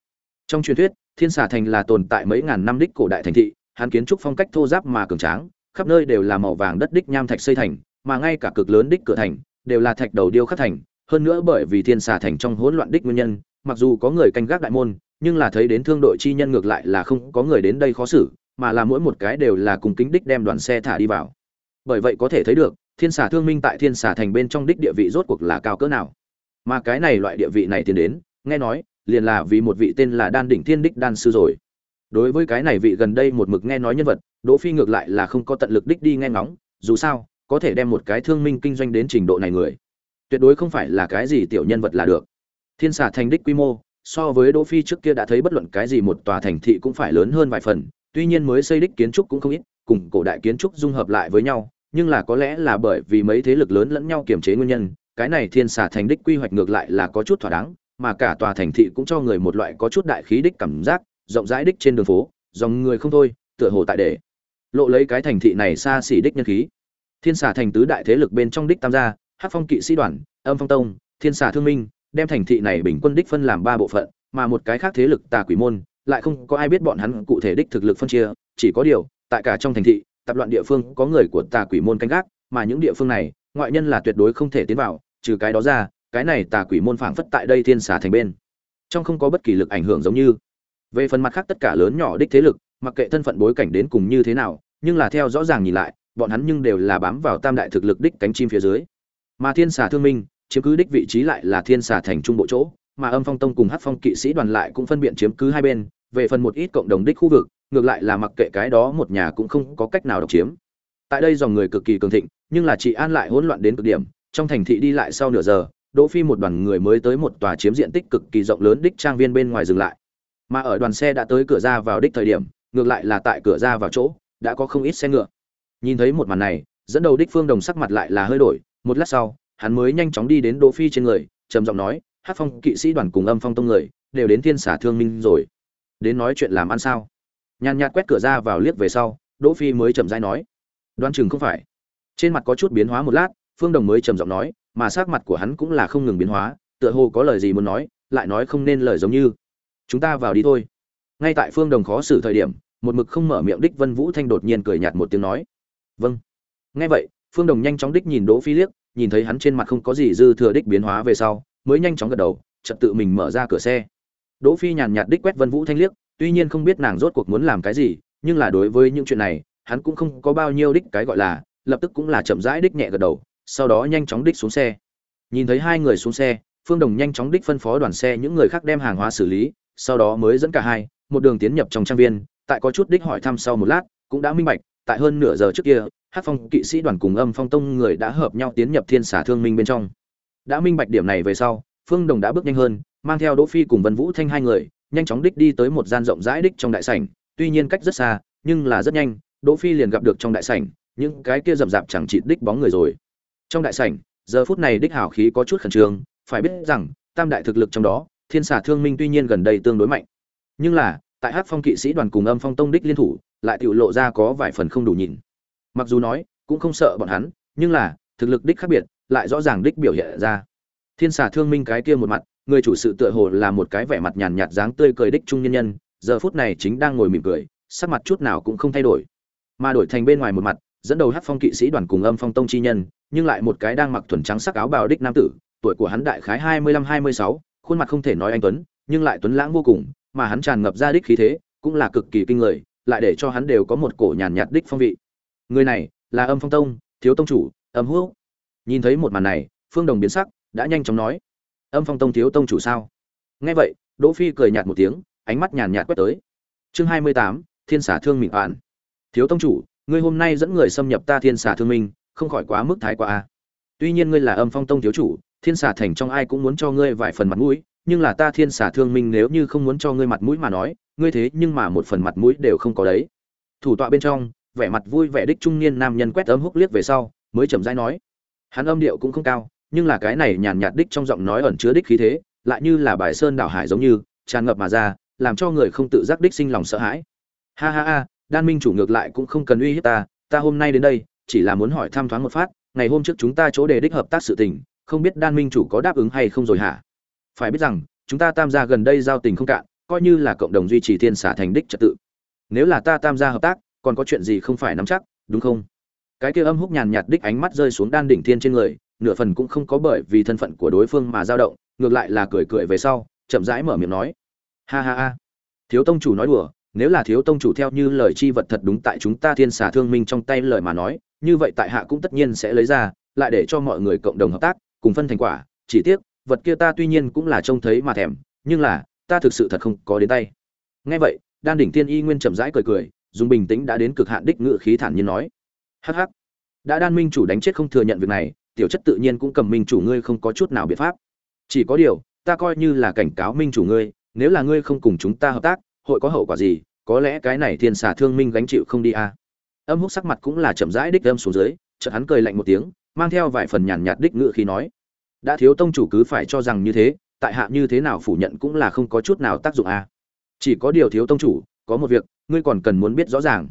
Trong truyền thuyết, thiên xà thành là tồn tại mấy ngàn năm đích cổ đại thành thị, hắn kiến trúc phong cách thô giáp mà cường tráng, khắp nơi đều là màu vàng đất đích nham thạch xây thành, mà ngay cả cực lớn đích cửa thành, đều là thạch đầu điêu khắc thành. Hơn nữa bởi vì thiên xà thành trong hỗn loạn đích nguyên nhân, mặc dù có người canh gác đại môn nhưng là thấy đến thương đội chi nhân ngược lại là không có người đến đây khó xử, mà là mỗi một cái đều là cùng kính đích đem đoàn xe thả đi vào. Bởi vậy có thể thấy được, thiên xà thương minh tại thiên xà thành bên trong đích địa vị rốt cuộc là cao cỡ nào. Mà cái này loại địa vị này tiến đến, nghe nói, liền là vì một vị tên là đan đỉnh thiên đích đan sư rồi. Đối với cái này vị gần đây một mực nghe nói nhân vật, đỗ phi ngược lại là không có tận lực đích đi nghe ngóng, dù sao, có thể đem một cái thương minh kinh doanh đến trình độ này người. Tuyệt đối không phải là cái gì tiểu nhân vật là được. Thiên xà thành đích quy mô so với đỗ phi trước kia đã thấy bất luận cái gì một tòa thành thị cũng phải lớn hơn vài phần, tuy nhiên mới xây đích kiến trúc cũng không ít, cùng cổ đại kiến trúc dung hợp lại với nhau, nhưng là có lẽ là bởi vì mấy thế lực lớn lẫn nhau kiềm chế nguyên nhân, cái này thiên xà thành đích quy hoạch ngược lại là có chút thỏa đáng, mà cả tòa thành thị cũng cho người một loại có chút đại khí đích cảm giác, rộng rãi đích trên đường phố, dòng người không thôi, tựa hồ tại để lộ lấy cái thành thị này xa xỉ đích nhân khí. Thiên xà thành tứ đại thế lực bên trong đích tam gia, hắc phong kỵ sĩ đoàn, âm phong tông, thiên xà thương minh đem thành thị này bình quân đích phân làm ba bộ phận, mà một cái khác thế lực tà quỷ môn, lại không có ai biết bọn hắn cụ thể đích thực lực phân chia, chỉ có điều, tại cả trong thành thị, tập loạn địa phương có người của tà quỷ môn canh gác, mà những địa phương này, ngoại nhân là tuyệt đối không thể tiến vào, trừ cái đó ra, cái này tà quỷ môn phảng phất tại đây thiên xà thành bên. Trong không có bất kỳ lực ảnh hưởng giống như. Về phần mặt khác tất cả lớn nhỏ đích thế lực, mặc kệ thân phận bối cảnh đến cùng như thế nào, nhưng là theo rõ ràng nhìn lại, bọn hắn nhưng đều là bám vào tam đại thực lực đích cánh chim phía dưới. Mà thiên xà thương minh chiếm cứ đích vị trí lại là thiên xà thành trung bộ chỗ, mà âm phong tông cùng hát phong kỵ sĩ đoàn lại cũng phân biện chiếm cứ hai bên, về phần một ít cộng đồng đích khu vực, ngược lại là mặc kệ cái đó một nhà cũng không có cách nào độc chiếm. Tại đây dòng người cực kỳ cường thịnh, nhưng là chị an lại hỗn loạn đến cực điểm, trong thành thị đi lại sau nửa giờ, đỗ phi một đoàn người mới tới một tòa chiếm diện tích cực kỳ rộng lớn đích trang viên bên ngoài dừng lại. Mà ở đoàn xe đã tới cửa ra vào đích thời điểm, ngược lại là tại cửa ra vào chỗ, đã có không ít xe ngựa. Nhìn thấy một màn này, dẫn đầu đích phương đồng sắc mặt lại là hơi đổi, một lát sau hắn mới nhanh chóng đi đến đỗ phi trên người, trầm giọng nói, hát phong, kỵ sĩ đoàn cùng âm phong tông người, đều đến thiên xả thương minh rồi. Đến nói chuyện làm ăn sao? Nhàn nhạt quét cửa ra vào liếc về sau, đỗ phi mới chậm rãi nói, đoán chừng không phải. Trên mặt có chút biến hóa một lát, phương đồng mới trầm giọng nói, mà sắc mặt của hắn cũng là không ngừng biến hóa, tựa hồ có lời gì muốn nói, lại nói không nên lời giống như, chúng ta vào đi thôi. Ngay tại phương đồng khó xử thời điểm, một mực không mở miệng đích vân vũ thanh đột nhiên cười nhạt một tiếng nói vâng. Nghe vậy, phương đồng nhanh chóng đích nhìn đỗ phi liếc nhìn thấy hắn trên mặt không có gì dư thừa đích biến hóa về sau, mới nhanh chóng gật đầu, chợt tự mình mở ra cửa xe. Đỗ phi nhàn nhạt đích quét vân vũ thanh liếc, tuy nhiên không biết nàng rốt cuộc muốn làm cái gì, nhưng là đối với những chuyện này, hắn cũng không có bao nhiêu đích cái gọi là, lập tức cũng là chậm rãi đích nhẹ gật đầu, sau đó nhanh chóng đích xuống xe. Nhìn thấy hai người xuống xe, phương đồng nhanh chóng đích phân phó đoàn xe những người khác đem hàng hóa xử lý, sau đó mới dẫn cả hai, một đường tiến nhập trong trang viên, tại có chút đích hỏi thăm sau một lát, cũng đã minh bạch, tại hơn nửa giờ trước kia hát phong kỵ sĩ đoàn cùng âm phong tông người đã hợp nhau tiến nhập thiên xả thương minh bên trong. Đã minh bạch điểm này về sau, phương đồng đã bước nhanh hơn, mang theo đỗ phi cùng vân vũ thanh hai người, nhanh chóng đích đi tới một gian rộng rãi đích trong đại sảnh, tuy nhiên cách rất xa, nhưng là rất nhanh, đỗ phi liền gặp được trong đại sảnh, những cái kia rậm rạp chẳng chịt đích bóng người rồi. Trong đại sảnh, giờ phút này đích hào khí có chút khẩn trương, phải biết rằng, tam đại thực lực trong đó, thiên xà thương minh tuy nhiên gần đây tương đối mạnh. Nhưng là, tại hát phong kỵ sĩ đoàn cùng âm phong tông đích liên thủ, lại tự lộ ra có vài phần không đủ nhìn mặc dù nói, cũng không sợ bọn hắn, nhưng là, thực lực đích khác biệt, lại rõ ràng đích biểu hiện ra. Thiên xà thương minh cái kia một mặt, người chủ sự tựa hồ là một cái vẻ mặt nhàn nhạt dáng tươi cười đích trung nhân nhân, giờ phút này chính đang ngồi mỉm cười, sắc mặt chút nào cũng không thay đổi. Mà đổi thành bên ngoài một mặt, dẫn đầu hát phong kỵ sĩ đoàn cùng âm phong tông chi nhân, nhưng lại một cái đang mặc thuần trắng sắc áo bào đích nam tử, tuổi của hắn đại khái hai mươi lăm, hai mươi sáu, khuôn mặt không thể nói anh tuấn, nhưng lại tuấn lãng vô cùng, mà hắn tràn ngập ra đích khí thế, cũng là cực kỳ kinh người, lại để cho hắn đều có một cổ nhàn nhạt đích phong vị người này là âm phong tông, thiếu tông chủ, âm hữu. Nhìn thấy một màn này, phương đồng biến sắc, đã nhanh chóng nói, âm phong tông thiếu tông chủ sao? Nghe vậy, đỗ phi cười nhạt một tiếng, ánh mắt nhàn nhạt quét tới. Chương hai mươi tám, thiên xả thương mịn oan thiếu tông chủ, ngươi hôm nay dẫn người xâm nhập ta thiên xả thương minh, không khỏi quá mức thái quá a. Tuy nhiên ngươi là âm phong tông thiếu chủ, thiên xả thành trong ai cũng muốn cho ngươi vài phần mặt mũi, nhưng là ta thiên xả thương minh nếu như không muốn cho ngươi mặt mũi mà nói, ngươi thế nhưng mà một phần mặt mũi đều không có đấy. Thủ tọa bên trong vẻ mặt vui vẻ đích trung niên nam nhân quét ấm húc liếc về sau, mới chậm rãi nói. Hắn âm điệu cũng không cao, nhưng là cái này nhàn nhạt đích trong giọng nói ẩn chứa đích khí thế, lại như là bài sơn đảo hải giống như, tràn ngập mà ra, làm cho người không tự giác đích sinh lòng sợ hãi. Ha ha ha, đan minh chủ ngược lại cũng không cần uy hiếp ta ta hôm nay đến đây, chỉ là muốn hỏi thăm thoáng một phát, ngày hôm trước chúng ta chỗ đề đích hợp tác sự tình, không biết đan minh chủ có đáp ứng hay không rồi hả? Phải biết rằng, chúng ta tam gia gần đây giao tình không cạn, coi như là cộng đồng duy trì thiên xả thành đích trật tự. Nếu là ta tam gia hợp tác còn có chuyện gì không phải nắm chắc, đúng không? Cái kia âm húc nhàn nhạt đích ánh mắt rơi xuống đan đỉnh thiên trên người, nửa phần cũng không có bởi vì thân phận của đối phương mà dao động, ngược lại là cười cười về sau, chậm rãi mở miệng nói. Ha ha ha. Thiếu tông chủ nói đùa, nếu là thiếu tông chủ theo như lời chi vật thật đúng tại chúng ta thiên xà thương minh trong tay lời mà nói, như vậy tại hạ cũng tất nhiên sẽ lấy ra, lại để cho mọi người cộng đồng hợp tác, cùng phân thành quả, chỉ tiếc, vật kia ta tuy nhiên cũng là trông thấy mà thèm, nhưng là, ta thực sự thật không có đến tay. Nghe vậy, đan đỉnh tiên y nguyên chậm rãi cười cười dùng bình tĩnh đã đến cực hạn đích ngự khí thản nhiên nói hắc hắc đã đan minh chủ đánh chết không thừa nhận việc này, tiểu chất tự nhiên cũng cầm minh chủ ngươi không có chút nào biện pháp chỉ có điều, ta coi như là cảnh cáo minh chủ ngươi, nếu là ngươi không cùng chúng ta hợp tác, hội có hậu quả gì, có lẽ cái này thiên xà thương minh gánh chịu không đi à. âm húc sắc mặt cũng là chậm rãi đích âm xuống dưới, chợt hắn cười lạnh một tiếng, mang theo vài phần nhàn nhạt đích ngự khí nói đã thiếu tông chủ cứ phải cho rằng như thế, tại hạ như thế nào phủ nhận cũng là không có chút nào tác dụng à. chỉ có điều thiếu tông chủ có một việc, ngươi còn cần muốn biết rõ ràng.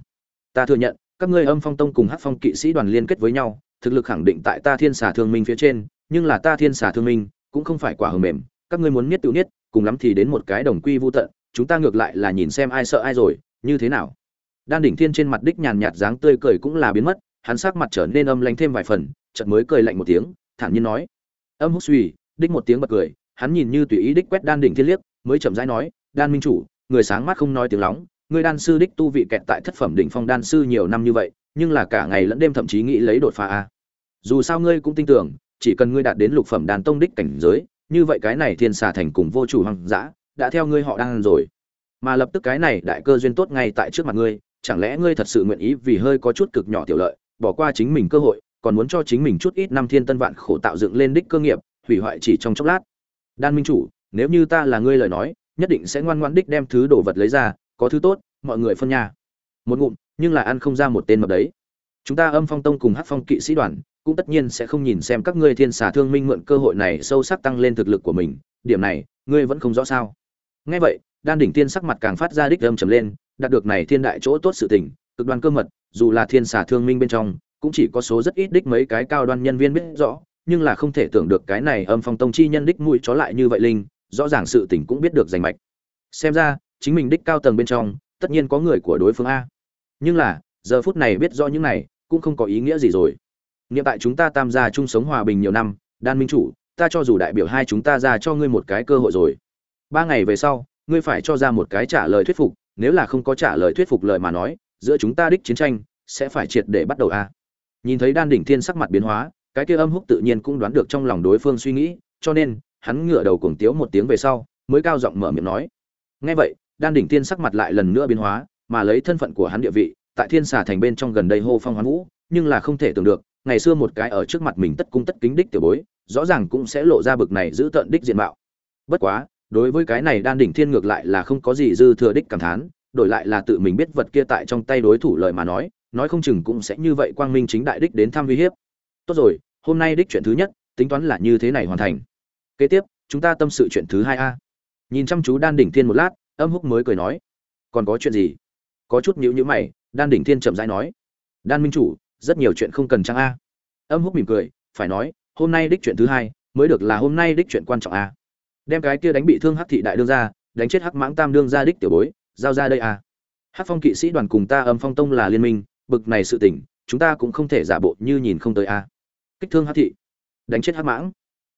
Ta thừa nhận, các ngươi âm phong tông cùng hắc phong kỵ sĩ đoàn liên kết với nhau, thực lực khẳng định tại ta thiên xà thương minh phía trên, nhưng là ta thiên xà thương minh cũng không phải quả hờ mềm, các ngươi muốn niết tự niết, cùng lắm thì đến một cái đồng quy vô tận, chúng ta ngược lại là nhìn xem ai sợ ai rồi, như thế nào? Đan đỉnh thiên trên mặt đích nhàn nhạt dáng tươi cười cũng là biến mất, hắn sắc mặt trở nên âm lánh thêm vài phần, chợt mới cười lạnh một tiếng, thản nhiên nói. Âm húc suy, đích một tiếng bật cười, hắn nhìn như tùy ý đích quét đan đỉnh thiên liếc, mới chậm rãi nói, đan minh chủ, người sáng mắt không nói tiếng lóng Ngươi đan sư đích tu vị kẹt tại thất phẩm đỉnh phong đan sư nhiều năm như vậy, nhưng là cả ngày lẫn đêm thậm chí nghĩ lấy đột phá a dù sao ngươi cũng tin tưởng, chỉ cần ngươi đạt đến lục phẩm đàn tông đích cảnh giới, như vậy cái này thiên xà thành cùng vô chủ hoang dã, đã theo ngươi họ đang rồi. Mà lập tức cái này đại cơ duyên tốt ngay tại trước mặt ngươi, chẳng lẽ ngươi thật sự nguyện ý vì hơi có chút cực nhỏ tiểu lợi, bỏ qua chính mình cơ hội, còn muốn cho chính mình chút ít năm thiên tân vạn khổ tạo dựng lên đích cơ nghiệp, hủy hoại chỉ trong chốc lát. Đan minh chủ, nếu như ta là ngươi lời nói, nhất định sẽ ngoan ngoãn đích đem thứ đồ vật lấy ra có thứ tốt, mọi người phân nhà một ngụm, nhưng lại ăn không ra một tên mập đấy. Chúng ta âm phong tông cùng hát phong kỵ sĩ đoàn, cũng tất nhiên sẽ không nhìn xem các ngươi thiên xà thương minh mượn cơ hội này sâu sắc tăng lên thực lực của mình. Điểm này, ngươi vẫn không rõ sao? Nghe vậy, đan đỉnh tiên sắc mặt càng phát ra đích âm trầm lên, đạt được này thiên đại chỗ tốt sự tình, cực đoan cơ mật, dù là thiên xà thương minh bên trong, cũng chỉ có số rất ít đích mấy cái cao đoan nhân viên biết rõ, nhưng là không thể tưởng được cái này âm phong tông chi nhân đích mũi chó lại như vậy linh, rõ ràng sự tình cũng biết được rành mạch. Xem ra chính mình đích cao tầng bên trong, tất nhiên có người của đối phương a. Nhưng là, giờ phút này biết rõ những này, cũng không có ý nghĩa gì rồi. Nghiệm tại chúng ta tam gia chung sống hòa bình nhiều năm, đan minh chủ, ta cho dù đại biểu hai chúng ta ra cho ngươi một cái cơ hội rồi. Ba ngày về sau, ngươi phải cho ra một cái trả lời thuyết phục, nếu là không có trả lời thuyết phục lời mà nói, giữa chúng ta đích chiến tranh, sẽ phải triệt để bắt đầu a. Nhìn thấy đan đỉnh thiên sắc mặt biến hóa, cái kia âm húc tự nhiên cũng đoán được trong lòng đối phương suy nghĩ, cho nên, hắn ngửa đầu cuồng tiếu một tiếng về sau, mới cao giọng mở miệng nói. Nghe vậy đan đỉnh thiên sắc mặt lại lần nữa biến hóa, mà lấy thân phận của hắn địa vị, tại thiên xà thành bên trong gần đây hô phong hoán vũ, nhưng là không thể tưởng được, ngày xưa một cái ở trước mặt mình tất cung tất kính đích tiểu bối, rõ ràng cũng sẽ lộ ra bực này giữ tận đích diện mạo. Bất quá, đối với cái này đan đỉnh thiên ngược lại là không có gì dư thừa đích cảm thán, đổi lại là tự mình biết vật kia tại trong tay đối thủ lời mà nói nói không chừng cũng sẽ như vậy quang minh chính đại đích đến thăm uy hiếp. Tốt rồi, hôm nay đích chuyện thứ nhất, tính toán là như thế này hoàn thành. Kế tiếp, chúng ta tâm sự chuyện thứ hai a. Nhìn chăm chú đan đỉnh thiên một lát âm húc mới cười nói, còn có chuyện gì? Có chút nhữ nhữ mày, đan đỉnh thiên chậm rãi nói, đan minh chủ, rất nhiều chuyện không cần trang a? Âm húc mỉm cười, phải nói, hôm nay đích chuyện thứ hai, mới được là hôm nay đích chuyện quan trọng a. Đem cái kia đánh bị thương hắc thị đại đương ra, đánh chết hắc mãng tam đương ra đích tiểu bối, giao ra đây a. Hắc phong kỵ sĩ đoàn cùng ta âm phong tông là liên minh, bực này sự tình, chúng ta cũng không thể giả bộ như nhìn không tới a. Kích thương hắc thị, đánh chết hắc mãng.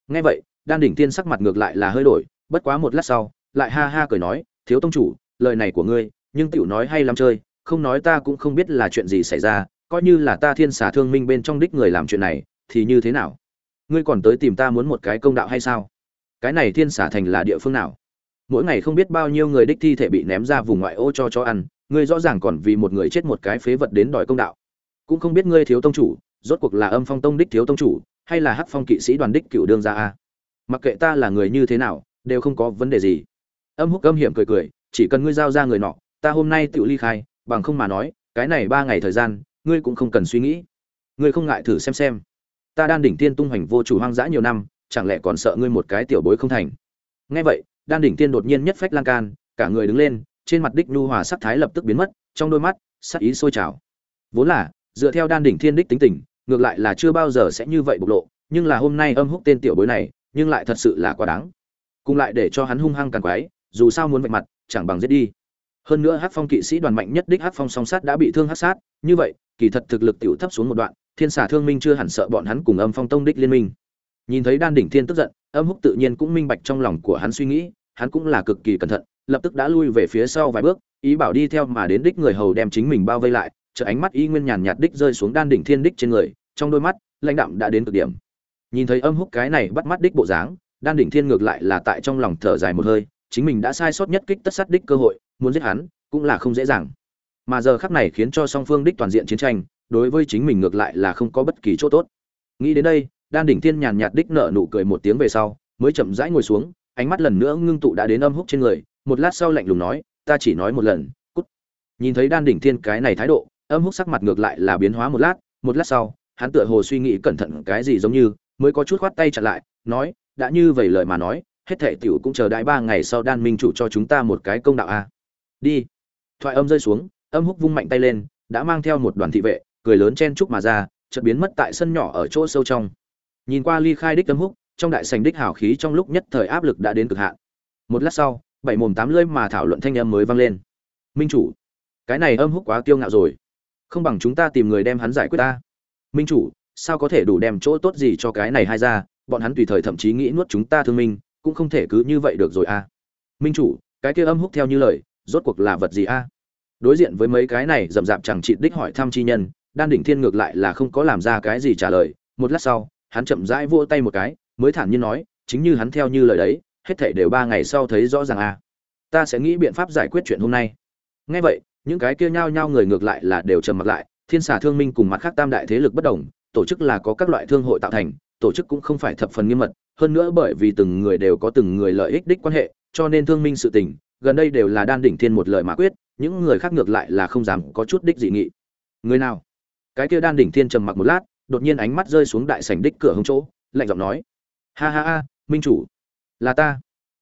Nghe vậy, đan đỉnh tiên sắc mặt ngược lại là hơi đổi, bất quá một lát sau, lại ha ha cười nói thiếu tông chủ, lời này của ngươi, nhưng tiểu nói hay lắm chơi, không nói ta cũng không biết là chuyện gì xảy ra, coi như là ta thiên xà thương minh bên trong đích người làm chuyện này, thì như thế nào? Ngươi còn tới tìm ta muốn một cái công đạo hay sao? Cái này thiên xà thành là địa phương nào? Mỗi ngày không biết bao nhiêu người đích thi thể bị ném ra vùng ngoại ô cho chó ăn, ngươi rõ ràng còn vì một người chết một cái phế vật đến đòi công đạo. Cũng không biết ngươi thiếu tông chủ, rốt cuộc là âm phong tông đích thiếu tông chủ, hay là hắc phong kỵ sĩ đoàn đích cựu đương gia a? Mặc kệ ta là người như thế nào, đều không có vấn đề gì âm húc âm hiểm cười cười, chỉ cần ngươi giao ra người nọ, ta hôm nay tự ly khai, bằng không mà nói, cái này ba ngày thời gian, ngươi cũng không cần suy nghĩ. Ngươi không ngại thử xem xem. Ta đan đỉnh tiên tung hoành vô chủ hoang dã nhiều năm, chẳng lẽ còn sợ ngươi một cái tiểu bối không thành? Nghe vậy, đan đỉnh tiên đột nhiên nhất phách lan can, cả người đứng lên, trên mặt đích nhu hòa sắc thái lập tức biến mất, trong đôi mắt, sắc ý sôi trào. Vốn là, dựa theo đan đỉnh thiên đích tính tình, ngược lại là chưa bao giờ sẽ như vậy bộc lộ, nhưng là hôm nay âm húc tên tiểu bối này, nhưng lại thật sự là quá đáng. Cùng lại để cho hắn hung hăng càng quái dù sao muốn vạch mặt, chẳng bằng giết đi. Hơn nữa hát phong kỵ sĩ đoàn mạnh nhất đích hát phong song sát đã bị thương hát sát, như vậy, kỳ thật thực lực tiểu thấp xuống một đoạn, thiên xà thương minh chưa hẳn sợ bọn hắn cùng âm phong tông đích liên minh. Nhìn thấy đan đỉnh thiên tức giận, âm húc tự nhiên cũng minh bạch trong lòng của hắn suy nghĩ, hắn cũng là cực kỳ cẩn thận, lập tức đã lui về phía sau vài bước, ý bảo đi theo mà đến đích người hầu đem chính mình bao vây lại chợ ánh mắt y nguyên nhàn nhạt đích rơi xuống đan đỉnh thiên đích trên người, trong đôi mắt, lãnh đạm đã đến cực điểm. Nhìn thấy âm húc cái này bắt mắt đích bộ dáng, đan đỉnh thiên ngược lại là tại trong lòng thở dài một hơi chính mình đã sai sót nhất kích tất sát đích cơ hội, muốn giết hắn, cũng là không dễ dàng. Mà giờ khắc này khiến cho song phương đích toàn diện chiến tranh, đối với chính mình ngược lại là không có bất kỳ chỗ tốt. Nghĩ đến đây, đan đỉnh thiên nhàn nhạt đích nở nụ cười một tiếng về sau, mới chậm rãi ngồi xuống, ánh mắt lần nữa ngưng tụ đã đến âm húc trên người, một lát sau lạnh lùng nói, ta chỉ nói một lần, cút. Nhìn thấy đan đỉnh thiên cái này thái độ, âm húc sắc mặt ngược lại là biến hóa một lát một lát sau, hắn tựa hồ suy nghĩ cẩn thận cái gì giống như, mới có chút khoát tay chặn lại, nói, đã như vậy lời mà nói hết thệ tiểu cũng chờ đại ba ngày sau đan minh chủ cho chúng ta một cái công đạo a. Đi. Thoại âm rơi xuống, âm húc vung mạnh tay lên, đã mang theo một đoàn thị vệ, cười lớn chen chúc mà ra, chợt biến mất tại sân nhỏ ở chỗ sâu trong. Nhìn qua ly khai đích âm húc, trong đại sành đích hào khí trong lúc nhất thời áp lực đã đến cực hạn. Một lát sau, bảy mồm tám lưỡi mà thảo luận thanh âm mới vang lên. Minh chủ, cái này âm húc quá kiêu ngạo rồi. Không bằng chúng ta tìm người đem hắn giải quyết ta. Minh chủ, sao có thể đủ đem chỗ tốt gì cho cái này hai ra? Bọn hắn tùy thời thậm chí nghĩ nuốt chúng ta thương minh cũng không thể cứ như vậy được rồi a minh chủ, cái kia âm húc theo như lời, rốt cuộc là vật gì a đối diện với mấy cái này rậm rạp chẳng trị đích hỏi thăm chi nhân, đan đỉnh thiên ngược lại là không có làm ra cái gì trả lời. Một lát sau, hắn chậm rãi vỗ tay một cái, mới thản nhiên nói, chính như hắn theo như lời đấy, hết thảy đều ba ngày sau thấy rõ ràng a ta sẽ nghĩ biện pháp giải quyết chuyện hôm nay. Nghe vậy, những cái kia nhao nhao người ngược lại là đều trầm mặc lại, thiên xà thương minh cùng mặt khác tam đại thế lực bất đồng, tổ chức là có các loại thương hội tạo thành, tổ chức cũng không phải thập phần nghiêm mật hơn nữa bởi vì từng người đều có từng người lợi ích đích quan hệ, cho nên thương minh sự tình, gần đây đều là đan đỉnh thiên một lời mà quyết, những người khác ngược lại là không dám có chút đích dị nghị. Người nào? Cái kia đan đỉnh thiên trầm mặc một lát, đột nhiên ánh mắt rơi xuống đại sảnh đích cửa hông chỗ, lạnh giọng nói. Ha ha ha, minh chủ. Là ta.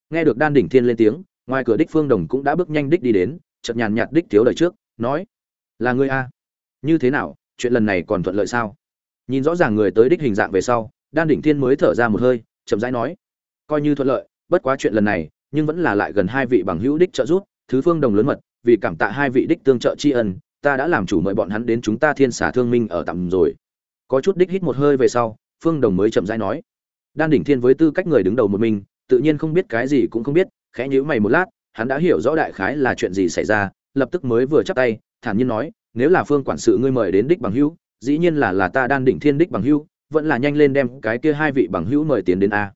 Nghe được đan đỉnh thiên lên tiếng, ngoài cửa đích phương đồng cũng đã bước nhanh đích đi đến, chợt nhàn nhạt đích thiếu đời trước, nói. Là ngươi a. Như thế nào, chuyện lần này còn thuận lợi sao? Nhìn rõ ràng người tới đích hình dạng về sau, đan đỉnh thiên mới thở ra một hơi chậm rãi nói, coi như thuận lợi, bất quá chuyện lần này, nhưng vẫn là lại gần hai vị bằng hữu đích trợ giúp, thứ phương đồng lớn mật, vì cảm tạ hai vị đích tương trợ tri ân, ta đã làm chủ mời bọn hắn đến chúng ta thiên xả thương minh ở tạm rồi. Có chút đích hít một hơi về sau, phương đồng mới chậm rãi nói, đan đỉnh thiên với tư cách người đứng đầu một mình, tự nhiên không biết cái gì cũng không biết, khẽ nhíu mày một lát, hắn đã hiểu rõ đại khái là chuyện gì xảy ra, lập tức mới vừa chắp tay, thản nhiên nói, nếu là phương quản sự ngươi mời đến đích bằng hữu, dĩ nhiên là là ta đan đỉnh thiên đích bằng hữu vẫn là nhanh lên đem cái kia hai vị bằng hữu mời tiến đến a.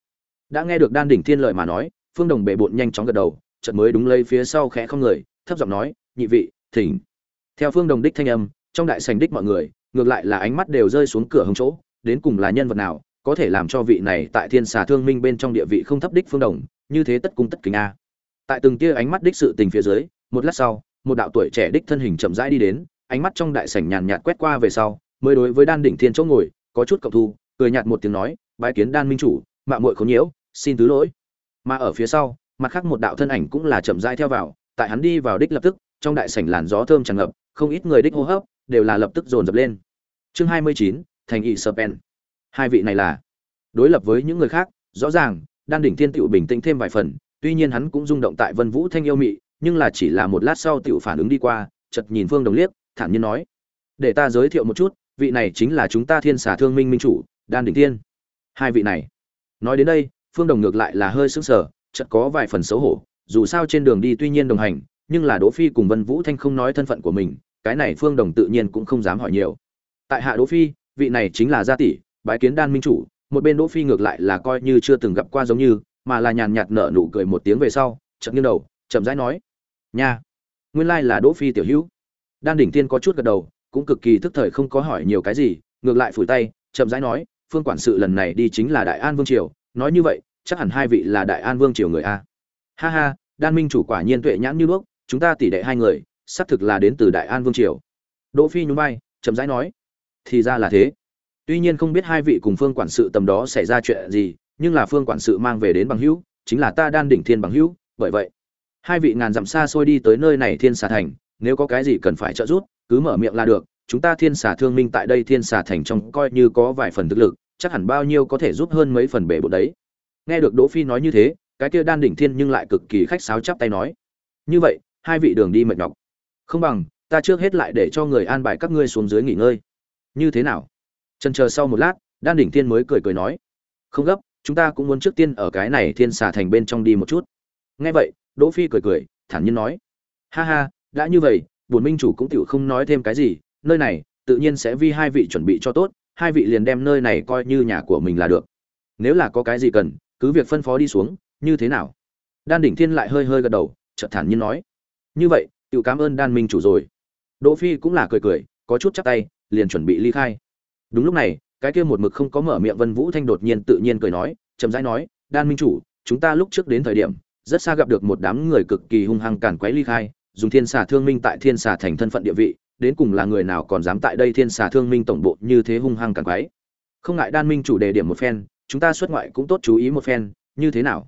Đã nghe được đan đỉnh thiên lời mà nói, phương đồng bệ bộn nhanh chóng gật đầu, chợt mới đúng lấy phía sau khẽ không người, thấp giọng nói, nhị vị, thỉnh. Theo phương đồng đích thanh âm, trong đại sành đích mọi người, ngược lại là ánh mắt đều rơi xuống cửa hông chỗ, đến cùng là nhân vật nào, có thể làm cho vị này tại thiên xà thương minh bên trong địa vị không thấp đích phương đồng, như thế tất cung tất kính a. Tại từng tia ánh mắt đích sự tình phía dưới, một lát sau, một đạo tuổi trẻ đích thân hình chậm rãi đi đến, ánh mắt trong đại sảnh nhàn nhạt quét qua về sau, mới đối với đan đỉnh thiên chỗ ngồi có chút cộng thu, cười nhạt một tiếng nói, bái kiến đan minh chủ mạng muội khốn nhiễu, xin thứ lỗi. Mà ở phía sau, mặt khác một đạo thân ảnh cũng là chậm rãi theo vào, tại hắn đi vào đích lập tức, trong đại sảnh làn gió thơm tràn ngập, không ít người đích hô hấp đều là lập tức dồn dập lên. Chương hai mươi chín, thành nghị serpent hai vị này là đối lập với những người khác, rõ ràng, đan đỉnh thiên tựu bình tĩnh thêm vài phần, tuy nhiên hắn cũng rung động tại vân vũ thanh yêu mị, nhưng là chỉ là một lát sau tựu phản ứng đi qua, chợt nhìn phương đồng liếc, thản nhiên nói, để ta giới thiệu một chút vị này chính là chúng ta thiên xà thương minh minh chủ, đan đỉnh tiên. hai vị này. Nói đến đây, phương đồng ngược lại là hơi sững sờ, chợt có vài phần xấu hổ, dù sao trên đường đi tuy nhiên đồng hành, nhưng là đỗ phi cùng vân vũ thanh không nói thân phận của mình, cái này phương đồng tự nhiên cũng không dám hỏi nhiều. Tại hạ đỗ phi, vị này chính là gia tỷ, bái kiến đan minh chủ, một bên đỗ phi ngược lại là coi như chưa từng gặp qua giống như, mà là nhàn nhạt nở nụ cười một tiếng về sau, chợt nghiêng đầu, chậm rãi nói, nha, nguyên lai là đỗ phi tiểu hữu. Đan đỉnh tiên có chút gật đầu cũng cực kỳ thức thời không có hỏi nhiều cái gì, ngược lại phủi tay, chậm rãi nói, phương quản sự lần này đi chính là đại an vương triều, nói như vậy, chắc hẳn hai vị là đại an vương triều người a. Ha ha, đan minh chủ quả nhiên tuệ nhãn như đuốc, chúng ta tỷ đệ hai người, xác thực là đến từ đại an vương triều. Đỗ phi nhún vai, chậm rãi nói, thì ra là thế. Tuy nhiên không biết hai vị cùng phương quản sự tầm đó xảy ra chuyện gì, nhưng là phương quản sự mang về đến bằng hữu, chính là ta đan đỉnh thiên bằng hữu, bởi vậy, hai vị ngàn dặm xa xôi đi tới nơi này thiên xà thành, nếu có cái gì cần phải trợ giúp cứ mở miệng là được, chúng ta thiên xà thương minh tại đây thiên xà thành trong coi như có vài phần thực lực, chắc hẳn bao nhiêu có thể giúp hơn mấy phần bể bộ đấy. Nghe được đỗ phi nói như thế, cái kia đan đỉnh thiên nhưng lại cực kỳ khách sáo chắp tay nói, như vậy, hai vị đường đi mệt nhọc. Không bằng, ta trước hết lại để cho người an bài các ngươi xuống dưới nghỉ ngơi. Như thế nào? Trần chờ sau một lát, đan đỉnh thiên mới cười cười nói, không gấp, chúng ta cũng muốn trước tiên ở cái này thiên xà thành bên trong đi một chút. Nghe vậy, đỗ phi cười cười, thản nhiên nói, ha ha, đã như vậy bổn minh chủ cũng tiểu không nói thêm cái gì, nơi này, tự nhiên sẽ vi hai vị chuẩn bị cho tốt, hai vị liền đem nơi này coi như nhà của mình là được. Nếu là có cái gì cần, cứ việc phân phó đi xuống, như thế nào? Đan đỉnh thiên lại hơi hơi gật đầu, chợt thản nhiên nói. Như vậy, tiểu cảm ơn đan minh chủ rồi. Đỗ phi cũng là cười cười, có chút chắp tay, liền chuẩn bị ly khai. Đúng lúc này, cái kia một mực không có mở miệng vân vũ thanh đột nhiên tự nhiên cười nói, chậm rãi nói, đan minh chủ, chúng ta lúc trước đến thời điểm, rất xa gặp được một đám người cực kỳ hung hăng cản quấy ly khai dùng thiên xà thương minh tại thiên xà thành thân phận địa vị, đến cùng là người nào còn dám tại đây thiên xà thương minh tổng bộ như thế hung hăng càng quấy không ngại đan minh chủ đề điểm một phen, chúng ta xuất ngoại cũng tốt chú ý một phen, như thế nào?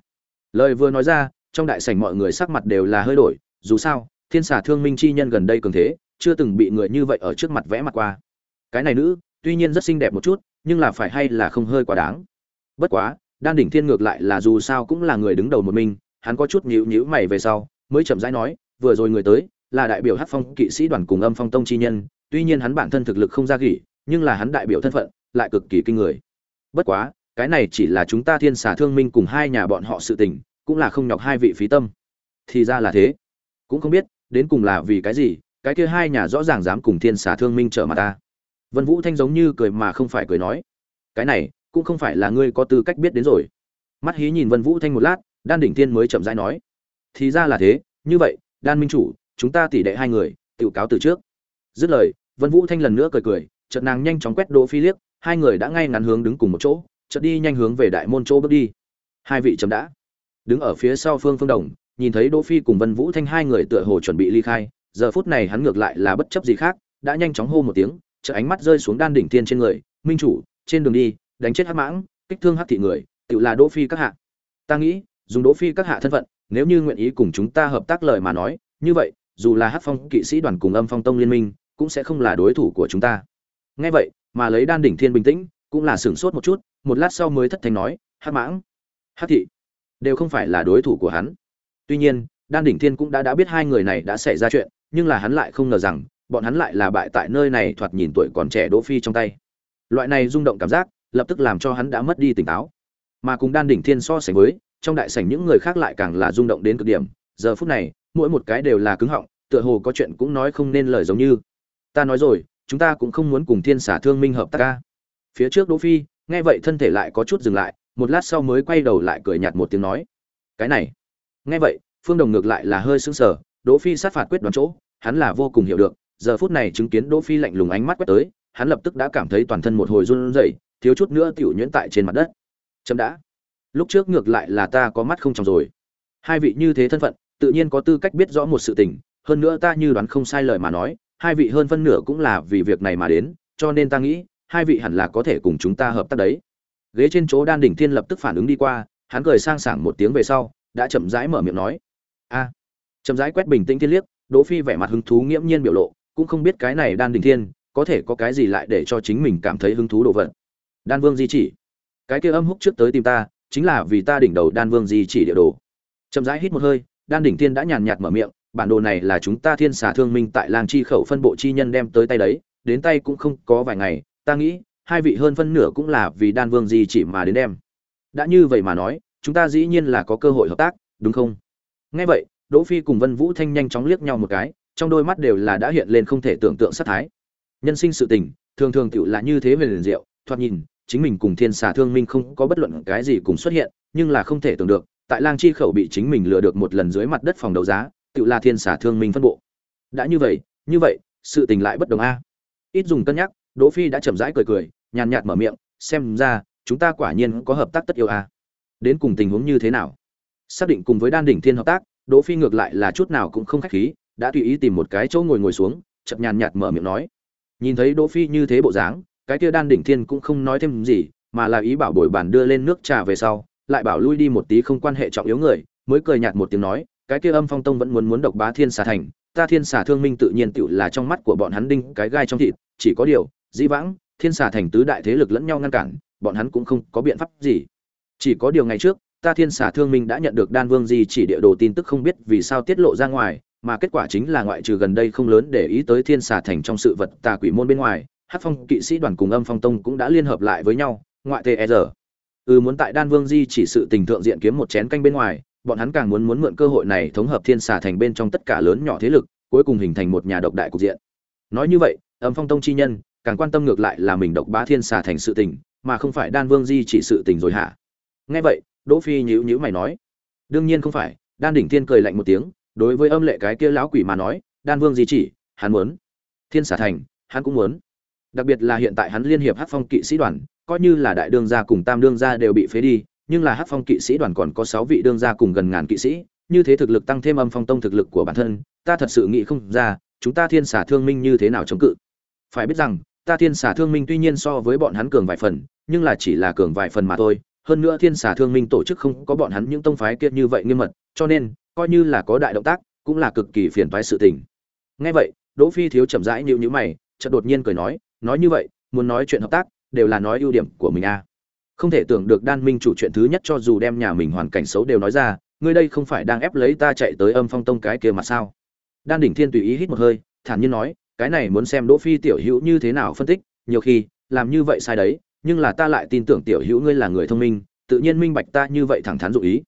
Lời vừa nói ra, trong đại sảnh mọi người sắc mặt đều là hơi đổi, dù sao, thiên xà thương minh chi nhân gần đây cường thế, chưa từng bị người như vậy ở trước mặt vẽ mặt qua. Cái này nữ, tuy nhiên rất xinh đẹp một chút, nhưng là phải hay là không hơi quá đáng. Bất quá, đan đỉnh thiên ngược lại là dù sao cũng là người đứng đầu một mình, hắn có chút nhíu nhíu mày về sau, mới chậm rãi nói vừa rồi người tới là đại biểu hát phong kỵ sĩ đoàn cùng âm phong tông chi nhân, tuy nhiên hắn bản thân thực lực không ra gỉ, nhưng là hắn đại biểu thân phận lại cực kỳ kinh người. Bất quá, cái này chỉ là chúng ta thiên xà thương minh cùng hai nhà bọn họ sự tình, cũng là không nhọc hai vị phí tâm. Thì ra là thế. Cũng không biết, đến cùng là vì cái gì, cái kia hai nhà rõ ràng dám cùng thiên xà thương minh trở mặt ta. Vân vũ thanh giống như cười mà không phải cười nói, cái này, cũng không phải là ngươi có tư cách biết đến rồi. Mắt hí nhìn vân vũ thanh một lát, đan đỉnh tiên mới chậm rãi nói, thì ra là thế, như vậy đan minh chủ, chúng ta tỷ đệ hai người tự cáo từ trước. Dứt lời, vân vũ thanh lần nữa cười cười, chợt nàng nhanh chóng quét đỗ phi liếc, hai người đã ngay ngắn hướng đứng cùng một chỗ, chợt đi nhanh hướng về đại môn chỗ bước đi. Hai vị chấm đã. Đứng ở phía sau phương phương đồng, nhìn thấy đỗ phi cùng vân vũ thanh hai người tựa hồ chuẩn bị ly khai, giờ phút này hắn ngược lại là bất chấp gì khác, đã nhanh chóng hô một tiếng, chợt ánh mắt rơi xuống đan đỉnh thiên trên người, minh chủ, trên đường đi, đánh chết hắc mãng, kích thương hắc thị người tự là đỗ phi các hạ. Ta nghĩ, dùng đỗ phi các hạ thân phận nếu như nguyện ý cùng chúng ta hợp tác lời mà nói, như vậy, dù là hắc phong kỵ sĩ đoàn cùng âm phong tông liên minh, cũng sẽ không là đối thủ của chúng ta. Nghe vậy, mà lấy đan đỉnh thiên bình tĩnh, cũng là sửng sốt một chút, một lát sau mới thất thanh nói hắc mãng hắc thị, đều không phải là đối thủ của hắn. Tuy nhiên, đan đỉnh thiên cũng đã đã biết hai người này đã xảy ra chuyện, nhưng là hắn lại không ngờ rằng, bọn hắn lại là bại tại nơi này thoạt nhìn tuổi còn trẻ đỗ phi trong tay. Loại này rung động cảm giác, lập tức làm cho hắn đã mất đi tỉnh táo. Mà cùng đan đỉnh thiên so sánh với trong đại sảnh những người khác lại càng là rung động đến cực điểm. Giờ phút này, mỗi một cái đều là cứng họng, tựa hồ có chuyện cũng nói không nên lời giống như, ta nói rồi, chúng ta cũng không muốn cùng thiên xả thương minh hợp tác ca phía trước đỗ phi, nghe vậy thân thể lại có chút dừng lại, một lát sau mới quay đầu lại cười nhạt một tiếng nói, cái này. Nghe vậy, phương đồng ngược lại là hơi sững sờ, đỗ phi sát phạt quyết đoán chỗ, hắn là vô cùng hiểu được. Giờ phút này chứng kiến đỗ phi lạnh lùng ánh mắt quét tới, hắn lập tức đã cảm thấy toàn thân một hồi run rẩy, thiếu chút nữa tiểu nhuyễn tại trên mặt đất. Chấm đã lúc trước ngược lại là ta có mắt không trong rồi. Hai vị như thế thân phận, tự nhiên có tư cách biết rõ một sự tình, hơn nữa ta như đoán không sai lời mà nói, hai vị hơn phân nửa cũng là vì việc này mà đến, cho nên ta nghĩ, hai vị hẳn là có thể cùng chúng ta hợp tác đấy. Ghế trên chỗ đan đỉnh thiên lập tức phản ứng đi qua, hắn cười sang sảng một tiếng về sau, đã chậm rãi mở miệng nói. A. Chậm rãi quét bình tĩnh thiên liếc, đỗ phi vẻ mặt hứng thú nghiễm nhiên biểu lộ, cũng không biết cái này đan đỉnh thiên, có thể có cái gì lại để cho chính mình cảm thấy hứng thú đồ vật. Đan vương di chỉ, cái kia âm húc trước tới tìm ta chính là vì ta đỉnh đầu đan vương di chỉ địa đồ. Chậm rãi hít một hơi, đan đỉnh thiên đã nhàn nhạt mở miệng, bản đồ này là chúng ta thiên xà thương minh tại làng chi khẩu phân bộ chi nhân đem tới tay đấy, đến tay cũng không có vài ngày, ta nghĩ, hai vị hơn phân nửa cũng là vì đan vương di chỉ mà đến đem. Đã như vậy mà nói, chúng ta dĩ nhiên là có cơ hội hợp tác, đúng không? Nghe vậy, đỗ phi cùng vân vũ thanh nhanh chóng liếc nhau một cái, trong đôi mắt đều là đã hiện lên không thể tưởng tượng sát thái. Nhân sinh sự tình, thường thường tựu là như thế về liền diệu, thoạt nhìn chính mình cùng thiên xà thương minh không có bất luận cái gì cùng xuất hiện, nhưng là không thể tưởng được, tại lang chi khẩu bị chính mình lừa được một lần dưới mặt đất phòng đấu giá, tự là thiên xà thương minh phân bộ. Đã như vậy như vậy, sự tình lại bất đồng a. Ít dùng cân nhắc, đỗ phi đã chậm rãi cười cười, nhàn nhạt mở miệng, xem ra, chúng ta quả nhiên có hợp tác tất yêu a. Đến cùng tình huống như thế nào? Xác định cùng với đan đỉnh thiên hợp tác, đỗ phi ngược lại là chút nào cũng không khách khí, đã tùy ý tìm một cái chỗ ngồi ngồi xuống, chậm nhàn nhạt mở miệng nói. Nhìn thấy đỗ phi như thế bộ dáng cái kia đan đỉnh thiên cũng không nói thêm gì, mà là ý bảo bồi bàn đưa lên nước trà về sau, lại bảo lui đi một tí không quan hệ trọng yếu người, mới cười nhạt một tiếng nói, cái kia âm phong tông vẫn muốn muốn độc bá thiên xà thành, ta thiên xà thương minh tự nhiên tựu là trong mắt của bọn hắn đinh cái gai trong thịt, chỉ có điều, dĩ vãng, thiên xà thành tứ đại thế lực lẫn nhau ngăn cản, bọn hắn cũng không có biện pháp gì. Chỉ có điều ngày trước, ta thiên xà thương minh đã nhận được đan vương di chỉ địa đồ tin tức không biết vì sao tiết lộ ra ngoài, mà kết quả chính là ngoại trừ gần đây không lớn để ý tới thiên xà thành trong sự vật tà quỷ môn bên ngoài hát phong kỵ sĩ đoàn cùng âm phong tông cũng đã liên hợp lại với nhau, ngoại tê e ừ muốn tại đan vương di chỉ sự tình thượng diện kiếm một chén canh bên ngoài, bọn hắn càng muốn muốn mượn cơ hội này thống hợp thiên xà thành bên trong tất cả lớn nhỏ thế lực, cuối cùng hình thành một nhà độc đại cục diện. Nói như vậy, âm phong tông chi nhân, càng quan tâm ngược lại là mình độc bá thiên xà thành sự tình, mà không phải đan vương di chỉ sự tình rồi hả? Nghe vậy, đỗ phi nhíu nhíu mày nói. Đương nhiên không phải, đan đỉnh thiên cười lạnh một tiếng, đối với âm lệ cái kia lão quỷ mà nói, đan vương di chỉ, hắn muốn thiên xà thành, hắn cũng muốn đặc biệt là hiện tại hắn liên hiệp hắc phong kỵ sĩ đoàn, coi như là đại đương gia cùng tam đương gia đều bị phế đi, nhưng là hắc phong kỵ sĩ đoàn còn có sáu vị đương gia cùng gần ngàn kỵ sĩ, như thế thực lực tăng thêm âm phong tông thực lực của bản thân, ta thật sự nghĩ không ra, chúng ta thiên xả thương minh như thế nào chống cự. Phải biết rằng, ta thiên xả thương minh tuy nhiên so với bọn hắn cường vài phần, nhưng là chỉ là cường vài phần mà thôi. Hơn nữa thiên xả thương minh tổ chức không có bọn hắn những tông phái kia như vậy nghiêm mật, cho nên, coi như là có đại động tác, cũng là cực kỳ phiền toái sự tình. Nghe vậy, đỗ phi thiếu chậm rãi nhíu nhíu mày, chợt đột nhiên cười nói nói như vậy, muốn nói chuyện hợp tác, đều là nói ưu điểm của mình à không thể tưởng được đan minh chủ chuyện thứ nhất cho dù đem nhà mình hoàn cảnh xấu đều nói ra, ngươi đây không phải đang ép lấy ta chạy tới âm phong tông cái kia mà sao? Đan đỉnh thiên tùy ý hít một hơi, thản nhiên nói, cái này muốn xem đỗ phi tiểu hữu như thế nào phân tích, nhiều khi, làm như vậy sai đấy, nhưng là ta lại tin tưởng tiểu hữu ngươi là người thông minh, tự nhiên minh bạch ta như vậy thẳng thắn dụ ý.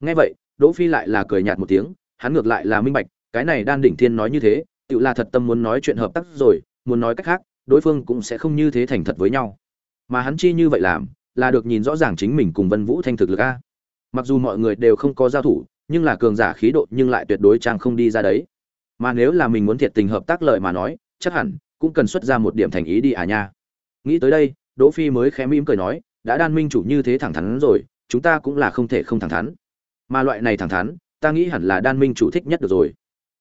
Nghe vậy, đỗ phi lại là cười nhạt một tiếng, hắn ngược lại là minh bạch, cái này đan đỉnh thiên nói như thế, tự là thật tâm muốn nói chuyện hợp tác rồi, muốn nói cách khác đối phương cũng sẽ không như thế thành thật với nhau mà hắn chi như vậy làm là được nhìn rõ ràng chính mình cùng Vân Vũ Thanh thực lực a. Mặc dù mọi người đều không có giao thủ, nhưng là cường giả khí độ nhưng lại tuyệt đối trang không đi ra đấy. Mà nếu là mình muốn thiệt tình hợp tác lợi mà nói, chắc hẳn cũng cần xuất ra một điểm thành ý đi à nha. Nghĩ tới đây, Đỗ Phi mới khẽ mỉm cười nói, đã đan minh chủ như thế thẳng thắn rồi, chúng ta cũng là không thể không thẳng thắn. Mà loại này thẳng thắn, ta nghĩ hẳn là đan minh chủ thích nhất được rồi.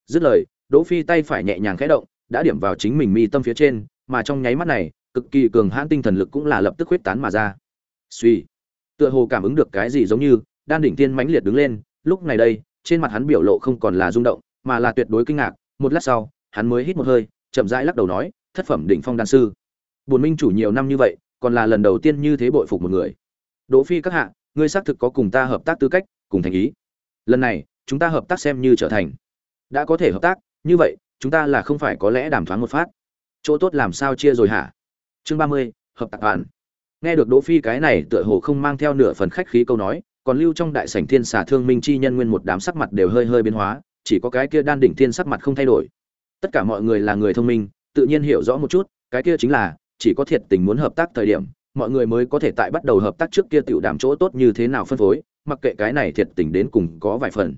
Dứt lời, Đỗ Phi tay phải nhẹ nhàng khẽ động, đã điểm vào chính mình mi tâm phía trên, mà trong nháy mắt này, cực kỳ cường hãn tinh thần lực cũng là lập tức huyết tán mà ra. Suy tựa hồ cảm ứng được cái gì giống như đan đỉnh tiên mãnh liệt đứng lên lúc này đây trên mặt hắn biểu lộ không còn là rung động mà là tuyệt đối kinh ngạc một lát sau hắn mới hít một hơi chậm rãi lắc đầu nói thất phẩm đỉnh phong đan sư bồn minh chủ nhiều năm như vậy còn là lần đầu tiên như thế bội phục một người. Đỗ phi các hạ ngươi xác thực có cùng ta hợp tác tư cách cùng thành ý. Lần này chúng ta hợp tác xem như trở thành. Đã có thể hợp tác như vậy chúng ta là không phải có lẽ đàm thoáng một phát chỗ tốt làm sao chia rồi hả? Chương ba mươi, hợp tác bạn nghe được đỗ phi cái này tựa hồ không mang theo nửa phần khách khí câu nói, còn lưu trong đại sảnh thiên xà thương minh chi nhân nguyên một đám sắc mặt đều hơi hơi biến hóa, chỉ có cái kia đan đỉnh thiên sắc mặt không thay đổi. Tất cả mọi người là người thông minh, tự nhiên hiểu rõ một chút, cái kia chính là, chỉ có thiệt tình muốn hợp tác thời điểm, mọi người mới có thể tại bắt đầu hợp tác trước kia tiểu đảm chỗ tốt như thế nào phân phối, mặc kệ cái này thiệt tình đến cùng có vài phần.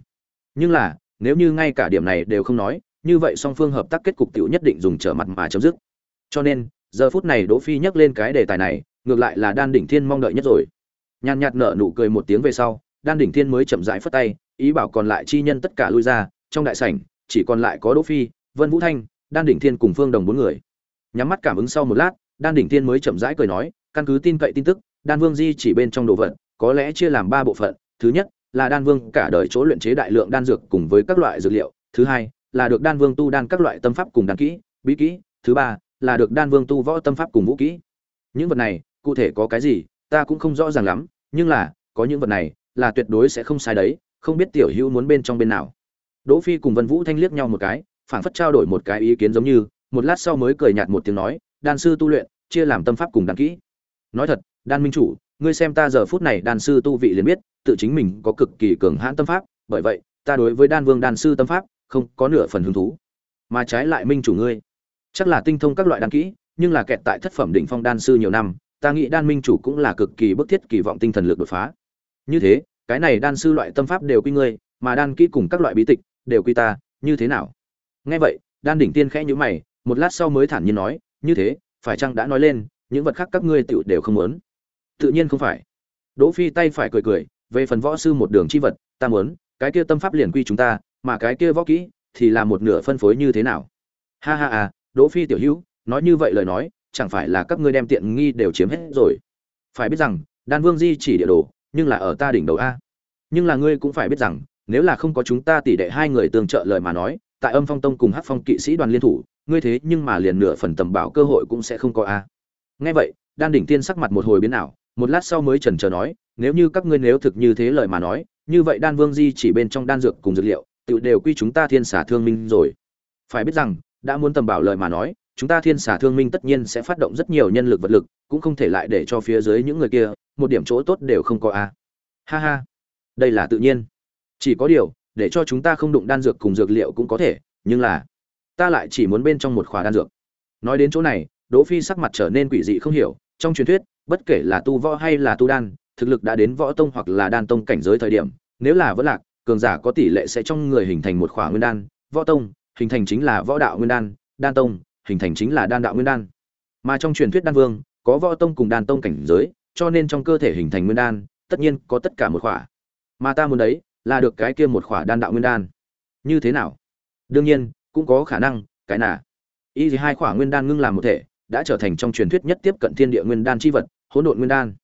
Nhưng là, nếu như ngay cả điểm này đều không nói như vậy song phương hợp tác kết cục tiểu nhất định dùng trở mặt mà chấm dứt. Cho nên, giờ phút này đỗ phi nhắc lên cái đề tài này, ngược lại là đan đỉnh thiên mong đợi nhất rồi. Nhàn nhạt nở nụ cười một tiếng về sau, đan đỉnh thiên mới chậm rãi phất tay, ý bảo còn lại chi nhân tất cả lui ra, trong đại sảnh, chỉ còn lại có đỗ phi, vân vũ thanh, đan đỉnh thiên cùng phương đồng bốn người. Nhắm mắt cảm ứng sau một lát, đan đỉnh thiên mới chậm rãi cười nói, căn cứ tin cậy tin tức, đan vương di chỉ bên trong đồ vật, có lẽ chia làm ba bộ phận. Thứ nhất, là đan vương cả đời chỗ luyện chế đại lượng đan dược cùng với các loại dược liệu. Thứ hai là được đan vương tu đan các loại tâm pháp cùng đan kỹ, bí kỹ, thứ ba, là được đan vương tu võ tâm pháp cùng vũ kỹ. Những vật này, cụ thể có cái gì, ta cũng không rõ ràng lắm, nhưng là, có những vật này, là tuyệt đối sẽ không sai đấy, không biết tiểu hữu muốn bên trong bên nào. Đỗ phi cùng vân vũ thanh liếc nhau một cái, phảng phất trao đổi một cái ý kiến giống như, một lát sau mới cười nhạt một tiếng nói, đan sư tu luyện, chia làm tâm pháp cùng đan kỹ. Nói thật, đan minh chủ, ngươi xem ta giờ phút này đan sư tu vị liền biết, tự chính mình có cực kỳ cường hãn tâm pháp, bởi vậy, ta đối với đan vương đan sư tâm pháp không có nửa phần hứng thú. Mà trái lại minh chủ ngươi. Chắc là tinh thông các loại đan kỹ, nhưng là kẹt tại thất phẩm đỉnh phong đan sư nhiều năm, ta nghĩ đan minh chủ cũng là cực kỳ bức thiết kỳ vọng tinh thần lực đột phá. Như thế, cái này đan sư loại tâm pháp đều quy ngươi, mà đan kỹ cùng các loại bí tịch đều quy ta, như thế nào? Nghe vậy, đan đỉnh tiên khẽ nhíu mày, một lát sau mới thản nhiên nói, như thế, phải chăng đã nói lên, những vật khác các ngươi tựu đều không muốn? Tự nhiên không phải. Đỗ phi tay phải cười cười, về phần võ sư một đường chi vật, ta muốn, cái kia tâm pháp liền quy chúng ta mà cái kia võ kỹ thì là một nửa phân phối như thế nào? Ha ha à đỗ phi tiểu hữu, nói như vậy lời nói, chẳng phải là các ngươi đem tiện nghi đều chiếm hết rồi? Phải biết rằng, đan vương di chỉ địa đồ, nhưng là ở ta đỉnh đầu a. Nhưng là ngươi cũng phải biết rằng, nếu là không có chúng ta tỷ đệ hai người tương trợ lời mà nói, tại âm phong tông cùng hắc phong kỵ sĩ đoàn liên thủ, ngươi thế nhưng mà liền nửa phần tầm bảo cơ hội cũng sẽ không có a. Nghe vậy, đan đỉnh tiên sắc mặt một hồi biến ảo, một lát sau mới chần chờ nói, nếu như các ngươi nếu thực như thế lời mà nói, như vậy đan vương di chỉ bên trong đan dược cùng dược liệu tự đều quy chúng ta thiên xả thương minh rồi. Phải biết rằng, đã muốn tầm bảo lời mà nói, chúng ta thiên xả thương minh tất nhiên sẽ phát động rất nhiều nhân lực vật lực, cũng không thể lại để cho phía dưới những người kia, một điểm chỗ tốt đều không có a. Ha ha. Đây là tự nhiên. Chỉ có điều, để cho chúng ta không đụng đan dược cùng dược liệu cũng có thể, nhưng là, ta lại chỉ muốn bên trong một khóa đan dược. Nói đến chỗ này, đỗ phi sắc mặt trở nên quỷ dị không hiểu, trong truyền thuyết, bất kể là tu võ hay là tu đan, thực lực đã đến võ tông hoặc là đan tông cảnh giới thời điểm, nếu là vẫn lạc cường giả có tỷ lệ sẽ trong người hình thành một khỏa nguyên đan, võ tông, hình thành chính là võ đạo nguyên đan đan tông, hình thành chính là đan đạo nguyên đan. Mà trong truyền thuyết đan vương, có võ tông cùng đan tông cảnh giới, cho nên trong cơ thể hình thành nguyên đan, tất nhiên có tất cả một khỏa. Mà ta muốn đấy, là được cái kia một khỏa đan đạo nguyên đan. Như thế nào? Đương nhiên, cũng có khả năng, cái nào? Y thì hai khỏa nguyên đan ngưng làm một thể, đã trở thành trong truyền thuyết nhất tiếp cận thiên địa nguyên đan chi vật, hỗn độn nguyên đan.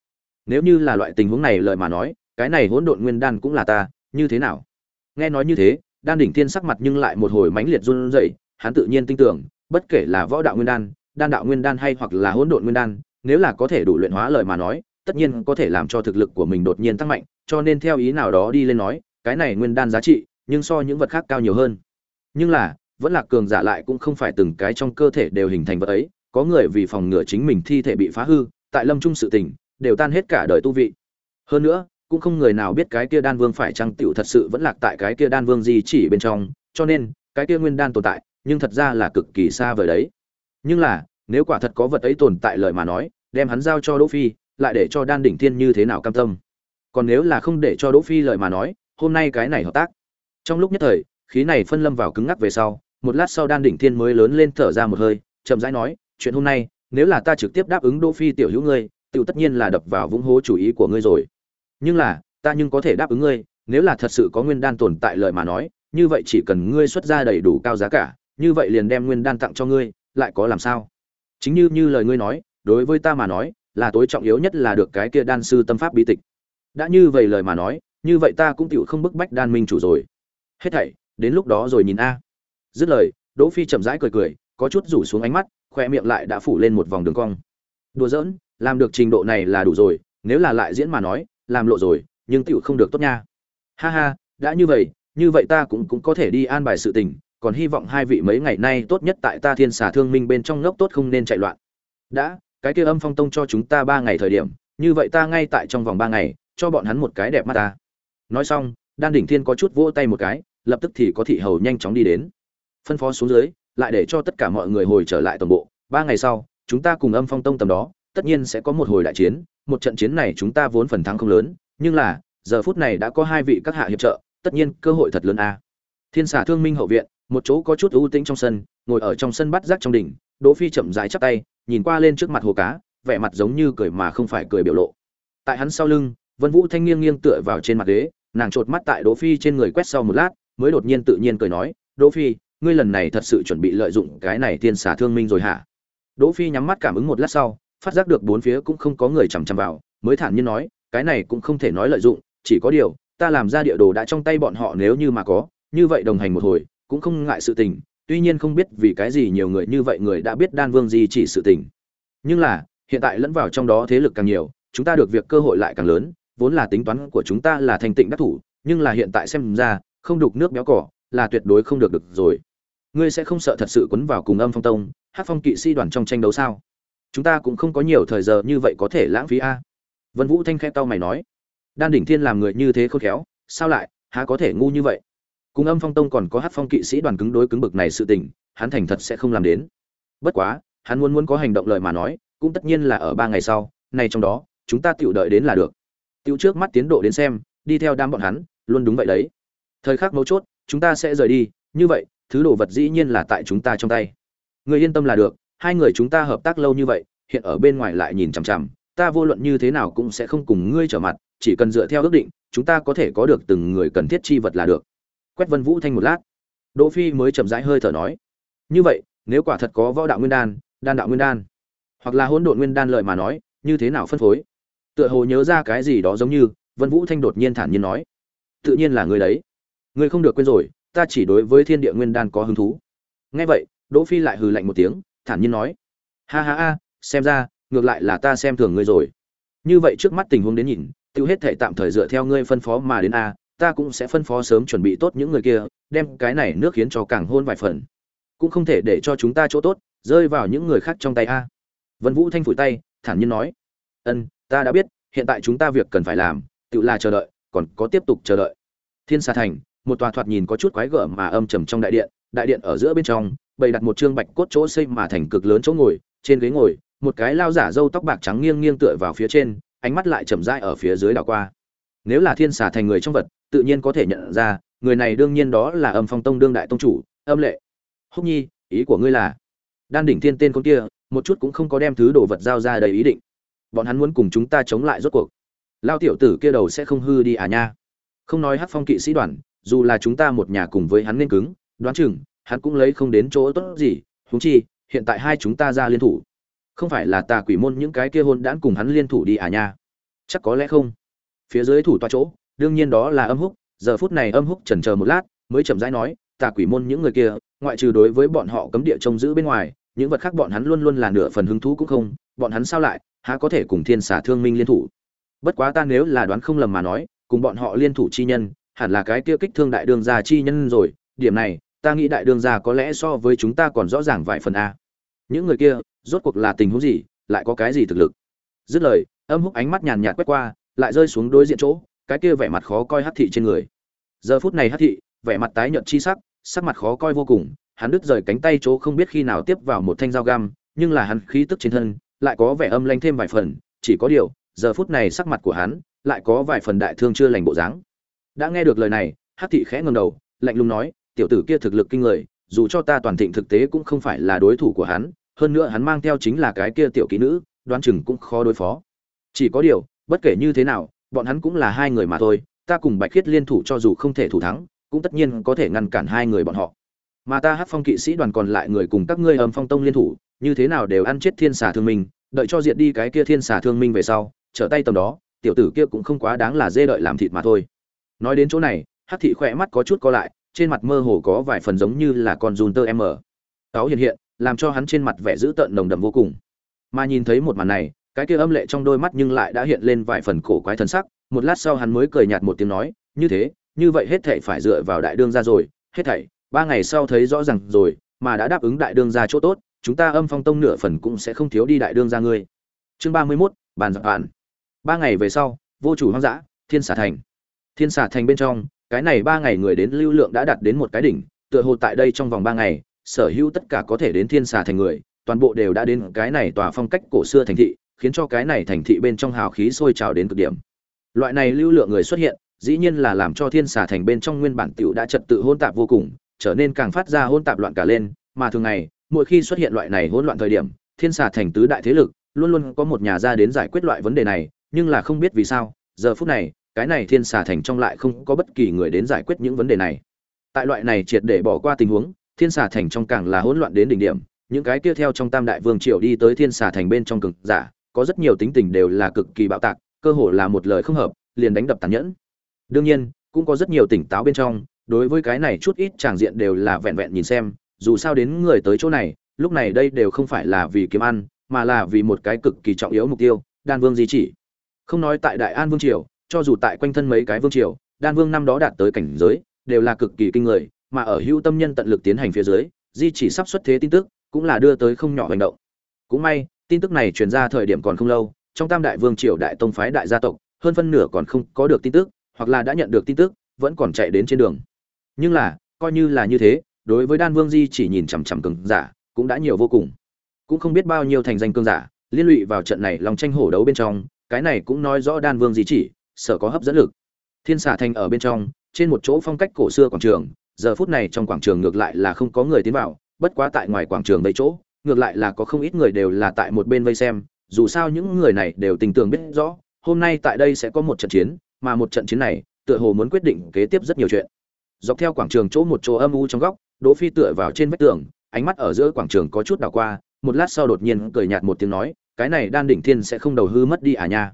Nếu như là loại tình huống này lời mà nói, cái này hỗn độn nguyên đan cũng là ta như thế nào? Nghe nói như thế, đan đỉnh thiên sắc mặt nhưng lại một hồi mãnh liệt run rẩy, hắn tự nhiên tin tưởng, bất kể là võ đạo nguyên đan đan đạo nguyên đan hay hoặc là hỗn độn nguyên đan, nếu là có thể đủ luyện hóa lời mà nói, tất nhiên có thể làm cho thực lực của mình đột nhiên tăng mạnh, cho nên theo ý nào đó đi lên nói, cái này nguyên đan giá trị, nhưng so những vật khác cao nhiều hơn. Nhưng là, vẫn là cường giả lại cũng không phải từng cái trong cơ thể đều hình thành vật ấy, có người vì phòng ngừa chính mình thi thể bị phá hư, tại lâm trung sự tình, đều tan hết cả đời tu vị. Hơn nữa cũng không người nào biết cái kia đan vương phải chăng tiểu thật sự vẫn lạc tại cái kia đan vương gì chỉ bên trong, cho nên, cái kia nguyên đan tồn tại, nhưng thật ra là cực kỳ xa vời đấy. Nhưng là, nếu quả thật có vật ấy tồn tại lời mà nói, đem hắn giao cho đỗ phi, lại để cho đan đỉnh thiên như thế nào cam tâm? Còn nếu là không để cho đỗ phi lời mà nói, hôm nay cái này hợp tác. Trong lúc nhất thời, khí này phân lâm vào cứng ngắc về sau, một lát sau đan đỉnh thiên mới lớn lên thở ra một hơi, chậm rãi nói, chuyện hôm nay, nếu là ta trực tiếp đáp ứng đỗ phi tiểu hữu ngươi tự tất nhiên là đập vào vũng hố chủ ý của ngươi rồi nhưng là, ta nhưng có thể đáp ứng ngươi, nếu là thật sự có nguyên đan tồn tại lời mà nói, như vậy chỉ cần ngươi xuất ra đầy đủ cao giá cả, như vậy liền đem nguyên đan tặng cho ngươi, lại có làm sao? Chính như như lời ngươi nói, đối với ta mà nói, là tối trọng yếu nhất là được cái kia đan sư tâm pháp bí tịch. Đã như vậy lời mà nói, như vậy ta cũng tựu không bức bách đan minh chủ rồi. Hết thảy, đến lúc đó rồi nhìn a. Dứt lời, đỗ phi chậm rãi cười cười, có chút rủ xuống ánh mắt khoe miệng lại đã phủ lên một vòng đường cong. Đùa giỡn, làm được trình độ này là đủ rồi, nếu là lại diễn mà nói làm lộ rồi, nhưng tựu không được tốt nha. Ha ha, đã như vậy như vậy ta cũng cũng có thể đi an bài sự tình, còn hy vọng hai vị mấy ngày nay tốt nhất tại ta thiên xà thương minh bên trong ngốc tốt không nên chạy loạn. Đã, cái kia âm phong tông cho chúng ta ba ngày thời điểm, như vậy ta ngay tại trong vòng ba ngày, cho bọn hắn một cái đẹp mắt ta. Nói xong, đan đỉnh thiên có chút vỗ tay một cái, lập tức thì có thị hầu nhanh chóng đi đến. Phân phó xuống dưới, lại để cho tất cả mọi người hồi trở lại toàn bộ. Ba ngày sau, chúng ta cùng âm phong tông tầm đó, tất nhiên sẽ có một hồi đại chiến một trận chiến này chúng ta vốn phần thắng không lớn, nhưng là, giờ phút này đã có hai vị các hạ hiệp trợ, tất nhiên cơ hội thật lớn a. Thiên xà thương minh hậu viện, một chỗ có chút ưu tĩnh trong sân, ngồi ở trong sân bắt rác trong đỉnh, đỗ phi chậm rãi chắp tay, nhìn qua lên trước mặt hồ cá, vẻ mặt giống như cười mà không phải cười biểu lộ. Tại hắn sau lưng, vân vũ thanh nghiêng nghiêng tựa vào trên mặt ghế, nàng chột mắt tại đỗ phi trên người quét sau một lát, mới đột nhiên tự nhiên cười nói, đỗ phi, ngươi lần này thật sự chuẩn bị lợi dụng cái này thiên xà thương minh rồi hả? Đỗ phi nhắm mắt cảm ứng một lát sau phát giác được bốn phía cũng không có người chằm chằm vào, mới thản nhiên nói, cái này cũng không thể nói lợi dụng, chỉ có điều, ta làm ra địa đồ đã trong tay bọn họ nếu như mà có, như vậy đồng hành một hồi, cũng không ngại sự tình, tuy nhiên không biết vì cái gì nhiều người như vậy người đã biết đan vương gì chỉ sự tình. Nhưng là, hiện tại lẫn vào trong đó thế lực càng nhiều, chúng ta được việc cơ hội lại càng lớn, vốn là tính toán của chúng ta là thành tịnh đắc thủ, nhưng là hiện tại xem ra, không đục nước béo cỏ là tuyệt đối không được được rồi. Ngươi sẽ không sợ thật sự quấn vào cùng âm phong tông hát phong kỵ sĩ đoàn trong tranh đấu sao? Chúng ta cũng không có nhiều thời giờ như vậy có thể lãng phí a. Vân vũ thanh khẽ tao mày nói. Đan đỉnh thiên làm người như thế khôn khéo, sao lại, há có thể ngu như vậy? Cùng âm phong tông còn có hát phong kỵ sĩ đoàn cứng đối cứng bực này sự tình, hắn thành thật sẽ không làm đến. Bất quá, hắn muốn muốn có hành động lời mà nói, cũng tất nhiên là ở ba ngày sau, nay trong đó, chúng ta tự đợi đến là được. Tự trước mắt tiến độ đến xem, đi theo đám bọn hắn, luôn đúng vậy đấy. Thời khắc mấu chốt, chúng ta sẽ rời đi, như vậy, thứ đồ vật dĩ nhiên là tại chúng ta trong tay. Người yên tâm là được hai người chúng ta hợp tác lâu như vậy, hiện ở bên ngoài lại nhìn chằm chằm, ta vô luận như thế nào cũng sẽ không cùng ngươi trở mặt, chỉ cần dựa theo ước định, chúng ta có thể có được từng người cần thiết chi vật là được. Quét vân vũ thanh một lát. Đỗ phi mới chậm rãi hơi thở nói. Như vậy, nếu quả thật có võ đạo nguyên đan đan đạo nguyên đan, hoặc là hỗn độn nguyên đan lợi mà nói, như thế nào phân phối? Tựa hồ nhớ ra cái gì đó giống như, vân vũ thanh đột nhiên thản nhiên nói. Tự nhiên là người đấy. Ngươi không được quên rồi, ta chỉ đối với thiên địa nguyên đan có hứng thú. Nghe vậy, đỗ phi lại hừ lạnh một tiếng thản nhiên nói. Ha ha ha, xem ra, ngược lại là ta xem thường ngươi rồi. Như vậy trước mắt tình huống đến nhìn, tiêu hết thể tạm thời dựa theo ngươi phân phó mà đến a, ta cũng sẽ phân phó sớm chuẩn bị tốt những người kia, đem cái này nước khiến cho càng hôn vài phần. Cũng không thể để cho chúng ta chỗ tốt, rơi vào những người khác trong tay a. Vân vũ thanh phủi tay, thản nhiên nói. Ân, ta đã biết, hiện tại chúng ta việc cần phải làm, tự là chờ đợi, còn có tiếp tục chờ đợi. Thiên xà thành, một tòa thoạt nhìn có chút quái gở mà âm trầm trong đại điện đại điện ở giữa bên trong bày đặt một trương bạch cốt chỗ xây mà thành cực lớn chỗ ngồi, trên ghế ngồi, một cái lao giả râu tóc bạc trắng nghiêng nghiêng tựa vào phía trên, ánh mắt lại chậm rãi ở phía dưới đảo qua. Nếu là thiên xà thành người trong vật, tự nhiên có thể nhận ra, người này đương nhiên đó là âm phong tông đương đại tông chủ, âm lệ. Húc nhi, ý của ngươi là? Đan đỉnh thiên tên con kia, một chút cũng không có đem thứ đồ vật giao ra đầy ý định. Bọn hắn muốn cùng chúng ta chống lại rốt cuộc. Lao tiểu tử kia đầu sẽ không hư đi à nha. Không nói Hắc phong kỵ sĩ đoàn, dù là chúng ta một nhà cùng với hắn nên cứng, đoán chừng hắn cũng lấy không đến chỗ tốt gì, huống chi, hiện tại hai chúng ta ra liên thủ. Không phải là tà quỷ môn những cái kia hôn đãn cùng hắn liên thủ đi à nha? Chắc có lẽ không. Phía dưới thủ toa chỗ, đương nhiên đó là âm húc, giờ phút này âm húc chần chờ một lát, mới chậm rãi nói, tà quỷ môn những người kia, ngoại trừ đối với bọn họ cấm địa trông giữ bên ngoài, những vật khác bọn hắn luôn luôn là nửa phần hứng thú cũng không, bọn hắn sao lại, há có thể cùng thiên xả thương minh liên thủ? Bất quá ta nếu là đoán không lầm mà nói, cùng bọn họ liên thủ chi nhân, hẳn là cái kia kích thương đại đường gia chi nhân rồi, điểm này ta nghĩ đại đường gia có lẽ so với chúng ta còn rõ ràng vài phần a. Những người kia, rốt cuộc là tình huống gì, lại có cái gì thực lực? Dứt lời, âm húc ánh mắt nhàn nhạt quét qua, lại rơi xuống đối diện chỗ, cái kia vẻ mặt khó coi hắc thị trên người. Giờ phút này hắc thị, vẻ mặt tái nhợt chi sắc sắc mặt khó coi vô cùng, hắn đứt rời cánh tay chỗ không biết khi nào tiếp vào một thanh dao găm, nhưng là hắn khí tức trên thân, lại có vẻ âm lanh thêm vài phần, chỉ có điều, giờ phút này sắc mặt của hắn lại có vài phần đại thương chưa lành bộ dáng. Đã nghe được lời này hắc thị khẽ ngẩng đầu, lạnh lùng nói tiểu tử kia thực lực kinh người, dù cho ta toàn thịnh thực tế cũng không phải là đối thủ của hắn, hơn nữa hắn mang theo chính là cái kia tiểu kỹ nữ, đoán chừng cũng khó đối phó. Chỉ có điều, bất kể như thế nào, bọn hắn cũng là hai người mà thôi, ta cùng bạch khiết liên thủ cho dù không thể thủ thắng, cũng tất nhiên có thể ngăn cản hai người bọn họ. Mà ta Hắc phong kỵ sĩ đoàn còn lại người cùng các ngươi âm phong tông liên thủ, như thế nào đều ăn chết thiên xà thương minh, đợi cho diệt đi cái kia thiên xà thương minh về sau, trở tay tầm đó, tiểu tử kia cũng không quá đáng là dê đợi làm thịt mà thôi. Nói đến chỗ này, Hắc thị khỏe mắt có chút co lại trên mặt mơ hồ có vài phần giống như là con giun tơ em ở cáo hiện hiện làm cho hắn trên mặt vẻ dữ tợn nồng đậm vô cùng. Mà nhìn thấy một màn này cái kia âm lệ trong đôi mắt nhưng lại đã hiện lên vài phần cổ quái thần sắc một lát sau hắn mới cười nhạt một tiếng nói như thế như vậy hết thảy phải dựa vào đại đương gia rồi hết thảy ba ngày sau thấy rõ ràng rồi mà đã đáp ứng đại đương gia chỗ tốt chúng ta âm phong tông nửa phần cũng sẽ không thiếu đi đại đương gia ngươi. Chương ba mươi 31, bàn giặc bạn ba ngày về sau vô chủ hoang dã thiên xả thành. Thiên xả thành bên trong cái này ba ngày người đến lưu lượng đã đạt đến một cái đỉnh, tựa hồ tại đây trong vòng ba ngày, sở hữu tất cả có thể đến thiên xà thành người, toàn bộ đều đã đến cái này tòa phong cách cổ xưa thành thị, khiến cho cái này thành thị bên trong hào khí sôi trào đến cực điểm. Loại này lưu lượng người xuất hiện, dĩ nhiên là làm cho thiên xà thành bên trong nguyên bản tiểu đã trật tự hỗn tạp vô cùng, trở nên càng phát ra hỗn tạp loạn cả lên, mà thường ngày, mỗi khi xuất hiện loại này hỗn loạn thời điểm, thiên xà thành tứ đại thế lực luôn luôn có một nhà ra đến giải quyết loại vấn đề này, nhưng là không biết vì sao, giờ phút này cái này thiên xà thành trong lại không có bất kỳ người đến giải quyết những vấn đề này. Tại loại này triệt để bỏ qua tình huống, thiên xà thành trong càng là hỗn loạn đến đỉnh điểm. Những cái kia theo trong tam đại vương triều đi tới thiên xà thành bên trong cực giả, có rất nhiều tính tình đều là cực kỳ bạo tạc, cơ hồ là một lời không hợp, liền đánh đập tàn nhẫn. Đương nhiên, cũng có rất nhiều tỉnh táo bên trong, đối với cái này chút ít tràng diện đều là vẹn vẹn nhìn xem, dù sao đến người tới chỗ này, lúc này đây đều không phải là vì kiếm ăn, mà là vì một cái cực kỳ trọng yếu mục tiêu, đan vương di chỉ. Không nói tại đại an vương triều cho dù tại quanh thân mấy cái vương triều, đan vương năm đó đạt tới cảnh giới, đều là cực kỳ kinh người, mà ở hữu tâm nhân tận lực tiến hành phía dưới, di chỉ sắp xuất thế tin tức, cũng là đưa tới không nhỏ hành động. Cũng may, tin tức này truyền ra thời điểm còn không lâu, trong tam đại vương triều đại tông phái đại gia tộc, hơn phân nửa còn không có được tin tức, hoặc là đã nhận được tin tức, vẫn còn chạy đến trên đường. Nhưng là, coi như là như thế, đối với đan vương di chỉ nhìn chằm chằm cường giả, cũng đã nhiều vô cùng. Cũng không biết bao nhiêu thành danh cường giả, liên lụy vào trận này lòng tranh hổ đấu bên trong, cái này cũng nói rõ đan vương di chỉ sở có hấp dẫn lực. Thiên xà thành ở bên trong, trên một chỗ phong cách cổ xưa quảng trường, giờ phút này trong quảng trường ngược lại là không có người tiến vào, bất quá tại ngoài quảng trường vây chỗ, ngược lại là có không ít người đều là tại một bên vây xem, dù sao những người này đều tình tường biết rõ, hôm nay tại đây sẽ có một trận chiến, mà một trận chiến này, tựa hồ muốn quyết định kế tiếp rất nhiều chuyện. Dọc theo quảng trường chỗ một chỗ âm u trong góc, đỗ phi tựa vào trên vách tường, ánh mắt ở giữa quảng trường có chút đảo qua, một lát sau đột nhiên cười nhạt một tiếng nói, cái này đan đỉnh thiên sẽ không đầu hư mất đi à nha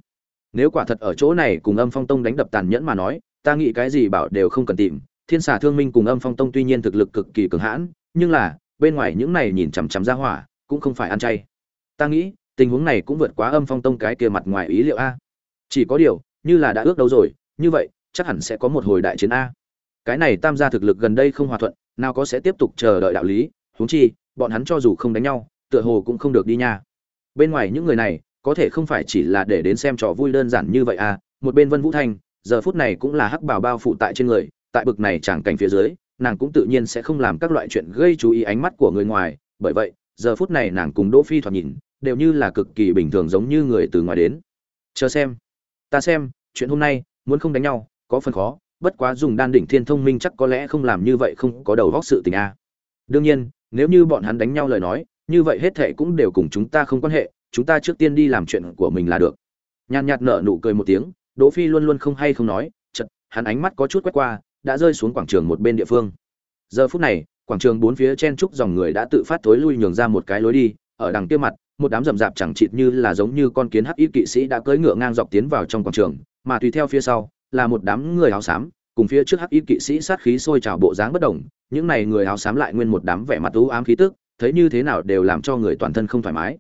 nếu quả thật ở chỗ này cùng âm phong tông đánh đập tàn nhẫn mà nói, ta nghĩ cái gì bảo đều không cần tìm. Thiên xà thương minh cùng âm phong tông tuy nhiên thực lực cực kỳ cường hãn, nhưng là, bên ngoài những này nhìn chằm chằm ra hỏa, cũng không phải ăn chay. Ta nghĩ, tình huống này cũng vượt quá âm phong tông cái kia mặt ngoài ý liệu a. Chỉ có điều, như là đã ước đâu rồi, như vậy, chắc hẳn sẽ có một hồi đại chiến a. Cái này tam gia thực lực gần đây không hòa thuận, nào có sẽ tiếp tục chờ đợi đạo lý, huống chi, bọn hắn cho dù không đánh nhau, tựa hồ cũng không được đi nha. Bên ngoài những người này có thể không phải chỉ là để đến xem trò vui đơn giản như vậy à một bên vân vũ thanh, giờ phút này cũng là hắc bảo bao phụ tại trên người, tại bực này chẳng cảnh phía dưới, nàng cũng tự nhiên sẽ không làm các loại chuyện gây chú ý ánh mắt của người ngoài, bởi vậy, giờ phút này nàng cùng đỗ phi thoạt nhìn, đều như là cực kỳ bình thường giống như người từ ngoài đến. Chờ xem, ta xem, chuyện hôm nay, muốn không đánh nhau, có phần khó, bất quá dùng đan đỉnh thiên thông minh chắc có lẽ không làm như vậy không có đầu góc sự tình a đương nhiên, nếu như bọn hắn đánh nhau lời nói, như vậy hết thệ cũng đều cùng chúng ta không quan hệ chúng ta trước tiên đi làm chuyện của mình là được. Nhàn nhạt nở nụ cười một tiếng, đỗ phi luôn luôn không hay không nói chật hắn ánh mắt có chút quét qua, đã rơi xuống quảng trường một bên địa phương. Giờ phút này, quảng trường bốn phía chen trúc dòng người đã tự phát thối lui nhường ra một cái lối đi, ở đằng kia mặt, một đám rậm rạp chẳng chịt như là giống như con kiến hắc y kỵ sĩ đã cưỡi ngựa ngang dọc tiến vào trong quảng trường, mà tùy theo phía sau, là một đám người áo xám, cùng phía trước hắc y kỵ sĩ sát khí sôi trào bộ dáng bất động những này người áo xám lại nguyên một đám vẻ mặt u ám khí tức, thấy như thế nào đều làm cho người toàn thân không thoải mái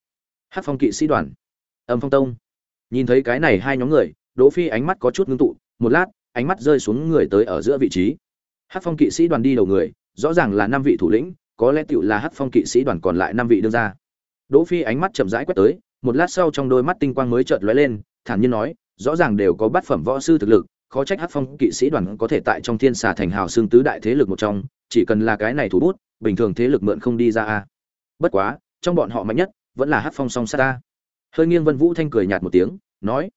hát phong kỵ sĩ đoàn. Âm phong tông. Nhìn thấy cái này hai nhóm người, đỗ phi ánh mắt có chút ngưng tụ, một lát, ánh mắt rơi xuống người tới ở giữa vị trí. Hát phong kỵ sĩ đoàn đi đầu người, rõ ràng là năm vị thủ lĩnh, có lẽ tựu là hát phong kỵ sĩ đoàn còn lại năm vị đương ra đỗ phi ánh mắt chậm rãi quét tới, một lát sau trong đôi mắt tinh quang mới chợt lóe lên, thản nhiên nói, rõ ràng đều có bát phẩm võ sư thực lực, khó trách hát phong kỵ sĩ đoàn có thể tại trong thiên xà thành hào xương tứ đại thế lực một trong, chỉ cần là cái này thủ bút, bình thường thế lực mượn không đi ra a. Bất quá, trong bọn họ mạnh nhất vẫn là hát phong song sát ta. Hơi nghiêng vân vũ thanh cười nhạt một tiếng, nói,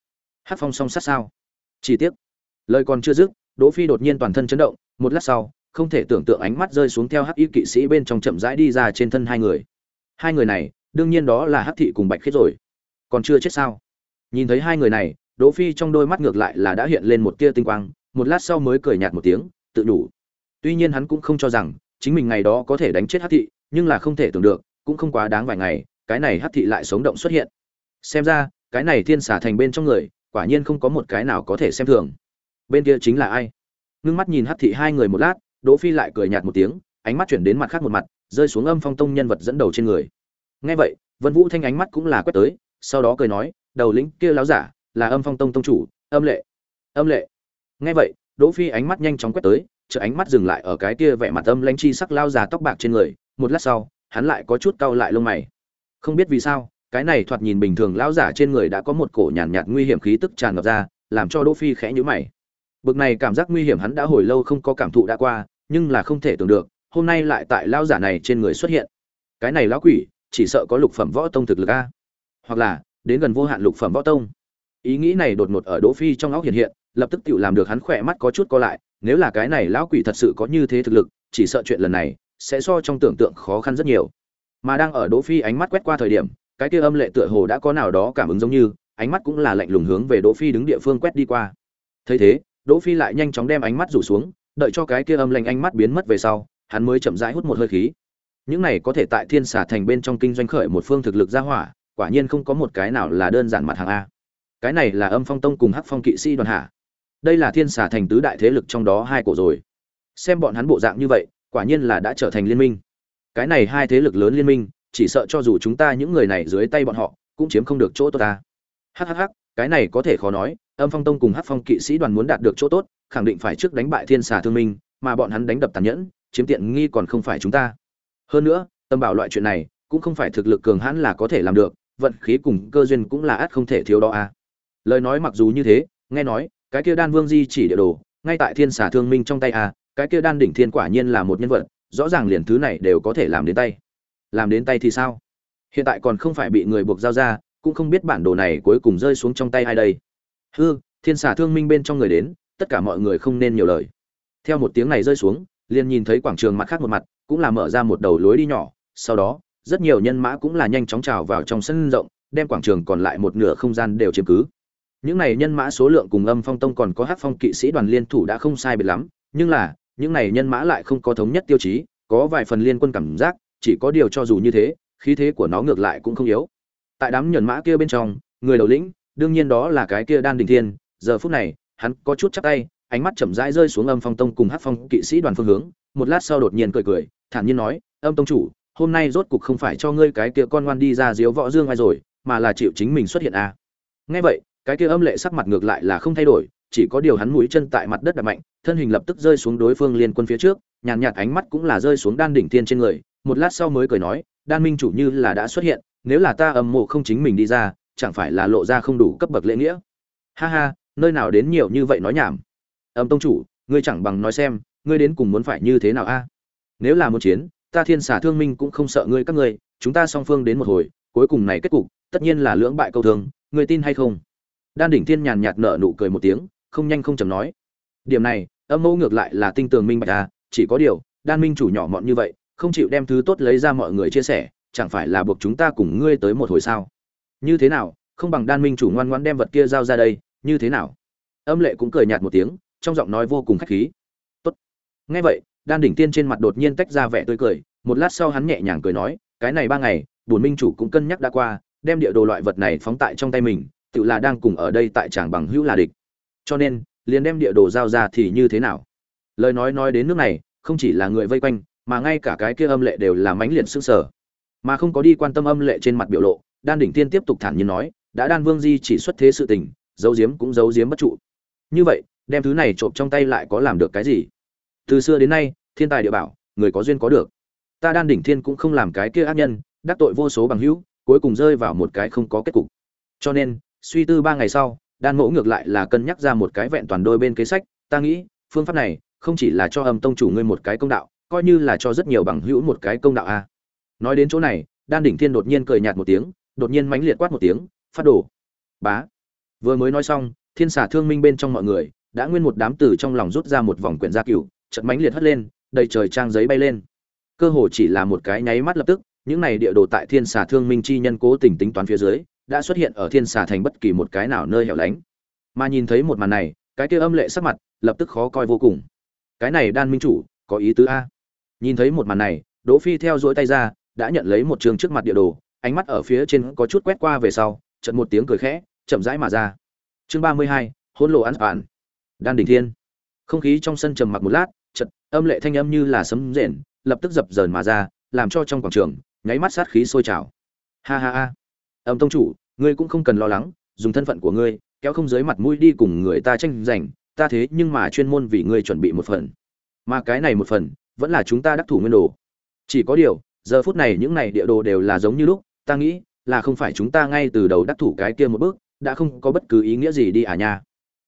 hát phong song sát sao? Chi tiết lời còn chưa dứt, đỗ phi đột nhiên toàn thân chấn động, một lát sau, không thể tưởng tượng ánh mắt rơi xuống theo hắc y kỵ sĩ bên trong chậm rãi đi ra trên thân hai người. Hai người này, đương nhiên đó là hắc thị cùng bạch khiết rồi. Còn chưa chết sao? Nhìn thấy hai người này, đỗ phi trong đôi mắt ngược lại là đã hiện lên một tia tinh quang, một lát sau mới cười nhạt một tiếng, tự đủ. Tuy nhiên hắn cũng không cho rằng, chính mình ngày đó có thể đánh chết hắc thị, nhưng là không thể tưởng được, cũng không quá đáng vài ngày cái này hắc thị lại sống động xuất hiện. Xem ra, cái này thiên xà thành bên trong người, quả nhiên không có một cái nào có thể xem thường. Bên kia chính là ai? Ngưng mắt nhìn hắc thị hai người một lát, đỗ phi lại cười nhạt một tiếng, ánh mắt chuyển đến mặt khác một mặt, rơi xuống âm phong tông nhân vật dẫn đầu trên người. Nghe vậy, vân vũ thanh ánh mắt cũng là quét tới, sau đó cười nói, đầu lĩnh kia láo giả, là âm phong tông tông chủ, âm lệ âm lệ. Nghe vậy, đỗ phi ánh mắt nhanh chóng quét tới chợ ánh mắt dừng lại ở cái kia vẻ mặt âm lãnh chi sắc lao già tóc bạc trên người, một lát sau, hắn lại có chút cau lại lông mày không biết vì sao cái này thoạt nhìn bình thường lão giả trên người đã có một cổ nhàn nhạt, nhạt nguy hiểm khí tức tràn ngập ra làm cho đỗ phi khẽ nhíu mày. Bực này cảm giác nguy hiểm hắn đã hồi lâu không có cảm thụ đã qua nhưng là không thể tưởng được hôm nay lại tại lão giả này trên người xuất hiện. Cái này lão quỷ chỉ sợ có lục phẩm võ tông thực lực a. Hoặc là đến gần vô hạn lục phẩm võ tông. Ý nghĩ này đột ngột ở đỗ phi trong óc hiện hiện lập tức tự làm được hắn khỏe mắt có chút co lại nếu là cái này lão quỷ thật sự có như thế thực lực chỉ sợ chuyện lần này sẽ so trong tưởng tượng khó khăn rất nhiều mà đang ở đỗ phi ánh mắt quét qua thời điểm, cái kia âm lệ tựa hồ đã có nào đó cảm ứng giống như, ánh mắt cũng là lạnh lùng hướng về đỗ phi đứng địa phương quét đi qua. Thấy thế, đỗ phi lại nhanh chóng đem ánh mắt rủ xuống, đợi cho cái kia âm lạnh ánh mắt biến mất về sau, hắn mới chậm rãi hút một hơi khí. Những này có thể tại thiên xà thành bên trong kinh doanh khởi một phương thực lực ra hỏa, quả nhiên không có một cái nào là đơn giản mặt hàng a. Cái này là âm phong tông cùng hắc phong kỵ sĩ đoàn hạ. Đây là thiên xà thành tứ đại thế lực trong đó hai cổ rồi. Xem bọn hắn bộ dạng như vậy, quả nhiên là đã trở thành liên minh cái này hai thế lực lớn liên minh, chỉ sợ cho dù chúng ta những người này dưới tay bọn họ, cũng chiếm không được chỗ tốt ta. Hhh cái này có thể khó nói, âm phong tông cùng Hát phong kỵ sĩ đoàn muốn đạt được chỗ tốt, khẳng định phải trước đánh bại thiên xà thương minh, mà bọn hắn đánh đập tàn nhẫn, chiếm tiện nghi còn không phải chúng ta. Hơn nữa, tâm bảo loại chuyện này, cũng không phải thực lực cường hãn là có thể làm được, vận khí cùng cơ duyên cũng là át không thể thiếu đó a lời nói mặc dù như thế, nghe nói, cái kia đan vương di chỉ địa đồ, ngay tại thiên xà thương minh trong tay a cái kia đan đỉnh thiên quả nhiên là một nhân vật rõ ràng liền thứ này đều có thể làm đến tay. Làm đến tay thì sao? Hiện tại còn không phải bị người buộc giao ra, cũng không biết bản đồ này cuối cùng rơi xuống trong tay ai đây. Hư, thiên xà thương minh bên trong người đến, tất cả mọi người không nên nhiều lời. Theo một tiếng này rơi xuống, liền nhìn thấy quảng trường mặt khác một mặt, cũng là mở ra một đầu lối đi nhỏ, sau đó, rất nhiều nhân mã cũng là nhanh chóng trào vào trong sân rộng, đem quảng trường còn lại một nửa không gian đều chiếm cứ. Những này nhân mã số lượng cùng âm phong tông còn có hát phong kỵ sĩ đoàn liên thủ đã không sai biệt lắm, nhưng là những này nhân mã lại không có thống nhất tiêu chí, có vài phần liên quân cảm giác, chỉ có điều cho dù như thế, khí thế của nó ngược lại cũng không yếu tại đám nhân mã kia bên trong, người đầu lĩnh, đương nhiên đó là cái kia đan đình thiên, giờ phút này, hắn có chút chắp tay, ánh mắt chậm rãi rơi xuống âm phong tông cùng Hắc phong kỵ sĩ đoàn phương hướng, một lát sau đột nhiên cười cười, thản nhiên nói, âm tông chủ, hôm nay rốt cục không phải cho ngươi cái kia con ngoan đi ra giễu võ dương ai rồi, mà là chịu chính mình xuất hiện à. nghe vậy, cái kia âm lệ sắc mặt ngược lại là không thay đổi chỉ có điều hắn mũi chân tại mặt đất đập mạnh thân hình lập tức rơi xuống đối phương liên quân phía trước nhàn nhạt, nhạt ánh mắt cũng là rơi xuống đan đỉnh thiên trên người một lát sau mới cười nói đan minh chủ như là đã xuất hiện nếu là ta âm mộ không chính mình đi ra chẳng phải là lộ ra không đủ cấp bậc lễ nghĩa? Ha ha nơi nào đến nhiều như vậy nói nhảm? Âm tông chủ ngươi chẳng bằng nói xem ngươi đến cùng muốn phải như thế nào a? Nếu là muốn chiến ta thiên xả thương minh cũng không sợ ngươi các ngươi chúng ta song phương đến một hồi cuối cùng này kết cục tất nhiên là lưỡng bại câu thương ngươi tin hay không? Đan đỉnh thiên nhàn nhạt nở nụ cười một tiếng không nhanh không chậm nói. Điểm này, âm mẫu ngược lại là tinh tường minh bạch à chỉ có điều, đan minh chủ nhỏ mọn như vậy, không chịu đem thứ tốt lấy ra mọi người chia sẻ, chẳng phải là buộc chúng ta cùng ngươi tới một hồi sao? Như thế nào, không bằng đan minh chủ ngoan ngoãn đem vật kia giao ra đây, như thế nào? Âm lệ cũng cười nhạt một tiếng, trong giọng nói vô cùng khách khí. Tốt. Nghe vậy, đan đỉnh tiên trên mặt đột nhiên tách ra vẻ tươi cười, một lát sau hắn nhẹ nhàng cười nói, cái này ba ngày, bổn minh chủ cũng cân nhắc đã qua, đem địa đồ loại vật này phóng tại trong tay mình, tự là đang cùng ở đây tại tràng bằng hữu là địch cho nên, liền đem địa đồ giao ra thì như thế nào? Lời nói nói đến nước này, không chỉ là người vây quanh, mà ngay cả cái kia âm lệ đều là mãnh liệt sức sở mà không có đi quan tâm âm lệ trên mặt biểu lộ, đan đỉnh tiên tiếp tục thản nhiên nói, đã đan vương di chỉ xuất thế sự tình, giấu giếm cũng giấu giếm bất trụ. Như vậy, đem thứ này trộm trong tay lại có làm được cái gì? Từ xưa đến nay, thiên tài địa bảo, người có duyên có được. Ta đan đỉnh thiên cũng không làm cái kia ác nhân, đắc tội vô số bằng hữu, cuối cùng rơi vào một cái không có kết cục. Cho nên, suy tư ba ngày sau đan mẫu ngược lại là cân nhắc ra một cái vẹn toàn đôi bên kế sách, ta nghĩ, phương pháp này không chỉ là cho âm tông chủ ngươi một cái công đạo, coi như là cho rất nhiều bằng hữu một cái công đạo a. Nói đến chỗ này, đan đỉnh thiên đột nhiên cười nhạt một tiếng, đột nhiên mãnh liệt quát một tiếng, phát đổ bá. Vừa mới nói xong, thiên xà thương minh bên trong mọi người, đã nguyên một đám từ trong lòng rút ra một vòng quyển gia cửu trận mãnh liệt hất lên, đầy trời trang giấy bay lên. Cơ hồ chỉ là một cái nháy mắt lập tức, những này địa đồ tại thiên xà thương minh chi nhân cố tình tính toán phía dưới đã xuất hiện ở thiên xà thành bất kỳ một cái nào nơi hẻo lánh. Mà nhìn thấy một màn này cái kia âm lệ sắc mặt lập tức khó coi vô cùng. Cái này đan minh chủ có ý tứ a. Nhìn thấy một màn này đỗ phi theo dõi tay ra đã nhận lấy một trường trước mặt địa đồ ánh mắt ở phía trên có chút quét qua về sau chợt một tiếng cười khẽ chậm rãi mà ra. Chương ba mươi hai, hỗn lộ ăn bản. đan đỉnh thiên. Không khí trong sân trầm mặc một lát chợt âm lệ thanh âm như là sấm rền lập tức dập dờn mà ra làm cho trong quảng trường nháy mắt sát khí sôi trào. Ha ha ha âm tông chủ, ngươi cũng không cần lo lắng, dùng thân phận của ngươi, kéo không dưới mặt mũi đi cùng người ta tranh giành, ta thế nhưng mà chuyên môn vì ngươi chuẩn bị một phần. Mà cái này một phần, vẫn là chúng ta đắc thủ nguyên đồ. Chỉ có điều, giờ phút này những này địa đồ đều là giống như lúc, ta nghĩ, là không phải chúng ta ngay từ đầu đắc thủ cái kia một bước, đã không có bất cứ ý nghĩa gì đi à nha.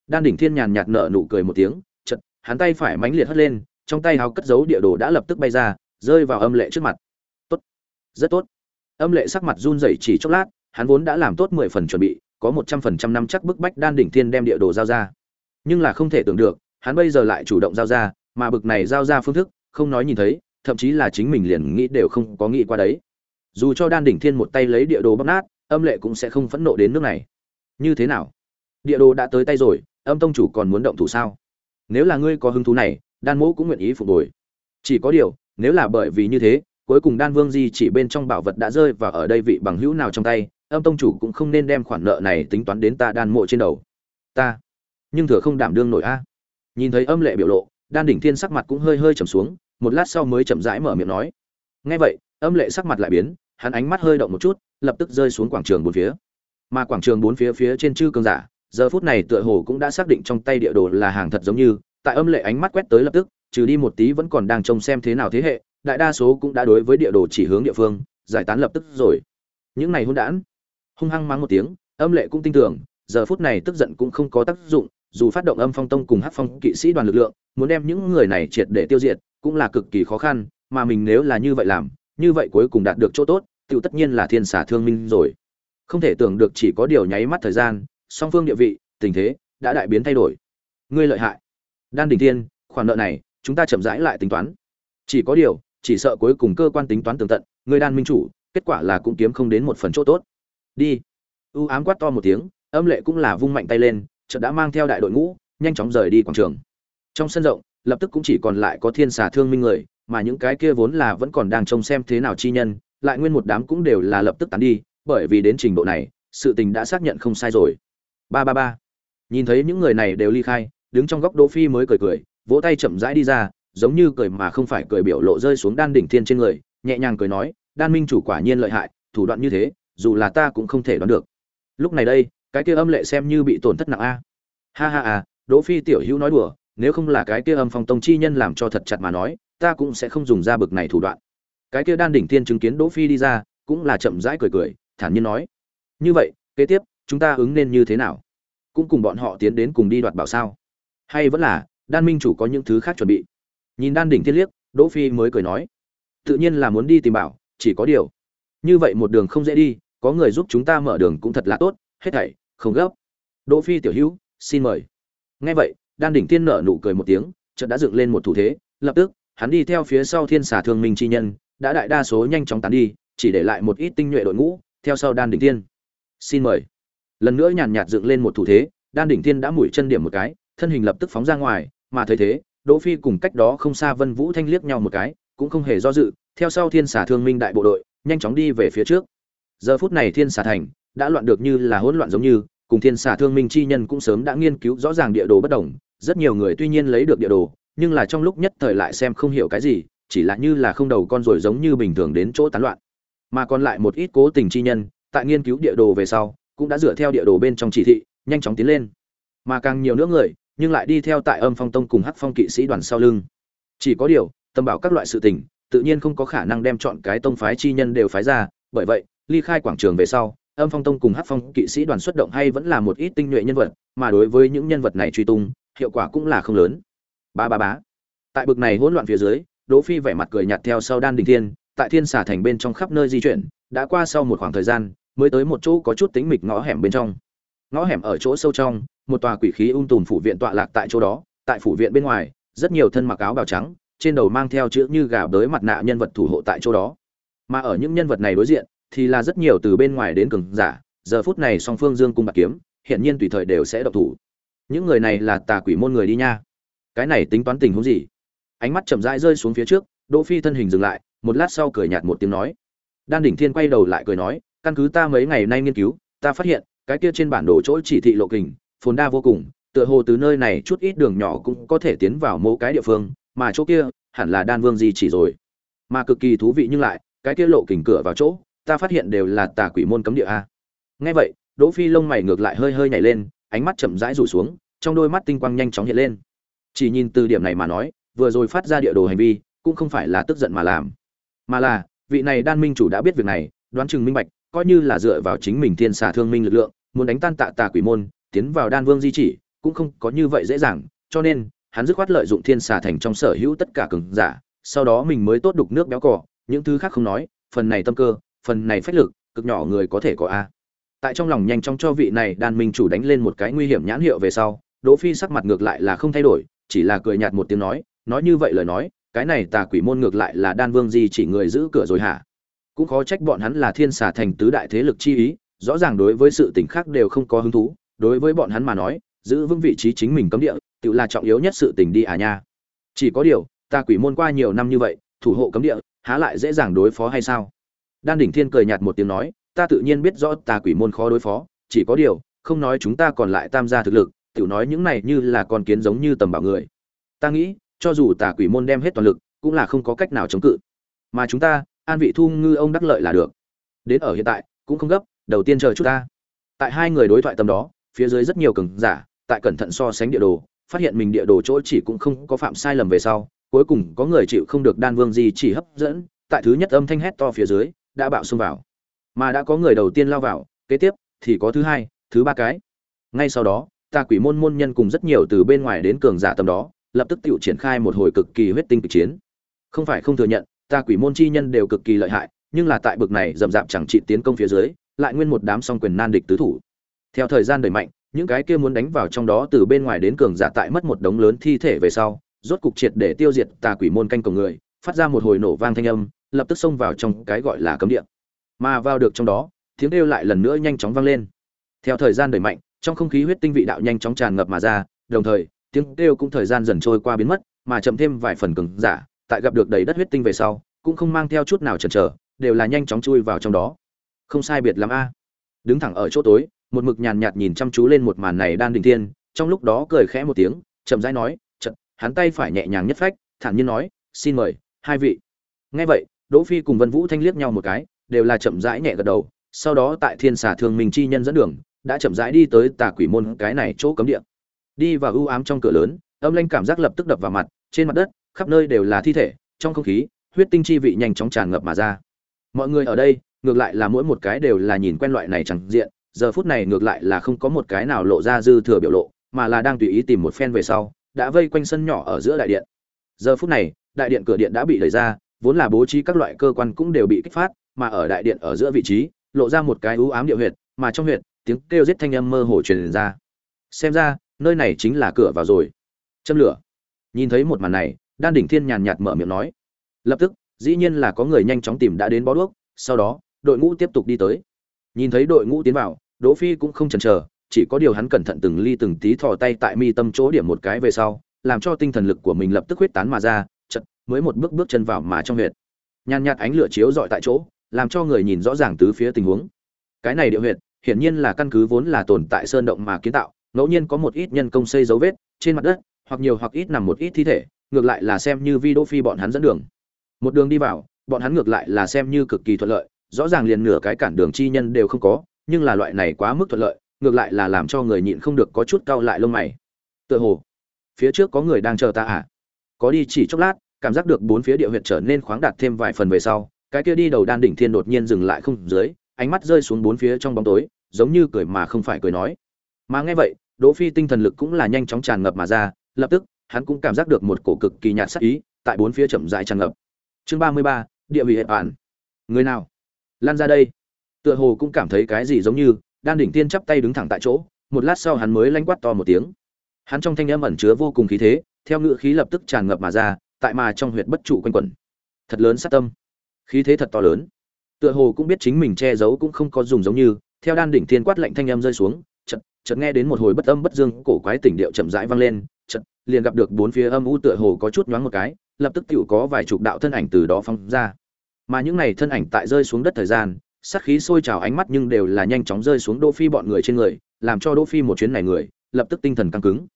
Đan đỉnh thiên nhàn nhạt nở nụ cười một tiếng chật hắn tay phải mãnh liệt hất lên, trong tay háo cất giấu địa đồ đã lập tức bay ra, rơi vào âm lệ trước mặt. Tốt. Rất tốt. Âm lệ sắc mặt run rẩy chỉ chốc lát hắn vốn đã làm tốt mười phần chuẩn bị, có một trăm phần trăm năm chắc bức bách đan đỉnh thiên đem địa đồ giao ra. Nhưng là không thể tưởng được, hắn bây giờ lại chủ động giao ra, mà bực này giao ra phương thức, không nói nhìn thấy, thậm chí là chính mình liền nghĩ đều không có nghĩ qua đấy. Dù cho đan đỉnh thiên một tay lấy địa đồ bóc nát, âm lệ cũng sẽ không phẫn nộ đến nước này. Như thế nào? Địa đồ đã tới tay rồi, âm tông chủ còn muốn động thủ sao? Nếu là ngươi có hứng thú này, đan mỗ cũng nguyện ý phục hồi. Chỉ có điều, nếu là bởi vì như thế, cuối cùng đan vương di chỉ bên trong bảo vật đã rơi và ở đây vị bằng hữu nào trong tay âm tông chủ cũng không nên đem khoản nợ này tính toán đến ta đan mộ trên đầu. Ta, nhưng thừa không đảm đương nổi a. Nhìn thấy âm lệ biểu lộ, đan đỉnh thiên sắc mặt cũng hơi hơi trầm xuống, một lát sau mới chậm rãi mở miệng nói. Nghe vậy, âm lệ sắc mặt lại biến, hắn ánh mắt hơi động một chút, lập tức rơi xuống quảng trường bốn phía. Mà quảng trường bốn phía phía trên chư cường giả, giờ phút này tựa hồ cũng đã xác định trong tay địa đồ là hàng thật giống như, tại âm lệ ánh mắt quét tới lập tức, trừ đi một tí vẫn còn đang trông xem thế nào thế hệ, đại đa số cũng đã đối với địa đồ chỉ hướng địa phương, giải tán lập tức rồi. Những này hôn đản hung hăng mắng một tiếng, âm lệ cũng tin tưởng, giờ phút này tức giận cũng không có tác dụng, dù phát động âm phong tông cùng hát phong kỵ sĩ đoàn lực lượng, muốn đem những người này triệt để tiêu diệt, cũng là cực kỳ khó khăn, mà mình nếu là như vậy làm, như vậy cuối cùng đạt được chỗ tốt tự tất nhiên là thiên xả thương minh rồi. Không thể tưởng được chỉ có điều nháy mắt thời gian, song phương địa vị, tình thế, đã đại biến thay đổi. Ngươi lợi hại. Đan đình tiên khoản nợ này, chúng ta chậm rãi lại tính toán. Chỉ có điều, chỉ sợ cuối cùng cơ quan tính toán tường tận, ngươi đan minh chủ, kết quả là cũng kiếm không đến một phần chỗ tốt đi. U ám quát to một tiếng, âm lệ cũng là vung mạnh tay lên, chợt đã mang theo đại đội ngũ, nhanh chóng rời đi quảng trường. Trong sân rộng, lập tức cũng chỉ còn lại có thiên xà thương minh người, mà những cái kia vốn là vẫn còn đang trông xem thế nào chi nhân, lại nguyên một đám cũng đều là lập tức tán đi, bởi vì đến trình độ này, sự tình đã xác nhận không sai rồi. Ba ba ba. Nhìn thấy những người này đều ly khai, đứng trong góc đỗ phi mới cười cười, vỗ tay chậm rãi đi ra, giống như cười mà không phải cười biểu lộ rơi xuống đan đỉnh thiên trên người, nhẹ nhàng cười nói, đan minh chủ quả nhiên lợi hại, thủ đoạn như thế dù là ta cũng không thể đoán được. Lúc này đây, cái kia âm lệ xem như bị tổn thất nặng a. Ha ha à đỗ phi tiểu hữu nói đùa, nếu không là cái kia âm phong tông chi nhân làm cho thật chặt mà nói, ta cũng sẽ không dùng ra bực này thủ đoạn. Cái kia đan đỉnh thiên chứng kiến đỗ phi đi ra, cũng là chậm rãi cười cười, thản nhiên nói. Như vậy, kế tiếp, chúng ta ứng nên như thế nào? Cũng cùng bọn họ tiến đến cùng đi đoạt bảo sao? Hay vẫn là, đan minh chủ có những thứ khác chuẩn bị? Nhìn đan đỉnh thiên liếc, đỗ phi mới cười nói. Tự nhiên là muốn đi tìm bảo, chỉ có điều. Như vậy một đường không dễ đi có người giúp chúng ta mở đường cũng thật là tốt, hết thảy, không gấp. Đỗ phi tiểu hữu, xin mời. Nghe vậy, đan đỉnh thiên nở nụ cười một tiếng, chợt đã dựng lên một thủ thế, lập tức, hắn đi theo phía sau thiên xà thương minh chi nhân, đã đại đa số nhanh chóng tán đi, chỉ để lại một ít tinh nhuệ đội ngũ, theo sau đan đỉnh thiên. Xin mời. Lần nữa nhàn nhạt dựng lên một thủ thế, đan đỉnh thiên đã mũi chân điểm một cái, thân hình lập tức phóng ra ngoài, mà thấy thế, đỗ phi cùng cách đó không xa vân vũ thanh liếc nhau một cái, cũng không hề do dự, theo sau thiên xà thương minh đại bộ đội, nhanh chóng đi về phía trước giờ phút này thiên xà thành đã loạn được như là hỗn loạn giống như, cùng thiên xà thương minh chi nhân cũng sớm đã nghiên cứu rõ ràng địa đồ bất đồng, rất nhiều người tuy nhiên lấy được địa đồ, nhưng là trong lúc nhất thời lại xem không hiểu cái gì, chỉ là như là không đầu con rồi giống như bình thường đến chỗ tán loạn. Mà còn lại một ít cố tình chi nhân, tại nghiên cứu địa đồ về sau, cũng đã dựa theo địa đồ bên trong chỉ thị, nhanh chóng tiến lên. Mà càng nhiều nữa người, nhưng lại đi theo tại âm phong tông cùng hắc phong kỵ sĩ đoàn sau lưng. Chỉ có điều, tâm bảo các loại sự tình, tự nhiên không có khả năng đem chọn cái tông phái chi nhân đều phái ra, bởi vậy ly khai quảng trường về sau, âm phong tông cùng hắc phong kỵ sĩ đoàn xuất động hay vẫn là một ít tinh nhuệ nhân vật, mà đối với những nhân vật này truy tung, hiệu quả cũng là không lớn. Ba ba bá tại bực này hỗn loạn phía dưới, đỗ phi vẻ mặt cười nhạt theo sau đan đình thiên, tại thiên xà thành bên trong khắp nơi di chuyển, đã qua sau một khoảng thời gian, mới tới một chỗ có chút tính mịch ngõ hẻm bên trong. Ngõ hẻm ở chỗ sâu trong, một tòa quỷ khí ung tùm phủ viện tọa lạc tại chỗ đó, tại phủ viện bên ngoài, rất nhiều thân mặc áo bào trắng, trên đầu mang theo chữ như gà đới mặt nạ nhân vật thủ hộ tại chỗ đó. Mà ở những nhân vật này đối diện thì là rất nhiều từ bên ngoài đến cường giả. Giờ phút này song phương dương cung bạc kiếm hiện nhiên tùy thời đều sẽ độc thủ. Những người này là tà quỷ môn người đi nha. Cái này tính toán tình huống gì? Ánh mắt chậm rãi rơi xuống phía trước, đỗ phi thân hình dừng lại, một lát sau cười nhạt một tiếng nói. Đan đỉnh thiên quay đầu lại cười nói, căn cứ ta mấy ngày nay nghiên cứu, ta phát hiện, cái kia trên bản đồ chỗ chỉ thị lộ kình, phồn đa vô cùng, tựa hồ từ nơi này chút ít đường nhỏ cũng có thể tiến vào mỗi cái địa phương, mà chỗ kia, hẳn là đan vương gì chỉ rồi. Mà cực kỳ thú vị nhưng lại, cái kia lộ kình cửa vào chỗ ta phát hiện đều là tà quỷ môn cấm địa a. Nghe vậy, đỗ phi lông mày ngược lại hơi hơi nhảy lên, ánh mắt chậm rãi rủ xuống, trong đôi mắt tinh quang nhanh chóng hiện lên. Chỉ nhìn từ điểm này mà nói, vừa rồi phát ra địa đồ hành vi, cũng không phải là tức giận mà làm. Mà là, vị này đan minh chủ đã biết việc này, đoán chừng minh bạch, coi như là dựa vào chính mình thiên xà thương minh lực lượng, muốn đánh tan tạ tà quỷ môn, tiến vào đan vương di chỉ, cũng không có như vậy dễ dàng, cho nên, hắn dứt khoát lợi dụng thiên xà thành trong sở hữu tất cả cường giả, sau đó mình mới tốt đục nước béo cỏ, những thứ khác không nói, phần này tâm cơ phần này phách lực, cực nhỏ người có thể có a. Tại trong lòng nhanh chóng cho vị này đan minh chủ đánh lên một cái nguy hiểm nhãn hiệu về sau, đỗ phi sắc mặt ngược lại là không thay đổi, chỉ là cười nhạt một tiếng nói nói như vậy lời nói, cái này tà quỷ môn ngược lại là đan vương gì chỉ người giữ cửa rồi hả? Cũng khó trách bọn hắn là thiên xà thành tứ đại thế lực chi ý, rõ ràng đối với sự tình khác đều không có hứng thú, đối với bọn hắn mà nói, giữ vững vị trí chính mình cấm địa, tự là trọng yếu nhất sự tình đi à nha. Chỉ có điều, tà quỷ môn qua nhiều năm như vậy, thủ hộ cấm địa, há lại dễ dàng đối phó hay sao? Đan đỉnh thiên cười nhạt một tiếng nói, ta tự nhiên biết rõ tà quỷ môn khó đối phó, chỉ có điều, không nói chúng ta còn lại tam gia thực lực, tiểu nói những này như là con kiến giống như tầm bảo người. Ta nghĩ, cho dù tà quỷ môn đem hết toàn lực, cũng là không có cách nào chống cự. Mà chúng ta, an vị thu ngư ông đắc lợi là được. Đến ở hiện tại, cũng không gấp, đầu tiên chờ chút ta. Tại hai người đối thoại tầm đó, phía dưới rất nhiều cường giả, tại cẩn thận so sánh địa đồ, phát hiện mình địa đồ chỗ chỉ cũng không có phạm sai lầm về sau, cuối cùng có người chịu không được đan vương gì chỉ hấp dẫn, tại thứ nhất âm thanh hét to phía dưới đã bạo xông vào. Mà đã có người đầu tiên lao vào, kế tiếp thì có thứ hai, thứ ba cái. Ngay sau đó ta quỷ môn môn nhân cùng rất nhiều từ bên ngoài đến cường giả tầm đó, lập tức tự triển khai một hồi cực kỳ huyết tinh kịch chiến. Không phải không thừa nhận ta quỷ môn chi nhân đều cực kỳ lợi hại, nhưng là tại bực này rậm rạp chẳng trị tiến công phía dưới, lại nguyên một đám song quyền nan địch tứ thủ. Theo thời gian đẩy mạnh, những cái kia muốn đánh vào trong đó từ bên ngoài đến cường giả tại mất một đống lớn thi thể về sau, rốt cục triệt để tiêu diệt tà quỷ môn canh cổng người, phát ra một hồi nổ vang thanh âm lập tức xông vào trong cái gọi là cấm địa. Mà vào được trong đó, tiếng kêu lại lần nữa nhanh chóng vang lên. Theo thời gian đẩy mạnh, trong không khí huyết tinh vị đạo nhanh chóng tràn ngập mà ra, đồng thời, tiếng kêu cũng thời gian dần trôi qua biến mất, mà chậm thêm vài phần cứng giả, tại gặp được đầy đất huyết tinh về sau, cũng không mang theo chút nào chần chờ, đều là nhanh chóng chui vào trong đó. Không sai biệt lắm a. Đứng thẳng ở chỗ tối, một mực nhàn nhạt nhìn chăm chú lên một màn này đan đình thiên, trong lúc đó cười khẽ một tiếng, chậm rãi nói chậm hắn tay phải nhẹ nhàng nhất phách, thản nhiên nói, xin mời, hai vị. Nghe vậy đỗ phi cùng vân vũ thanh liếc nhau một cái, đều là chậm rãi nhẹ gật đầu, sau đó tại thiên xà thương minh chi nhân dẫn đường, đã chậm rãi đi tới tà quỷ môn cái này chỗ cấm địa. Đi vào u ám trong cửa lớn, âm lanh cảm giác lập tức đập vào mặt, trên mặt đất, khắp nơi đều là thi thể, trong không khí, huyết tinh chi vị nhanh chóng tràn ngập mà ra. Mọi người ở đây, ngược lại là mỗi một cái đều là nhìn quen loại này chẳng diện, giờ phút này ngược lại là không có một cái nào lộ ra dư thừa biểu lộ, mà là đang tùy ý tìm một phen về sau, đã vây quanh sân nhỏ ở giữa đại điện. Giờ phút này, đại điện cửa điện đã bị đẩy ra vốn là bố trí các loại cơ quan cũng đều bị kích phát, mà ở đại điện ở giữa vị trí, lộ ra một cái u ám địa huyệt, mà trong huyệt, tiếng kêu giết thanh âm mơ hồ truyền ra. Xem ra, nơi này chính là cửa vào rồi. Châm lửa. Nhìn thấy một màn này, đan đỉnh thiên nhàn nhạt mở miệng nói. Lập tức, dĩ nhiên là có người nhanh chóng tìm đã đến bó đuốc, sau đó, đội ngũ tiếp tục đi tới. Nhìn thấy đội ngũ tiến vào, đỗ phi cũng không chần chờ, chỉ có điều hắn cẩn thận từng ly từng tí thò tay tại mi tâm chỗ điểm một cái về sau, làm cho tinh thần lực của mình lập tức huyết tán mà ra mới một bước bước chân vào mà trong huyệt. Nhàn nhạt ánh lửa chiếu rọi tại chỗ, làm cho người nhìn rõ ràng tứ phía tình huống. Cái này địa huyệt, hiển nhiên là căn cứ vốn là tồn tại sơn động mà kiến tạo, ngẫu nhiên có một ít nhân công xây dấu vết trên mặt đất, hoặc nhiều hoặc ít nằm một ít thi thể, ngược lại là xem như vi đỗ phi bọn hắn dẫn đường. Một đường đi vào, bọn hắn ngược lại là xem như cực kỳ thuận lợi, rõ ràng liền nửa cái cản đường chi nhân đều không có, nhưng là loại này quá mức thuận lợi, ngược lại là làm cho người nhịn không được có chút cau lại lông mày. Tựa hồ, phía trước có người đang chờ ta à? Có đi chỉ chốc lát cảm giác được bốn phía địa huyệt trở nên khoáng đạt thêm vài phần về sau cái kia đi đầu đan đỉnh thiên đột nhiên dừng lại không dưới ánh mắt rơi xuống bốn phía trong bóng tối giống như cười mà không phải cười nói. Mà nghe vậy đỗ phi tinh thần lực cũng là nhanh chóng tràn ngập mà ra lập tức hắn cũng cảm giác được một cổ cực kỳ nhạt sắc ý tại bốn phía chậm rãi tràn ngập. Chương ba mươi ba, địa vị hệ bản người nào? Lan ra đây. Tựa hồ cũng cảm thấy cái gì giống như đan đỉnh tiên chắp tay đứng thẳng tại chỗ một lát sau hắn mới lanh quát to một tiếng. Hắn trong thanh âm ẩn chứa vô cùng khí thế theo ngựa khí lập tức tràn ngập mà ra tại mà trong huyệt bất trụ quanh quẩn. Thật lớn sát tâm. Khí thế thật to lớn. Tựa hồ cũng biết chính mình che giấu cũng không có dùng giống như theo đan đỉnh thiên quát lạnh thanh âm rơi xuống chật, chợt nghe đến một hồi bất âm bất dương cổ quái tỉnh điệu chậm rãi vang lên chật, liền gặp được bốn phía âm u tựa hồ có chút nhoáng một cái lập tức tựu có vài chục đạo thân ảnh từ đó phóng ra. Mà những này thân ảnh tại rơi xuống đất thời gian sát khí sôi trào ánh mắt nhưng đều là nhanh chóng rơi xuống Đỗ Phi bọn người trên người, làm cho Đỗ Phi một chuyến này người, lập tức tinh thần căng cứng.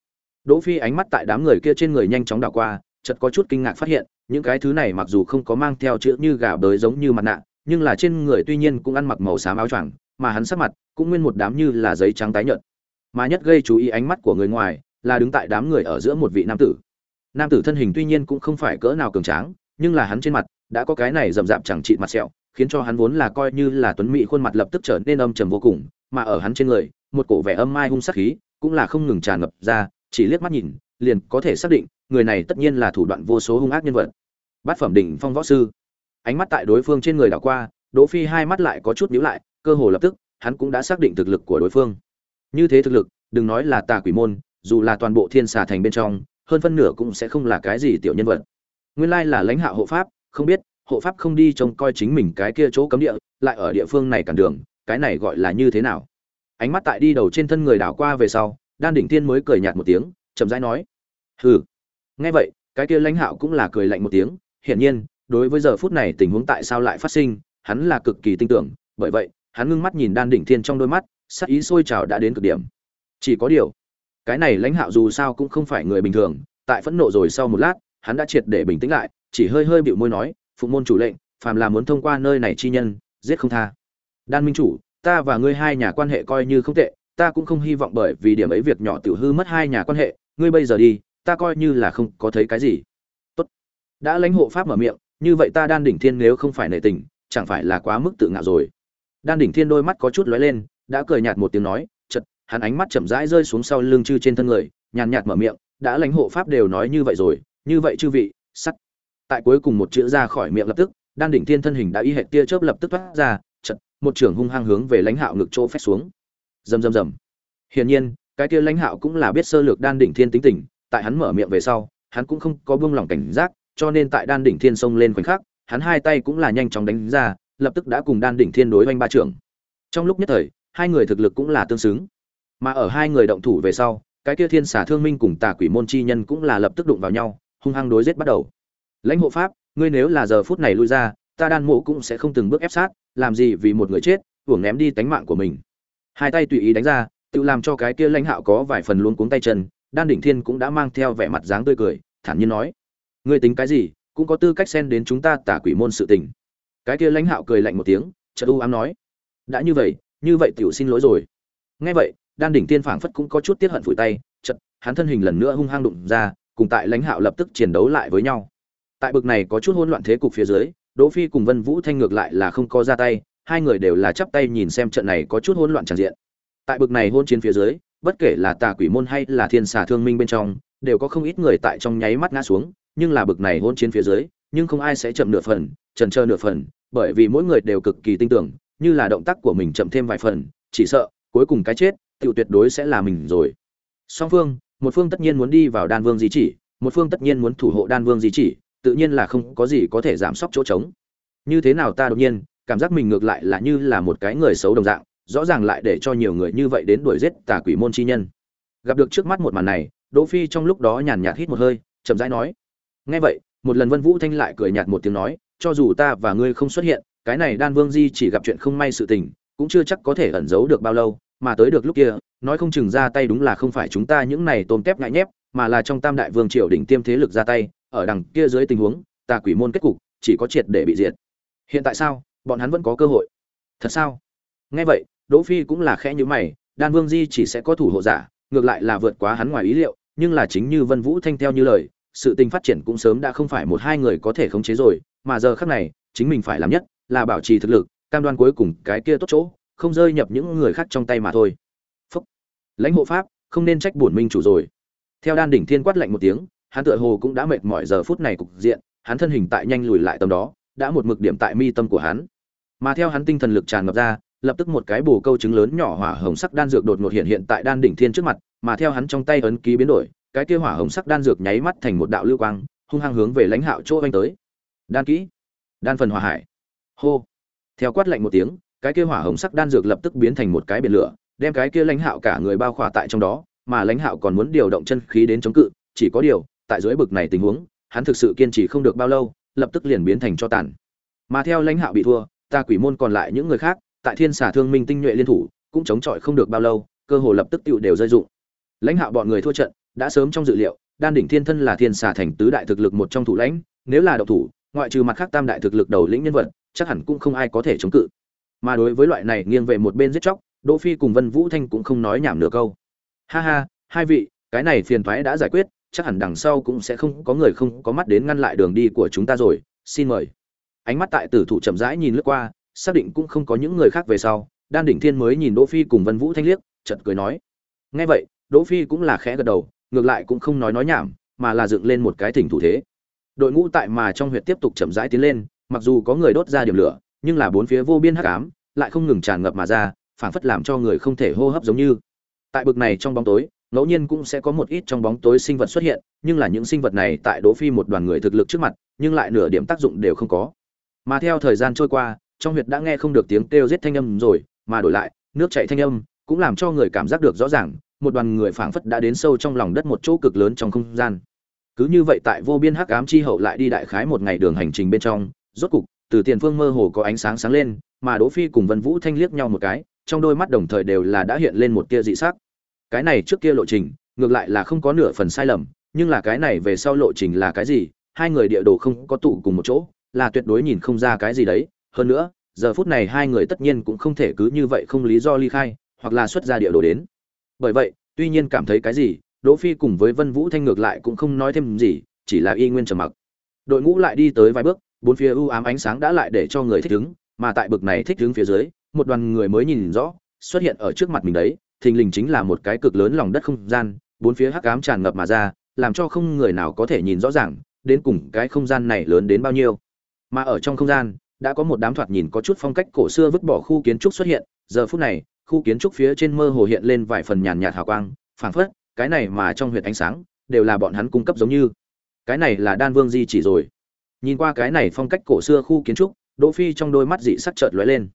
Đỗ Phi ánh mắt tại đám người kia trên người nhanh chóng đảo qua, chợt có chút kinh ngạc phát hiện, những cái thứ này mặc dù không có mang theo chữ như gà bới giống như mặt nạ, nhưng là trên người tuy nhiên cũng ăn mặc màu xám áo choàng, mà hắn sắc mặt cũng nguyên một đám như là giấy trắng tái nhợt. Mà nhất gây chú ý ánh mắt của người ngoài là đứng tại đám người ở giữa một vị nam tử. Nam tử thân hình tuy nhiên cũng không phải cỡ nào cường tráng nhưng là hắn trên mặt đã có cái này rậm rạp chẳng trị mặt sẹo khiến cho hắn vốn là coi như là tuấn mỹ khuôn mặt lập tức trở nên âm trầm vô cùng mà ở hắn trên người một cổ vẻ âm mai hung sắc khí cũng là không ngừng tràn ngập ra chỉ liếc mắt nhìn liền có thể xác định người này tất nhiên là thủ đoạn vô số hung ác nhân vật. Bát phẩm đỉnh phong võ sư. Ánh mắt tại đối phương trên người đảo qua, đỗ phi hai mắt lại có chút nhíu lại, cơ hồ lập tức, hắn cũng đã xác định thực lực của đối phương. Như thế thực lực, đừng nói là tà quỷ môn, dù là toàn bộ thiên xà thành bên trong, hơn phân nửa cũng sẽ không là cái gì tiểu nhân vật. Nguyên lai là lãnh hạ hộ pháp, không biết, hộ pháp không đi trông coi chính mình cái kia chỗ cấm địa, lại ở địa phương này cản đường, cái này gọi là như thế nào? Ánh mắt tại đi đầu trên thân người đảo qua về sau, đan đỉnh thiên mới cười nhạt một tiếng, chậm rãi nói, hừ nghe vậy, cái kia lãnh hạo cũng là cười lạnh một tiếng, hiển nhiên, đối với giờ phút này tình huống tại sao lại phát sinh, hắn là cực kỳ tin tưởng, bởi vậy, hắn ngưng mắt nhìn đan đỉnh thiên trong đôi mắt sát ý sôi trào đã đến cực điểm. Chỉ có điều, cái này lãnh hạo dù sao cũng không phải người bình thường, tại phẫn nộ rồi sau một lát, hắn đã triệt để bình tĩnh lại, chỉ hơi hơi bĩu môi nói, phụng môn chủ lệnh, phàm là muốn thông qua nơi này chi nhân, giết không tha. Đan minh chủ, ta và ngươi hai nhà quan hệ coi như không tệ, ta cũng không hy vọng bởi vì điểm ấy việc nhỏ tiểu hư mất hai nhà quan hệ, ngươi bây giờ đi ta coi như là không có thấy cái gì. Tốt. Đã lãnh hộ pháp mở miệng, như vậy ta đan đỉnh thiên nếu không phải nể tình, chẳng phải là quá mức tự ngạo rồi. Đan đỉnh thiên đôi mắt có chút lóe lên, đã cười nhạt một tiếng nói chật hắn ánh mắt chậm rãi rơi xuống sau lưng chư trên thân người, nhàn nhạt mở miệng, đã lãnh hộ pháp đều nói như vậy rồi, như vậy chư vị, sắt. Tại cuối cùng một chữ ra khỏi miệng lập tức, đan đỉnh thiên thân hình đã y hệ tia chớp lập tức thoát ra chật một trưởng hung hăng hướng về lãnh hạo ngực chỗ phép xuống. Rầm rầm rầm. Hiển nhiên, cái kia lãnh hạo cũng là biết sơ lược đan đỉnh thiên tính tình tại hắn mở miệng về sau, hắn cũng không có buông lỏng cảnh giác, cho nên tại đan đỉnh thiên xông lên khoảnh khắc, hắn hai tay cũng là nhanh chóng đánh ra, lập tức đã cùng đan đỉnh thiên đối oanh ba trưởng. Trong lúc nhất thời, hai người thực lực cũng là tương xứng. Mà ở hai người động thủ về sau, cái kia thiên xả thương minh cùng tà quỷ môn chi nhân cũng là lập tức đụng vào nhau, hung hăng đối giết bắt đầu. Lãnh hộ pháp, ngươi nếu là giờ phút này lui ra, ta đan mộ cũng sẽ không từng bước ép sát, làm gì vì một người chết uổng ném đi tánh mạng của mình. Hai tay tùy ý đánh ra, tự làm cho cái kia lãnh hạo có vài phần luống cuống tay chân đan đỉnh thiên cũng đã mang theo vẻ mặt dáng tươi cười, thản nhiên nói, ngươi tính cái gì, cũng có tư cách xen đến chúng ta tả quỷ môn sự tình. Cái kia lãnh hạo cười lạnh một tiếng, chợt u ám nói, đã như vậy như vậy tiểu xin lỗi rồi. Nghe vậy, đan đỉnh tiên phảng phất cũng có chút tiết hận phủi tay, chợt, hắn thân hình lần nữa hung hăng đụng ra, cùng tại lãnh hạo lập tức chiến đấu lại với nhau. Tại bực này có chút hỗn loạn thế cục phía dưới, đỗ phi cùng vân vũ thanh ngược lại là không có ra tay, hai người đều là chắp tay nhìn xem trận này có chút hỗn loạn tràn diện. Tại bực này hôn chiến phía dưới bất kể là tà quỷ môn hay là thiên xà thương minh bên trong, đều có không ít người tại trong nháy mắt ngã xuống, nhưng là bực này hôn chiến phía dưới, nhưng không ai sẽ chậm nửa phần trần trơ nửa phần, bởi vì mỗi người đều cực kỳ tin tưởng, như là động tác của mình chậm thêm vài phần, chỉ sợ, cuối cùng cái chết tự tuyệt đối sẽ là mình rồi. Song phương, một phương tất nhiên muốn đi vào đan vương di chỉ, một phương tất nhiên muốn thủ hộ đan vương di chỉ, tự nhiên là không có gì có thể giảm sốc chỗ trống. Như thế nào ta đột nhiên, cảm giác mình ngược lại là như là một cái người xấu đồng dạng rõ ràng lại để cho nhiều người như vậy đến đuổi giết tà quỷ môn chi nhân. Gặp được trước mắt một màn này, đỗ phi trong lúc đó nhàn nhạt hít một hơi, chậm rãi nói, nghe vậy, một lần vân vũ thanh lại cười nhạt một tiếng nói, cho dù ta và ngươi không xuất hiện, cái này đan vương di chỉ gặp chuyện không may sự tình, cũng chưa chắc có thể ẩn giấu được bao lâu, mà tới được lúc kia, nói không chừng ra tay đúng là không phải chúng ta những này tôm tép ngại nhép, mà là trong tam đại vương triều đỉnh tiêm thế lực ra tay, ở đằng kia dưới tình huống, tà quỷ môn kết cục, chỉ có triệt để bị diệt. Hiện tại sao, bọn hắn vẫn có cơ hội? Thật sao? Nghe vậy đỗ phi cũng là khẽ như mày, đan vương di chỉ sẽ có thủ hộ giả, ngược lại là vượt quá hắn ngoài ý liệu, nhưng là chính như vân vũ thanh theo như lời, sự tình phát triển cũng sớm đã không phải một hai người có thể khống chế rồi, mà giờ khắc này, chính mình phải làm nhất là bảo trì thực lực, cam đoan cuối cùng cái kia tốt chỗ, không rơi nhập những người khác trong tay mà thôi. Phúc. lãnh hộ pháp, không nên trách bổn minh chủ rồi. Theo đan đỉnh thiên quát lạnh một tiếng, hắn tựa hồ cũng đã mệt mỏi giờ phút này cục diện, hắn thân hình tại nhanh lùi lại tầm đó, đã một mực điểm tại mi tâm của hắn. Mà theo hắn tinh thần lực tràn ngập ra lập tức một cái bồ câu trứng lớn nhỏ hỏa hồng sắc đan dược đột ngột hiện hiện tại đan đỉnh thiên trước mặt, mà theo hắn trong tay ấn ký biến đổi, cái kia hỏa hồng sắc đan dược nháy mắt thành một đạo lưu quang, hung hăng hướng về lãnh hạo chỗ anh tới. Đan kỹ, đan phần hỏa hải. Hô. Theo quát lạnh một tiếng, cái kia hỏa hồng sắc đan dược lập tức biến thành một cái biển lửa, đem cái kia lãnh hạo cả người bao khỏa tại trong đó, mà lãnh hạo còn muốn điều động chân khí đến chống cự, chỉ có điều, tại dưới bực này tình huống, hắn thực sự kiên trì không được bao lâu, lập tức liền biến thành cho tàn. Mà theo lãnh hạo bị thua, ta quỷ môn còn lại những người khác tại thiên xà thương minh tinh nhuệ liên thủ, cũng chống chọi không được bao lâu, cơ hồ lập tức tựu đều rơi dụng. Lãnh hạo bọn người thua trận, đã sớm trong dự liệu, đan đỉnh thiên thân là thiên xà thành tứ đại thực lực một trong thủ lãnh, nếu là độc thủ, ngoại trừ mặt khác tam đại thực lực đầu lĩnh nhân vật, chắc hẳn cũng không ai có thể chống cự. Mà đối với loại này nghiêng về một bên giết chóc, đỗ phi cùng vân vũ thanh cũng không nói nhảm nửa câu. Ha ha, hai vị, cái này phiền Thoái đã giải quyết, chắc hẳn đằng sau cũng sẽ không có người không có mắt đến ngăn lại đường đi của chúng ta rồi, xin mời. Ánh mắt tại tử thủ chậm rãi nhìn lướt qua xác định cũng không có những người khác về sau, đan đỉnh thiên mới nhìn đỗ phi cùng vân vũ thanh liếc, chợt cười nói. Nghe vậy, đỗ phi cũng là khẽ gật đầu, ngược lại cũng không nói nói nhảm, mà là dựng lên một cái thỉnh thủ thế. Đội ngũ tại mà trong huyện tiếp tục chậm rãi tiến lên, mặc dù có người đốt ra điểm lửa, nhưng là bốn phía vô biên hắc ám, lại không ngừng tràn ngập mà ra, phảng phất làm cho người không thể hô hấp giống như. Tại bực này trong bóng tối, ngẫu nhiên cũng sẽ có một ít trong bóng tối sinh vật xuất hiện, nhưng là những sinh vật này tại đỗ phi một đoàn người thực lực trước mặt, nhưng lại nửa điểm tác dụng đều không có. Mà theo thời gian trôi qua trong huyệt đã nghe không được tiếng kêu giết thanh âm rồi, mà đổi lại, nước chảy thanh âm cũng làm cho người cảm giác được rõ ràng, một đoàn người phảng phất đã đến sâu trong lòng đất một chỗ cực lớn trong không gian. Cứ như vậy tại vô biên hắc ám chi hậu lại đi đại khái một ngày đường hành trình bên trong, rốt cục, từ tiền phương mơ hồ có ánh sáng sáng lên, mà đỗ phi cùng vân vũ thanh liếc nhau một cái, trong đôi mắt đồng thời đều là đã hiện lên một tia dị sắc. Cái này trước kia lộ trình, ngược lại là không có nửa phần sai lầm, nhưng là cái này về sau lộ trình là cái gì, hai người địa đồ không có tụ cùng một chỗ, là tuyệt đối nhìn không ra cái gì đấy hơn nữa, giờ phút này hai người tất nhiên cũng không thể cứ như vậy không lý do ly khai, hoặc là xuất ra địa đồ đến. Bởi vậy, tuy nhiên cảm thấy cái gì, đỗ phi cùng với vân vũ thanh ngược lại cũng không nói thêm gì, chỉ là y nguyên trầm mặc. Đội ngũ lại đi tới vài bước, bốn phía u ám ánh sáng đã lại để cho người thích ứng, mà tại bực này thích ứng phía dưới, một đoàn người mới nhìn rõ, xuất hiện ở trước mặt mình đấy, thình lình chính là một cái cực lớn lòng đất không gian, bốn phía hắc ám tràn ngập mà ra, làm cho không người nào có thể nhìn rõ ràng, đến cùng cái không gian này lớn đến bao nhiêu. Mà ở trong không gian đã có một đám thoạt nhìn có chút phong cách cổ xưa vứt bỏ khu kiến trúc xuất hiện, giờ phút này, khu kiến trúc phía trên mơ hồ hiện lên vài phần nhàn nhạt hào quang, phảng phất, cái này mà trong huyệt ánh sáng, đều là bọn hắn cung cấp giống như. Cái này là đan vương di chỉ rồi. Nhìn qua cái này phong cách cổ xưa khu kiến trúc, đỗ phi trong đôi mắt dị sắc chợt lóe lên.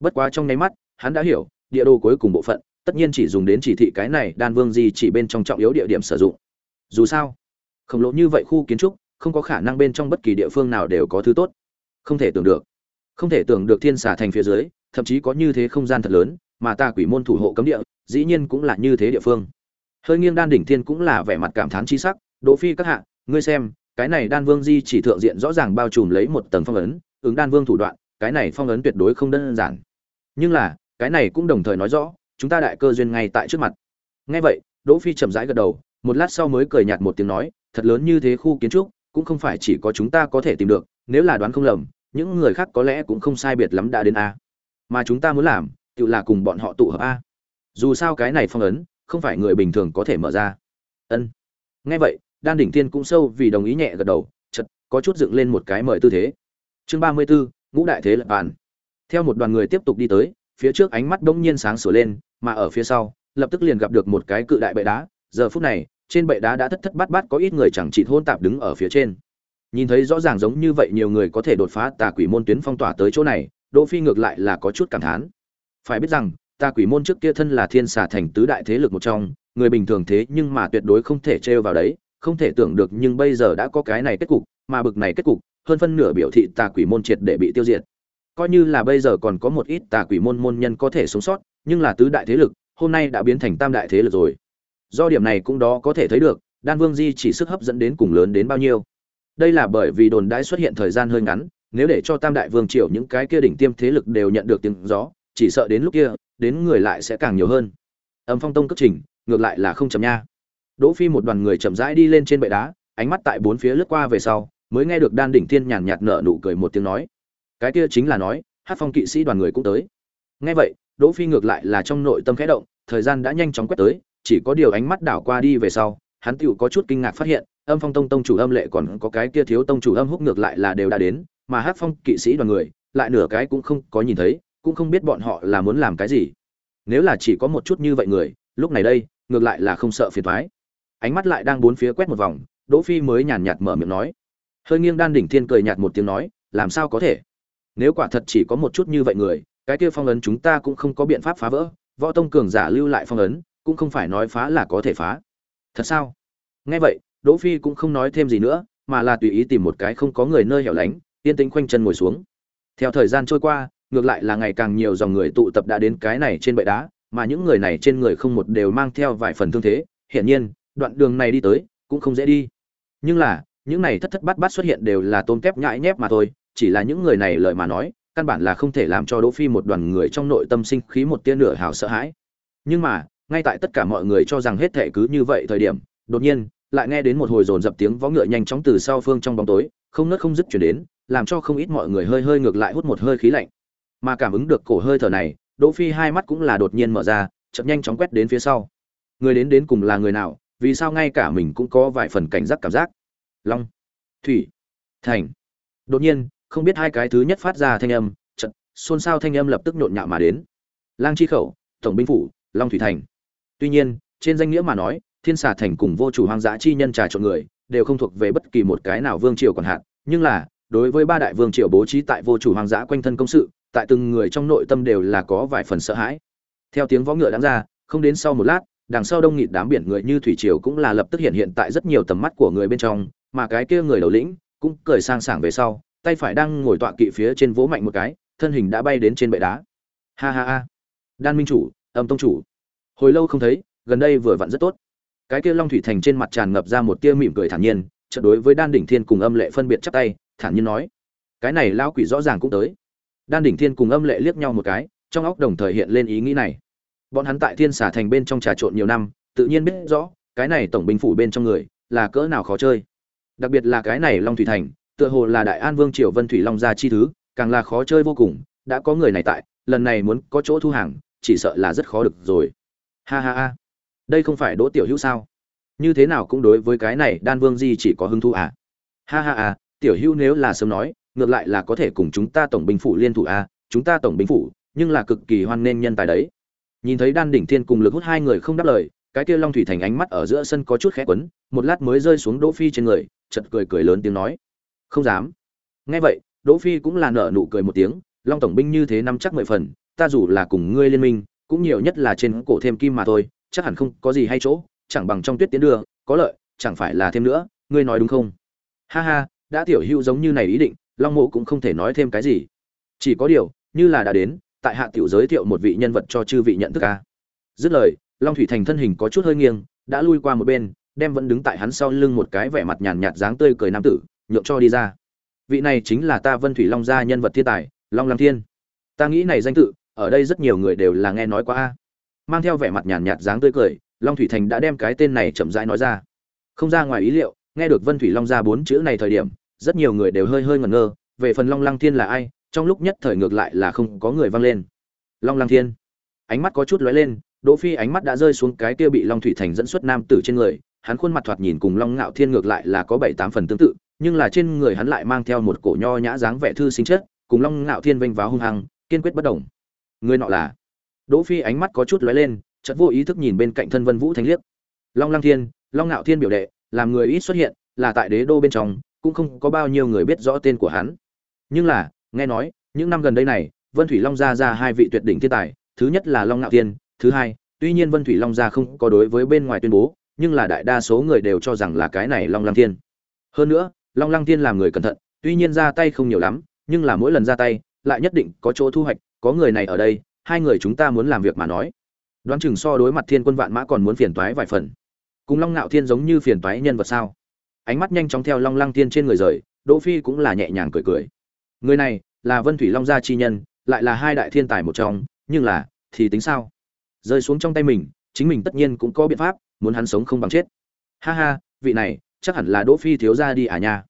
Bất quá trong nháy mắt, hắn đã hiểu, địa đồ cuối cùng bộ phận, tất nhiên chỉ dùng đến chỉ thị cái này đan vương di chỉ bên trong trọng yếu địa điểm sử dụng. Dù sao, khổng lồ như vậy khu kiến trúc, không có khả năng bên trong bất kỳ địa phương nào đều có thứ tốt không thể tưởng được. Không thể tưởng được thiên xà thành phía dưới, thậm chí có như thế không gian thật lớn, mà ta quỷ môn thủ hộ cấm địa, dĩ nhiên cũng là như thế địa phương. Hơi nghiêng đan đỉnh thiên cũng là vẻ mặt cảm thán chi sắc, đỗ phi các hạ, ngươi xem, cái này đan vương di chỉ thượng diện rõ ràng bao trùm lấy một tầng phong ấn, ứng đan vương thủ đoạn, cái này phong ấn tuyệt đối không đơn giản. Nhưng là, cái này cũng đồng thời nói rõ, chúng ta đại cơ duyên ngay tại trước mặt. Nghe vậy, đỗ phi chậm rãi gật đầu, một lát sau mới cười nhạt một tiếng nói, thật lớn như thế khu kiến trúc, cũng không phải chỉ có chúng ta có thể tìm được nếu là đoán không lầm những người khác có lẽ cũng không sai biệt lắm đã đến a. Mà chúng ta muốn làm tự là cùng bọn họ tụ hợp a. Dù sao cái này phong ấn không phải người bình thường có thể mở ra. Ân. Nghe vậy đan đỉnh tiên cũng sâu vì đồng ý nhẹ gật đầu chật có chút dựng lên một cái mời tư thế. Chương ba mươi 34, ngũ đại thế lập bàn theo một đoàn người tiếp tục đi tới phía trước ánh mắt bỗng nhiên sáng sủa lên mà ở phía sau lập tức liền gặp được một cái cự đại bệ đá. Giờ phút này trên bệ đá đã thất thất bát bát có ít người chẳng chỉ hôn tạp đứng ở phía trên nhìn thấy rõ ràng giống như vậy nhiều người có thể đột phá, tà quỷ môn tuyến phong tỏa tới chỗ này, đỗ phi ngược lại là có chút cảm thán. Phải biết rằng, tà quỷ môn trước kia thân là thiên xà thành tứ đại thế lực một trong, người bình thường thế nhưng mà tuyệt đối không thể trêu vào đấy, không thể tưởng được nhưng bây giờ đã có cái này kết cục, mà bực này kết cục, hơn phân nửa biểu thị tà quỷ môn triệt để bị tiêu diệt. Coi như là bây giờ còn có một ít tà quỷ môn môn nhân có thể sống sót, nhưng là tứ đại thế lực, hôm nay đã biến thành tam đại thế lực rồi. Do điểm này cũng đó có thể thấy được, đan vương di chỉ sức hấp dẫn đến cùng lớn đến bao nhiêu đây là bởi vì đồn đãi xuất hiện thời gian hơi ngắn, nếu để cho tam đại vương triều những cái kia đỉnh tiêm thế lực đều nhận được tiếng gió, chỉ sợ đến lúc kia, đến người lại sẽ càng nhiều hơn. Âm phong tông cất trình, ngược lại là không chậm nha. Đỗ phi một đoàn người chậm rãi đi lên trên bệ đá, ánh mắt tại bốn phía lướt qua về sau, mới nghe được đan đỉnh thiên nhàn nhạt nở nụ cười một tiếng nói. Cái kia chính là nói, hát phong kỵ sĩ đoàn người cũng tới. Nghe vậy, đỗ phi ngược lại là trong nội tâm khẽ động, thời gian đã nhanh chóng quét tới, chỉ có điều ánh mắt đảo qua đi về sau, hắn tựu có chút kinh ngạc phát hiện âm phong tông tông chủ âm lệ còn có cái kia thiếu tông chủ âm húc ngược lại là đều đã đến, mà hát phong kỵ sĩ đoàn người, lại nửa cái cũng không có nhìn thấy, cũng không biết bọn họ là muốn làm cái gì. Nếu là chỉ có một chút như vậy người, lúc này đây, ngược lại là không sợ phiền thoái ánh mắt lại đang bốn phía quét một vòng, đỗ phi mới nhàn nhạt mở miệng nói. Hơi nghiêng đan đỉnh thiên cười nhạt một tiếng nói, làm sao có thể? Nếu quả thật chỉ có một chút như vậy người, cái kia phong ấn chúng ta cũng không có biện pháp phá vỡ, võ tông cường giả lưu lại phong ấn, cũng không phải nói phá là có thể phá. Thật sao? Nghe vậy đỗ phi cũng không nói thêm gì nữa mà là tùy ý tìm một cái không có người nơi hẻo lánh yên tĩnh khoanh chân ngồi xuống. Theo thời gian trôi qua ngược lại là ngày càng nhiều dòng người tụ tập đã đến cái này trên bệ đá mà những người này trên người không một đều mang theo vài phần thương thế. Hiển nhiên đoạn đường này đi tới cũng không dễ đi. Nhưng là những này thất thất bát bát xuất hiện đều là tôm kép nhãi nhép mà thôi chỉ là những người này lời mà nói căn bản là không thể làm cho Đỗ Phi một đoàn người trong nội tâm sinh khí một tia nửa hào sợ hãi. Nhưng mà, ngay tại tất cả mọi người cho rằng hết thảy cứ như vậy thời điểm, đột nhiên, lại nghe đến một hồi dồn dập tiếng vó ngựa nhanh chóng từ sau phương trong bóng tối, không nớt không dứt truyền đến, làm cho không ít mọi người hơi hơi ngược lại hút một hơi khí lạnh. Mà cảm ứng được cổ hơi thở này, Đỗ Phi hai mắt cũng là đột nhiên mở ra, chậm nhanh chóng quét đến phía sau. Người đến đến cùng là người nào, vì sao ngay cả mình cũng có vài phần cảnh giác cảm giác. Long, Thủy, Thành. Đột nhiên, không biết hai cái thứ nhất phát ra thanh âm, chợt, xôn xao thanh âm lập tức nhộn nhạo mà đến. Lang chi khẩu, tổng binh phủ, Long Thủy Thành. Tuy nhiên, trên danh nghĩa mà nói, Thiên Xà Thành cùng vô chủ hoang dã chi nhân trà trộn người, đều không thuộc về bất kỳ một cái nào vương triều còn hạn, nhưng là, đối với ba đại vương triều bố trí tại vô chủ hoang dã quanh thân công sự, tại từng người trong nội tâm đều là có vài phần sợ hãi. Theo tiếng võ ngựa đáng ra, không đến sau một lát, đằng sau đông nghịt đám biển người như thủy triều cũng là lập tức hiện hiện tại rất nhiều tầm mắt của người bên trong, mà cái kia người đầu lĩnh cũng cười sang sảng về sau, tay phải đang ngồi tọa kỵ phía trên vỗ mạnh một cái, thân hình đã bay đến trên bệ đá. Ha ha ha. Đan minh chủ, âm tông chủ. Hồi lâu không thấy, gần đây vừa vặn rất tốt. Cái kia Long thủy thành trên mặt tràn ngập ra một tia mỉm cười thản nhiên, chợt đối với Đan đỉnh Thiên cùng Âm Lệ phân biệt chắp tay, thản nhiên nói: "Cái này lão quỷ rõ ràng cũng tới." Đan đỉnh Thiên cùng Âm Lệ liếc nhau một cái, trong óc đồng thời hiện lên ý nghĩ này. Bọn hắn tại Thiên Xà thành bên trong trà trộn nhiều năm, tự nhiên biết rõ, cái này tổng binh phủ bên trong người là cỡ nào khó chơi. Đặc biệt là cái này Long thủy thành, tựa hồ là Đại An Vương triều Vân Thủy Long gia chi thứ, càng là khó chơi vô cùng, đã có người này tại, lần này muốn có chỗ thu hàng, chỉ sợ là rất khó được rồi. Ha ha ha. Đây không phải Đỗ Tiểu Hữu sao? Như thế nào cũng đối với cái này Đan Vương Di chỉ có hứng thú à? Ha ha ha, Tiểu Hữu nếu là sớm nói, ngược lại là có thể cùng chúng ta tổng binh phủ liên thủ à, chúng ta tổng binh phủ, nhưng là cực kỳ hoan nên nhân tài đấy. Nhìn thấy Đan đỉnh Thiên cùng lực hút hai người không đáp lời, cái kia Long Thủy Thành ánh mắt ở giữa sân có chút khẽ quấn, một lát mới rơi xuống Đỗ Phi trên người, chợt cười cười lớn tiếng nói: "Không dám." Nghe vậy, Đỗ Phi cũng là nở nụ cười một tiếng, Long tổng binh như thế năm chắc mười phần, ta dù là cùng ngươi liên minh, cũng nhiều nhất là trên cổ thêm kim mà thôi, chắc hẳn không có gì hay chỗ, chẳng bằng trong tuyết tiến đưa, có lợi, chẳng phải là thêm nữa, ngươi nói đúng không? Ha ha, đã tiểu hữu giống như này ý định, Long Mộ cũng không thể nói thêm cái gì. Chỉ có điều, như là đã đến, tại hạ tiểu giới thiệu một vị nhân vật cho chư vị nhận thức ca Dứt lời, Long Thủy Thành thân hình có chút hơi nghiêng, đã lui qua một bên, đem vẫn đứng tại hắn sau lưng một cái vẻ mặt nhàn nhạt dáng tươi cười nam tử, nhượng cho đi ra. Vị này chính là ta Vân Thủy Long gia nhân vật thiên tài, Long Lăng Thiên. Ta nghĩ này danh tự, ở đây rất nhiều người đều là nghe nói qua a. Mang theo vẻ mặt nhàn nhạt dáng tươi cười, Long Thủy Thành đã đem cái tên này chậm rãi nói ra. Không ra ngoài ý liệu, nghe được Vân Thủy Long ra bốn chữ này thời điểm, rất nhiều người đều hơi hơi ngẩn ngơ, về phần Long Lăng Thiên là ai, trong lúc nhất thời ngược lại là không có người vang lên. Long Lăng Thiên. Ánh mắt có chút lóe lên, Đỗ Phi ánh mắt đã rơi xuống cái kia bị Long Thủy Thành dẫn xuất nam tử trên người, hắn khuôn mặt thoạt nhìn cùng Long Ngạo Thiên ngược lại là có bảy tám phần tương tự, nhưng là trên người hắn lại mang theo một cổ nho nhã dáng vẻ thư sinh chất, cùng Long Ngạo Thiên vênh váo hung hăng, kiên quyết bất động. Người nọ là Đỗ Phi ánh mắt có chút lóe lên, chợt vô ý thức nhìn bên cạnh thân Vân Vũ Thanh liếc. Long Lăng Thiên, Long Nạo Thiên biểu đệ, làm người ít xuất hiện, là tại đế đô bên trong, cũng không có bao nhiêu người biết rõ tên của hắn. Nhưng là, nghe nói, những năm gần đây này, Vân Thủy Long gia ra hai vị tuyệt đỉnh thiên tài, thứ nhất là Long Nạo Thiên, thứ hai, tuy nhiên Vân Thủy Long gia không có đối với bên ngoài tuyên bố, nhưng là đại đa số người đều cho rằng là cái này Long Lăng Thiên. Hơn nữa, Long Lăng Thiên làm người cẩn thận, tuy nhiên ra tay không nhiều lắm, nhưng là mỗi lần ra tay, lại nhất định có chỗ thu hoạch, có người này ở đây, hai người chúng ta muốn làm việc mà nói. Đoán chừng so đối mặt Thiên Quân Vạn Mã còn muốn phiền toái vài phần. Cùng Long Nạo Thiên giống như phiền toái nhân vật sao? Ánh mắt nhanh chóng theo Long Lăng Thiên trên người rời, Đỗ Phi cũng là nhẹ nhàng cười cười. Người này là Vân Thủy Long gia chi nhân, lại là hai đại thiên tài một trong, nhưng là thì tính sao? Rơi xuống trong tay mình, chính mình tất nhiên cũng có biện pháp, muốn hắn sống không bằng chết. Ha ha, vị này chắc hẳn là Đỗ Phi thiếu gia đi à nha.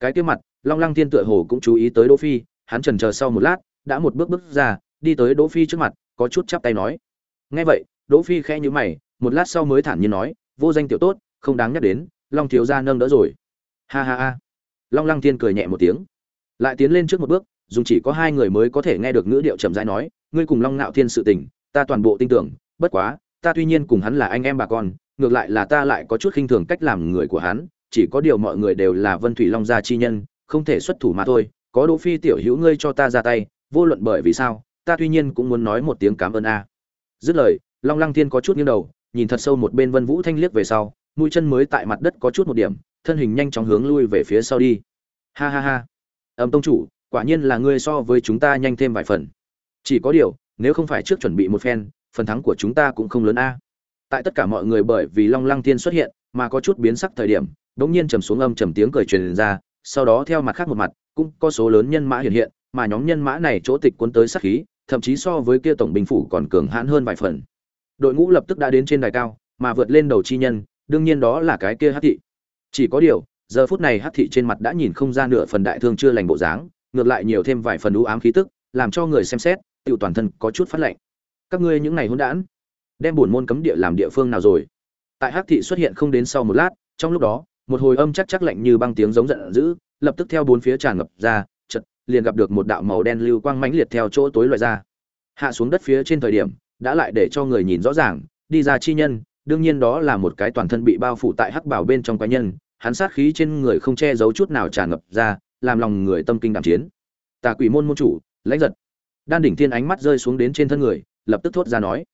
Cái kia mặt, Long Lăng Thiên tựa hồ cũng chú ý tới Đỗ Phi, hắn chần chờ sau một lát, đã một bước bước ra, đi tới Đỗ Phi trước mặt, có chút chắp tay nói. Nghe vậy, Đỗ Phi khẽ nhíu mày, một lát sau mới thản nhiên nói, vô danh tiểu tốt, không đáng nhắc đến, Long thiếu gia nâng đỡ rồi. Ha ha ha. Long Lăng Thiên cười nhẹ một tiếng, lại tiến lên trước một bước, dùng chỉ có hai người mới có thể nghe được ngữ điệu chậm rãi nói, ngươi cùng Long Nạo Thiên sự tình, ta toàn bộ tin tưởng, bất quá, ta tuy nhiên cùng hắn là anh em bà con, ngược lại là ta lại có chút khinh thường cách làm người của hắn, chỉ có điều mọi người đều là Vân Thủy Long gia chi nhân, không thể xuất thủ mà thôi, có Đỗ Phi tiểu hữu ngươi cho ta ra tay, vô luận bởi vì sao, ta tuy nhiên cũng muốn nói một tiếng cảm ơn a. Dứt lời, Long Lăng Thiên có chút nghiêng đầu, nhìn thật sâu một bên Vân Vũ Thanh liếc về sau, mũi chân mới tại mặt đất có chút một điểm, thân hình nhanh chóng hướng lui về phía sau đi. Ha ha ha. Âm tông chủ, quả nhiên là ngươi so với chúng ta nhanh thêm vài phần. Chỉ có điều, nếu không phải trước chuẩn bị một phen, phần thắng của chúng ta cũng không lớn a. Tại tất cả mọi người bởi vì Long Lăng Thiên xuất hiện, mà có chút biến sắc thời điểm, đột nhiên trầm xuống âm trầm tiếng cười truyền ra, sau đó theo mặt khác một mặt, cũng có số lớn nhân mã hiện hiện, mà nhóm nhân mã này chỗ tịch cuốn tới sát khí thậm chí so với kia tổng binh phủ còn cường hãn hơn vài phần. Đội ngũ lập tức đã đến trên đài cao, mà vượt lên đầu chi nhân, đương nhiên đó là cái kia hát thị. Chỉ có điều, giờ phút này hát thị trên mặt đã nhìn không ra nửa phần đại thương chưa lành bộ dáng, ngược lại nhiều thêm vài phần u ám khí tức, làm cho người xem xét tự toàn thân có chút phát lạnh. Các ngươi những ngày hôn đản, đem buồn môn cấm địa làm địa phương nào rồi? Tại hắc thị xuất hiện không đến sau một lát, trong lúc đó, một hồi âm chắc chắc lạnh như băng tiếng giống giận dữ, lập tức theo bốn phía tràn ngập ra liền gặp được một đạo màu đen lưu quang mãnh liệt theo chỗ tối loại ra. Hạ xuống đất phía trên thời điểm, đã lại để cho người nhìn rõ ràng, đi ra chi nhân, đương nhiên đó là một cái toàn thân bị bao phủ tại hắc bảo bên trong cá nhân, hắn sát khí trên người không che giấu chút nào tràn ngập ra, làm lòng người tâm kinh đạm chiến. Tà quỷ môn môn chủ, lãnh giật. Đan đỉnh thiên ánh mắt rơi xuống đến trên thân người, lập tức thốt ra nói.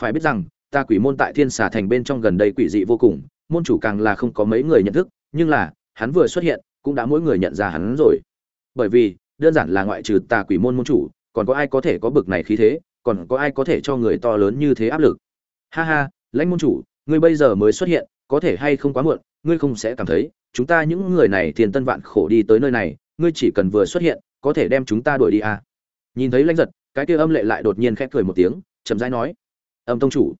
Phải biết rằng ta quỷ môn tại thiên xà thành bên trong gần đây quỷ dị vô cùng, môn chủ càng là không có mấy người nhận thức, nhưng là, hắn vừa xuất hiện, cũng đã mỗi người nhận ra hắn rồi. Bởi vì đơn giản là ngoại trừ tà quỷ môn môn chủ, còn có ai có thể có bực này khí thế, còn có ai có thể cho người to lớn như thế áp lực ha ha, lãnh môn chủ, ngươi bây giờ mới xuất hiện, có thể hay không quá muộn, ngươi không sẽ cảm thấy, chúng ta những người này tiền tân vạn khổ đi tới nơi này, ngươi chỉ cần vừa xuất hiện, có thể đem chúng ta đuổi đi à. nhìn thấy lãnh giật, cái kia âm lệ lại đột nhiên khẽ cười một tiếng, chậm rãi nói, âm tông chủ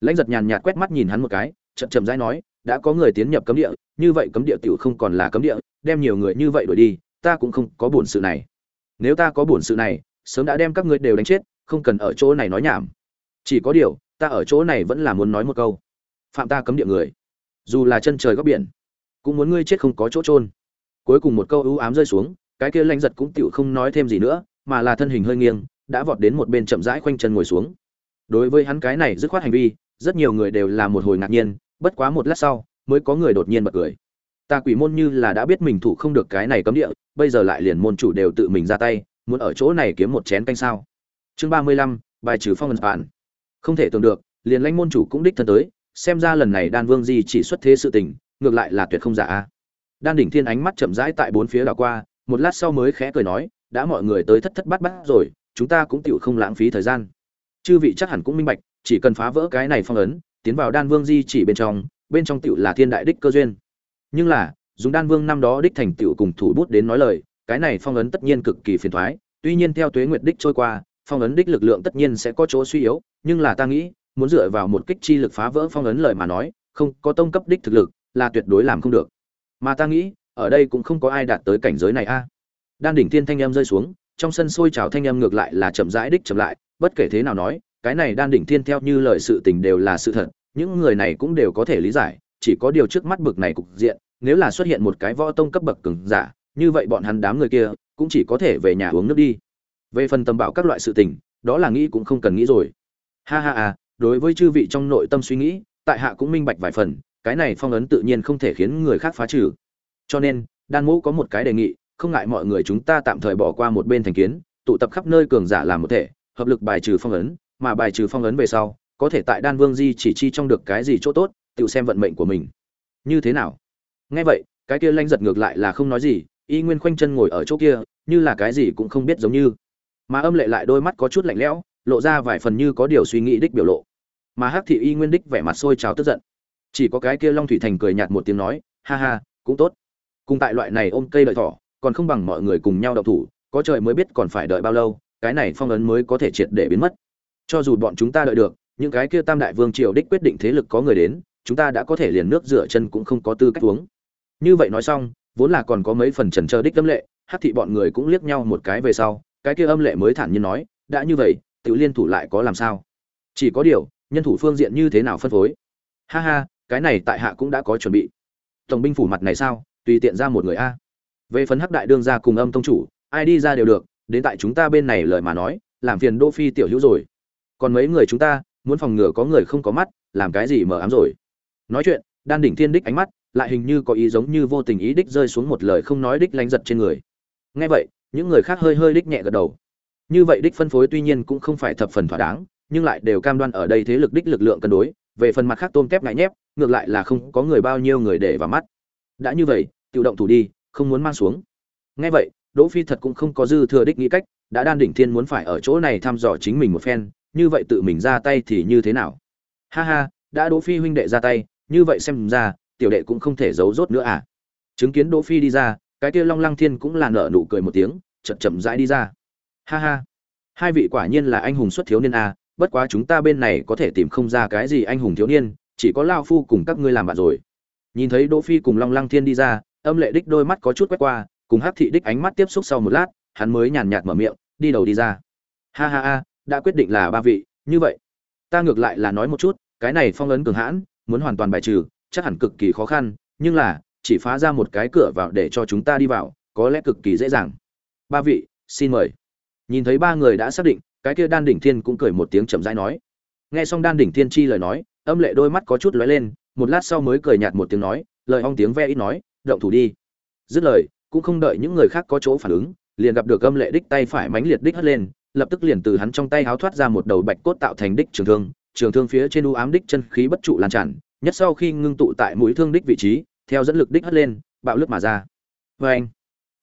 lãnh giật nhàn nhạt quét mắt nhìn hắn một cái, chậm chậm rãi nói, đã có người tiến nhập cấm địa, như vậy cấm địa tiểu không còn là cấm địa, đem nhiều người như vậy đuổi đi ta cũng không có buồn sự này. Nếu ta có buồn sự này, sớm đã đem các ngươi đều đánh chết, không cần ở chỗ này nói nhảm. Chỉ có điều, ta ở chỗ này vẫn là muốn nói một câu. Phạm ta cấm địa người. Dù là chân trời góc biển, cũng muốn ngươi chết không có chỗ trôn cuối cùng một câu ưu ám rơi xuống, cái kia lãnh giật cũng tiểu không nói thêm gì nữa, mà là thân hình hơi nghiêng, đã vọt đến một bên chậm rãi khoanh chân ngồi xuống. Đối với hắn cái này dứt khoát hành vi, rất nhiều người đều là một hồi ngạc nhiên, bất quá một lát sau, mới có người đột nhiên bật cười ta quỷ môn như là đã biết mình thủ không được cái này cấm địa, bây giờ lại liền môn chủ đều tự mình ra tay, muốn ở chỗ này kiếm một chén canh sao? Chương ba mươi lăm, bài trừ phong ấn bản không thể tưởng được, liền lãnh môn chủ cũng đích thân tới, xem ra lần này đan vương di chỉ xuất thế sự tình, ngược lại là tuyệt không giả. A đan đỉnh thiên ánh mắt chậm rãi tại bốn phía đảo qua, một lát sau mới khẽ cười nói, đã mọi người tới thất thất bát bát rồi, chúng ta cũng tựu không lãng phí thời gian. Chư vị chắc hẳn cũng minh bạch, chỉ cần phá vỡ cái này phong ấn, tiến vào đan vương di chỉ bên trong bên trong tựu là thiên đại đích cơ duyên nhưng là, dùng đan vương năm đó đích thành tựu cùng thủ bút đến nói lời, cái này phong ấn tất nhiên cực kỳ phiền thoái, tuy nhiên theo tuế nguyệt đích trôi qua, phong ấn đích lực lượng tất nhiên sẽ có chỗ suy yếu, nhưng là ta nghĩ, muốn dựa vào một kích chi lực phá vỡ phong ấn lời mà nói, không có tông cấp đích thực lực, là tuyệt đối làm không được. Mà ta nghĩ, ở đây cũng không có ai đạt tới cảnh giới này a. Đan đỉnh thiên thanh em rơi xuống, trong sân sôi trào thanh em ngược lại là chậm rãi đích chậm lại, bất kể thế nào nói, cái này đan đỉnh thiên theo như lời sự tình đều là sự thật, những người này cũng đều có thể lý giải chỉ có điều trước mắt bực này cục diện nếu là xuất hiện một cái võ tông cấp bậc cường giả như vậy bọn hắn đám người kia cũng chỉ có thể về nhà uống nước đi. Về phần tâm bảo các loại sự tình đó là nghĩ cũng không cần nghĩ rồi. Ha ha ha, đối với chư vị trong nội tâm suy nghĩ tại hạ cũng minh bạch vài phần cái này phong ấn tự nhiên không thể khiến người khác phá trừ. Cho nên đan mũ có một cái đề nghị không ngại mọi người chúng ta tạm thời bỏ qua một bên thành kiến tụ tập khắp nơi cường giả làm một thể hợp lực bài trừ phong ấn mà bài trừ phong ấn về sau có thể tại đan vương di chỉ chi trong được cái gì chỗ tốt tự xem vận mệnh của mình. Như thế nào? Nghe vậy, cái kia lanh giật ngược lại là không nói gì, y nguyên khoanh chân ngồi ở chỗ kia, như là cái gì cũng không biết giống như. Mà âm lệ lại đôi mắt có chút lạnh lẽo, lộ ra vài phần như có điều suy nghĩ đích biểu lộ. Mà hắc thị y nguyên đích vẻ mặt sôi trào tức giận. Chỉ có cái kia long thủy thành cười nhạt một tiếng nói, ha ha, cũng tốt. Cùng tại loại này ôm cây đợi thỏ, còn không bằng mọi người cùng nhau đậu thủ, có trời mới biết còn phải đợi bao lâu, cái này phong ấn mới có thể triệt để biến mất. Cho dù bọn chúng ta đợi được, những cái kia tam đại vương triều đích quyết định thế lực có người đến chúng ta đã có thể liền nước rửa chân cũng không có tư cách uống. Như vậy nói xong, vốn là còn có mấy phần trần chờ đích âm lệ, hát thị bọn người cũng liếc nhau một cái về sau, cái kia âm lệ mới thản nhiên nói, đã như vậy tự liên thủ lại có làm sao? Chỉ có điều, nhân thủ phương diện như thế nào phân phối? Ha ha, cái này tại hạ cũng đã có chuẩn bị. Tổng binh phủ mặt này sao? Tùy tiện ra một người a. Về phần hắc đại đương ra cùng âm tông chủ, ai đi ra đều được, đến tại chúng ta bên này lời mà nói, làm phiền đô phi tiểu hữu rồi. Còn mấy người chúng ta, muốn phòng ngừa có người không có mắt, làm cái gì mở ám rồi? Nói chuyện, đan đỉnh thiên đích ánh mắt, lại hình như có ý giống như vô tình ý đích rơi xuống một lời không nói đích lánh giật trên người. Nghe vậy, những người khác hơi hơi đích nhẹ gật đầu. Như vậy đích phân phối tuy nhiên cũng không phải thập phần thỏa đáng, nhưng lại đều cam đoan ở đây thế lực đích lực lượng cân đối, về phần mặt khác tôm kép ngại nhép, ngược lại là không có người bao nhiêu người để vào mắt. Đã như vậy tự động thủ đi, không muốn mang xuống. Nghe vậy, đỗ phi thật cũng không có dư thừa đích nghĩ cách, đã đan đỉnh thiên muốn phải ở chỗ này thăm dò chính mình một phen, như vậy tự mình ra tay thì như thế nào? Ha ha, đã đỗ phi huynh đệ ra tay như vậy xem ra, tiểu đệ cũng không thể giấu rốt nữa à. Chứng kiến đỗ phi đi ra, cái kia long lăng thiên cũng là nở nụ cười một tiếng, chậm chậm rãi đi ra. Ha ha. Hai vị quả nhiên là anh hùng xuất thiếu niên à bất quá chúng ta bên này có thể tìm không ra cái gì anh hùng thiếu niên, chỉ có lao phu cùng các ngươi làm bạn rồi. Nhìn thấy đỗ phi cùng long lăng thiên đi ra, âm lệ đích đôi mắt có chút quét qua, cùng hắc thị đích ánh mắt tiếp xúc sau một lát, hắn mới nhàn nhạt mở miệng, đi đầu đi ra. Ha ha ha, đã quyết định là ba vị, như vậy. Ta ngược lại là nói một chút, cái này phong ấn cường hãn muốn hoàn toàn bài trừ, chắc hẳn cực kỳ khó khăn, nhưng là, chỉ phá ra một cái cửa vào để cho chúng ta đi vào, có lẽ cực kỳ dễ dàng. Ba vị, xin mời. Nhìn thấy ba người đã xác định, cái kia đan đỉnh thiên cũng cười một tiếng chậm rãi nói. Nghe xong đan đỉnh thiên chi lời nói, âm lệ đôi mắt có chút lóe lên, một lát sau mới cười nhạt một tiếng nói, lời ong tiếng ve ít nói, động thủ đi. Dứt lời, cũng không đợi những người khác có chỗ phản ứng, liền gặp được âm lệ đích tay phải mãnh liệt đích hất lên, lập tức liền từ hắn trong tay háo thoát ra một đầu bạch cốt tạo thành đích trường thương trường thương phía trên u ám đích chân khí bất trụ lan tràn, nhất sau khi ngưng tụ tại mũi thương đích vị trí, theo dẫn lực đích hất lên, bạo lướt mà ra. Vê anh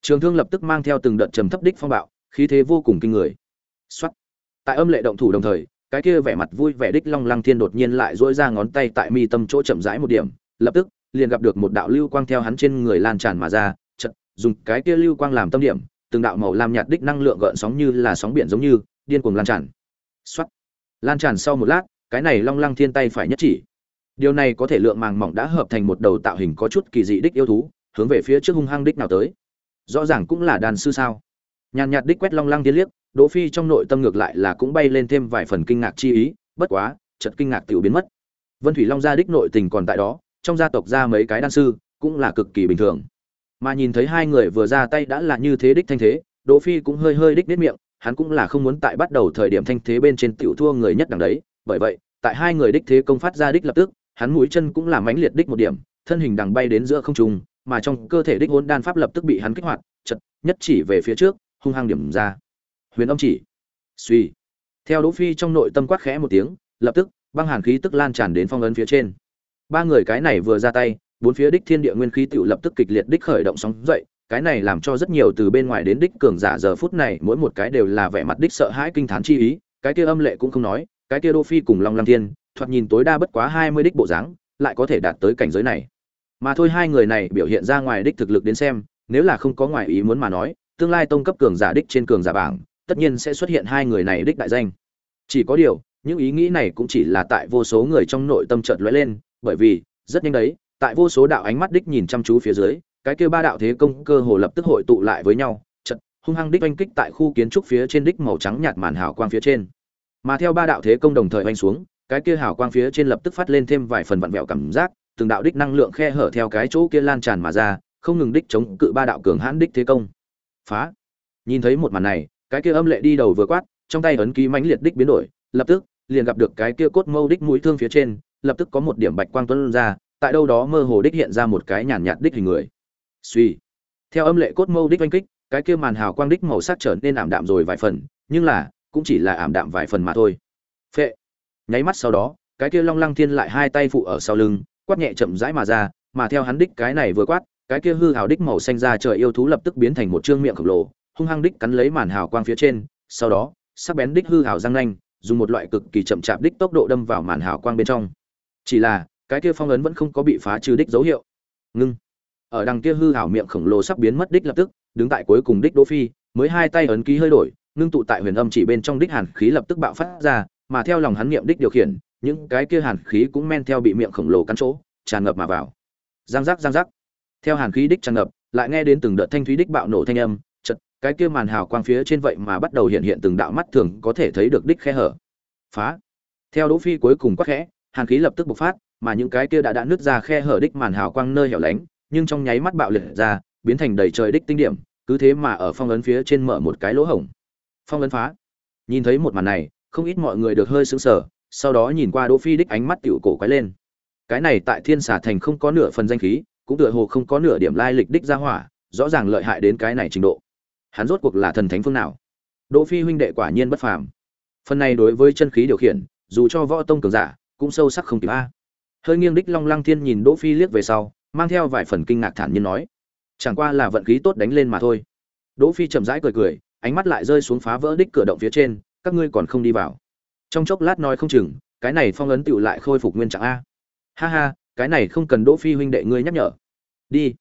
trường thương lập tức mang theo từng đợt trầm thấp đích phong bạo, khí thế vô cùng kinh người. Xuất tại âm lệ động thủ đồng thời, cái kia vẻ mặt vui vẻ đích long lăng thiên đột nhiên lại dỗi ra ngón tay tại mi tâm chỗ chậm rãi một điểm, lập tức, liền gặp được một đạo lưu quang theo hắn trên người lan tràn mà ra chật dùng cái kia lưu quang làm tâm điểm, từng đạo màu lam nhạt đích năng lượng gợn sóng như là sóng biển giống như, điên cuồng lan tràn. Xuất lan tràn sau một lát cái này long lăng thiên tay phải nhất chỉ. Điều này có thể lượng màng mỏng đã hợp thành một đầu tạo hình có chút kỳ dị đích yêu thú, hướng về phía trước hung hăng đích nào tới. Rõ ràng cũng là đàn sư sao? Nhàn nhạt đích quét long lăng thiên liếc, đỗ phi trong nội tâm ngược lại là cũng bay lên thêm vài phần kinh ngạc chi ý, bất quá, chợt kinh ngạc tiểu biến mất. Vân thủy long gia đích nội tình còn tại đó, trong gia tộc ra mấy cái đan sư, cũng là cực kỳ bình thường. Mà nhìn thấy hai người vừa ra tay đã là như thế đích thanh thế, đỗ phi cũng hơi hơi đích biết miệng, hắn cũng là không muốn tại bắt đầu thời điểm thanh thế bên trên tiểu thua người nhất đằng đấy bởi vậy, tại hai người đích thế công phát ra đích lập tức, hắn mũi chân cũng là mãnh liệt đích một điểm, thân hình đằng bay đến giữa không trung, mà trong cơ thể đích hỗn đan pháp lập tức bị hắn kích hoạt, chật, nhất chỉ về phía trước, hung hăng điểm ra. Huyền âm chỉ. Suy. Theo đỗ phi trong nội tâm quát khẽ một tiếng, lập tức, băng hàn khí tức lan tràn đến phong ấn phía trên. Ba người cái này vừa ra tay, bốn phía đích thiên địa nguyên khí tự lập tức kịch liệt đích khởi động sóng dậy, cái này làm cho rất nhiều từ bên ngoài đến đích cường giả giờ phút này mỗi một cái đều là vẻ mặt đích sợ hãi kinh thán chi ý, cái kia âm lệ cũng không nói cái kia đô phi cùng long Lăng thiên, thoạt nhìn tối đa bất quá hai mươi đích bộ dáng, lại có thể đạt tới cảnh giới này. Mà thôi hai người này biểu hiện ra ngoài đích thực lực đến xem, nếu là không có ngoài ý muốn mà nói, tương lai tông cấp cường giả đích trên cường giả bảng, tất nhiên sẽ xuất hiện hai người này đích đại danh. Chỉ có điều, những ý nghĩ này cũng chỉ là tại vô số người trong nội tâm chợt lóe lên, bởi vì, rất nhanh đấy, tại vô số đạo ánh mắt đích nhìn chăm chú phía dưới, cái kia ba đạo thế công cơ hồ lập tức hội tụ lại với nhau, chợt, hung hăng đích oanh kích tại khu kiến trúc phía trên đích màu trắng nhạt màn hào quang phía trên mà theo ba đạo thế công đồng thời oanh xuống, cái kia hào quang phía trên lập tức phát lên thêm vài phần vặn vẹo cảm giác, từng đạo đích năng lượng khe hở theo cái chỗ kia lan tràn mà ra, không ngừng đích chống cự ba đạo cường hãn đích thế công. Phá! Nhìn thấy một màn này, cái kia âm lệ đi đầu vừa quát, trong tay ấn ký mãnh liệt đích biến đổi, lập tức, liền gặp được cái kia cốt mâu đích mũi thương phía trên, lập tức có một điểm bạch quang tuấn ra, tại đâu đó mơ hồ đích hiện ra một cái nhàn nhạt đích hình người. Suy theo âm lệ cốt mâu đích oanh kích, cái kia màn hào quang đích màu sắc trở nên ảm đạm rồi vài phần, nhưng là cũng chỉ là ảm đạm vài phần mà thôi. Phệ. Nháy mắt sau đó, cái kia long lăng thiên lại hai tay phụ ở sau lưng, quát nhẹ chậm rãi mà ra, mà theo hắn đích cái này vừa quát, cái kia hư hào đích màu xanh ra trời yêu thú lập tức biến thành một trương miệng khổng lồ, hung hăng đích cắn lấy màn hào quang phía trên, sau đó, sắc bén đích hư hào răng nanh, dùng một loại cực kỳ chậm chạp đích tốc độ đâm vào màn hào quang bên trong. Chỉ là, cái kia phong ấn vẫn không có bị phá trừ đích dấu hiệu. Ngưng. Ở đằng kia hư hảo miệng khổng lồ sắp biến mất đích lập tức, đứng tại cuối cùng đích đỗ phi, mới hai tay ấn ký hơi đổi ngưng tụ tại huyền âm chỉ bên trong đích hàn khí lập tức bạo phát ra, mà theo lòng hắn niệm đích điều khiển, những cái kia hàn khí cũng men theo bị miệng khổng lồ cắn chỗ, tràn ngập mà vào. Giang giác giang giác. Theo hàn khí đích tràn ngập, lại nghe đến từng đợt thanh thúy đích bạo nổ thanh âm chật cái kia màn hào quang phía trên vậy mà bắt đầu hiện hiện từng đạo mắt thường có thể thấy được đích khe hở. Phá. Theo đỗ phi cuối cùng quắc khẽ, hàn khí lập tức bộc phát, mà những cái kia đã đã nứt ra khe hở đích màn hào quang nơi hẻo lánh, nhưng trong nháy mắt bạo liệt ra, biến thành đầy trời đích tinh điểm, cứ thế mà ở phong ấn phía trên mở một cái lỗ hổng phong ấn phá. Nhìn thấy một màn này, không ít mọi người được hơi sững sờ, sau đó nhìn qua đỗ phi đích ánh mắt tiểu cổ quái lên. Cái này tại thiên xà thành không có nửa phần danh khí, cũng tựa hồ không có nửa điểm lai lịch đích ra hỏa, rõ ràng lợi hại đến cái này trình độ. Hắn rốt cuộc là thần thánh phương nào? Đỗ phi huynh đệ quả nhiên bất phàm. Phần này đối với chân khí điều khiển, dù cho võ tông cường giả, cũng sâu sắc không kịp a. Hơi nghiêng đích long lăng thiên nhìn đỗ phi liếc về sau, mang theo vài phần kinh ngạc thản nhiên nói, chẳng qua là vận khí tốt đánh lên mà thôi. Đỗ phi chậm rãi cười cười ánh mắt lại rơi xuống phá vỡ đích cửa động phía trên, các ngươi còn không đi vào. Trong chốc lát nói không chừng, cái này phong ấn tựu lại khôi phục nguyên trạng a. Ha ha, cái này không cần đỗ phi huynh đệ ngươi nhắc nhở. Đi.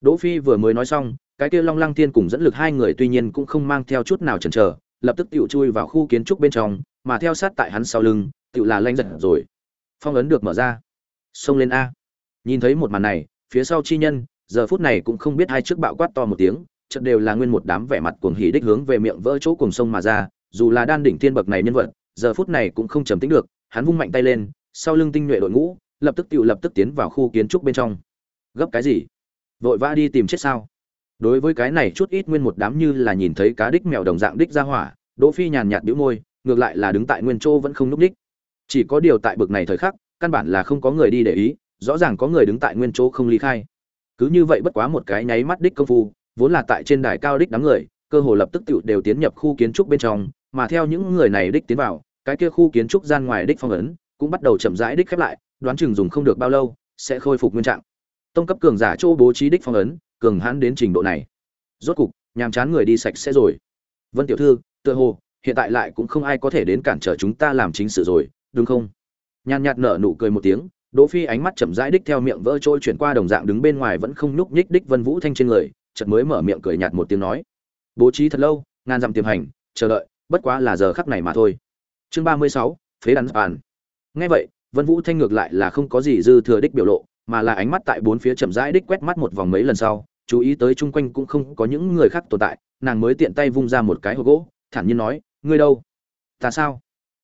Đỗ phi vừa mới nói xong, cái kia long lăng tiên cùng dẫn lực hai người tuy nhiên cũng không mang theo chút nào chần chờ, lập tức tựu chui vào khu kiến trúc bên trong, mà theo sát tại hắn sau lưng, tựu là lanh giật rồi. Phong ấn được mở ra. Xông lên a. Nhìn thấy một màn này, phía sau chi nhân, giờ phút này cũng không biết hai trước bạo quát to một tiếng chợt đều là nguyên một đám vẻ mặt cuồng hỉ đích hướng về miệng vỡ chỗ cùng sông mà ra, dù là đan đỉnh thiên bậc này nhân vật, giờ phút này cũng không trầm tĩnh được, hắn vung mạnh tay lên, sau lưng tinh nhuệ đội ngũ, lập tức tiểu lập tức tiến vào khu kiến trúc bên trong. Gấp cái gì? Vội vã đi tìm chết sao? Đối với cái này chút ít nguyên một đám như là nhìn thấy cá đích mèo đồng dạng đích ra hỏa, đỗ phi nhàn nhạt bĩu môi, ngược lại là đứng tại nguyên chỗ vẫn không núp đích. Chỉ có điều tại bực này thời khắc, căn bản là không có người đi để ý, rõ ràng có người đứng tại nguyên chỗ không ly khai. Cứ như vậy bất quá một cái nháy mắt đích công phu vốn là tại trên đài cao đích đám người, cơ hồ lập tức tựu đều tiến nhập khu kiến trúc bên trong, mà theo những người này đích tiến vào, cái kia khu kiến trúc gian ngoài đích phong ấn cũng bắt đầu chậm rãi đích khép lại, đoán chừng dùng không được bao lâu, sẽ khôi phục nguyên trạng. Tông cấp cường giả chỗ bố trí đích phong ấn, cường hãn đến trình độ này. Rốt cục, nhàm chán người đi sạch sẽ rồi. Vân tiểu thư, tựa hồ, hiện tại lại cũng không ai có thể đến cản trở chúng ta làm chính sự rồi, đúng không? Nhàn nhạt nở nụ cười một tiếng, đỗ phi ánh mắt chậm rãi đích theo miệng vỡ trôi chuyển qua đồng dạng đứng bên ngoài vẫn không nhúc nhích đích vân vũ thanh trên người chợt mới mở miệng cười nhạt một tiếng nói. Bố trí thật lâu, ngàn dặm tiềm hành, chờ đợi, bất quá là giờ khắc này mà thôi. Chương ba mươi sáu, phế đắn bàn. Nghe vậy, vân vũ thanh ngược lại là không có gì dư thừa đích biểu lộ, mà là ánh mắt tại bốn phía chậm rãi đích quét mắt một vòng mấy lần sau, chú ý tới chung quanh cũng không có những người khác tồn tại, nàng mới tiện tay vung ra một cái hộp gỗ, thản nhiên nói, ngươi đâu? Ta sao?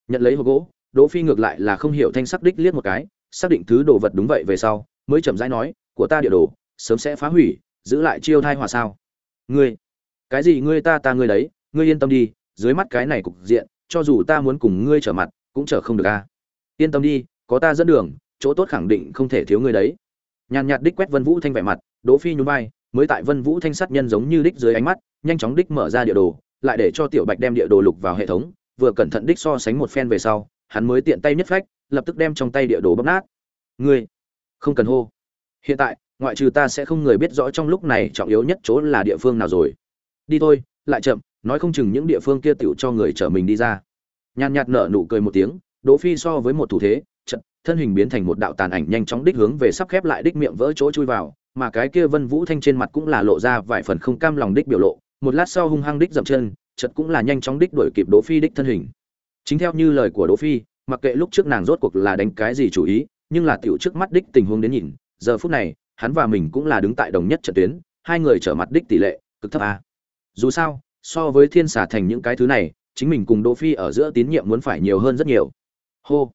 Nhận lấy hộp gỗ, đỗ phi ngược lại là không hiểu thanh sắc đích liếc một cái, xác định thứ đồ vật đúng vậy về sau, mới chậm rãi nói, của ta địa đồ, sớm sẽ phá hủy giữ lại chiêu thai hòa sao? Ngươi, cái gì ngươi ta ta ngươi đấy, ngươi yên tâm đi, dưới mắt cái này cục diện, cho dù ta muốn cùng ngươi trở mặt, cũng trở không được a. Yên tâm đi, có ta dẫn đường, chỗ tốt khẳng định không thể thiếu ngươi đấy. Nhàn nhạt đích quét vân vũ thanh vẻ mặt, đỗ phi nhún vai, mới tại vân vũ thanh sát nhân giống như đích dưới ánh mắt, nhanh chóng đích mở ra địa đồ, lại để cho tiểu bạch đem địa đồ lục vào hệ thống, vừa cẩn thận đích so sánh một phen về sau, hắn mới tiện tay nhất phách, lập tức đem trong tay địa đồ bóp nát. Ngươi, không cần hô. Hiện tại ngoại trừ ta sẽ không người biết rõ trong lúc này trọng yếu nhất chỗ là địa phương nào rồi. Đi thôi, lại chậm, nói không chừng những địa phương kia tựu cho người chở mình đi ra. Nhàn nhạt nở nụ cười một tiếng, đỗ phi so với một thủ thế trận thân hình biến thành một đạo tàn ảnh nhanh chóng đích hướng về sắp khép lại đích miệng vỡ chỗ chui vào, mà cái kia vân vũ thanh trên mặt cũng là lộ ra vài phần không cam lòng đích biểu lộ, một lát sau hung hăng đích dậm chân chợt cũng là nhanh chóng đích đuổi kịp đỗ phi đích thân hình. Chính theo như lời của đỗ phi, mặc kệ lúc trước nàng rốt cuộc là đánh cái gì chủ ý, nhưng là tiểu trước mắt đích tình huống đến nhìn, giờ phút này hắn và mình cũng là đứng tại đồng nhất trận tuyến, hai người trở mặt đích tỷ lệ cực thấp a. Dù sao, so với thiên xà thành những cái thứ này, chính mình cùng đỗ phi ở giữa tín nhiệm muốn phải nhiều hơn rất nhiều. Hô.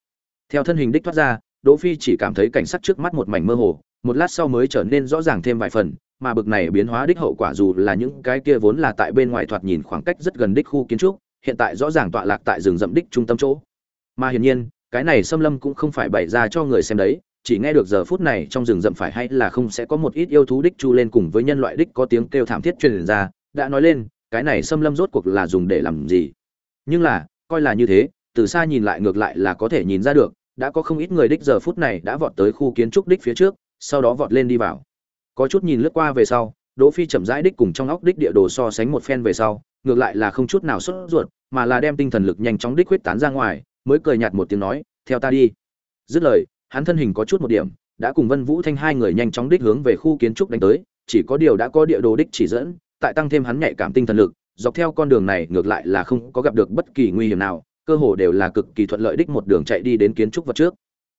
Theo thân hình đích thoát ra, đỗ phi chỉ cảm thấy cảnh sắc trước mắt một mảnh mơ hồ, một lát sau mới trở nên rõ ràng thêm vài phần, mà bực này biến hóa đích hậu quả dù là những cái kia vốn là tại bên ngoài thoạt nhìn khoảng cách rất gần đích khu kiến trúc, hiện tại rõ ràng tọa lạc tại rừng rậm đích trung tâm chỗ. Mà hiển nhiên, cái này xâm lâm cũng không phải bày ra cho người xem đấy chỉ nghe được giờ phút này trong rừng rậm phải hay là không sẽ có một ít yêu thú đích chu lên cùng với nhân loại đích có tiếng kêu thảm thiết truyền ra, đã nói lên, cái này xâm lâm rốt cuộc là dùng để làm gì? Nhưng là, coi là như thế, từ xa nhìn lại ngược lại là có thể nhìn ra được, đã có không ít người đích giờ phút này đã vọt tới khu kiến trúc đích phía trước, sau đó vọt lên đi vào. Có chút nhìn lướt qua về sau, đỗ phi chậm rãi đích cùng trong óc đích địa đồ so sánh một phen về sau, ngược lại là không chút nào sốt ruột, mà là đem tinh thần lực nhanh chóng đích huyết tán ra ngoài, mới cười nhạt một tiếng nói, theo ta đi. Dứt lời hắn thân hình có chút một điểm, đã cùng vân vũ thanh hai người nhanh chóng đích hướng về khu kiến trúc đánh tới, chỉ có điều đã có địa đồ đích chỉ dẫn, tại tăng thêm hắn nhạy cảm tinh thần lực, dọc theo con đường này ngược lại là không có gặp được bất kỳ nguy hiểm nào, cơ hồ đều là cực kỳ thuận lợi đích một đường chạy đi đến kiến trúc vật trước.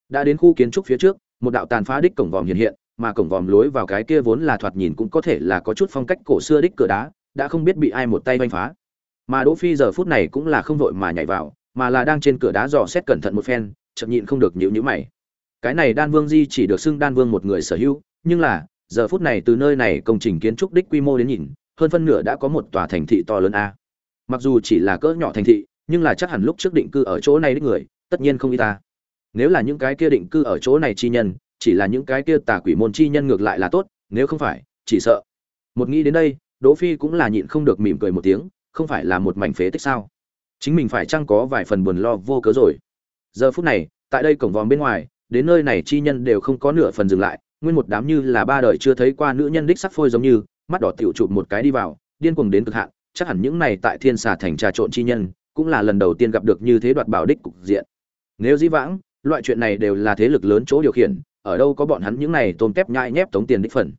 Đã đến khu kiến trúc phía trước, một đạo tàn phá đích cổng vòm hiện hiện, mà cổng vòm lối vào cái kia vốn là thoạt nhìn cũng có thể là có chút phong cách cổ xưa đích cửa đá, đã không biết bị ai một tay vanh phá. Mà đỗ phi giờ phút này cũng là không vội mà nhảy vào, mà là đang trên cửa đá dò xét cẩn thận một phen chậm nhịn không được nhíu nhíu mày cái này đan vương di chỉ được xưng đan vương một người sở hữu, nhưng là, giờ phút này từ nơi này công trình kiến trúc đích quy mô đến nhìn, hơn phân nửa đã có một tòa thành thị to lớn a. Mặc dù chỉ là cỡ nhỏ thành thị, nhưng là chắc hẳn lúc trước định cư ở chỗ này đích người, tất nhiên không y ta. Nếu là những cái kia định cư ở chỗ này chi nhân, chỉ là những cái kia tà quỷ môn chi nhân ngược lại là tốt, nếu không phải, chỉ sợ. Một nghĩ đến đây, đỗ phi cũng là nhịn không được mỉm cười một tiếng, không phải là một mảnh phế tích sao? Chính mình phải chăng có vài phần buồn lo vô cớ rồi? Giờ phút này, tại đây cổng vòm bên ngoài đến nơi này chi nhân đều không có nửa phần dừng lại, nguyên một đám như là ba đời chưa thấy qua nữ nhân đích sắc phôi giống như, mắt đỏ tiểu chụp một cái đi vào, điên cuồng đến cực hạn, chắc hẳn những này tại thiên xà thành trà trộn chi nhân, cũng là lần đầu tiên gặp được như thế đoạt bảo đích cục diện. Nếu dĩ vãng, loại chuyện này đều là thế lực lớn chỗ điều khiển, ở đâu có bọn hắn những này tôm tép nhai nhép tống tiền đích phần.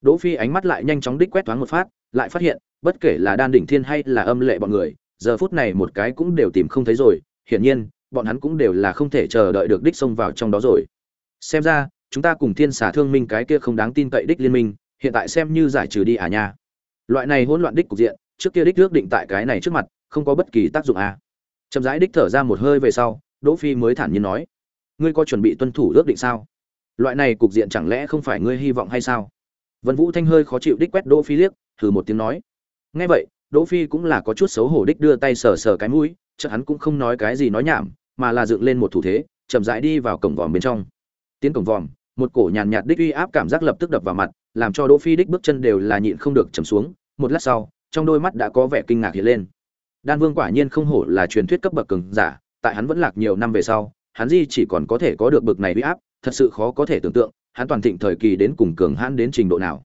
Đỗ phi ánh mắt lại nhanh chóng đích quét thoáng một phát, lại phát hiện, bất kể là đan đỉnh thiên hay là âm lệ bọn người, giờ phút này một cái cũng đều tìm không thấy rồi, hiển nhiên bọn hắn cũng đều là không thể chờ đợi được đích xông vào trong đó rồi. Xem ra, chúng ta cùng thiên xả thương minh cái kia không đáng tin cậy đích liên minh, hiện tại xem như giải trừ đi à nha. Loại này hỗn loạn đích cục diện, trước kia đích ước định tại cái này trước mặt, không có bất kỳ tác dụng à. Chậm rãi đích thở ra một hơi về sau, đỗ phi mới thản nhiên nói, ngươi có chuẩn bị tuân thủ ước định sao? Loại này cục diện chẳng lẽ không phải ngươi hy vọng hay sao? Vân vũ thanh hơi khó chịu đích quét đỗ phi liếc, thử một tiếng nói. Nghe vậy, đỗ phi cũng là có chút xấu hổ đích đưa tay sờ sờ cái mũi chợt hắn cũng không nói cái gì nói nhảm mà là dựng lên một thủ thế chậm rãi đi vào cổng vòm bên trong. Tiến cổng vòm một cổ nhàn nhạt đích uy áp cảm giác lập tức đập vào mặt làm cho đỗ phi đích bước chân đều là nhịn không được chầm xuống. Một lát sau trong đôi mắt đã có vẻ kinh ngạc hiện lên. Đan vương quả nhiên không hổ là truyền thuyết cấp bậc cường giả tại hắn vẫn lạc nhiều năm về sau hắn di chỉ còn có thể có được bậc này uy áp thật sự khó có thể tưởng tượng hắn toàn thịnh thời kỳ đến cùng cường hãn đến trình độ nào.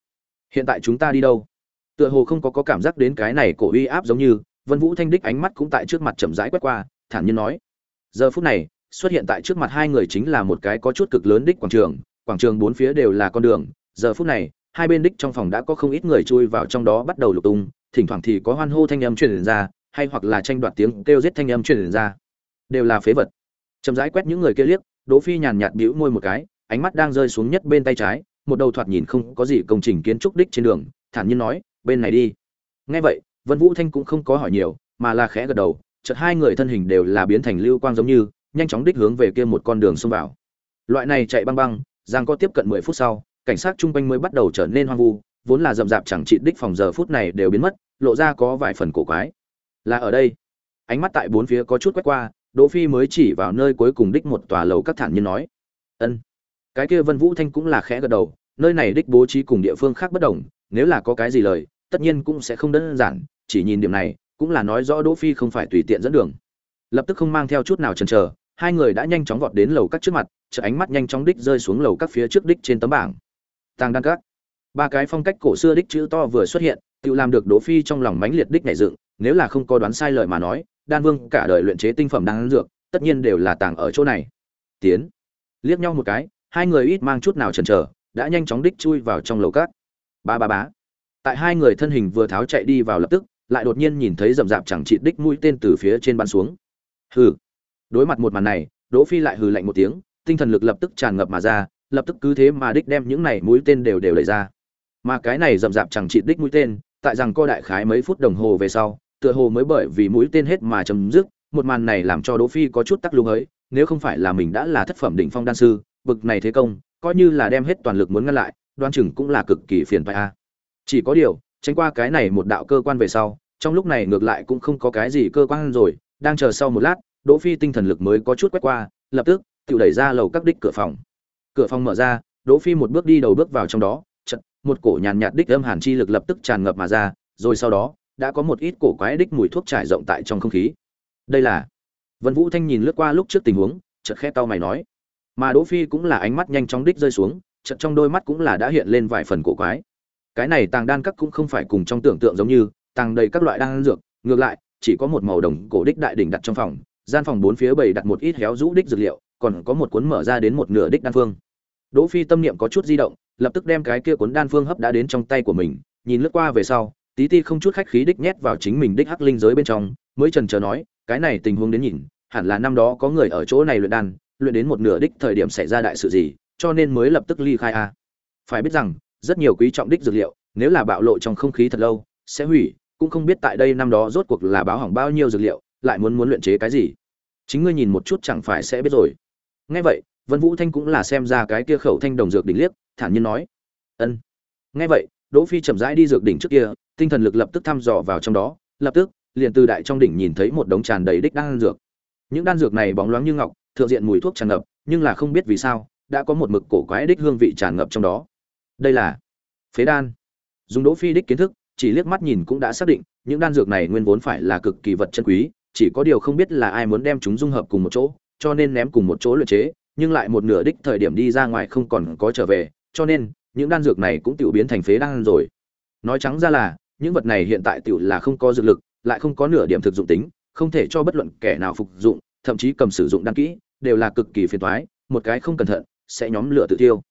Hiện tại chúng ta đi đâu? Tựa hồ không có, có cảm giác đến cái này cổ uy áp giống như vân vũ thanh đích ánh mắt cũng tại trước mặt chậm rãi quét qua, thản nhiên nói, giờ phút này, xuất hiện tại trước mặt hai người chính là một cái có chút cực lớn đích quảng trường quảng trường bốn phía đều là con đường. Giờ phút này, hai bên đích trong phòng đã có không ít người chui vào trong đó bắt đầu lục tung, thỉnh thoảng thì có hoan hô thanh âm truyền ra, hay hoặc là tranh đoạt tiếng kêu giết thanh âm truyền ra. Đều là phế vật. Chậm rãi quét những người kia liếc, đỗ phi nhàn nhạt bĩu môi một cái, ánh mắt đang rơi xuống nhất bên tay trái, một đầu thoạt nhìn không có gì công trình kiến trúc đích trên đường, thản nhiên nói, bên này đi. Nghe vậy vân vũ thanh cũng không có hỏi nhiều, mà là khẽ gật đầu, chợt hai người thân hình đều là biến thành lưu quang giống như, nhanh chóng đích hướng về kia một con đường xông vào. Loại này chạy băng băng, giang có tiếp cận mười phút sau, cảnh sát chung quanh mới bắt đầu trở nên hoang vu, vốn là rậm rạp chẳng trị đích phòng giờ phút này đều biến mất, lộ ra có vài phần cổ quái. Là ở đây, ánh mắt tại bốn phía có chút quét qua, đỗ phi mới chỉ vào nơi cuối cùng đích một tòa lầu các thản nhiên nói. Ân. Cái kia vân vũ thanh cũng là khẽ gật đầu, nơi này đích bố trí cùng địa phương khác bất đồng, nếu là có cái gì lời tất nhiên cũng sẽ không đơn giản, chỉ nhìn điểm này, cũng là nói rõ đỗ phi không phải tùy tiện dẫn đường. Lập tức không mang theo chút nào chần chờ, hai người đã nhanh chóng vọt đến lầu các trước mặt chợ ánh mắt nhanh chóng đích rơi xuống lầu các phía trước đích trên tấm bảng. Tàng đan các. Ba cái phong cách cổ xưa đích chữ to vừa xuất hiện, tự làm được đỗ phi trong lòng mãnh liệt đích nảy dựng, nếu là không có đoán sai lời mà nói, đan vương cả đời luyện chế tinh phẩm đan dược, tất nhiên đều là tàng ở chỗ này. Tiến. Liếc nhau một cái, hai người ít mang chút nào chần chờ, đã nhanh chóng đích chui vào trong lầu các. Ba ba bá tại hai người thân hình vừa tháo chạy đi vào lập tức, lại đột nhiên nhìn thấy rậm rạp chẳng trị đích mũi tên từ phía trên bắn xuống. Hừ. Đối mặt một màn này, đỗ phi lại hừ lạnh một tiếng, tinh thần lực lập tức tràn ngập mà ra, lập tức cứ thế mà đích đem những này mũi tên đều đều lấy ra. Mà cái này rậm rạp chẳng trị đích mũi tên, tại rằng co đại khái mấy phút đồng hồ về sau, tựa hồ mới bởi vì mũi tên hết mà chấm dứt, một màn này làm cho đỗ phi có chút tắc lung ấy nếu không phải là mình đã là thất phẩm đỉnh phong đan sư, bực này thế công, coi như là đem hết toàn lực muốn ngăn lại đoan chừng cũng là cực kỳ phiền phải a chỉ có điều, tránh qua cái này một đạo cơ quan về sau, trong lúc này ngược lại cũng không có cái gì cơ quan rồi, đang chờ sau một lát, đỗ phi tinh thần lực mới có chút quét qua, lập tức, tự đẩy ra lầu các đích cửa phòng. Cửa phòng mở ra, đỗ phi một bước đi đầu bước vào trong đó, chợt, một cổ nhàn nhạt đích âm hàn chi lực lập tức tràn ngập mà ra, rồi sau đó, đã có một ít cổ quái đích mùi thuốc trải rộng tại trong không khí. Đây là, vân vũ thanh nhìn lướt qua lúc trước tình huống, chợt khẽ tao mày nói. Mà đỗ phi cũng là ánh mắt nhanh chóng đích rơi xuống, chợt trong đôi mắt cũng là đã hiện lên vài phần cổ quái cái này tàng đan các cũng không phải cùng trong tưởng tượng giống như, tàng đầy các loại đan dược, ngược lại, chỉ có một màu đồng cổ đích đại đỉnh đặt trong phòng, gian phòng bốn phía bày đặt một ít héo rũ đích dược liệu, còn có một cuốn mở ra đến một nửa đích đan phương. Đỗ phi tâm niệm có chút di động, lập tức đem cái kia cuốn đan phương hấp đã đến trong tay của mình, nhìn lướt qua về sau, tí ti không chút khách khí đích nhét vào chính mình đích hắc linh giới bên trong, mới trần chờ nói, cái này tình huống đến nhìn, hẳn là năm đó có người ở chỗ này luyện đan, luyện đến một nửa đích thời điểm xảy ra đại sự gì, cho nên mới lập tức ly khai a. Phải biết rằng rất nhiều quý trọng đích dược liệu, nếu là bạo lộ trong không khí thật lâu, sẽ hủy, cũng không biết tại đây năm đó rốt cuộc là báo hỏng bao nhiêu dược liệu, lại muốn muốn luyện chế cái gì. Chính ngươi nhìn một chút chẳng phải sẽ biết rồi. Nghe vậy, vân vũ thanh cũng là xem ra cái kia khẩu thanh đồng dược đỉnh liếc, thản nhiên nói. Ân. Nghe vậy, đỗ phi chậm rãi đi dược đỉnh trước kia, tinh thần lực lập tức thăm dò vào trong đó, lập tức, liền từ đại trong đỉnh nhìn thấy một đống tràn đầy đích đan dược. Những đan dược này bóng loáng như ngọc, thượng diện mùi thuốc tràn ngập, nhưng là không biết vì sao, đã có một mực cổ quái đích hương vị tràn ngập trong đó đây là phế đan. Dùng đỗ phi đích kiến thức, chỉ liếc mắt nhìn cũng đã xác định, những đan dược này nguyên vốn phải là cực kỳ vật chân quý, chỉ có điều không biết là ai muốn đem chúng dung hợp cùng một chỗ, cho nên ném cùng một chỗ luyện chế, nhưng lại một nửa đích thời điểm đi ra ngoài không còn có trở về, cho nên, những đan dược này cũng tiểu biến thành phế đan rồi. Nói trắng ra là, những vật này hiện tại tiểu là không có dược lực, lại không có nửa điểm thực dụng tính, không thể cho bất luận kẻ nào phục dụng, thậm chí cầm sử dụng đan kỹ, đều là cực kỳ phiền toái, một cái không cẩn thận, sẽ nhóm lửa tự tiêu.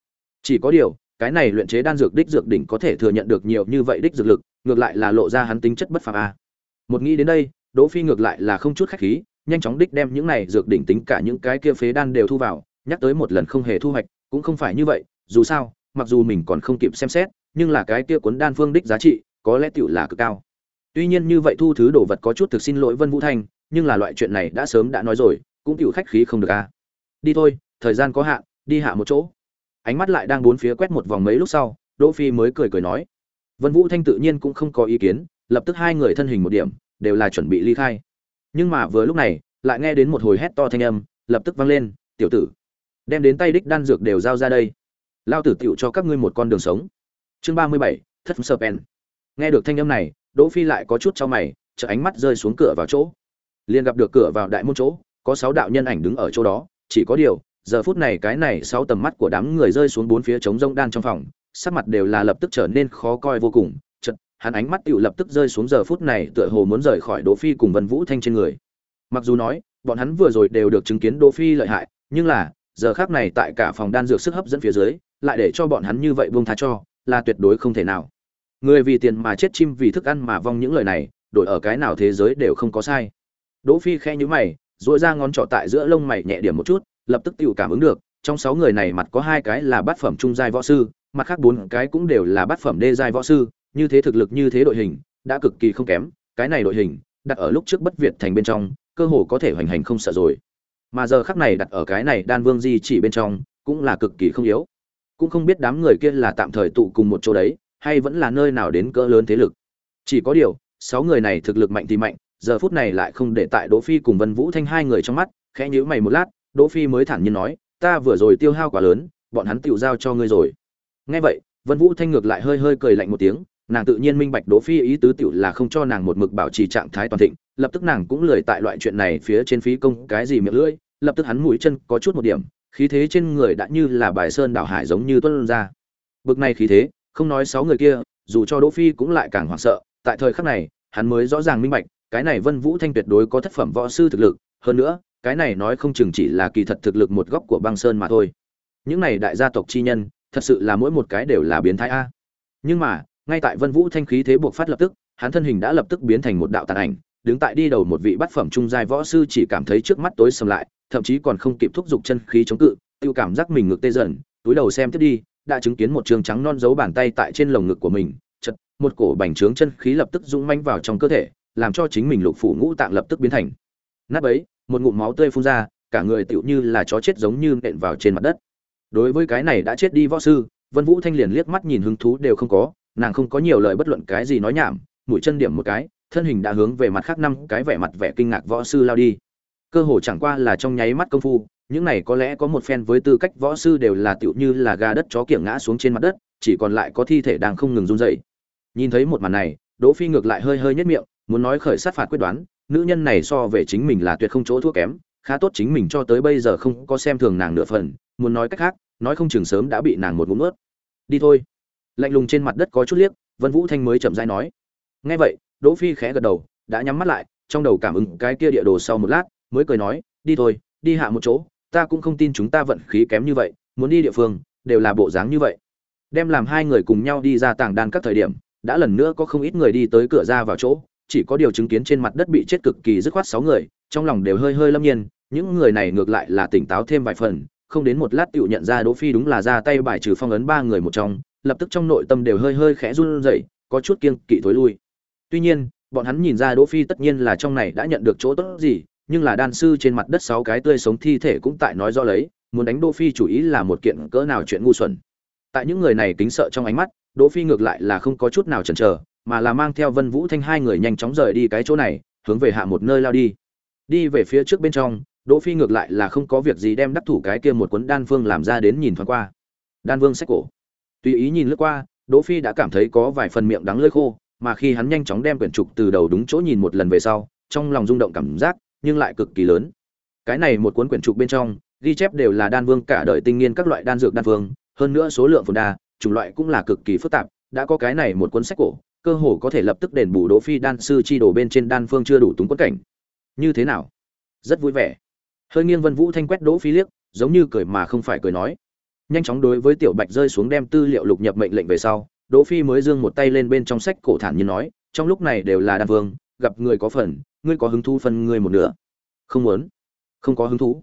Chỉ có điều cái này luyện chế đan dược đích dược đỉnh có thể thừa nhận được nhiều như vậy đích dược lực, ngược lại là lộ ra hắn tính chất bất phàm a. Một nghĩ đến đây, đỗ phi ngược lại là không chút khách khí, nhanh chóng đích đem những này dược đỉnh tính cả những cái kia phế đan đều thu vào, nhắc tới một lần không hề thu hoạch, cũng không phải như vậy, dù sao, mặc dù mình còn không kịp xem xét, nhưng là cái kia cuốn đan phương đích giá trị, có lẽ tiểu là cực cao. Tuy nhiên như vậy thu thứ đồ vật có chút thực xin lỗi vân vũ thành nhưng là loại chuyện này đã sớm đã nói rồi, cũng tiểu khách khí không được a. Đi thôi, thời gian có hạn, đi hạ một chỗ ánh mắt lại đang bốn phía quét một vòng mấy lúc sau, đỗ phi mới cười cười nói. Vân vũ thanh tự nhiên cũng không có ý kiến, lập tức hai người thân hình một điểm, đều là chuẩn bị ly khai. Nhưng mà vừa lúc này, lại nghe đến một hồi hét to thanh âm, lập tức vang lên, tiểu tử, đem đến tay đích đan dược đều giao ra đây. Lao tử tiểu cho các ngươi một con đường sống. Chương ba mươi bảy, thất sơ pen nghe được thanh âm này, đỗ phi lại có chút cho mày chợ ánh mắt rơi xuống cửa vào chỗ. Liền gặp được cửa vào đại môn chỗ, có sáu đạo nhân ảnh đứng ở chỗ đó, chỉ có điều giờ phút này cái này sáu tầm mắt của đám người rơi xuống bốn phía trống rông đan trong phòng, sắc mặt đều là lập tức trở nên khó coi vô cùng, chợt, hắn ánh mắt tựu lập tức rơi xuống giờ phút này tựa hồ muốn rời khỏi đỗ phi cùng vân vũ thanh trên người. Mặc dù nói, bọn hắn vừa rồi đều được chứng kiến đỗ phi lợi hại, nhưng là, giờ khác này tại cả phòng đan dược sức hấp dẫn phía dưới, lại để cho bọn hắn như vậy buông tha cho, là tuyệt đối không thể nào. Người vì tiền mà chết chim vì thức ăn mà vong những lời này, đổi ở cái nào thế giới đều không có sai. Đỗ phi khẽ nhíu mày, duỗi ra ngón trỏ tại giữa lông mày nhẹ điểm một chút lập tức tự cảm ứng được, trong sáu người này mặt có hai cái là bát phẩm trung giai võ sư, mặt khác bốn cái cũng đều là bát phẩm đê giai võ sư, như thế thực lực như thế đội hình, đã cực kỳ không kém, cái này đội hình, đặt ở lúc trước bất việt thành bên trong, cơ hồ có thể hoành hành không sợ rồi. Mà giờ khắc này đặt ở cái này đan vương di chỉ bên trong, cũng là cực kỳ không yếu. Cũng không biết đám người kia là tạm thời tụ cùng một chỗ đấy, hay vẫn là nơi nào đến cỡ lớn thế lực. Chỉ có điều, sáu người này thực lực mạnh thì mạnh, giờ phút này lại không để tại đỗ phi cùng vân vũ thanh hai người trong mắt, khẽ nhíu mày một lát đỗ phi mới thản nhiên nói, ta vừa rồi tiêu hao quá lớn, bọn hắn tiểu giao cho ngươi rồi. Nghe vậy, vân vũ thanh ngược lại hơi hơi cười lạnh một tiếng, nàng tự nhiên minh bạch đỗ phi ý tứ tiểu là không cho nàng một mực bảo trì trạng thái toàn thịnh, lập tức nàng cũng lười tại loại chuyện này phía trên phí công cái gì miệng lưỡi, lập tức hắn mũi chân có chút một điểm, khí thế trên người đã như là bài sơn đảo hải giống như tuôn ra. Bực này khí thế, không nói sáu người kia, dù cho đỗ phi cũng lại càng hoảng sợ, tại thời khắc này, hắn mới rõ ràng minh bạch, cái này vân vũ thanh tuyệt đối có thất phẩm võ sư thực lực, hơn nữa cái này nói không chừng chỉ là kỳ thật thực lực một góc của băng sơn mà thôi. Những này đại gia tộc chi nhân, thật sự là mỗi một cái đều là biến thái a. Nhưng mà, ngay tại vân vũ thanh khí thế buộc phát lập tức, hắn thân hình đã lập tức biến thành một đạo tàn ảnh, đứng tại đi đầu một vị bát phẩm trung giai võ sư chỉ cảm thấy trước mắt tối sầm lại, thậm chí còn không kịp thúc giục chân khí chống cự, tiêu cảm giác mình ngực tê dần, túi đầu xem tiếp đi, đã chứng kiến một trường trắng non giấu bàn tay tại trên lồng ngực của mình, chật, một cổ bành trướng chân khí lập tức rung manh vào trong cơ thể, làm cho chính mình lục phủ ngũ tạng lập tức biến thành. Nát ấy một ngụm máu tươi phun ra, cả người tựu như là chó chết giống như nện vào trên mặt đất. Đối với cái này đã chết đi võ sư, vân vũ thanh liền liếc mắt nhìn hứng thú đều không có, nàng không có nhiều lời bất luận cái gì nói nhảm, mũi chân điểm một cái, thân hình đã hướng về mặt khác năm cái vẻ mặt vẻ kinh ngạc võ sư lao đi. Cơ hồ chẳng qua là trong nháy mắt công phu, những này có lẽ có một phen với tư cách võ sư đều là tựu như là gà đất chó kiểng ngã xuống trên mặt đất, chỉ còn lại có thi thể đang không ngừng run dậy nhìn thấy một màn này, đỗ phi ngược lại hơi hơi nhất miệng, muốn nói khởi sát phạt quyết đoán nữ nhân này so về chính mình là tuyệt không chỗ thua kém, khá tốt chính mình cho tới bây giờ không có xem thường nàng nửa phần, muốn nói cách khác, nói không chừng sớm đã bị nàng một ngụm ướt đi thôi. Lạnh lùng trên mặt đất có chút liếc, vân vũ thanh mới chậm rãi nói. Nghe vậy, đỗ phi khẽ gật đầu, đã nhắm mắt lại, trong đầu cảm ứng cái kia địa đồ sau một lát, mới cười nói, đi thôi, đi hạ một chỗ, ta cũng không tin chúng ta vận khí kém như vậy, muốn đi địa phương, đều là bộ dáng như vậy. Đem làm hai người cùng nhau đi ra tàng đan các thời điểm, đã lần nữa có không ít người đi tới cửa ra vào chỗ chỉ có điều chứng kiến trên mặt đất bị chết cực kỳ dứt khoát sáu người, trong lòng đều hơi hơi lâm nhiên, những người này ngược lại là tỉnh táo thêm vài phần, không đến một lát tựu nhận ra đỗ phi đúng là ra tay bài trừ phong ấn ba người một trong, lập tức trong nội tâm đều hơi hơi khẽ run rẩy, có chút kiêng kỵ thối lui. Tuy nhiên, bọn hắn nhìn ra đỗ phi tất nhiên là trong này đã nhận được chỗ tốt gì, nhưng là đan sư trên mặt đất sáu cái tươi sống thi thể cũng tại nói rõ lấy, muốn đánh đỗ phi chủ ý là một kiện cỡ nào chuyện ngu xuẩn. Tại những người này kính sợ trong ánh mắt, đỗ phi ngược lại là không có chút nào chần chờ mà là mang theo Vân Vũ Thanh hai người nhanh chóng rời đi cái chỗ này, hướng về hạ một nơi lao đi. Đi về phía trước bên trong, Đỗ Phi ngược lại là không có việc gì đem đắc thủ cái kia một cuốn đan phương làm ra đến nhìn thoáng qua. Đan vương sách cổ. Tùy ý nhìn lướt qua, Đỗ Phi đã cảm thấy có vài phần miệng đắng lưỡi khô, mà khi hắn nhanh chóng đem quyển trục từ đầu đúng chỗ nhìn một lần về sau, trong lòng rung động cảm giác, nhưng lại cực kỳ lớn. Cái này một cuốn quyển trục bên trong, ghi chép đều là đan vương cả đời tinh nghiên các loại đan dược đan phương, hơn nữa số lượng phồn đa, chủng loại cũng là cực kỳ phức tạp, đã có cái này một cuốn sách cổ, cơ hồ có thể lập tức đền bù Đỗ Phi đan sư chi đồ bên trên đan phương chưa đủ túng quẫn cảnh. Như thế nào? Rất vui vẻ. Hơi nghiêng Vân Vũ thanh quét Đỗ Phi liếc, giống như cười mà không phải cười nói. nhanh chóng đối với tiểu bạch rơi xuống đem tư liệu lục nhập mệnh lệnh về sau đỗ phi mới dương một tay lên bên trong sách cổ thản như nói trong lúc này đều là đan vương gặp người có phần ngươi có hứng thú phần ngươi một nửa không muốn không có hứng thú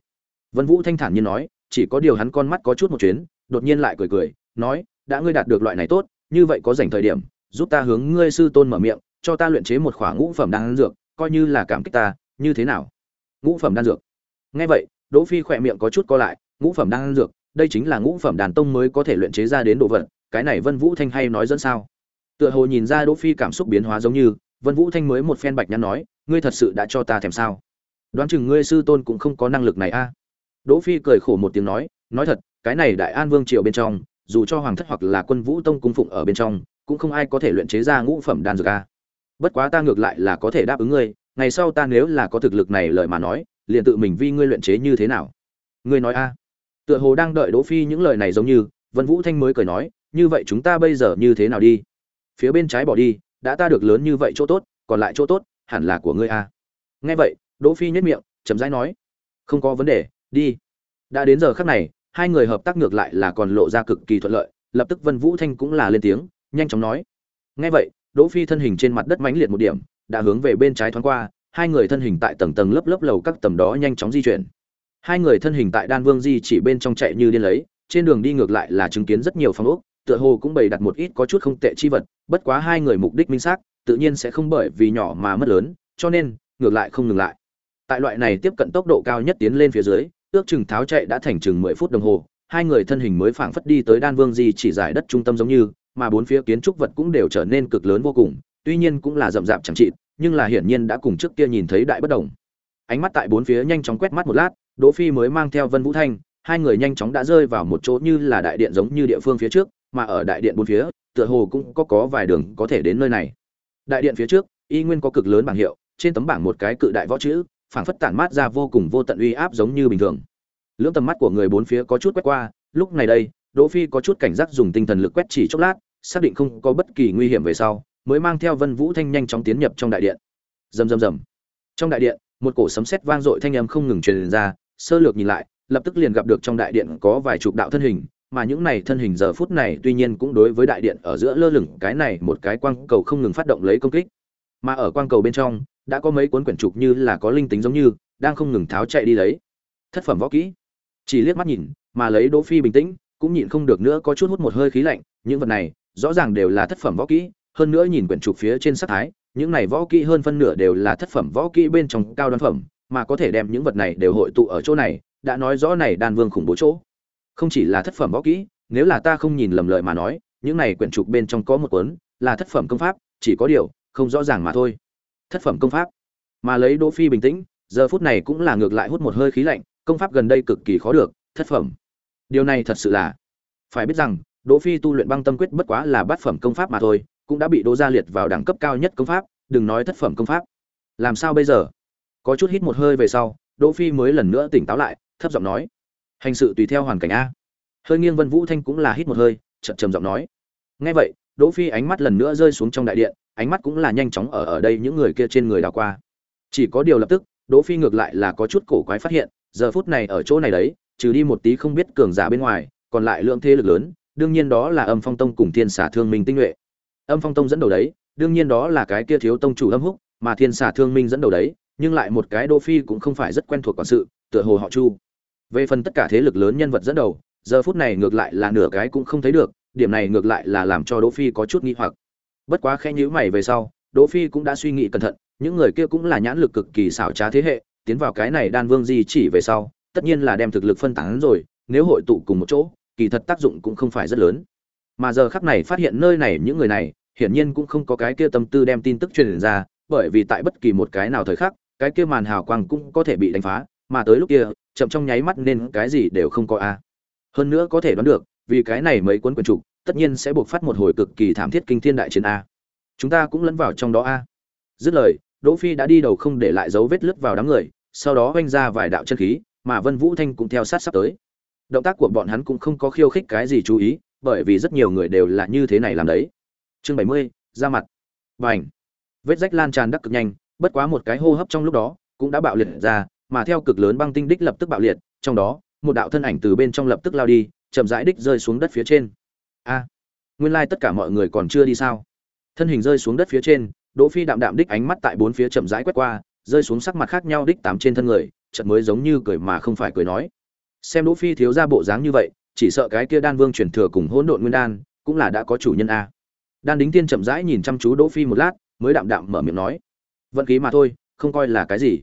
vân vũ thanh thản như nói chỉ có điều hắn con mắt có chút một chuyến đột nhiên lại cười cười nói đã ngươi đạt được loại này tốt như vậy có rảnh thời điểm giúp ta hướng ngươi sư tôn mở miệng, cho ta luyện chế một khỏa ngũ phẩm đan dược, coi như là cảm kích ta, như thế nào? Ngũ phẩm đan dược. Nghe vậy, đỗ phi khỏe miệng có chút co lại, ngũ phẩm đan dược, đây chính là ngũ phẩm đàn tông mới có thể luyện chế ra đến đồ vật, cái này vân vũ thanh hay nói dẫn sao? Tựa hồ nhìn ra đỗ phi cảm xúc biến hóa giống như, vân vũ thanh mới một phen bạch nhắn nói, ngươi thật sự đã cho ta thèm sao? Đoán chừng ngươi sư tôn cũng không có năng lực này a. Đỗ phi cười khổ một tiếng nói nói thật, cái này đại an vương triều bên trong, dù cho hoàng thất hoặc là quân vũ tông cung phụng ở bên trong cũng không ai có thể luyện chế ra ngũ phẩm đan dược a. Bất quá ta ngược lại là có thể đáp ứng ngươi, ngày sau ta nếu là có thực lực này lời mà nói, liền tự mình vi ngươi luyện chế như thế nào. Ngươi nói a. Tựa hồ đang đợi đỗ phi những lời này giống như, vân vũ thanh mới cười nói, như vậy chúng ta bây giờ như thế nào đi? Phía bên trái bỏ đi, đã ta được lớn như vậy chỗ tốt, còn lại chỗ tốt, hẳn là của ngươi a. Nghe vậy, đỗ phi nhếch miệng, chậm rãi nói, không có vấn đề, đi. Đã đến giờ khắc này, hai người hợp tác ngược lại là còn lộ ra cực kỳ thuận lợi, lập tức vân vũ thanh cũng là lên tiếng nhanh chóng nói. Nghe vậy, đỗ phi thân hình trên mặt đất mãnh liệt một điểm, đã hướng về bên trái thoáng qua, hai người thân hình tại tầng tầng lớp lớp lầu các tầm đó nhanh chóng di chuyển. Hai người thân hình tại đan vương di chỉ bên trong chạy như điên lấy, trên đường đi ngược lại là chứng kiến rất nhiều phong ốc, tựa hồ cũng bày đặt một ít có chút không tệ chi vật, bất quá hai người mục đích minh xác, tự nhiên sẽ không bởi vì nhỏ mà mất lớn, cho nên, ngược lại không ngừng lại. Tại loại này tiếp cận tốc độ cao nhất tiến lên phía dưới, ước chừng tháo chạy đã thành chừng mười phút đồng hồ, hai người thân hình mới phảng phất đi tới đan vương di chỉ giải đất trung tâm giống như mà bốn phía kiến trúc vật cũng đều trở nên cực lớn vô cùng, tuy nhiên cũng là rậm rạp chẳng trị nhưng là hiển nhiên đã cùng trước kia nhìn thấy đại bất đồng. Ánh mắt tại bốn phía nhanh chóng quét mắt một lát, đỗ phi mới mang theo vân vũ thanh, hai người nhanh chóng đã rơi vào một chỗ như là đại điện giống như địa phương phía trước, mà ở đại điện bốn phía, tựa hồ cũng có có vài đường có thể đến nơi này. Đại điện phía trước, y nguyên có cực lớn bảng hiệu, trên tấm bảng một cái cự đại võ chữ, phảng phất tản mát ra vô cùng vô tận uy áp giống như bình thường. Lưỡng tầm mắt của người bốn phía có chút quét qua, lúc này đây, đỗ phi có chút cảnh giác dùng tinh thần lực quét chỉ chốc lát xác định không có bất kỳ nguy hiểm về sau, mới mang theo vân vũ thanh nhanh chóng tiến nhập trong đại điện. Rầm rầm rầm. Trong đại điện, một cổ sấm sét vang dội thanh âm không ngừng truyền ra, sơ lược nhìn lại, lập tức liền gặp được trong đại điện có vài chục đạo thân hình, mà những này thân hình giờ phút này tuy nhiên cũng đối với đại điện ở giữa lơ lửng, cái này một cái quang cầu không ngừng phát động lấy công kích. Mà ở quang cầu bên trong, đã có mấy cuốn quyển trục như là có linh tính giống như, đang không ngừng tháo chạy đi lấy. Thất phẩm võ kỹ. Chỉ liếc mắt nhìn, mà lấy đỗ phi bình tĩnh, cũng nhịn không được nữa có chút hút một hơi khí lạnh, những vật này rõ ràng đều là thất phẩm võ kỹ, hơn nữa nhìn quyển trục phía trên sắc thái, những này võ kỹ hơn phân nửa đều là thất phẩm võ kỹ bên trong cao đoan phẩm, mà có thể đem những vật này đều hội tụ ở chỗ này, đã nói rõ này đan vương khủng bố chỗ. Không chỉ là thất phẩm võ kỹ, nếu là ta không nhìn lầm lợi mà nói, những này quyển trục bên trong có một cuốn là thất phẩm công pháp, chỉ có điều, không rõ ràng mà thôi. Thất phẩm công pháp. Mà lấy đỗ phi bình tĩnh, giờ phút này cũng là ngược lại hút một hơi khí lạnh, công pháp gần đây cực kỳ khó được, thất phẩm. Điều này thật sự là, phải biết rằng đỗ phi tu luyện băng tâm quyết bất quá là bát phẩm công pháp mà thôi, cũng đã bị đỗ gia liệt vào đẳng cấp cao nhất công pháp, đừng nói thất phẩm công pháp. Làm sao bây giờ? Có chút hít một hơi về sau, đỗ phi mới lần nữa tỉnh táo lại, thấp giọng nói, hành sự tùy theo hoàn cảnh a. Hơi nghiêng vân vũ thanh cũng là hít một hơi, chậm trầm giọng nói, nghe vậy, đỗ phi ánh mắt lần nữa rơi xuống trong đại điện, ánh mắt cũng là nhanh chóng ở ở đây những người kia trên người đảo qua. Chỉ có điều lập tức, đỗ phi ngược lại là có chút cổ quái phát hiện, giờ phút này ở chỗ này đấy, trừ đi một tí không biết cường giả bên ngoài, còn lại lượng thế lực lớn đương nhiên đó là âm phong tông cùng thiên xả thương minh tinh nhuệ. Âm phong tông dẫn đầu đấy, đương nhiên đó là cái kia thiếu tông chủ âm húc, mà thiên xả thương minh dẫn đầu đấy, nhưng lại một cái đỗ phi cũng không phải rất quen thuộc quản sự, tựa hồ họ chu. Về phần tất cả thế lực lớn nhân vật dẫn đầu, giờ phút này ngược lại là nửa cái cũng không thấy được, điểm này ngược lại là làm cho đỗ phi có chút nghi hoặc. Bất quá khẽ nhíu mày về sau đỗ phi cũng đã suy nghĩ cẩn thận, những người kia cũng là nhãn lực cực kỳ xảo trá thế hệ, tiến vào cái này đan vương di chỉ về sau, tất nhiên là đem thực lực phân tán rồi, nếu hội tụ cùng một chỗ kỳ thật tác dụng cũng không phải rất lớn. Mà giờ khắc này phát hiện nơi này những người này, hiển nhiên cũng không có cái kia tâm tư đem tin tức truyền ra, bởi vì tại bất kỳ một cái nào thời khắc, cái kia màn hào quang cũng có thể bị đánh phá, mà tới lúc kia, chậm trong nháy mắt nên cái gì đều không có a. Hơn nữa có thể đoán được, vì cái này mấy cuốn quần trục, tất nhiên sẽ buộc phát một hồi cực kỳ thảm thiết kinh thiên đại chiến a. Chúng ta cũng lẫn vào trong đó a. Dứt lời, đỗ phi đã đi đầu không để lại dấu vết lướt vào đám người, sau đó vanh ra vài đạo chân khí, mà vân vũ thanh cũng theo sát sắp tới động tác của bọn hắn cũng không có khiêu khích cái gì chú ý, bởi vì rất nhiều người đều là như thế này làm đấy. Chương bảy mươi, ra mặt. Bành. Vết rách lan tràn đắc cực nhanh, bất quá một cái hô hấp trong lúc đó cũng đã bạo liệt ra, mà theo cực lớn băng tinh đích lập tức bạo liệt, trong đó, một đạo thân ảnh từ bên trong lập tức lao đi, chậm rãi đích rơi xuống đất phía trên. A! Nguyên lai tất cả mọi người còn chưa đi sao? Thân hình rơi xuống đất phía trên, đỗ phi đạm đạm đích ánh mắt tại bốn phía chậm rãi quét qua, rơi xuống sắc mặt khác nhau đích tám trên thân người, chợt mới giống như cười mà không phải cười nói xem đỗ phi thiếu ra bộ dáng như vậy, chỉ sợ cái kia đan vương truyền thừa cùng hỗn độn nguyên đan cũng là đã có chủ nhân a. Đan đính tiên chậm rãi nhìn chăm chú đỗ phi một lát, mới đạm đạm mở miệng nói, vận khí mà thôi, không coi là cái gì.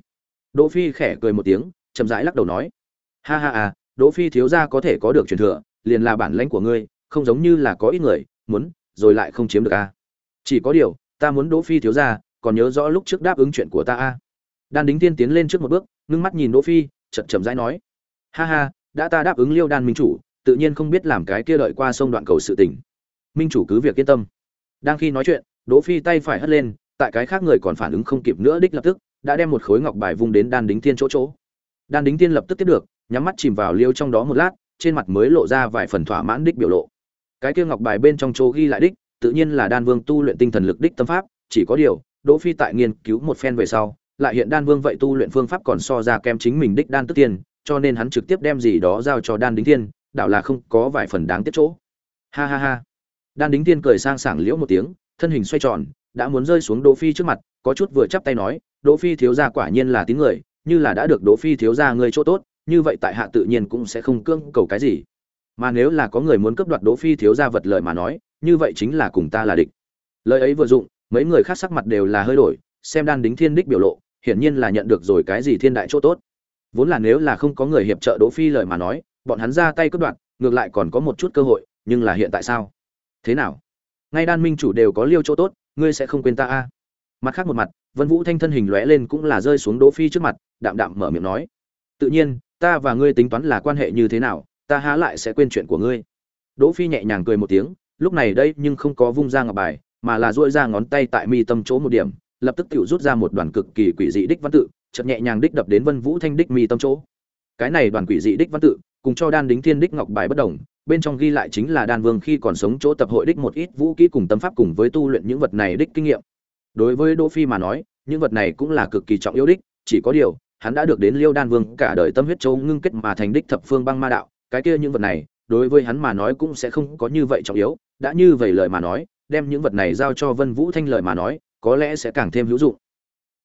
Đỗ phi khẽ cười một tiếng, chậm rãi lắc đầu nói, ha ha à đỗ phi thiếu gia có thể có được truyền thừa, liền là bản lãnh của ngươi, không giống như là có ít người, muốn, rồi lại không chiếm được a. Chỉ có điều, ta muốn đỗ phi thiếu gia, còn nhớ rõ lúc trước đáp ứng chuyện của ta a. Đan đính tiên tiến lên trước một bước, ngưng mắt nhìn đỗ phi, chậm chậm rãi nói ha ha, đã ta đáp ứng liêu đan minh chủ, tự nhiên không biết làm cái kia đợi qua sông đoạn cầu sự tình. Minh chủ cứ việc yên tâm. Đang khi nói chuyện, đỗ phi tay phải hất lên, tại cái khác người còn phản ứng không kịp nữa đích lập tức, đã đem một khối ngọc bài vung đến đan đính thiên chỗ chỗ. Đan đính thiên lập tức tiếp được, nhắm mắt chìm vào liêu trong đó một lát, trên mặt mới lộ ra vài phần thỏa mãn đích biểu lộ. Cái kia ngọc bài bên trong chỗ ghi lại đích, tự nhiên là đan vương tu luyện tinh thần lực đích tâm pháp, chỉ có điều, đỗ phi tại nghiên cứu một phen về sau, lại hiện đan vương vậy tu luyện phương pháp còn so ra kém chính mình đích đan tức tiên cho nên hắn trực tiếp đem gì đó giao cho đan đính thiên đạo là không có vài phần đáng tiếc chỗ. Ha ha ha. Đan đính thiên cười sang sảng liễu một tiếng, thân hình xoay tròn, đã muốn rơi xuống đỗ phi trước mặt, có chút vừa chắp tay nói, đỗ phi thiếu gia quả nhiên là tín người, như là đã được đỗ phi thiếu gia người chỗ tốt, như vậy tại hạ tự nhiên cũng sẽ không cương cầu cái gì. Mà nếu là có người muốn cướp đoạt đỗ phi thiếu gia vật lời mà nói, như vậy chính là cùng ta là địch. Lời ấy vừa dụng, mấy người khác sắc mặt đều là hơi đổi, xem đan đính thiên đích biểu lộ, hiển nhiên là nhận được rồi cái gì thiên đại chỗ tốt vốn là nếu là không có người hiệp trợ đỗ phi lời mà nói, bọn hắn ra tay cướp đoạt, ngược lại còn có một chút cơ hội, nhưng là hiện tại sao? Thế nào? Ngay đan minh chủ đều có liêu chỗ tốt, ngươi sẽ không quên ta a? Mặt khác một mặt, vân vũ thanh thân hình lóe lên cũng là rơi xuống đỗ phi trước mặt, đạm đạm mở miệng nói. Tự nhiên, ta và ngươi tính toán là quan hệ như thế nào, ta há lại sẽ quên chuyện của ngươi. Đỗ phi nhẹ nhàng cười một tiếng, lúc này đây nhưng không có vung ra ngọc bài, mà là duỗi ra ngón tay tại mi tâm chỗ một điểm, lập tức tự rút ra một đoàn cực kỳ quỷ dị đích văn tự chợt nhẹ nhàng đích đập đến vân vũ thanh đích mi tâm chỗ. Cái này đoàn quỷ dị đích văn tự, cùng cho đan đính thiên đích ngọc bài bất đồng, bên trong ghi lại chính là đan vương khi còn sống chỗ tập hội đích một ít vũ kỹ cùng tâm pháp cùng với tu luyện những vật này đích kinh nghiệm. Đối với đỗ phi mà nói, những vật này cũng là cực kỳ trọng yếu đích, chỉ có điều, hắn đã được đến liêu đan vương cả đời tâm huyết châu ngưng kết mà thành đích thập phương băng ma đạo, cái kia những vật này, đối với hắn mà nói cũng sẽ không có như vậy trọng yếu, đã như vậy lời mà nói, đem những vật này giao cho vân vũ thanh lời mà nói, có lẽ sẽ càng thêm hữu dụng.